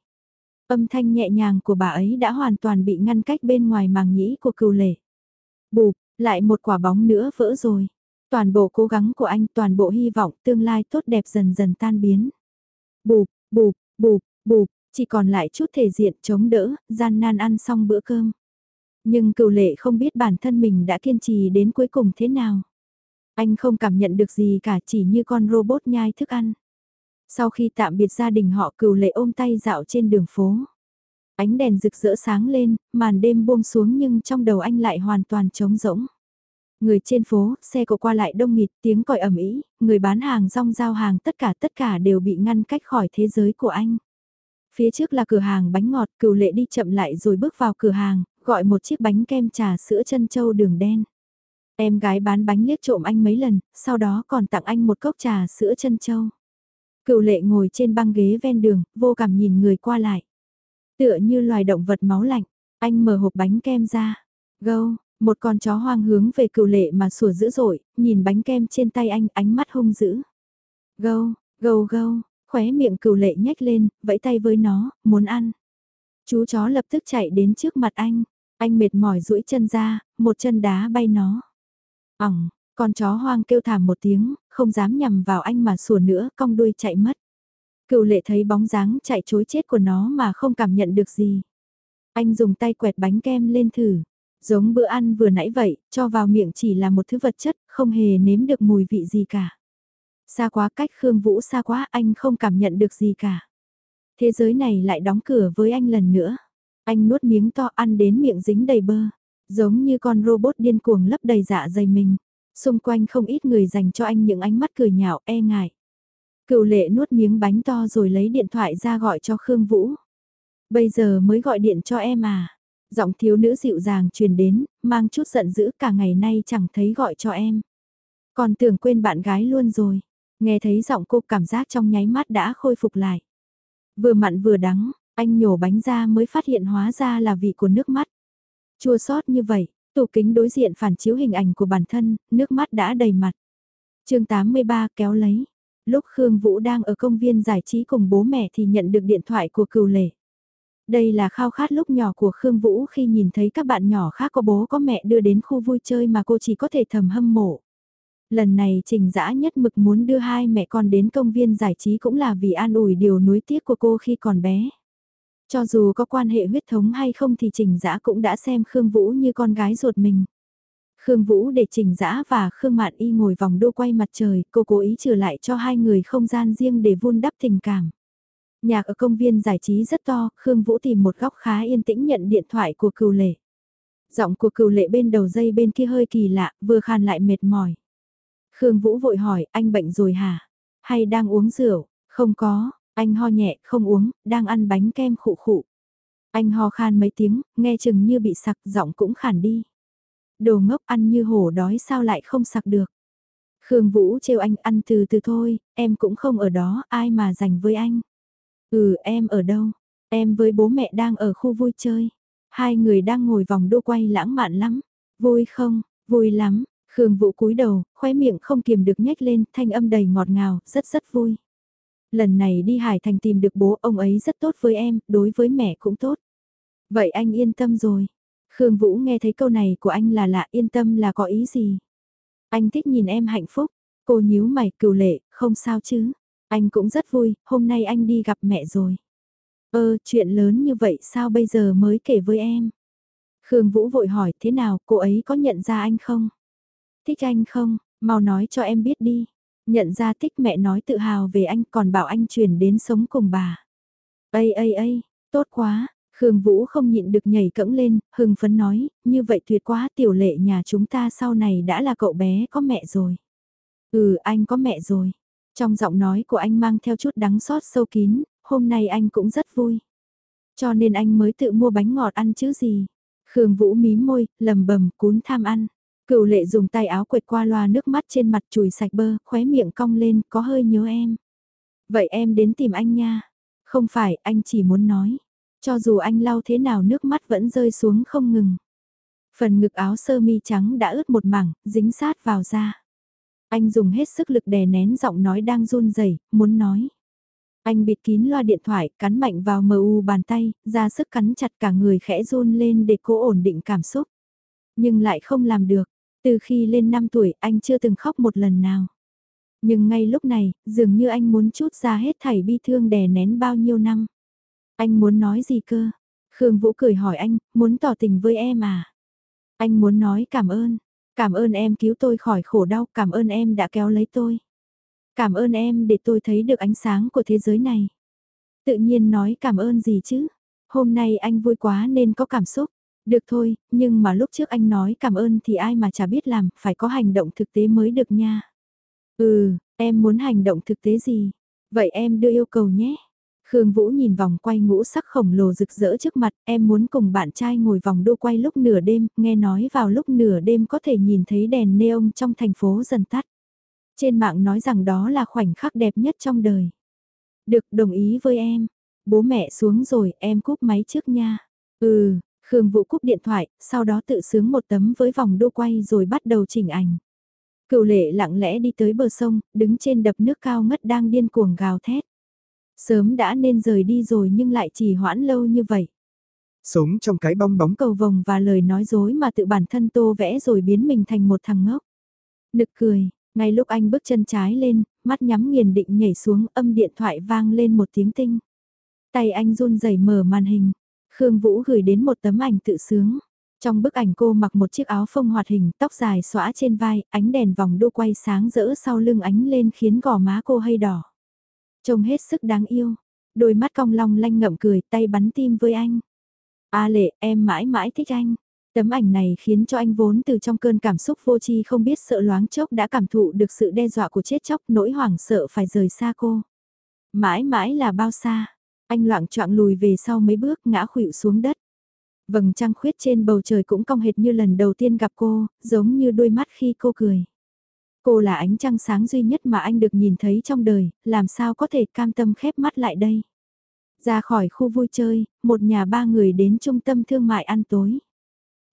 Âm thanh nhẹ nhàng của bà ấy đã hoàn toàn bị ngăn cách bên ngoài màng nhĩ của cựu lệ. Bụp, lại một quả bóng nữa vỡ rồi. Toàn bộ cố gắng của anh, toàn bộ hy vọng tương lai tốt đẹp dần dần tan biến. Bụp, bụp, bụp, bụp, chỉ còn lại chút thể diện chống đỡ, gian nan ăn xong bữa cơm. Nhưng cựu lệ không biết bản thân mình đã kiên trì đến cuối cùng thế nào. Anh không cảm nhận được gì cả chỉ như con robot nhai thức ăn. Sau khi tạm biệt gia đình họ cựu lệ ôm tay dạo trên đường phố. Ánh đèn rực rỡ sáng lên, màn đêm buông xuống nhưng trong đầu anh lại hoàn toàn trống rỗng. Người trên phố, xe cộ qua lại đông nghịt, tiếng còi ầm ĩ, người bán hàng rong giao hàng tất cả tất cả đều bị ngăn cách khỏi thế giới của anh. Phía trước là cửa hàng bánh ngọt, cựu lệ đi chậm lại rồi bước vào cửa hàng, gọi một chiếc bánh kem trà sữa chân châu đường đen. Em gái bán bánh liếc trộm anh mấy lần, sau đó còn tặng anh một cốc trà sữa chân châu. Cựu lệ ngồi trên băng ghế ven đường, vô cảm nhìn người qua lại. Tựa như loài động vật máu lạnh, anh mở hộp bánh kem ra. Gâu, một con chó hoang hướng về cựu lệ mà sủa dữ dội, nhìn bánh kem trên tay anh ánh mắt hung dữ. Gâu, gâu gâu, khóe miệng cựu lệ nhếch lên, vẫy tay với nó, muốn ăn. Chú chó lập tức chạy đến trước mặt anh. Anh mệt mỏi duỗi chân ra, một chân đá bay nó. Ỏng, con chó hoang kêu thảm một tiếng, không dám nhằm vào anh mà sủa nữa, cong đuôi chạy mất. Cựu lệ thấy bóng dáng chạy chối chết của nó mà không cảm nhận được gì. Anh dùng tay quẹt bánh kem lên thử. Giống bữa ăn vừa nãy vậy, cho vào miệng chỉ là một thứ vật chất, không hề nếm được mùi vị gì cả. Xa quá cách Khương Vũ xa quá anh không cảm nhận được gì cả. Thế giới này lại đóng cửa với anh lần nữa. Anh nuốt miếng to ăn đến miệng dính đầy bơ. Giống như con robot điên cuồng lấp đầy dạ dày mình. Xung quanh không ít người dành cho anh những ánh mắt cười nhạo e ngại. Cựu lệ nuốt miếng bánh to rồi lấy điện thoại ra gọi cho Khương Vũ. Bây giờ mới gọi điện cho em à. Giọng thiếu nữ dịu dàng truyền đến, mang chút giận dữ cả ngày nay chẳng thấy gọi cho em. Còn tưởng quên bạn gái luôn rồi. Nghe thấy giọng cô cảm giác trong nháy mắt đã khôi phục lại. Vừa mặn vừa đắng, anh nhổ bánh ra mới phát hiện hóa ra là vị của nước mắt. Chua xót như vậy, tủ kính đối diện phản chiếu hình ảnh của bản thân, nước mắt đã đầy mặt. chương 83 kéo lấy. Lúc Khương Vũ đang ở công viên giải trí cùng bố mẹ thì nhận được điện thoại của cừu lệ. Đây là khao khát lúc nhỏ của Khương Vũ khi nhìn thấy các bạn nhỏ khác có bố có mẹ đưa đến khu vui chơi mà cô chỉ có thể thầm hâm mộ. Lần này trình dã nhất mực muốn đưa hai mẹ con đến công viên giải trí cũng là vì an ủi điều nuối tiếc của cô khi còn bé. Cho dù có quan hệ huyết thống hay không thì trình dã cũng đã xem Khương Vũ như con gái ruột mình. Khương Vũ để Trình Dã và Khương Mạn Y ngồi vòng đô quay mặt trời, cô cố ý trừ lại cho hai người không gian riêng để vun đắp tình cảm. Nhạc ở công viên giải trí rất to, Khương Vũ tìm một góc khá yên tĩnh nhận điện thoại của cừu lệ. Giọng của cừu lệ bên đầu dây bên kia hơi kỳ lạ, vừa khàn lại mệt mỏi. Khương Vũ vội hỏi, anh bệnh rồi hả? Hay đang uống rượu? Không có, anh ho nhẹ, không uống, đang ăn bánh kem khụ khụ. Anh ho khan mấy tiếng, nghe chừng như bị sặc, giọng cũng khản đi. Đồ ngốc ăn như hổ đói sao lại không sặc được. Khương Vũ trêu anh ăn từ từ thôi, em cũng không ở đó, ai mà dành với anh. Ừ em ở đâu? Em với bố mẹ đang ở khu vui chơi. Hai người đang ngồi vòng đô quay lãng mạn lắm. Vui không? Vui lắm. Khương Vũ cúi đầu, khóe miệng không kiềm được nhếch lên, thanh âm đầy ngọt ngào, rất rất vui. Lần này đi Hải Thành tìm được bố, ông ấy rất tốt với em, đối với mẹ cũng tốt. Vậy anh yên tâm rồi. Khương Vũ nghe thấy câu này của anh là lạ yên tâm là có ý gì. Anh thích nhìn em hạnh phúc. Cô nhíu mày cừu lệ, không sao chứ. Anh cũng rất vui, hôm nay anh đi gặp mẹ rồi. Ơ, chuyện lớn như vậy sao bây giờ mới kể với em? Khương Vũ vội hỏi thế nào, cô ấy có nhận ra anh không? Thích anh không? Mau nói cho em biết đi. Nhận ra thích mẹ nói tự hào về anh còn bảo anh chuyển đến sống cùng bà. Ây ây ây, tốt quá, Khương Vũ không nhịn được nhảy cẫng lên, hưng phấn nói, như vậy tuyệt quá tiểu lệ nhà chúng ta sau này đã là cậu bé có mẹ rồi. Ừ anh có mẹ rồi. Trong giọng nói của anh mang theo chút đắng xót sâu kín, hôm nay anh cũng rất vui. Cho nên anh mới tự mua bánh ngọt ăn chứ gì. Khương Vũ mím môi, lầm bầm cún tham ăn. Cựu lệ dùng tay áo quệt qua loa nước mắt trên mặt chùi sạch bơ, khóe miệng cong lên, có hơi nhớ em. Vậy em đến tìm anh nha. Không phải, anh chỉ muốn nói. Cho dù anh lau thế nào nước mắt vẫn rơi xuống không ngừng. Phần ngực áo sơ mi trắng đã ướt một mảng, dính sát vào da. Anh dùng hết sức lực đè nén giọng nói đang run rẩy, muốn nói. Anh bịt kín loa điện thoại, cắn mạnh vào mờ u bàn tay, ra sức cắn chặt cả người khẽ run lên để cố ổn định cảm xúc. Nhưng lại không làm được, từ khi lên 5 tuổi anh chưa từng khóc một lần nào. Nhưng ngay lúc này, dường như anh muốn chút ra hết thảy bi thương đè nén bao nhiêu năm. Anh muốn nói gì cơ? Khương Vũ cười hỏi anh, muốn tỏ tình với em à? Anh muốn nói cảm ơn. Cảm ơn em cứu tôi khỏi khổ đau, cảm ơn em đã kéo lấy tôi. Cảm ơn em để tôi thấy được ánh sáng của thế giới này. Tự nhiên nói cảm ơn gì chứ? Hôm nay anh vui quá nên có cảm xúc. Được thôi, nhưng mà lúc trước anh nói cảm ơn thì ai mà chả biết làm, phải có hành động thực tế mới được nha. Ừ, em muốn hành động thực tế gì? Vậy em đưa yêu cầu nhé. Khương Vũ nhìn vòng quay ngũ sắc khổng lồ rực rỡ trước mặt, em muốn cùng bạn trai ngồi vòng đu quay lúc nửa đêm, nghe nói vào lúc nửa đêm có thể nhìn thấy đèn neon trong thành phố dần tắt. Trên mạng nói rằng đó là khoảnh khắc đẹp nhất trong đời. Được, đồng ý với em. Bố mẹ xuống rồi, em cúp máy trước nha. Ừ, Khương Vũ cúp điện thoại, sau đó tự sướng một tấm với vòng đu quay rồi bắt đầu chỉnh ảnh. Cựu lệ lặng lẽ đi tới bờ sông, đứng trên đập nước cao ngất đang điên cuồng gào thét. Sớm đã nên rời đi rồi nhưng lại chỉ hoãn lâu như vậy. Sống trong cái bong bóng cầu vồng và lời nói dối mà tự bản thân tô vẽ rồi biến mình thành một thằng ngốc. Nực cười, ngay lúc anh bước chân trái lên, mắt nhắm nghiền định nhảy xuống âm điện thoại vang lên một tiếng tinh. Tay anh run rẩy mở màn hình. Khương Vũ gửi đến một tấm ảnh tự sướng. Trong bức ảnh cô mặc một chiếc áo phông hoạt hình, tóc dài xõa trên vai, ánh đèn vòng đô quay sáng rỡ sau lưng ánh lên khiến gò má cô hơi đỏ. Trông hết sức đáng yêu, đôi mắt cong long lanh ngậm cười, tay bắn tim với anh. A lệ, em mãi mãi thích anh. Tấm ảnh này khiến cho anh vốn từ trong cơn cảm xúc vô tri không biết sợ loáng chốc đã cảm thụ được sự đe dọa của chết chóc nỗi hoảng sợ phải rời xa cô. Mãi mãi là bao xa, anh loạn choạng lùi về sau mấy bước ngã khuỵu xuống đất. Vầng trăng khuyết trên bầu trời cũng cong hệt như lần đầu tiên gặp cô, giống như đôi mắt khi cô cười. Cô là ánh trăng sáng duy nhất mà anh được nhìn thấy trong đời, làm sao có thể cam tâm khép mắt lại đây. Ra khỏi khu vui chơi, một nhà ba người đến trung tâm thương mại ăn tối.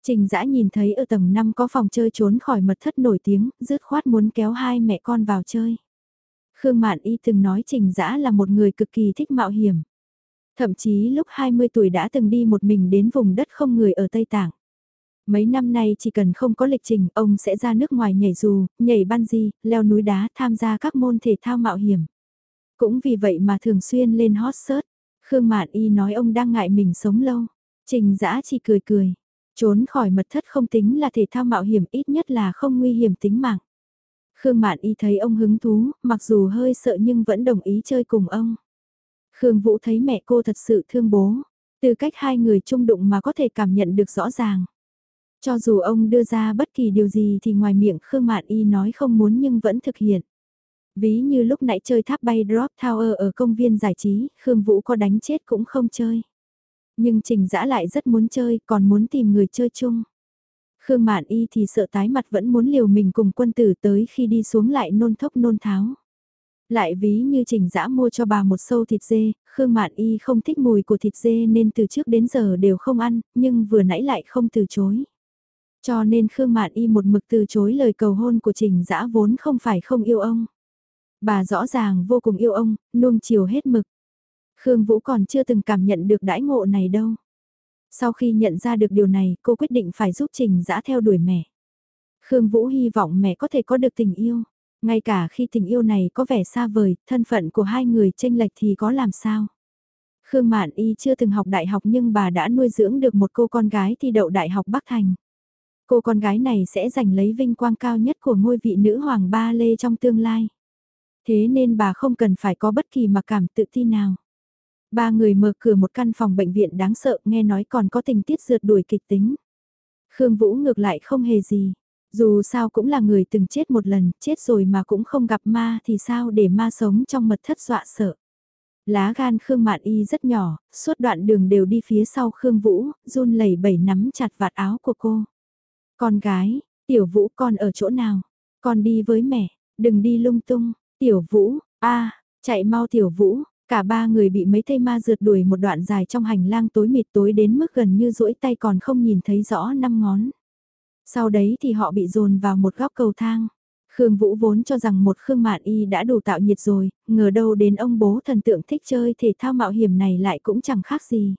Trình dã nhìn thấy ở tầng 5 có phòng chơi trốn khỏi mật thất nổi tiếng, dứt khoát muốn kéo hai mẹ con vào chơi. Khương Mạn Y từng nói Trình Dã là một người cực kỳ thích mạo hiểm. Thậm chí lúc 20 tuổi đã từng đi một mình đến vùng đất không người ở Tây Tạng. Mấy năm nay chỉ cần không có lịch trình, ông sẽ ra nước ngoài nhảy dù, nhảy bungee, leo núi đá, tham gia các môn thể thao mạo hiểm. Cũng vì vậy mà thường xuyên lên hot search. Khương Mạn Y nói ông đang ngại mình sống lâu. Trình Dã chỉ cười cười. Trốn khỏi mật thất không tính là thể thao mạo hiểm ít nhất là không nguy hiểm tính mạng. Khương Mạn Y thấy ông hứng thú, mặc dù hơi sợ nhưng vẫn đồng ý chơi cùng ông. Khương Vũ thấy mẹ cô thật sự thương bố, từ cách hai người chung đụng mà có thể cảm nhận được rõ ràng. Cho dù ông đưa ra bất kỳ điều gì thì ngoài miệng Khương Mạn Y nói không muốn nhưng vẫn thực hiện. Ví như lúc nãy chơi tháp bay Drop Tower ở công viên giải trí, Khương Vũ có đánh chết cũng không chơi. Nhưng Trình Dã lại rất muốn chơi, còn muốn tìm người chơi chung. Khương Mạn Y thì sợ tái mặt vẫn muốn liều mình cùng quân tử tới khi đi xuống lại nôn thốc nôn tháo. Lại ví như Trình Dã mua cho bà một sâu thịt dê, Khương Mạn Y không thích mùi của thịt dê nên từ trước đến giờ đều không ăn, nhưng vừa nãy lại không từ chối. Cho nên Khương Mạn Y một mực từ chối lời cầu hôn của Trình Dã vốn không phải không yêu ông. Bà rõ ràng vô cùng yêu ông, nuông chiều hết mực. Khương Vũ còn chưa từng cảm nhận được đãi ngộ này đâu. Sau khi nhận ra được điều này, cô quyết định phải giúp Trình Dã theo đuổi mẹ. Khương Vũ hy vọng mẹ có thể có được tình yêu. Ngay cả khi tình yêu này có vẻ xa vời, thân phận của hai người tranh lệch thì có làm sao? Khương Mạn Y chưa từng học đại học nhưng bà đã nuôi dưỡng được một cô con gái thi đậu đại học Bắc Thành. Cô con gái này sẽ giành lấy vinh quang cao nhất của ngôi vị nữ hoàng ba lê trong tương lai. Thế nên bà không cần phải có bất kỳ mặc cảm tự ti nào. Ba người mở cửa một căn phòng bệnh viện đáng sợ nghe nói còn có tình tiết rượt đuổi kịch tính. Khương Vũ ngược lại không hề gì. Dù sao cũng là người từng chết một lần, chết rồi mà cũng không gặp ma thì sao để ma sống trong mật thất dọa sợ. Lá gan Khương Mạn Y rất nhỏ, suốt đoạn đường đều đi phía sau Khương Vũ, run lẩy bẩy nắm chặt vạt áo của cô. Con gái, tiểu Vũ con ở chỗ nào? Con đi với mẹ, đừng đi lung tung, tiểu Vũ, a chạy mau tiểu Vũ, Cả ba người bị mấy thây ma rượt đuổi một đoạn dài trong hành lang tối mịt tối đến mức gần như duỗi tay còn không nhìn thấy rõ năm ngón. Sau đấy thì họ bị dồn vào một góc cầu thang. Khương Vũ vốn cho rằng một Khương Mạn Y đã đủ tạo nhiệt rồi, ngờ đâu đến ông bố thần tượng thích chơi thể thao mạo hiểm này lại cũng chẳng khác gì.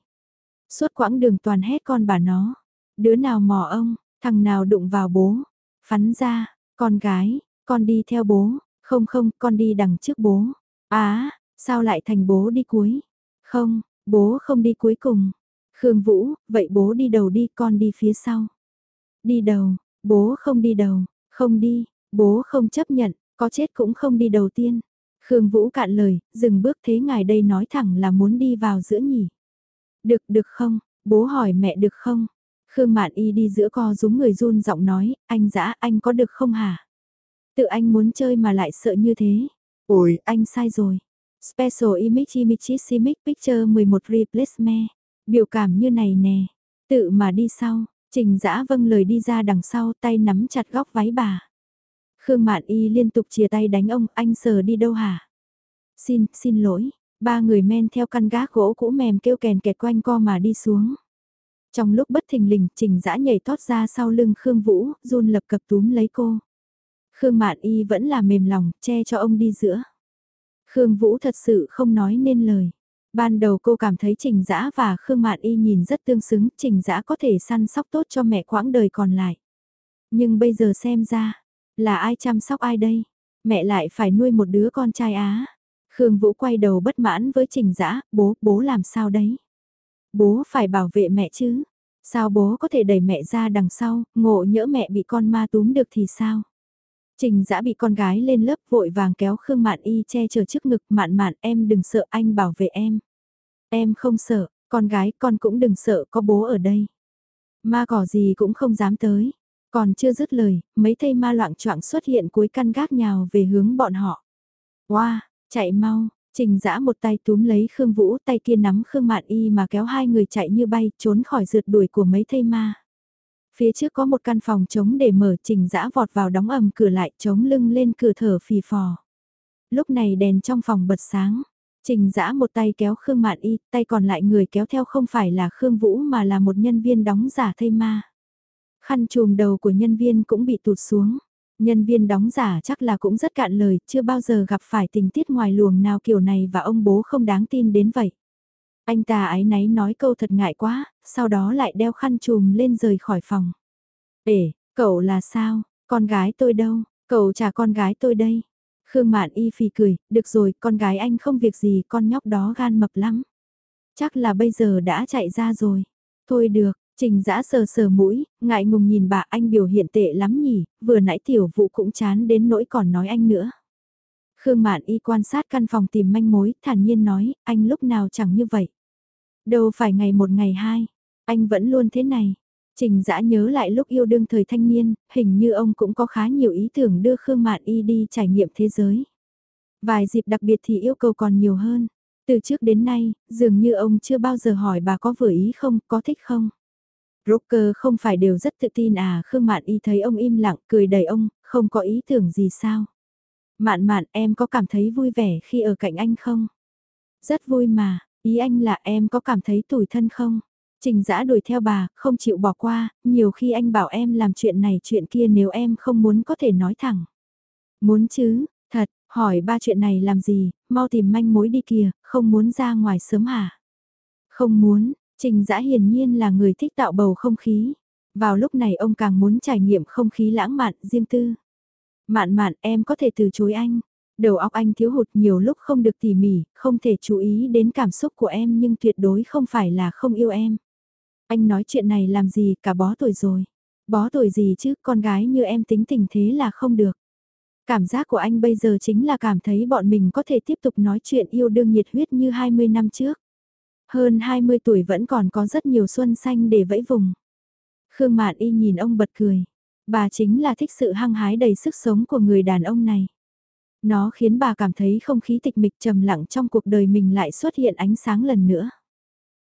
Suốt quãng đường toàn hét con bà nó. Đứa nào mò ông, thằng nào đụng vào bố. Phắn ra, con gái, con đi theo bố. Không không, con đi đằng trước bố. Á, sao lại thành bố đi cuối? Không, bố không đi cuối cùng. Khương Vũ, vậy bố đi đầu đi con đi phía sau. Đi đầu, bố không đi đầu, không đi, bố không chấp nhận, có chết cũng không đi đầu tiên. Khương Vũ cạn lời, dừng bước thế ngài đây nói thẳng là muốn đi vào giữa nhỉ. Được, được không? Bố hỏi mẹ được không? Khương Mạn Y đi giữa co rúm người run giọng nói, anh dã anh có được không hả? Tự anh muốn chơi mà lại sợ như thế. Ôi, anh sai rồi. Special Image Image Simic Picture 11 Replacement. Biểu cảm như này nè. Tự mà đi sau, Trình Dã vâng lời đi ra đằng sau tay nắm chặt góc váy bà. Khương Mạn Y liên tục chia tay đánh ông, anh sờ đi đâu hả? Xin, xin lỗi. Ba người men theo căn gác gỗ cũ mềm kêu kèn kẹt quanh co mà đi xuống. Trong lúc bất thình lình, Trình Dã nhảy tót ra sau lưng Khương Vũ, run lập cập túm lấy cô. Khương Mạn Y vẫn là mềm lòng, che cho ông đi giữa. Khương Vũ thật sự không nói nên lời. Ban đầu cô cảm thấy Trình Dã và Khương Mạn Y nhìn rất tương xứng, Trình Dã có thể săn sóc tốt cho mẹ quãng đời còn lại. Nhưng bây giờ xem ra, là ai chăm sóc ai đây? Mẹ lại phải nuôi một đứa con trai á. Khương Vũ quay đầu bất mãn với Trình Dã, bố, bố làm sao đấy? Bố phải bảo vệ mẹ chứ. Sao bố có thể đẩy mẹ ra đằng sau, ngộ nhỡ mẹ bị con ma túm được thì sao? Trình dã bị con gái lên lớp vội vàng kéo Khương Mạn Y che chở trước ngực mạn mạn em đừng sợ anh bảo vệ em. Em không sợ, con gái con cũng đừng sợ có bố ở đây. Ma cỏ gì cũng không dám tới. Còn chưa dứt lời, mấy thây ma loạn choạng xuất hiện cuối căn gác nhào về hướng bọn họ. Wow, chạy mau, trình dã một tay túm lấy Khương Vũ tay kia nắm Khương Mạn Y mà kéo hai người chạy như bay trốn khỏi rượt đuổi của mấy thây ma. Phía trước có một căn phòng trống để mở trình dã vọt vào đóng ầm cửa lại trống lưng lên cửa thở phì phò. Lúc này đèn trong phòng bật sáng. Trình dã một tay kéo Khương Mạn Y, tay còn lại người kéo theo không phải là Khương Vũ mà là một nhân viên đóng giả thây ma. Khăn chùm đầu của nhân viên cũng bị tụt xuống. Nhân viên đóng giả chắc là cũng rất cạn lời, chưa bao giờ gặp phải tình tiết ngoài luồng nào kiểu này và ông bố không đáng tin đến vậy. Anh ta ái náy nói câu thật ngại quá, sau đó lại đeo khăn chùm lên rời khỏi phòng. Ể, cậu là sao? Con gái tôi đâu? Cậu trả con gái tôi đây. Khương Mạn Y phì cười, được rồi, con gái anh không việc gì, con nhóc đó gan mập lắm. Chắc là bây giờ đã chạy ra rồi. Thôi được, Trình giã sờ sờ mũi, ngại ngùng nhìn bà anh biểu hiện tệ lắm nhỉ, vừa nãy tiểu vụ cũng chán đến nỗi còn nói anh nữa. Khương Mạn Y quan sát căn phòng tìm manh mối, thản nhiên nói, anh lúc nào chẳng như vậy. Đâu phải ngày một ngày hai, anh vẫn luôn thế này. Trình dã nhớ lại lúc yêu đương thời thanh niên, hình như ông cũng có khá nhiều ý tưởng đưa Khương Mạn Y đi trải nghiệm thế giới. Vài dịp đặc biệt thì yêu cầu còn nhiều hơn. Từ trước đến nay, dường như ông chưa bao giờ hỏi bà có vừa ý không, có thích không. Rocker không phải đều rất tự tin à, Khương Mạn Y thấy ông im lặng, cười đầy ông, không có ý tưởng gì sao. Mạn mạn em có cảm thấy vui vẻ khi ở cạnh anh không? Rất vui mà, ý anh là em có cảm thấy tủi thân không? Trình giã đuổi theo bà, không chịu bỏ qua, nhiều khi anh bảo em làm chuyện này chuyện kia nếu em không muốn có thể nói thẳng. Muốn chứ, thật, hỏi ba chuyện này làm gì, mau tìm manh mối đi kìa, không muốn ra ngoài sớm hả? Không muốn, trình Dã hiển nhiên là người thích tạo bầu không khí. Vào lúc này ông càng muốn trải nghiệm không khí lãng mạn, riêng tư. Mạn mạn em có thể từ chối anh. Đầu óc anh thiếu hụt nhiều lúc không được tỉ mỉ, không thể chú ý đến cảm xúc của em nhưng tuyệt đối không phải là không yêu em. Anh nói chuyện này làm gì cả bó tuổi rồi. Bó tuổi gì chứ, con gái như em tính tình thế là không được. Cảm giác của anh bây giờ chính là cảm thấy bọn mình có thể tiếp tục nói chuyện yêu đương nhiệt huyết như 20 năm trước. Hơn 20 tuổi vẫn còn có rất nhiều xuân xanh để vẫy vùng. Khương Mạn Y nhìn ông bật cười. Bà chính là thích sự hăng hái đầy sức sống của người đàn ông này. Nó khiến bà cảm thấy không khí tịch mịch trầm lặng trong cuộc đời mình lại xuất hiện ánh sáng lần nữa.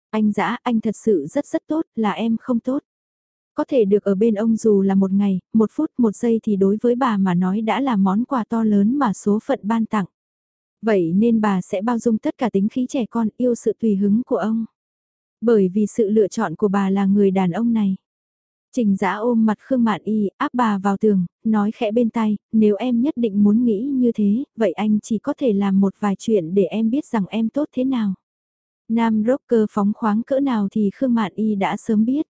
Anh dã, anh thật sự rất rất tốt, là em không tốt. Có thể được ở bên ông dù là một ngày, một phút, một giây thì đối với bà mà nói đã là món quà to lớn mà số phận ban tặng. Vậy nên bà sẽ bao dung tất cả tính khí trẻ con yêu sự tùy hứng của ông. Bởi vì sự lựa chọn của bà là người đàn ông này. Trình giã ôm mặt Khương Mạn Y, áp bà vào tường, nói khẽ bên tay, nếu em nhất định muốn nghĩ như thế, vậy anh chỉ có thể làm một vài chuyện để em biết rằng em tốt thế nào. Nam rocker phóng khoáng cỡ nào thì Khương Mạn Y đã sớm biết.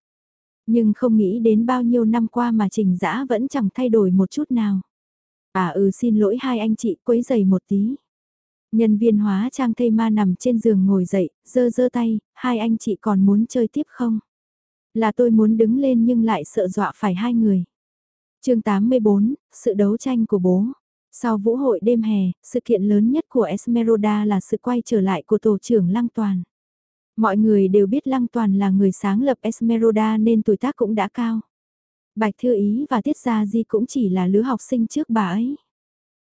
Nhưng không nghĩ đến bao nhiêu năm qua mà trình giã vẫn chẳng thay đổi một chút nào. À ừ xin lỗi hai anh chị quấy giày một tí. Nhân viên hóa trang thây ma nằm trên giường ngồi dậy, giơ giơ tay, hai anh chị còn muốn chơi tiếp không? Là tôi muốn đứng lên nhưng lại sợ dọa phải hai người. chương 84, sự đấu tranh của bố. Sau vũ hội đêm hè, sự kiện lớn nhất của Esmeralda là sự quay trở lại của tổ trưởng Lăng Toàn. Mọi người đều biết Lăng Toàn là người sáng lập Esmeralda nên tuổi tác cũng đã cao. Bạch Thư Ý và Tiết Gia Di cũng chỉ là lứa học sinh trước bà ấy.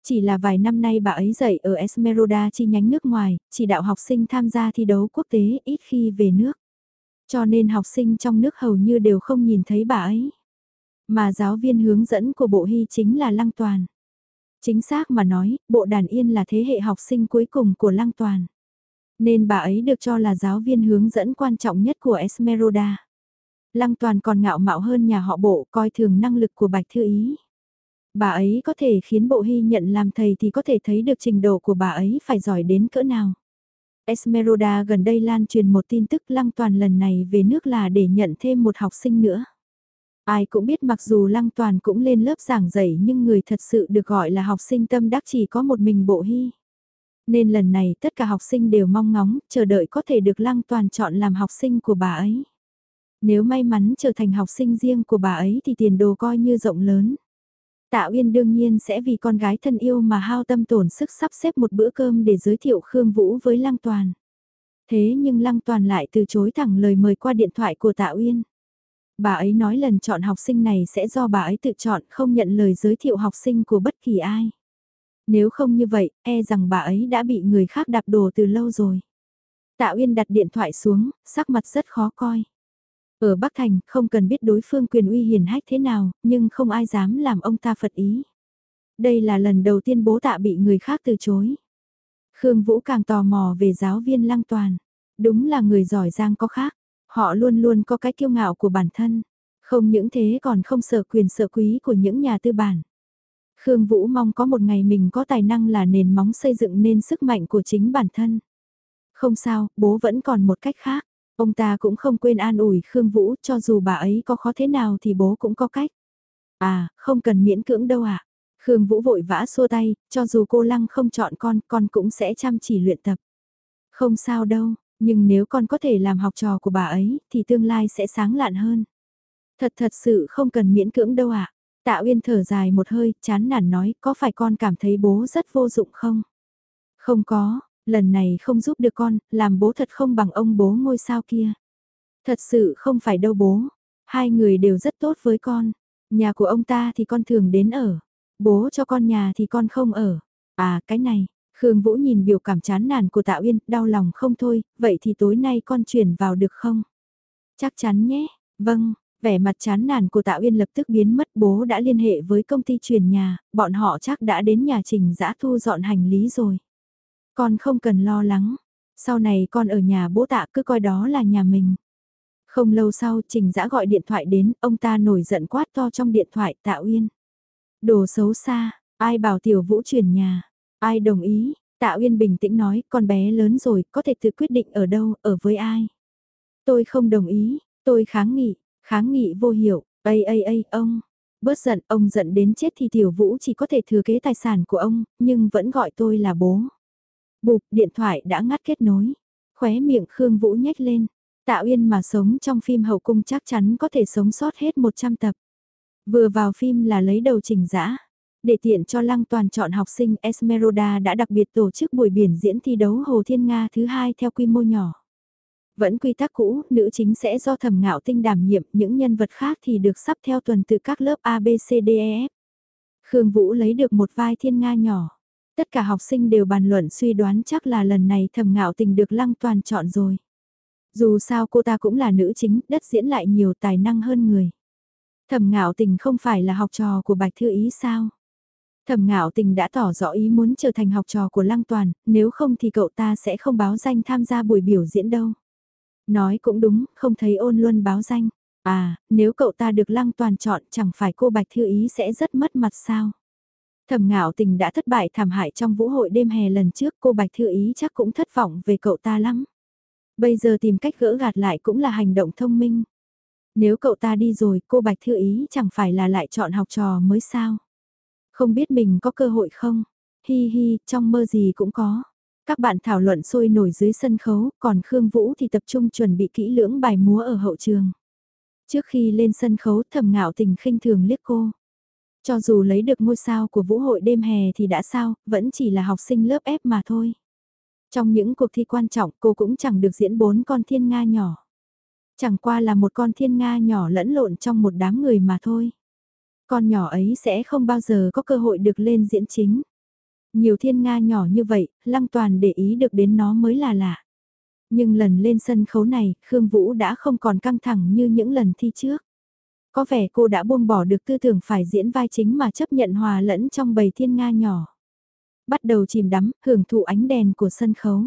Chỉ là vài năm nay bà ấy dạy ở Esmeralda chi nhánh nước ngoài, chỉ đạo học sinh tham gia thi đấu quốc tế ít khi về nước. Cho nên học sinh trong nước hầu như đều không nhìn thấy bà ấy. Mà giáo viên hướng dẫn của bộ hy chính là Lăng Toàn. Chính xác mà nói, bộ đàn yên là thế hệ học sinh cuối cùng của Lăng Toàn. Nên bà ấy được cho là giáo viên hướng dẫn quan trọng nhất của Esmeralda. Lăng Toàn còn ngạo mạo hơn nhà họ bộ coi thường năng lực của Bạch Thư Ý. Bà ấy có thể khiến bộ hy nhận làm thầy thì có thể thấy được trình độ của bà ấy phải giỏi đến cỡ nào. Esmeralda gần đây lan truyền một tin tức Lăng Toàn lần này về nước là để nhận thêm một học sinh nữa. Ai cũng biết mặc dù Lăng Toàn cũng lên lớp giảng dạy nhưng người thật sự được gọi là học sinh tâm đắc chỉ có một mình bộ hy. Nên lần này tất cả học sinh đều mong ngóng, chờ đợi có thể được Lăng Toàn chọn làm học sinh của bà ấy. Nếu may mắn trở thành học sinh riêng của bà ấy thì tiền đồ coi như rộng lớn. Tạ Uyên đương nhiên sẽ vì con gái thân yêu mà hao tâm tổn sức sắp xếp một bữa cơm để giới thiệu Khương Vũ với Lăng Toàn. Thế nhưng Lăng Toàn lại từ chối thẳng lời mời qua điện thoại của Tạ Uyên. Bà ấy nói lần chọn học sinh này sẽ do bà ấy tự chọn không nhận lời giới thiệu học sinh của bất kỳ ai. Nếu không như vậy, e rằng bà ấy đã bị người khác đạp đồ từ lâu rồi. Tạ Uyên đặt điện thoại xuống, sắc mặt rất khó coi. Ở Bắc Thành, không cần biết đối phương quyền uy hiền hách thế nào, nhưng không ai dám làm ông ta phật ý. Đây là lần đầu tiên bố tạ bị người khác từ chối. Khương Vũ càng tò mò về giáo viên Lăng Toàn. Đúng là người giỏi giang có khác. Họ luôn luôn có cái kiêu ngạo của bản thân. Không những thế còn không sợ quyền sợ quý của những nhà tư bản. Khương Vũ mong có một ngày mình có tài năng là nền móng xây dựng nên sức mạnh của chính bản thân. Không sao, bố vẫn còn một cách khác. Ông ta cũng không quên an ủi Khương Vũ cho dù bà ấy có khó thế nào thì bố cũng có cách. À, không cần miễn cưỡng đâu ạ. À. Khương Vũ vội vã xua tay, cho dù cô Lăng không chọn con, con cũng sẽ chăm chỉ luyện tập. Không sao đâu, nhưng nếu con có thể làm học trò của bà ấy, thì tương lai sẽ sáng lạn hơn. Thật thật sự không cần miễn cưỡng đâu ạ. À. Tạ Uyên thở dài một hơi, chán nản nói, có phải con cảm thấy bố rất vô dụng không? Không có, lần này không giúp được con, làm bố thật không bằng ông bố ngôi sao kia. Thật sự không phải đâu bố, hai người đều rất tốt với con. Nhà của ông ta thì con thường đến ở, bố cho con nhà thì con không ở. À cái này, Khương Vũ nhìn biểu cảm chán nản của Tạ Uyên, đau lòng không thôi, vậy thì tối nay con chuyển vào được không? Chắc chắn nhé, vâng, vẻ mặt chán nản của Tạ Uyên lập tức biến mất bố đã liên hệ với công ty chuyển nhà, bọn họ chắc đã đến nhà trình giã thu dọn hành lý rồi. Con không cần lo lắng, sau này con ở nhà bố tạ cứ coi đó là nhà mình. Không lâu sau Trình Dã gọi điện thoại đến, ông ta nổi giận quát to trong điện thoại Tạ Uyên. Đồ xấu xa, ai bảo Tiểu Vũ chuyển nhà, ai đồng ý, Tạ Uyên bình tĩnh nói, con bé lớn rồi, có thể tự quyết định ở đâu, ở với ai. Tôi không đồng ý, tôi kháng nghị, kháng nghị vô hiệu, ây ây ây, ông. Bớt giận, ông giận đến chết thì Tiểu Vũ chỉ có thể thừa kế tài sản của ông, nhưng vẫn gọi tôi là bố. Bụp, điện thoại đã ngắt kết nối. Khóe miệng Khương Vũ nhếch lên. Tạ Uyên mà sống trong phim hậu cung chắc chắn có thể sống sót hết 100 tập. Vừa vào phim là lấy đầu trình giã. Để tiện cho Lăng Toàn chọn học sinh Esmeralda đã đặc biệt tổ chức buổi biển diễn thi đấu Hồ Thiên Nga thứ hai theo quy mô nhỏ. Vẫn quy tắc cũ, nữ chính sẽ do thẩm ngạo tinh đảm nhiệm, những nhân vật khác thì được sắp theo tuần từ các lớp A, B, C, D, E, F. Khương Vũ lấy được một vai thiên nga nhỏ. Tất cả học sinh đều bàn luận suy đoán chắc là lần này thầm ngạo tình được lăng toàn chọn rồi. Dù sao cô ta cũng là nữ chính, đất diễn lại nhiều tài năng hơn người. Thẩm ngạo tình không phải là học trò của Bạch Thư Ý sao? Thẩm ngạo tình đã tỏ rõ ý muốn trở thành học trò của Lăng Toàn, nếu không thì cậu ta sẽ không báo danh tham gia buổi biểu diễn đâu. Nói cũng đúng, không thấy ôn luôn báo danh. À, nếu cậu ta được Lăng Toàn chọn chẳng phải cô Bạch Thư Ý sẽ rất mất mặt sao? Thẩm ngạo tình đã thất bại thảm hại trong vũ hội đêm hè lần trước cô Bạch Thư Ý chắc cũng thất vọng về cậu ta lắm. Bây giờ tìm cách gỡ gạt lại cũng là hành động thông minh. Nếu cậu ta đi rồi cô Bạch Thư Ý chẳng phải là lại chọn học trò mới sao. Không biết mình có cơ hội không? Hi hi, trong mơ gì cũng có. Các bạn thảo luận sôi nổi dưới sân khấu, còn Khương Vũ thì tập trung chuẩn bị kỹ lưỡng bài múa ở hậu trường. Trước khi lên sân khấu thầm ngạo tình khinh thường liếc cô. Cho dù lấy được ngôi sao của vũ hội đêm hè thì đã sao, vẫn chỉ là học sinh lớp F mà thôi. Trong những cuộc thi quan trọng cô cũng chẳng được diễn bốn con thiên nga nhỏ. Chẳng qua là một con thiên nga nhỏ lẫn lộn trong một đám người mà thôi. Con nhỏ ấy sẽ không bao giờ có cơ hội được lên diễn chính. Nhiều thiên nga nhỏ như vậy, lăng toàn để ý được đến nó mới là lạ. Nhưng lần lên sân khấu này, Khương Vũ đã không còn căng thẳng như những lần thi trước. Có vẻ cô đã buông bỏ được tư tưởng phải diễn vai chính mà chấp nhận hòa lẫn trong bầy thiên nga nhỏ. Bắt đầu chìm đắm, hưởng thụ ánh đèn của sân khấu.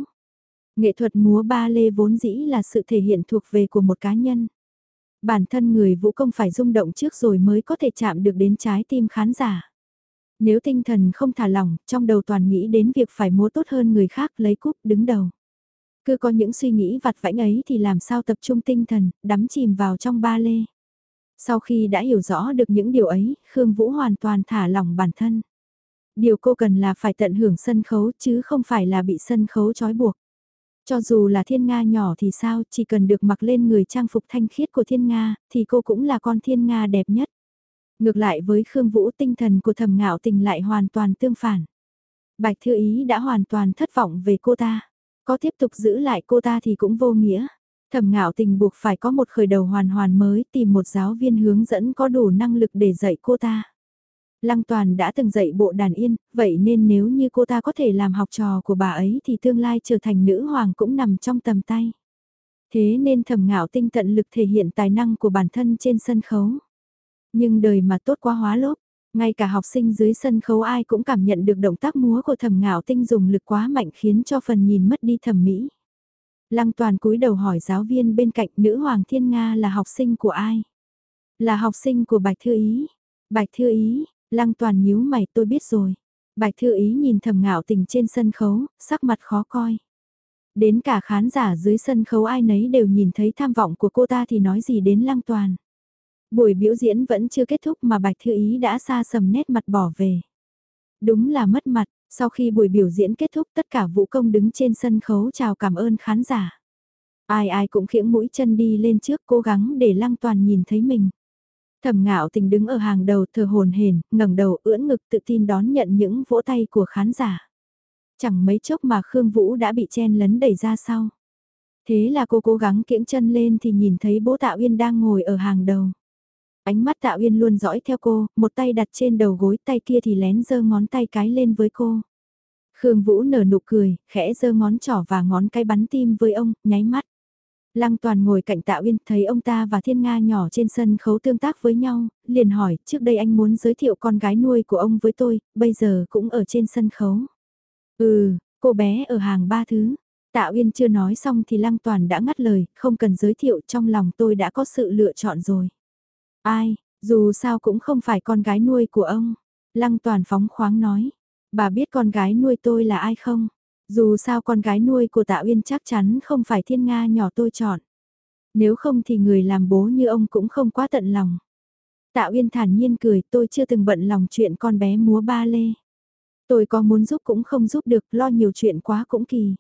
Nghệ thuật múa ba lê vốn dĩ là sự thể hiện thuộc về của một cá nhân. Bản thân người vũ công phải rung động trước rồi mới có thể chạm được đến trái tim khán giả. Nếu tinh thần không thả lỏng, trong đầu toàn nghĩ đến việc phải múa tốt hơn người khác lấy cúp đứng đầu. Cứ có những suy nghĩ vặt vãnh ấy thì làm sao tập trung tinh thần, đắm chìm vào trong ba lê. Sau khi đã hiểu rõ được những điều ấy, Khương Vũ hoàn toàn thả lỏng bản thân. Điều cô cần là phải tận hưởng sân khấu chứ không phải là bị sân khấu trói buộc. Cho dù là thiên Nga nhỏ thì sao, chỉ cần được mặc lên người trang phục thanh khiết của thiên Nga, thì cô cũng là con thiên Nga đẹp nhất. Ngược lại với Khương Vũ tinh thần của thầm ngạo tình lại hoàn toàn tương phản. Bạch Thư Ý đã hoàn toàn thất vọng về cô ta. Có tiếp tục giữ lại cô ta thì cũng vô nghĩa. Thẩm ngạo tình buộc phải có một khởi đầu hoàn hoàn mới tìm một giáo viên hướng dẫn có đủ năng lực để dạy cô ta. Lăng Toàn đã từng dạy bộ đàn yên, vậy nên nếu như cô ta có thể làm học trò của bà ấy thì tương lai trở thành nữ hoàng cũng nằm trong tầm tay. Thế nên thẩm ngạo tinh tận lực thể hiện tài năng của bản thân trên sân khấu. Nhưng đời mà tốt quá hóa lốp, ngay cả học sinh dưới sân khấu ai cũng cảm nhận được động tác múa của thẩm ngạo tinh dùng lực quá mạnh khiến cho phần nhìn mất đi thẩm mỹ. Lăng toàn cúi đầu hỏi giáo viên bên cạnh nữ hoàng thiên Nga là học sinh của ai? Là học sinh của Bạch Thư Ý. Bạch Thư Ý, lăng toàn nhíu mày tôi biết rồi. Bạch Thư Ý nhìn thầm ngạo tình trên sân khấu, sắc mặt khó coi. Đến cả khán giả dưới sân khấu ai nấy đều nhìn thấy tham vọng của cô ta thì nói gì đến lăng toàn. Buổi biểu diễn vẫn chưa kết thúc mà Bạch Thư Ý đã xa sầm nét mặt bỏ về. Đúng là mất mặt, sau khi buổi biểu diễn kết thúc tất cả vũ công đứng trên sân khấu chào cảm ơn khán giả. Ai ai cũng khiễng mũi chân đi lên trước cố gắng để lăng toàn nhìn thấy mình. Thẩm ngạo tình đứng ở hàng đầu thờ hồn hền, ngẩng đầu ưỡn ngực tự tin đón nhận những vỗ tay của khán giả. Chẳng mấy chốc mà Khương Vũ đã bị chen lấn đẩy ra sau. Thế là cô cố gắng kiễng chân lên thì nhìn thấy bố Tạ Uyên đang ngồi ở hàng đầu. Ánh mắt Tạ Uyên luôn dõi theo cô, một tay đặt trên đầu gối tay kia thì lén giơ ngón tay cái lên với cô. Khương Vũ nở nụ cười, khẽ giơ ngón trỏ và ngón cái bắn tim với ông, nháy mắt. Lăng Toàn ngồi cạnh Tạ Uyên, thấy ông ta và Thiên Nga nhỏ trên sân khấu tương tác với nhau, liền hỏi, trước đây anh muốn giới thiệu con gái nuôi của ông với tôi, bây giờ cũng ở trên sân khấu. Ừ, cô bé ở hàng ba thứ. Tạ Uyên chưa nói xong thì Lăng Toàn đã ngắt lời, không cần giới thiệu trong lòng tôi đã có sự lựa chọn rồi. Ai, dù sao cũng không phải con gái nuôi của ông. Lăng toàn phóng khoáng nói. Bà biết con gái nuôi tôi là ai không? Dù sao con gái nuôi của Tạ Uyên chắc chắn không phải thiên Nga nhỏ tôi chọn. Nếu không thì người làm bố như ông cũng không quá tận lòng. Tạ Uyên thản nhiên cười tôi chưa từng bận lòng chuyện con bé múa ba lê. Tôi có muốn giúp cũng không giúp được lo nhiều chuyện quá cũng kỳ.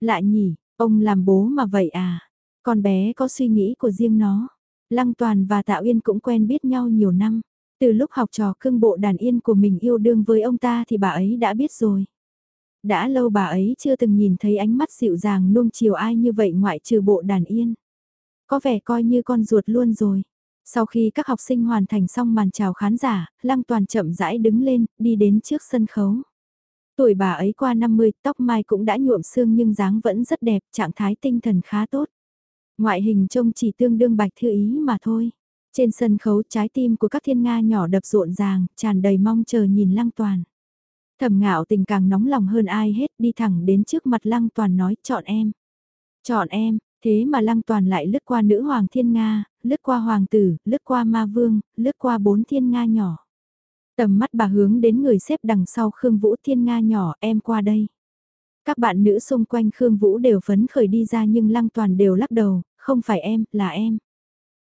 Lại nhỉ, ông làm bố mà vậy à? Con bé có suy nghĩ của riêng nó. Lăng Toàn và Tạ Uyên cũng quen biết nhau nhiều năm. Từ lúc học trò cưng bộ đàn yên của mình yêu đương với ông ta thì bà ấy đã biết rồi. Đã lâu bà ấy chưa từng nhìn thấy ánh mắt dịu dàng nuông chiều ai như vậy ngoại trừ bộ đàn yên. Có vẻ coi như con ruột luôn rồi. Sau khi các học sinh hoàn thành xong màn chào khán giả, Lăng Toàn chậm rãi đứng lên, đi đến trước sân khấu. Tuổi bà ấy qua 50, tóc mai cũng đã nhuộm sương nhưng dáng vẫn rất đẹp, trạng thái tinh thần khá tốt. Ngoại hình trông chỉ tương đương bạch thư ý mà thôi. Trên sân khấu trái tim của các thiên nga nhỏ đập rộn ràng, tràn đầy mong chờ nhìn lăng toàn. Thẩm ngạo tình càng nóng lòng hơn ai hết đi thẳng đến trước mặt lăng toàn nói chọn em. Chọn em, thế mà lăng toàn lại lướt qua nữ hoàng thiên nga, lướt qua hoàng tử, lướt qua ma vương, lướt qua bốn thiên nga nhỏ. Tầm mắt bà hướng đến người xếp đằng sau Khương Vũ Thiên Nga nhỏ em qua đây. Các bạn nữ xung quanh Khương Vũ đều phấn khởi đi ra nhưng Lăng Toàn đều lắc đầu, không phải em, là em.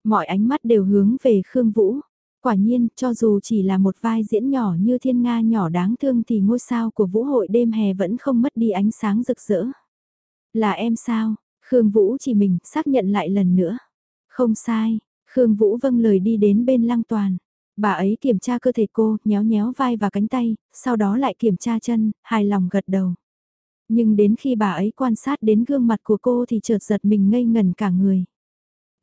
Mọi ánh mắt đều hướng về Khương Vũ. Quả nhiên, cho dù chỉ là một vai diễn nhỏ như thiên nga nhỏ đáng thương thì ngôi sao của vũ hội đêm hè vẫn không mất đi ánh sáng rực rỡ. Là em sao? Khương Vũ chỉ mình xác nhận lại lần nữa. Không sai, Khương Vũ vâng lời đi đến bên Lăng Toàn. Bà ấy kiểm tra cơ thể cô, nhéo nhéo vai và cánh tay, sau đó lại kiểm tra chân, hài lòng gật đầu. Nhưng đến khi bà ấy quan sát đến gương mặt của cô thì chợt giật mình ngây ngần cả người.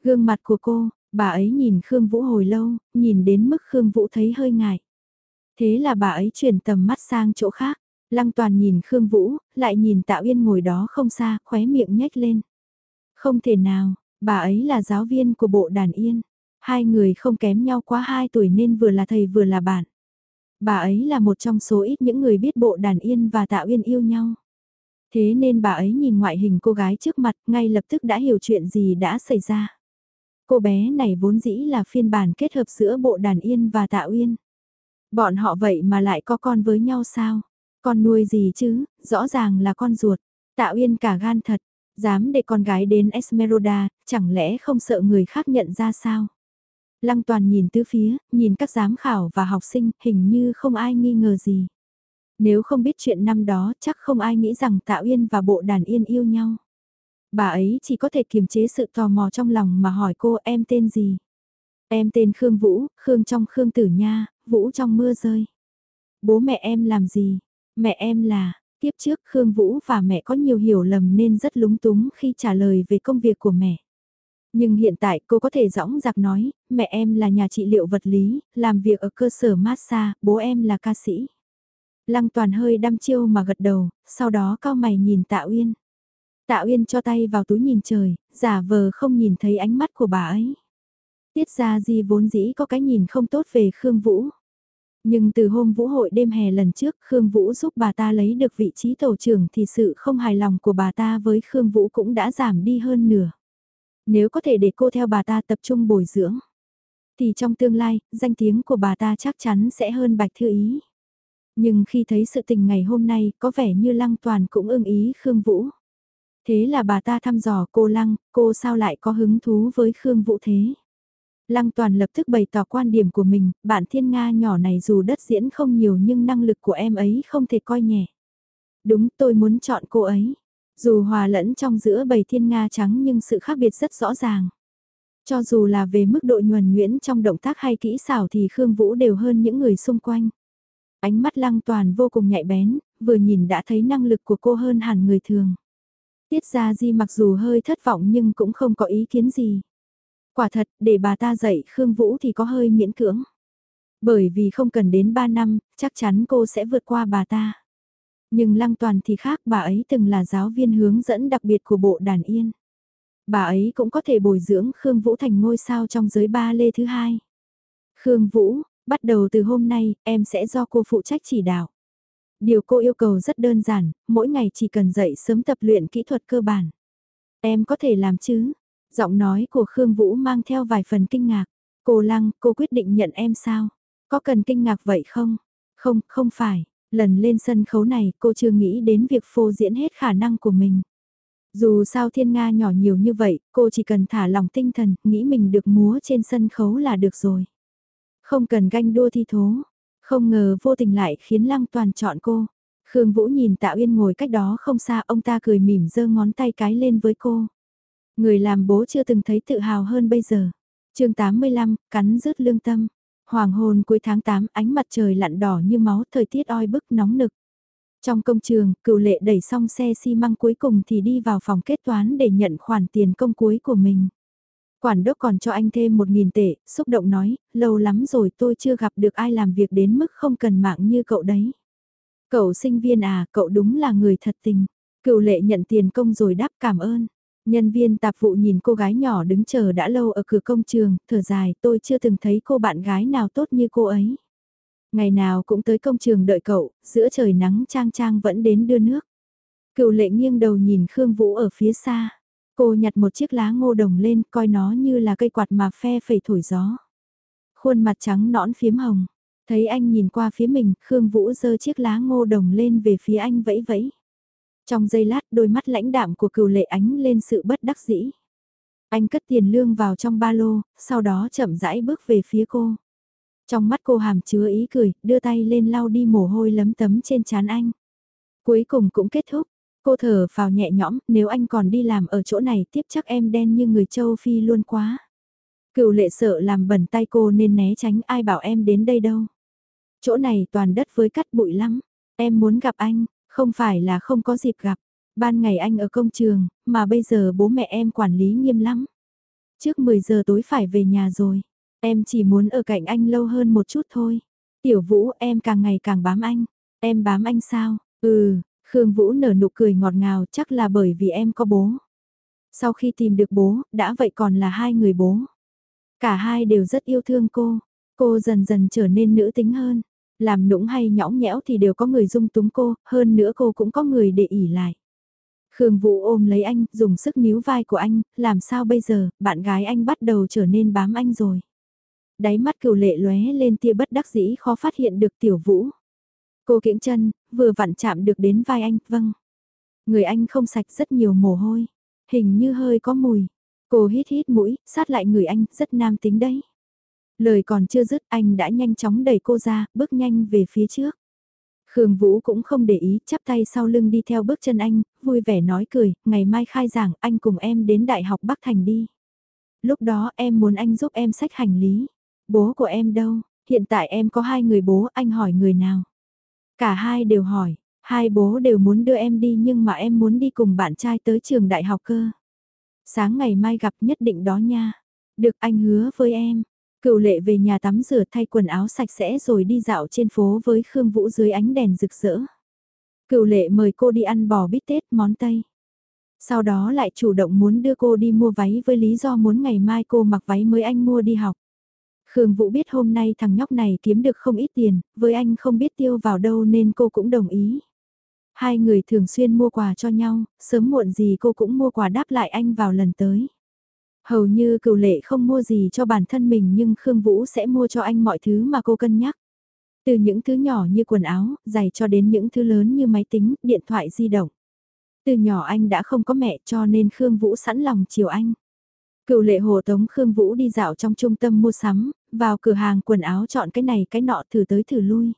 Gương mặt của cô, bà ấy nhìn Khương Vũ hồi lâu, nhìn đến mức Khương Vũ thấy hơi ngại. Thế là bà ấy chuyển tầm mắt sang chỗ khác. Lăng toàn nhìn Khương Vũ, lại nhìn Tạ Uyên ngồi đó không xa, khóe miệng nhếch lên. Không thể nào, bà ấy là giáo viên của bộ đàn yên. Hai người không kém nhau quá hai tuổi nên vừa là thầy vừa là bạn. Bà ấy là một trong số ít những người biết bộ đàn yên và Tạ Uyên yêu nhau. Thế nên bà ấy nhìn ngoại hình cô gái trước mặt ngay lập tức đã hiểu chuyện gì đã xảy ra. Cô bé này vốn dĩ là phiên bản kết hợp giữa bộ đàn yên và tạ uyên. Bọn họ vậy mà lại có con với nhau sao? Con nuôi gì chứ, rõ ràng là con ruột. Tạ uyên cả gan thật, Dám để con gái đến Esmeralda, chẳng lẽ không sợ người khác nhận ra sao? Lăng toàn nhìn tứ phía, nhìn các giám khảo và học sinh, hình như không ai nghi ngờ gì. Nếu không biết chuyện năm đó, chắc không ai nghĩ rằng Tạ Uyên và Bộ Đàn Yên yêu nhau. Bà ấy chỉ có thể kiềm chế sự tò mò trong lòng mà hỏi cô em tên gì. Em tên Khương Vũ, Khương trong Khương Tử Nha, Vũ trong mưa rơi. Bố mẹ em làm gì? Mẹ em là, tiếp trước Khương Vũ và mẹ có nhiều hiểu lầm nên rất lúng túng khi trả lời về công việc của mẹ. Nhưng hiện tại cô có thể dõng dạc nói, mẹ em là nhà trị liệu vật lý, làm việc ở cơ sở massage, bố em là ca sĩ. Lăng toàn hơi đăm chiêu mà gật đầu, sau đó cao mày nhìn Tạ Uyên. Tạ Uyên cho tay vào túi nhìn trời, giả vờ không nhìn thấy ánh mắt của bà ấy. Tiết ra gì vốn dĩ có cái nhìn không tốt về Khương Vũ. Nhưng từ hôm vũ hội đêm hè lần trước Khương Vũ giúp bà ta lấy được vị trí tổ trưởng thì sự không hài lòng của bà ta với Khương Vũ cũng đã giảm đi hơn nửa. Nếu có thể để cô theo bà ta tập trung bồi dưỡng, thì trong tương lai, danh tiếng của bà ta chắc chắn sẽ hơn Bạch Thư Ý. Nhưng khi thấy sự tình ngày hôm nay có vẻ như Lăng Toàn cũng ưng ý Khương Vũ. Thế là bà ta thăm dò cô Lăng, cô sao lại có hứng thú với Khương Vũ thế? Lăng Toàn lập tức bày tỏ quan điểm của mình, bạn thiên Nga nhỏ này dù đất diễn không nhiều nhưng năng lực của em ấy không thể coi nhẹ. Đúng tôi muốn chọn cô ấy. Dù hòa lẫn trong giữa bầy thiên Nga trắng nhưng sự khác biệt rất rõ ràng. Cho dù là về mức độ nhuần nhuyễn trong động tác hay kỹ xảo thì Khương Vũ đều hơn những người xung quanh. Ánh mắt lăng toàn vô cùng nhạy bén, vừa nhìn đã thấy năng lực của cô hơn hẳn người thường. Tiết ra di mặc dù hơi thất vọng nhưng cũng không có ý kiến gì. Quả thật, để bà ta dạy Khương Vũ thì có hơi miễn cưỡng. Bởi vì không cần đến 3 năm, chắc chắn cô sẽ vượt qua bà ta. Nhưng Lăng Toàn thì khác, bà ấy từng là giáo viên hướng dẫn đặc biệt của bộ đàn yên. Bà ấy cũng có thể bồi dưỡng Khương Vũ thành ngôi sao trong giới ba lê thứ hai. Khương Vũ, bắt đầu từ hôm nay, em sẽ do cô phụ trách chỉ đạo. Điều cô yêu cầu rất đơn giản, mỗi ngày chỉ cần dậy sớm tập luyện kỹ thuật cơ bản. Em có thể làm chứ? Giọng nói của Khương Vũ mang theo vài phần kinh ngạc. Cô Lăng, cô quyết định nhận em sao? Có cần kinh ngạc vậy không? Không, không phải. Lần lên sân khấu này cô chưa nghĩ đến việc phô diễn hết khả năng của mình. Dù sao thiên Nga nhỏ nhiều như vậy, cô chỉ cần thả lòng tinh thần, nghĩ mình được múa trên sân khấu là được rồi. Không cần ganh đua thi thố. Không ngờ vô tình lại khiến Lăng Toàn chọn cô. Khương Vũ nhìn Tạ Uyên ngồi cách đó không xa, ông ta cười mỉm giơ ngón tay cái lên với cô. Người làm bố chưa từng thấy tự hào hơn bây giờ. chương 85, cắn rứt lương tâm. Hoàng hôn cuối tháng 8, ánh mặt trời lặn đỏ như máu, thời tiết oi bức nóng nực. Trong công trường, cựu lệ đẩy xong xe xi măng cuối cùng thì đi vào phòng kết toán để nhận khoản tiền công cuối của mình. Quản đốc còn cho anh thêm 1.000 tệ, xúc động nói, lâu lắm rồi tôi chưa gặp được ai làm việc đến mức không cần mạng như cậu đấy. Cậu sinh viên à, cậu đúng là người thật tình. Cựu lệ nhận tiền công rồi đáp cảm ơn. Nhân viên tạp vụ nhìn cô gái nhỏ đứng chờ đã lâu ở cửa công trường, thở dài, tôi chưa từng thấy cô bạn gái nào tốt như cô ấy. Ngày nào cũng tới công trường đợi cậu, giữa trời nắng trang trang vẫn đến đưa nước. Cựu lệ nghiêng đầu nhìn Khương Vũ ở phía xa. Cô nhặt một chiếc lá ngô đồng lên coi nó như là cây quạt mà phe phẩy thổi gió. Khuôn mặt trắng nõn phiếm hồng. Thấy anh nhìn qua phía mình, Khương Vũ giơ chiếc lá ngô đồng lên về phía anh vẫy vẫy. Trong giây lát đôi mắt lãnh đạm của cựu lệ ánh lên sự bất đắc dĩ. Anh cất tiền lương vào trong ba lô, sau đó chậm rãi bước về phía cô. Trong mắt cô hàm chứa ý cười, đưa tay lên lau đi mồ hôi lấm tấm trên trán anh. Cuối cùng cũng kết thúc, cô thở vào nhẹ nhõm, nếu anh còn đi làm ở chỗ này tiếp chắc em đen như người châu Phi luôn quá. Cựu lệ sợ làm bẩn tay cô nên né tránh ai bảo em đến đây đâu. Chỗ này toàn đất với cắt bụi lắm, em muốn gặp anh, không phải là không có dịp gặp, ban ngày anh ở công trường, mà bây giờ bố mẹ em quản lý nghiêm lắm. Trước 10 giờ tối phải về nhà rồi, em chỉ muốn ở cạnh anh lâu hơn một chút thôi. Tiểu Vũ em càng ngày càng bám anh, em bám anh sao? Ừ, Khương Vũ nở nụ cười ngọt ngào chắc là bởi vì em có bố. Sau khi tìm được bố, đã vậy còn là hai người bố. Cả hai đều rất yêu thương cô, cô dần dần trở nên nữ tính hơn làm nũng hay nhõng nhẽo thì đều có người dung túng cô, hơn nữa cô cũng có người để ỉ lại. Khương Vũ ôm lấy anh, dùng sức níu vai của anh, làm sao bây giờ, bạn gái anh bắt đầu trở nên bám anh rồi. Đáy mắt cựu lệ lóe lên tia bất đắc dĩ khó phát hiện được tiểu vũ. Cô kiễng chân, vừa vặn chạm được đến vai anh, vâng. Người anh không sạch rất nhiều mồ hôi. Hình như hơi có mùi. Cô hít hít mũi, sát lại người anh, rất nam tính đấy. Lời còn chưa dứt anh đã nhanh chóng đẩy cô ra, bước nhanh về phía trước. Khương Vũ cũng không để ý, chắp tay sau lưng đi theo bước chân anh, vui vẻ nói cười, ngày mai khai giảng anh cùng em đến Đại học Bắc Thành đi. Lúc đó em muốn anh giúp em sách hành lý. Bố của em đâu? Hiện tại em có hai người bố, anh hỏi người nào? Cả hai đều hỏi, hai bố đều muốn đưa em đi nhưng mà em muốn đi cùng bạn trai tới trường đại học cơ. Sáng ngày mai gặp nhất định đó nha. Được anh hứa với em. Cựu lệ về nhà tắm rửa thay quần áo sạch sẽ rồi đi dạo trên phố với Khương Vũ dưới ánh đèn rực rỡ. Cựu lệ mời cô đi ăn bò bít tết món Tây. Sau đó lại chủ động muốn đưa cô đi mua váy với lý do muốn ngày mai cô mặc váy mới anh mua đi học. Khương Vũ biết hôm nay thằng nhóc này kiếm được không ít tiền, với anh không biết tiêu vào đâu nên cô cũng đồng ý. Hai người thường xuyên mua quà cho nhau, sớm muộn gì cô cũng mua quà đáp lại anh vào lần tới. Hầu như cựu lệ không mua gì cho bản thân mình nhưng Khương Vũ sẽ mua cho anh mọi thứ mà cô cân nhắc. Từ những thứ nhỏ như quần áo, giày cho đến những thứ lớn như máy tính, điện thoại di động. Từ nhỏ anh đã không có mẹ cho nên Khương Vũ sẵn lòng chiều anh. Cựu lệ hồ tống Khương Vũ đi dạo trong trung tâm mua sắm, vào cửa hàng quần áo chọn cái này cái nọ thử tới thử lui.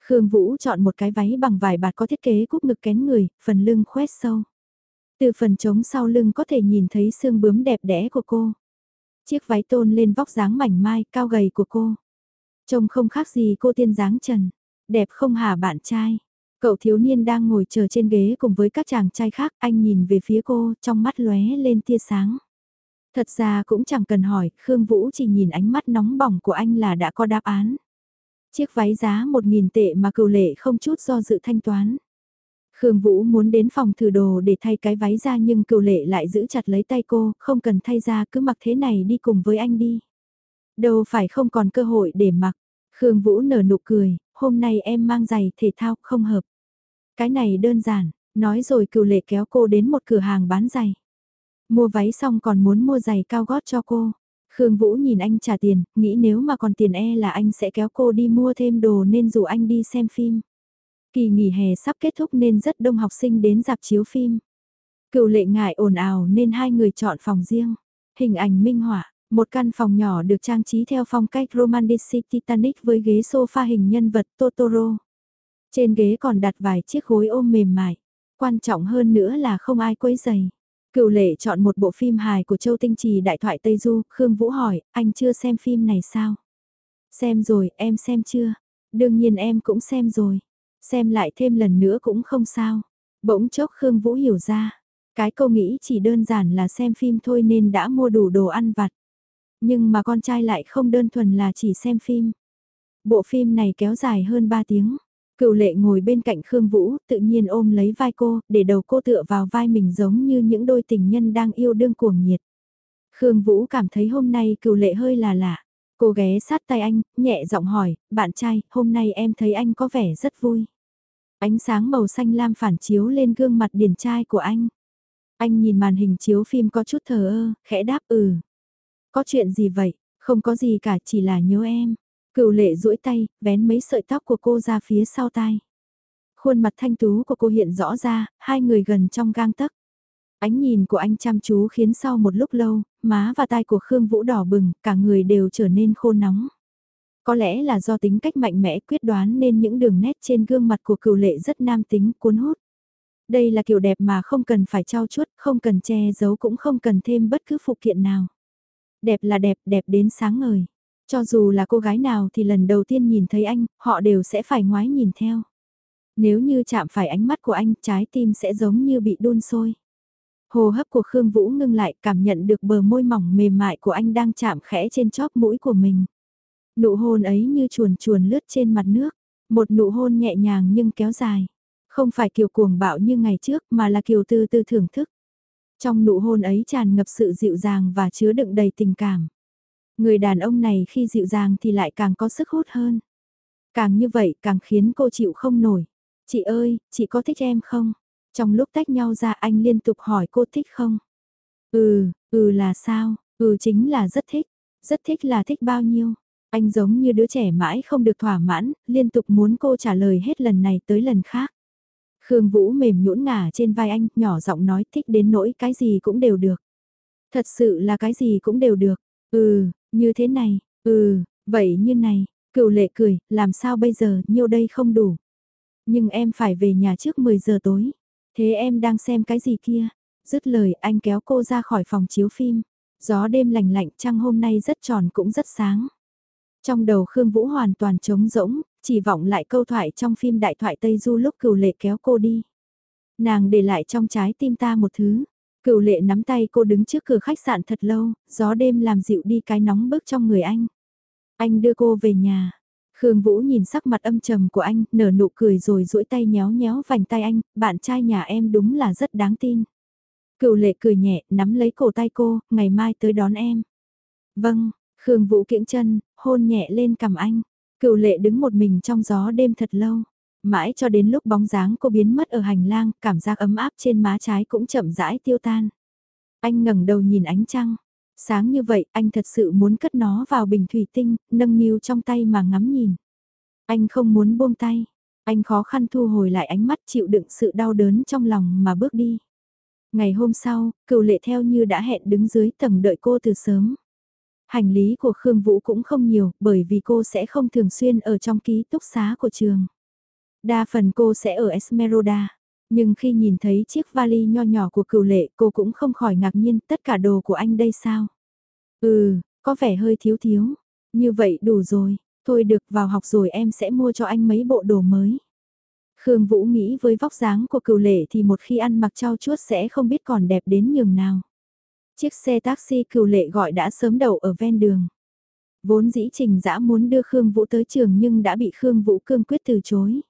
Khương Vũ chọn một cái váy bằng vải bạt có thiết kế cúp ngực kén người, phần lưng khoét sâu. Từ phần trống sau lưng có thể nhìn thấy xương bướm đẹp đẽ của cô. Chiếc váy tôn lên vóc dáng mảnh mai, cao gầy của cô. Trông không khác gì cô tiên dáng trần. Đẹp không hả bạn trai. Cậu thiếu niên đang ngồi chờ trên ghế cùng với các chàng trai khác, anh nhìn về phía cô, trong mắt lóe lên tia sáng. Thật ra cũng chẳng cần hỏi, Khương Vũ chỉ nhìn ánh mắt nóng bỏng của anh là đã có đáp án. Chiếc váy giá 1.000 tệ mà cựu lệ không chút do dự thanh toán. Khương Vũ muốn đến phòng thử đồ để thay cái váy ra nhưng cựu lệ lại giữ chặt lấy tay cô, không cần thay ra cứ mặc thế này đi cùng với anh đi. Đâu phải không còn cơ hội để mặc. Khương Vũ nở nụ cười, hôm nay em mang giày thể thao không hợp. Cái này đơn giản, nói rồi cựu lệ kéo cô đến một cửa hàng bán giày. Mua váy xong còn muốn mua giày cao gót cho cô. Khương Vũ nhìn anh trả tiền, nghĩ nếu mà còn tiền e là anh sẽ kéo cô đi mua thêm đồ nên dù anh đi xem phim. Kỳ nghỉ hè sắp kết thúc nên rất đông học sinh đến dạp chiếu phim. Cựu lệ ngại ồn ào nên hai người chọn phòng riêng. Hình ảnh minh họa, một căn phòng nhỏ được trang trí theo phong cách Romantic Titanic với ghế sofa hình nhân vật Totoro. Trên ghế còn đặt vài chiếc gối ôm mềm mại. Quan trọng hơn nữa là không ai quấy giày. Cựu lệ chọn một bộ phim hài của Châu Tinh Trì Đại thoại Tây Du, Khương Vũ hỏi, anh chưa xem phim này sao? Xem rồi, em xem chưa? Đương nhiên em cũng xem rồi. Xem lại thêm lần nữa cũng không sao. Bỗng chốc Khương Vũ hiểu ra. Cái câu nghĩ chỉ đơn giản là xem phim thôi nên đã mua đủ đồ ăn vặt. Nhưng mà con trai lại không đơn thuần là chỉ xem phim. Bộ phim này kéo dài hơn 3 tiếng. Cựu lệ ngồi bên cạnh Khương Vũ, tự nhiên ôm lấy vai cô, để đầu cô tựa vào vai mình giống như những đôi tình nhân đang yêu đương cuồng nhiệt. Khương Vũ cảm thấy hôm nay cựu lệ hơi là lạ. Cô ghé sát tay anh, nhẹ giọng hỏi, bạn trai, hôm nay em thấy anh có vẻ rất vui. Ánh sáng màu xanh lam phản chiếu lên gương mặt điển trai của anh. Anh nhìn màn hình chiếu phim có chút thờ ơ, khẽ đáp ừ. Có chuyện gì vậy? Không có gì cả chỉ là nhớ em. Cựu lệ duỗi tay, vén mấy sợi tóc của cô ra phía sau tai. Khuôn mặt thanh tú của cô hiện rõ ra, hai người gần trong gang tấc. Ánh nhìn của anh chăm chú khiến sau một lúc lâu, má và tai của Khương Vũ đỏ bừng, cả người đều trở nên khô nóng. Có lẽ là do tính cách mạnh mẽ quyết đoán nên những đường nét trên gương mặt của cựu lệ rất nam tính, cuốn hút. Đây là kiểu đẹp mà không cần phải trao chuốt, không cần che giấu cũng không cần thêm bất cứ phụ kiện nào. Đẹp là đẹp, đẹp đến sáng ngời. Cho dù là cô gái nào thì lần đầu tiên nhìn thấy anh, họ đều sẽ phải ngoái nhìn theo. Nếu như chạm phải ánh mắt của anh, trái tim sẽ giống như bị đun sôi. Hồ hấp của Khương Vũ ngưng lại cảm nhận được bờ môi mỏng mềm mại của anh đang chạm khẽ trên chóp mũi của mình. Nụ hôn ấy như chuồn chuồn lướt trên mặt nước, một nụ hôn nhẹ nhàng nhưng kéo dài. Không phải kiểu cuồng bạo như ngày trước mà là kiểu từ từ thưởng thức. Trong nụ hôn ấy tràn ngập sự dịu dàng và chứa đựng đầy tình cảm. Người đàn ông này khi dịu dàng thì lại càng có sức hút hơn. Càng như vậy càng khiến cô chịu không nổi. Chị ơi, chị có thích em không? Trong lúc tách nhau ra anh liên tục hỏi cô thích không? Ừ, ừ là sao? Ừ chính là rất thích. Rất thích là thích bao nhiêu? Anh giống như đứa trẻ mãi không được thỏa mãn, liên tục muốn cô trả lời hết lần này tới lần khác. Khương Vũ mềm nhũn ngả trên vai anh, nhỏ giọng nói thích đến nỗi cái gì cũng đều được. Thật sự là cái gì cũng đều được. Ừ, như thế này, ừ, vậy như này, cựu lệ cười, làm sao bây giờ, nhiêu đây không đủ. Nhưng em phải về nhà trước 10 giờ tối. Thế em đang xem cái gì kia? Dứt lời anh kéo cô ra khỏi phòng chiếu phim. Gió đêm lạnh lạnh trăng hôm nay rất tròn cũng rất sáng. Trong đầu Khương Vũ hoàn toàn trống rỗng, chỉ vọng lại câu thoại trong phim đại thoại Tây Du lúc cửu lệ kéo cô đi. Nàng để lại trong trái tim ta một thứ. Cựu lệ nắm tay cô đứng trước cửa khách sạn thật lâu, gió đêm làm dịu đi cái nóng bức trong người anh. Anh đưa cô về nhà. Khương Vũ nhìn sắc mặt âm trầm của anh, nở nụ cười rồi duỗi tay nhéo nhéo vành tay anh, bạn trai nhà em đúng là rất đáng tin. Cựu lệ cười nhẹ, nắm lấy cổ tay cô, ngày mai tới đón em. Vâng, Khương Vũ kiễng chân, hôn nhẹ lên cầm anh. Cựu lệ đứng một mình trong gió đêm thật lâu. Mãi cho đến lúc bóng dáng cô biến mất ở hành lang, cảm giác ấm áp trên má trái cũng chậm rãi tiêu tan. Anh ngẩng đầu nhìn ánh trăng. Sáng như vậy, anh thật sự muốn cất nó vào bình thủy tinh, nâng niu trong tay mà ngắm nhìn. Anh không muốn buông tay. Anh khó khăn thu hồi lại ánh mắt chịu đựng sự đau đớn trong lòng mà bước đi. Ngày hôm sau, cựu lệ theo như đã hẹn đứng dưới tầng đợi cô từ sớm. Hành lý của Khương Vũ cũng không nhiều bởi vì cô sẽ không thường xuyên ở trong ký túc xá của trường. Đa phần cô sẽ ở Esmeralda. Nhưng khi nhìn thấy chiếc vali nho nhỏ của cựu lệ cô cũng không khỏi ngạc nhiên tất cả đồ của anh đây sao? Ừ, có vẻ hơi thiếu thiếu. Như vậy đủ rồi, thôi được vào học rồi em sẽ mua cho anh mấy bộ đồ mới. Khương Vũ nghĩ với vóc dáng của cựu lệ thì một khi ăn mặc trao chuốt sẽ không biết còn đẹp đến nhường nào. Chiếc xe taxi cựu lệ gọi đã sớm đậu ở ven đường. Vốn dĩ trình dã muốn đưa Khương Vũ tới trường nhưng đã bị Khương Vũ cương quyết từ chối.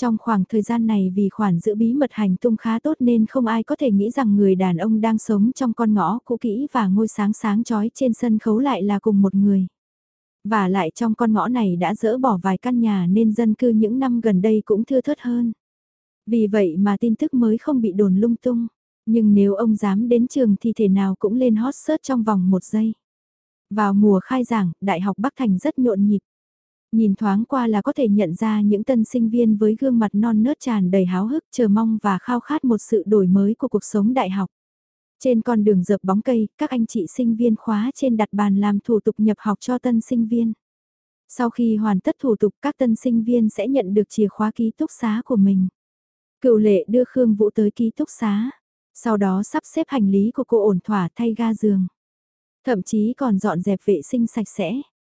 Trong khoảng thời gian này vì khoản giữ bí mật hành tung khá tốt nên không ai có thể nghĩ rằng người đàn ông đang sống trong con ngõ cũ kỹ và ngôi sáng sáng chói trên sân khấu lại là cùng một người. Và lại trong con ngõ này đã dỡ bỏ vài căn nhà nên dân cư những năm gần đây cũng thưa thớt hơn. Vì vậy mà tin tức mới không bị đồn lung tung. Nhưng nếu ông dám đến trường thì thể nào cũng lên hot search trong vòng một giây. Vào mùa khai giảng, Đại học Bắc Thành rất nhộn nhịp. Nhìn thoáng qua là có thể nhận ra những tân sinh viên với gương mặt non nớt tràn đầy háo hức chờ mong và khao khát một sự đổi mới của cuộc sống đại học. Trên con đường dợp bóng cây, các anh chị sinh viên khóa trên đặt bàn làm thủ tục nhập học cho tân sinh viên. Sau khi hoàn tất thủ tục các tân sinh viên sẽ nhận được chìa khóa ký túc xá của mình. Cựu lệ đưa Khương Vũ tới ký túc xá, sau đó sắp xếp hành lý của cô ổn thỏa thay ga giường. Thậm chí còn dọn dẹp vệ sinh sạch sẽ.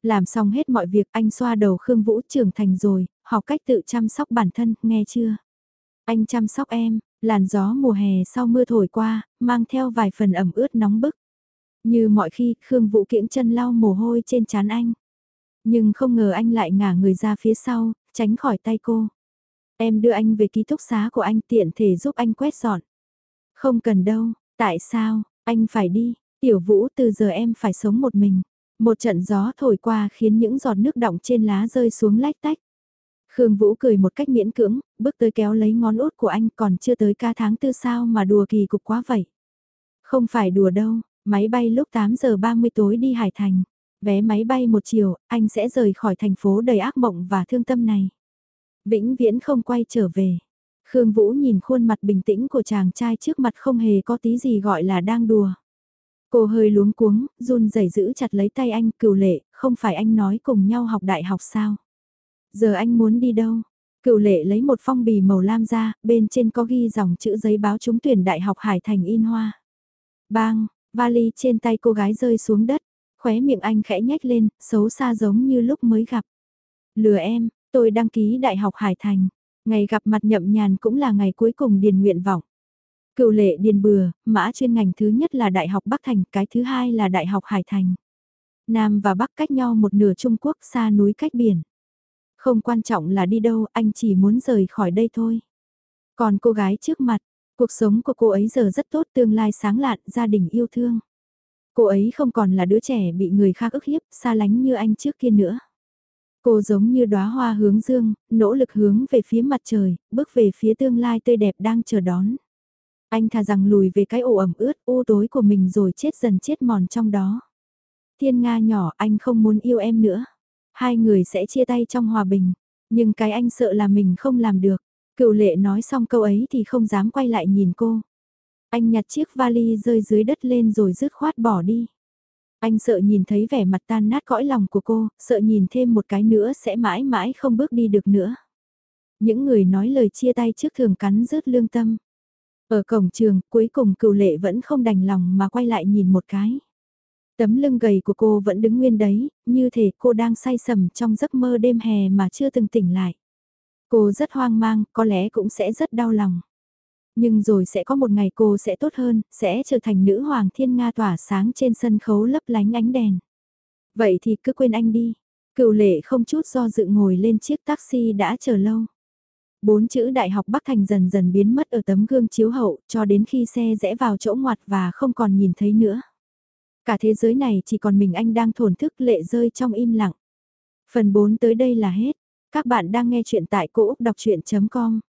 Làm xong hết mọi việc anh xoa đầu Khương Vũ trưởng thành rồi, học cách tự chăm sóc bản thân, nghe chưa? Anh chăm sóc em, làn gió mùa hè sau mưa thổi qua, mang theo vài phần ẩm ướt nóng bức. Như mọi khi, Khương Vũ kiễng chân lau mồ hôi trên trán anh. Nhưng không ngờ anh lại ngả người ra phía sau, tránh khỏi tay cô. Em đưa anh về ký túc xá của anh tiện thể giúp anh quét dọn. Không cần đâu, tại sao, anh phải đi, tiểu vũ từ giờ em phải sống một mình. Một trận gió thổi qua khiến những giọt nước đọng trên lá rơi xuống lách tách. Khương Vũ cười một cách miễn cưỡng, bước tới kéo lấy ngón út của anh còn chưa tới ca tháng tư sao mà đùa kỳ cục quá vậy. Không phải đùa đâu, máy bay lúc 8 giờ 30 tối đi Hải Thành. Vé máy bay một chiều, anh sẽ rời khỏi thành phố đầy ác mộng và thương tâm này. Vĩnh viễn không quay trở về. Khương Vũ nhìn khuôn mặt bình tĩnh của chàng trai trước mặt không hề có tí gì gọi là đang đùa. Cô hơi luống cuống, run rẩy giữ chặt lấy tay anh, cửu lệ, không phải anh nói cùng nhau học đại học sao? Giờ anh muốn đi đâu? Cửu lệ lấy một phong bì màu lam ra, bên trên có ghi dòng chữ giấy báo trúng tuyển đại học Hải Thành in hoa. Bang, vali trên tay cô gái rơi xuống đất, khóe miệng anh khẽ nhếch lên, xấu xa giống như lúc mới gặp. Lừa em, tôi đăng ký đại học Hải Thành. Ngày gặp mặt nhậm nhàn cũng là ngày cuối cùng điền nguyện vọng. Cựu lệ điền bừa, mã chuyên ngành thứ nhất là Đại học Bắc Thành, cái thứ hai là Đại học Hải Thành. Nam và Bắc cách nhau một nửa Trung Quốc xa núi cách biển. Không quan trọng là đi đâu, anh chỉ muốn rời khỏi đây thôi. Còn cô gái trước mặt, cuộc sống của cô ấy giờ rất tốt, tương lai sáng lạn, gia đình yêu thương. Cô ấy không còn là đứa trẻ bị người khác ức hiếp, xa lánh như anh trước kia nữa. Cô giống như đóa hoa hướng dương, nỗ lực hướng về phía mặt trời, bước về phía tương lai tươi đẹp đang chờ đón. Anh thà rằng lùi về cái ổ ẩm ướt u tối của mình rồi chết dần chết mòn trong đó. Thiên Nga nhỏ anh không muốn yêu em nữa. Hai người sẽ chia tay trong hòa bình. Nhưng cái anh sợ là mình không làm được. Cựu lệ nói xong câu ấy thì không dám quay lại nhìn cô. Anh nhặt chiếc vali rơi dưới đất lên rồi rứt khoát bỏ đi. Anh sợ nhìn thấy vẻ mặt tan nát cõi lòng của cô, sợ nhìn thêm một cái nữa sẽ mãi mãi không bước đi được nữa. Những người nói lời chia tay trước thường cắn rứt lương tâm. Ở cổng trường, cuối cùng cựu lệ vẫn không đành lòng mà quay lại nhìn một cái. Tấm lưng gầy của cô vẫn đứng nguyên đấy, như thể cô đang say sầm trong giấc mơ đêm hè mà chưa từng tỉnh lại. Cô rất hoang mang, có lẽ cũng sẽ rất đau lòng. Nhưng rồi sẽ có một ngày cô sẽ tốt hơn, sẽ trở thành nữ hoàng thiên Nga tỏa sáng trên sân khấu lấp lánh ánh đèn. Vậy thì cứ quên anh đi. Cựu lệ không chút do dự ngồi lên chiếc taxi đã chờ lâu. Bốn chữ Đại học Bắc Thành dần dần biến mất ở tấm gương chiếu hậu, cho đến khi xe rẽ vào chỗ ngoặt và không còn nhìn thấy nữa. Cả thế giới này chỉ còn mình anh đang thổn thức lệ rơi trong im lặng. Phần 4 tới đây là hết. Các bạn đang nghe chuyện tại cỗ đọc chuyện.com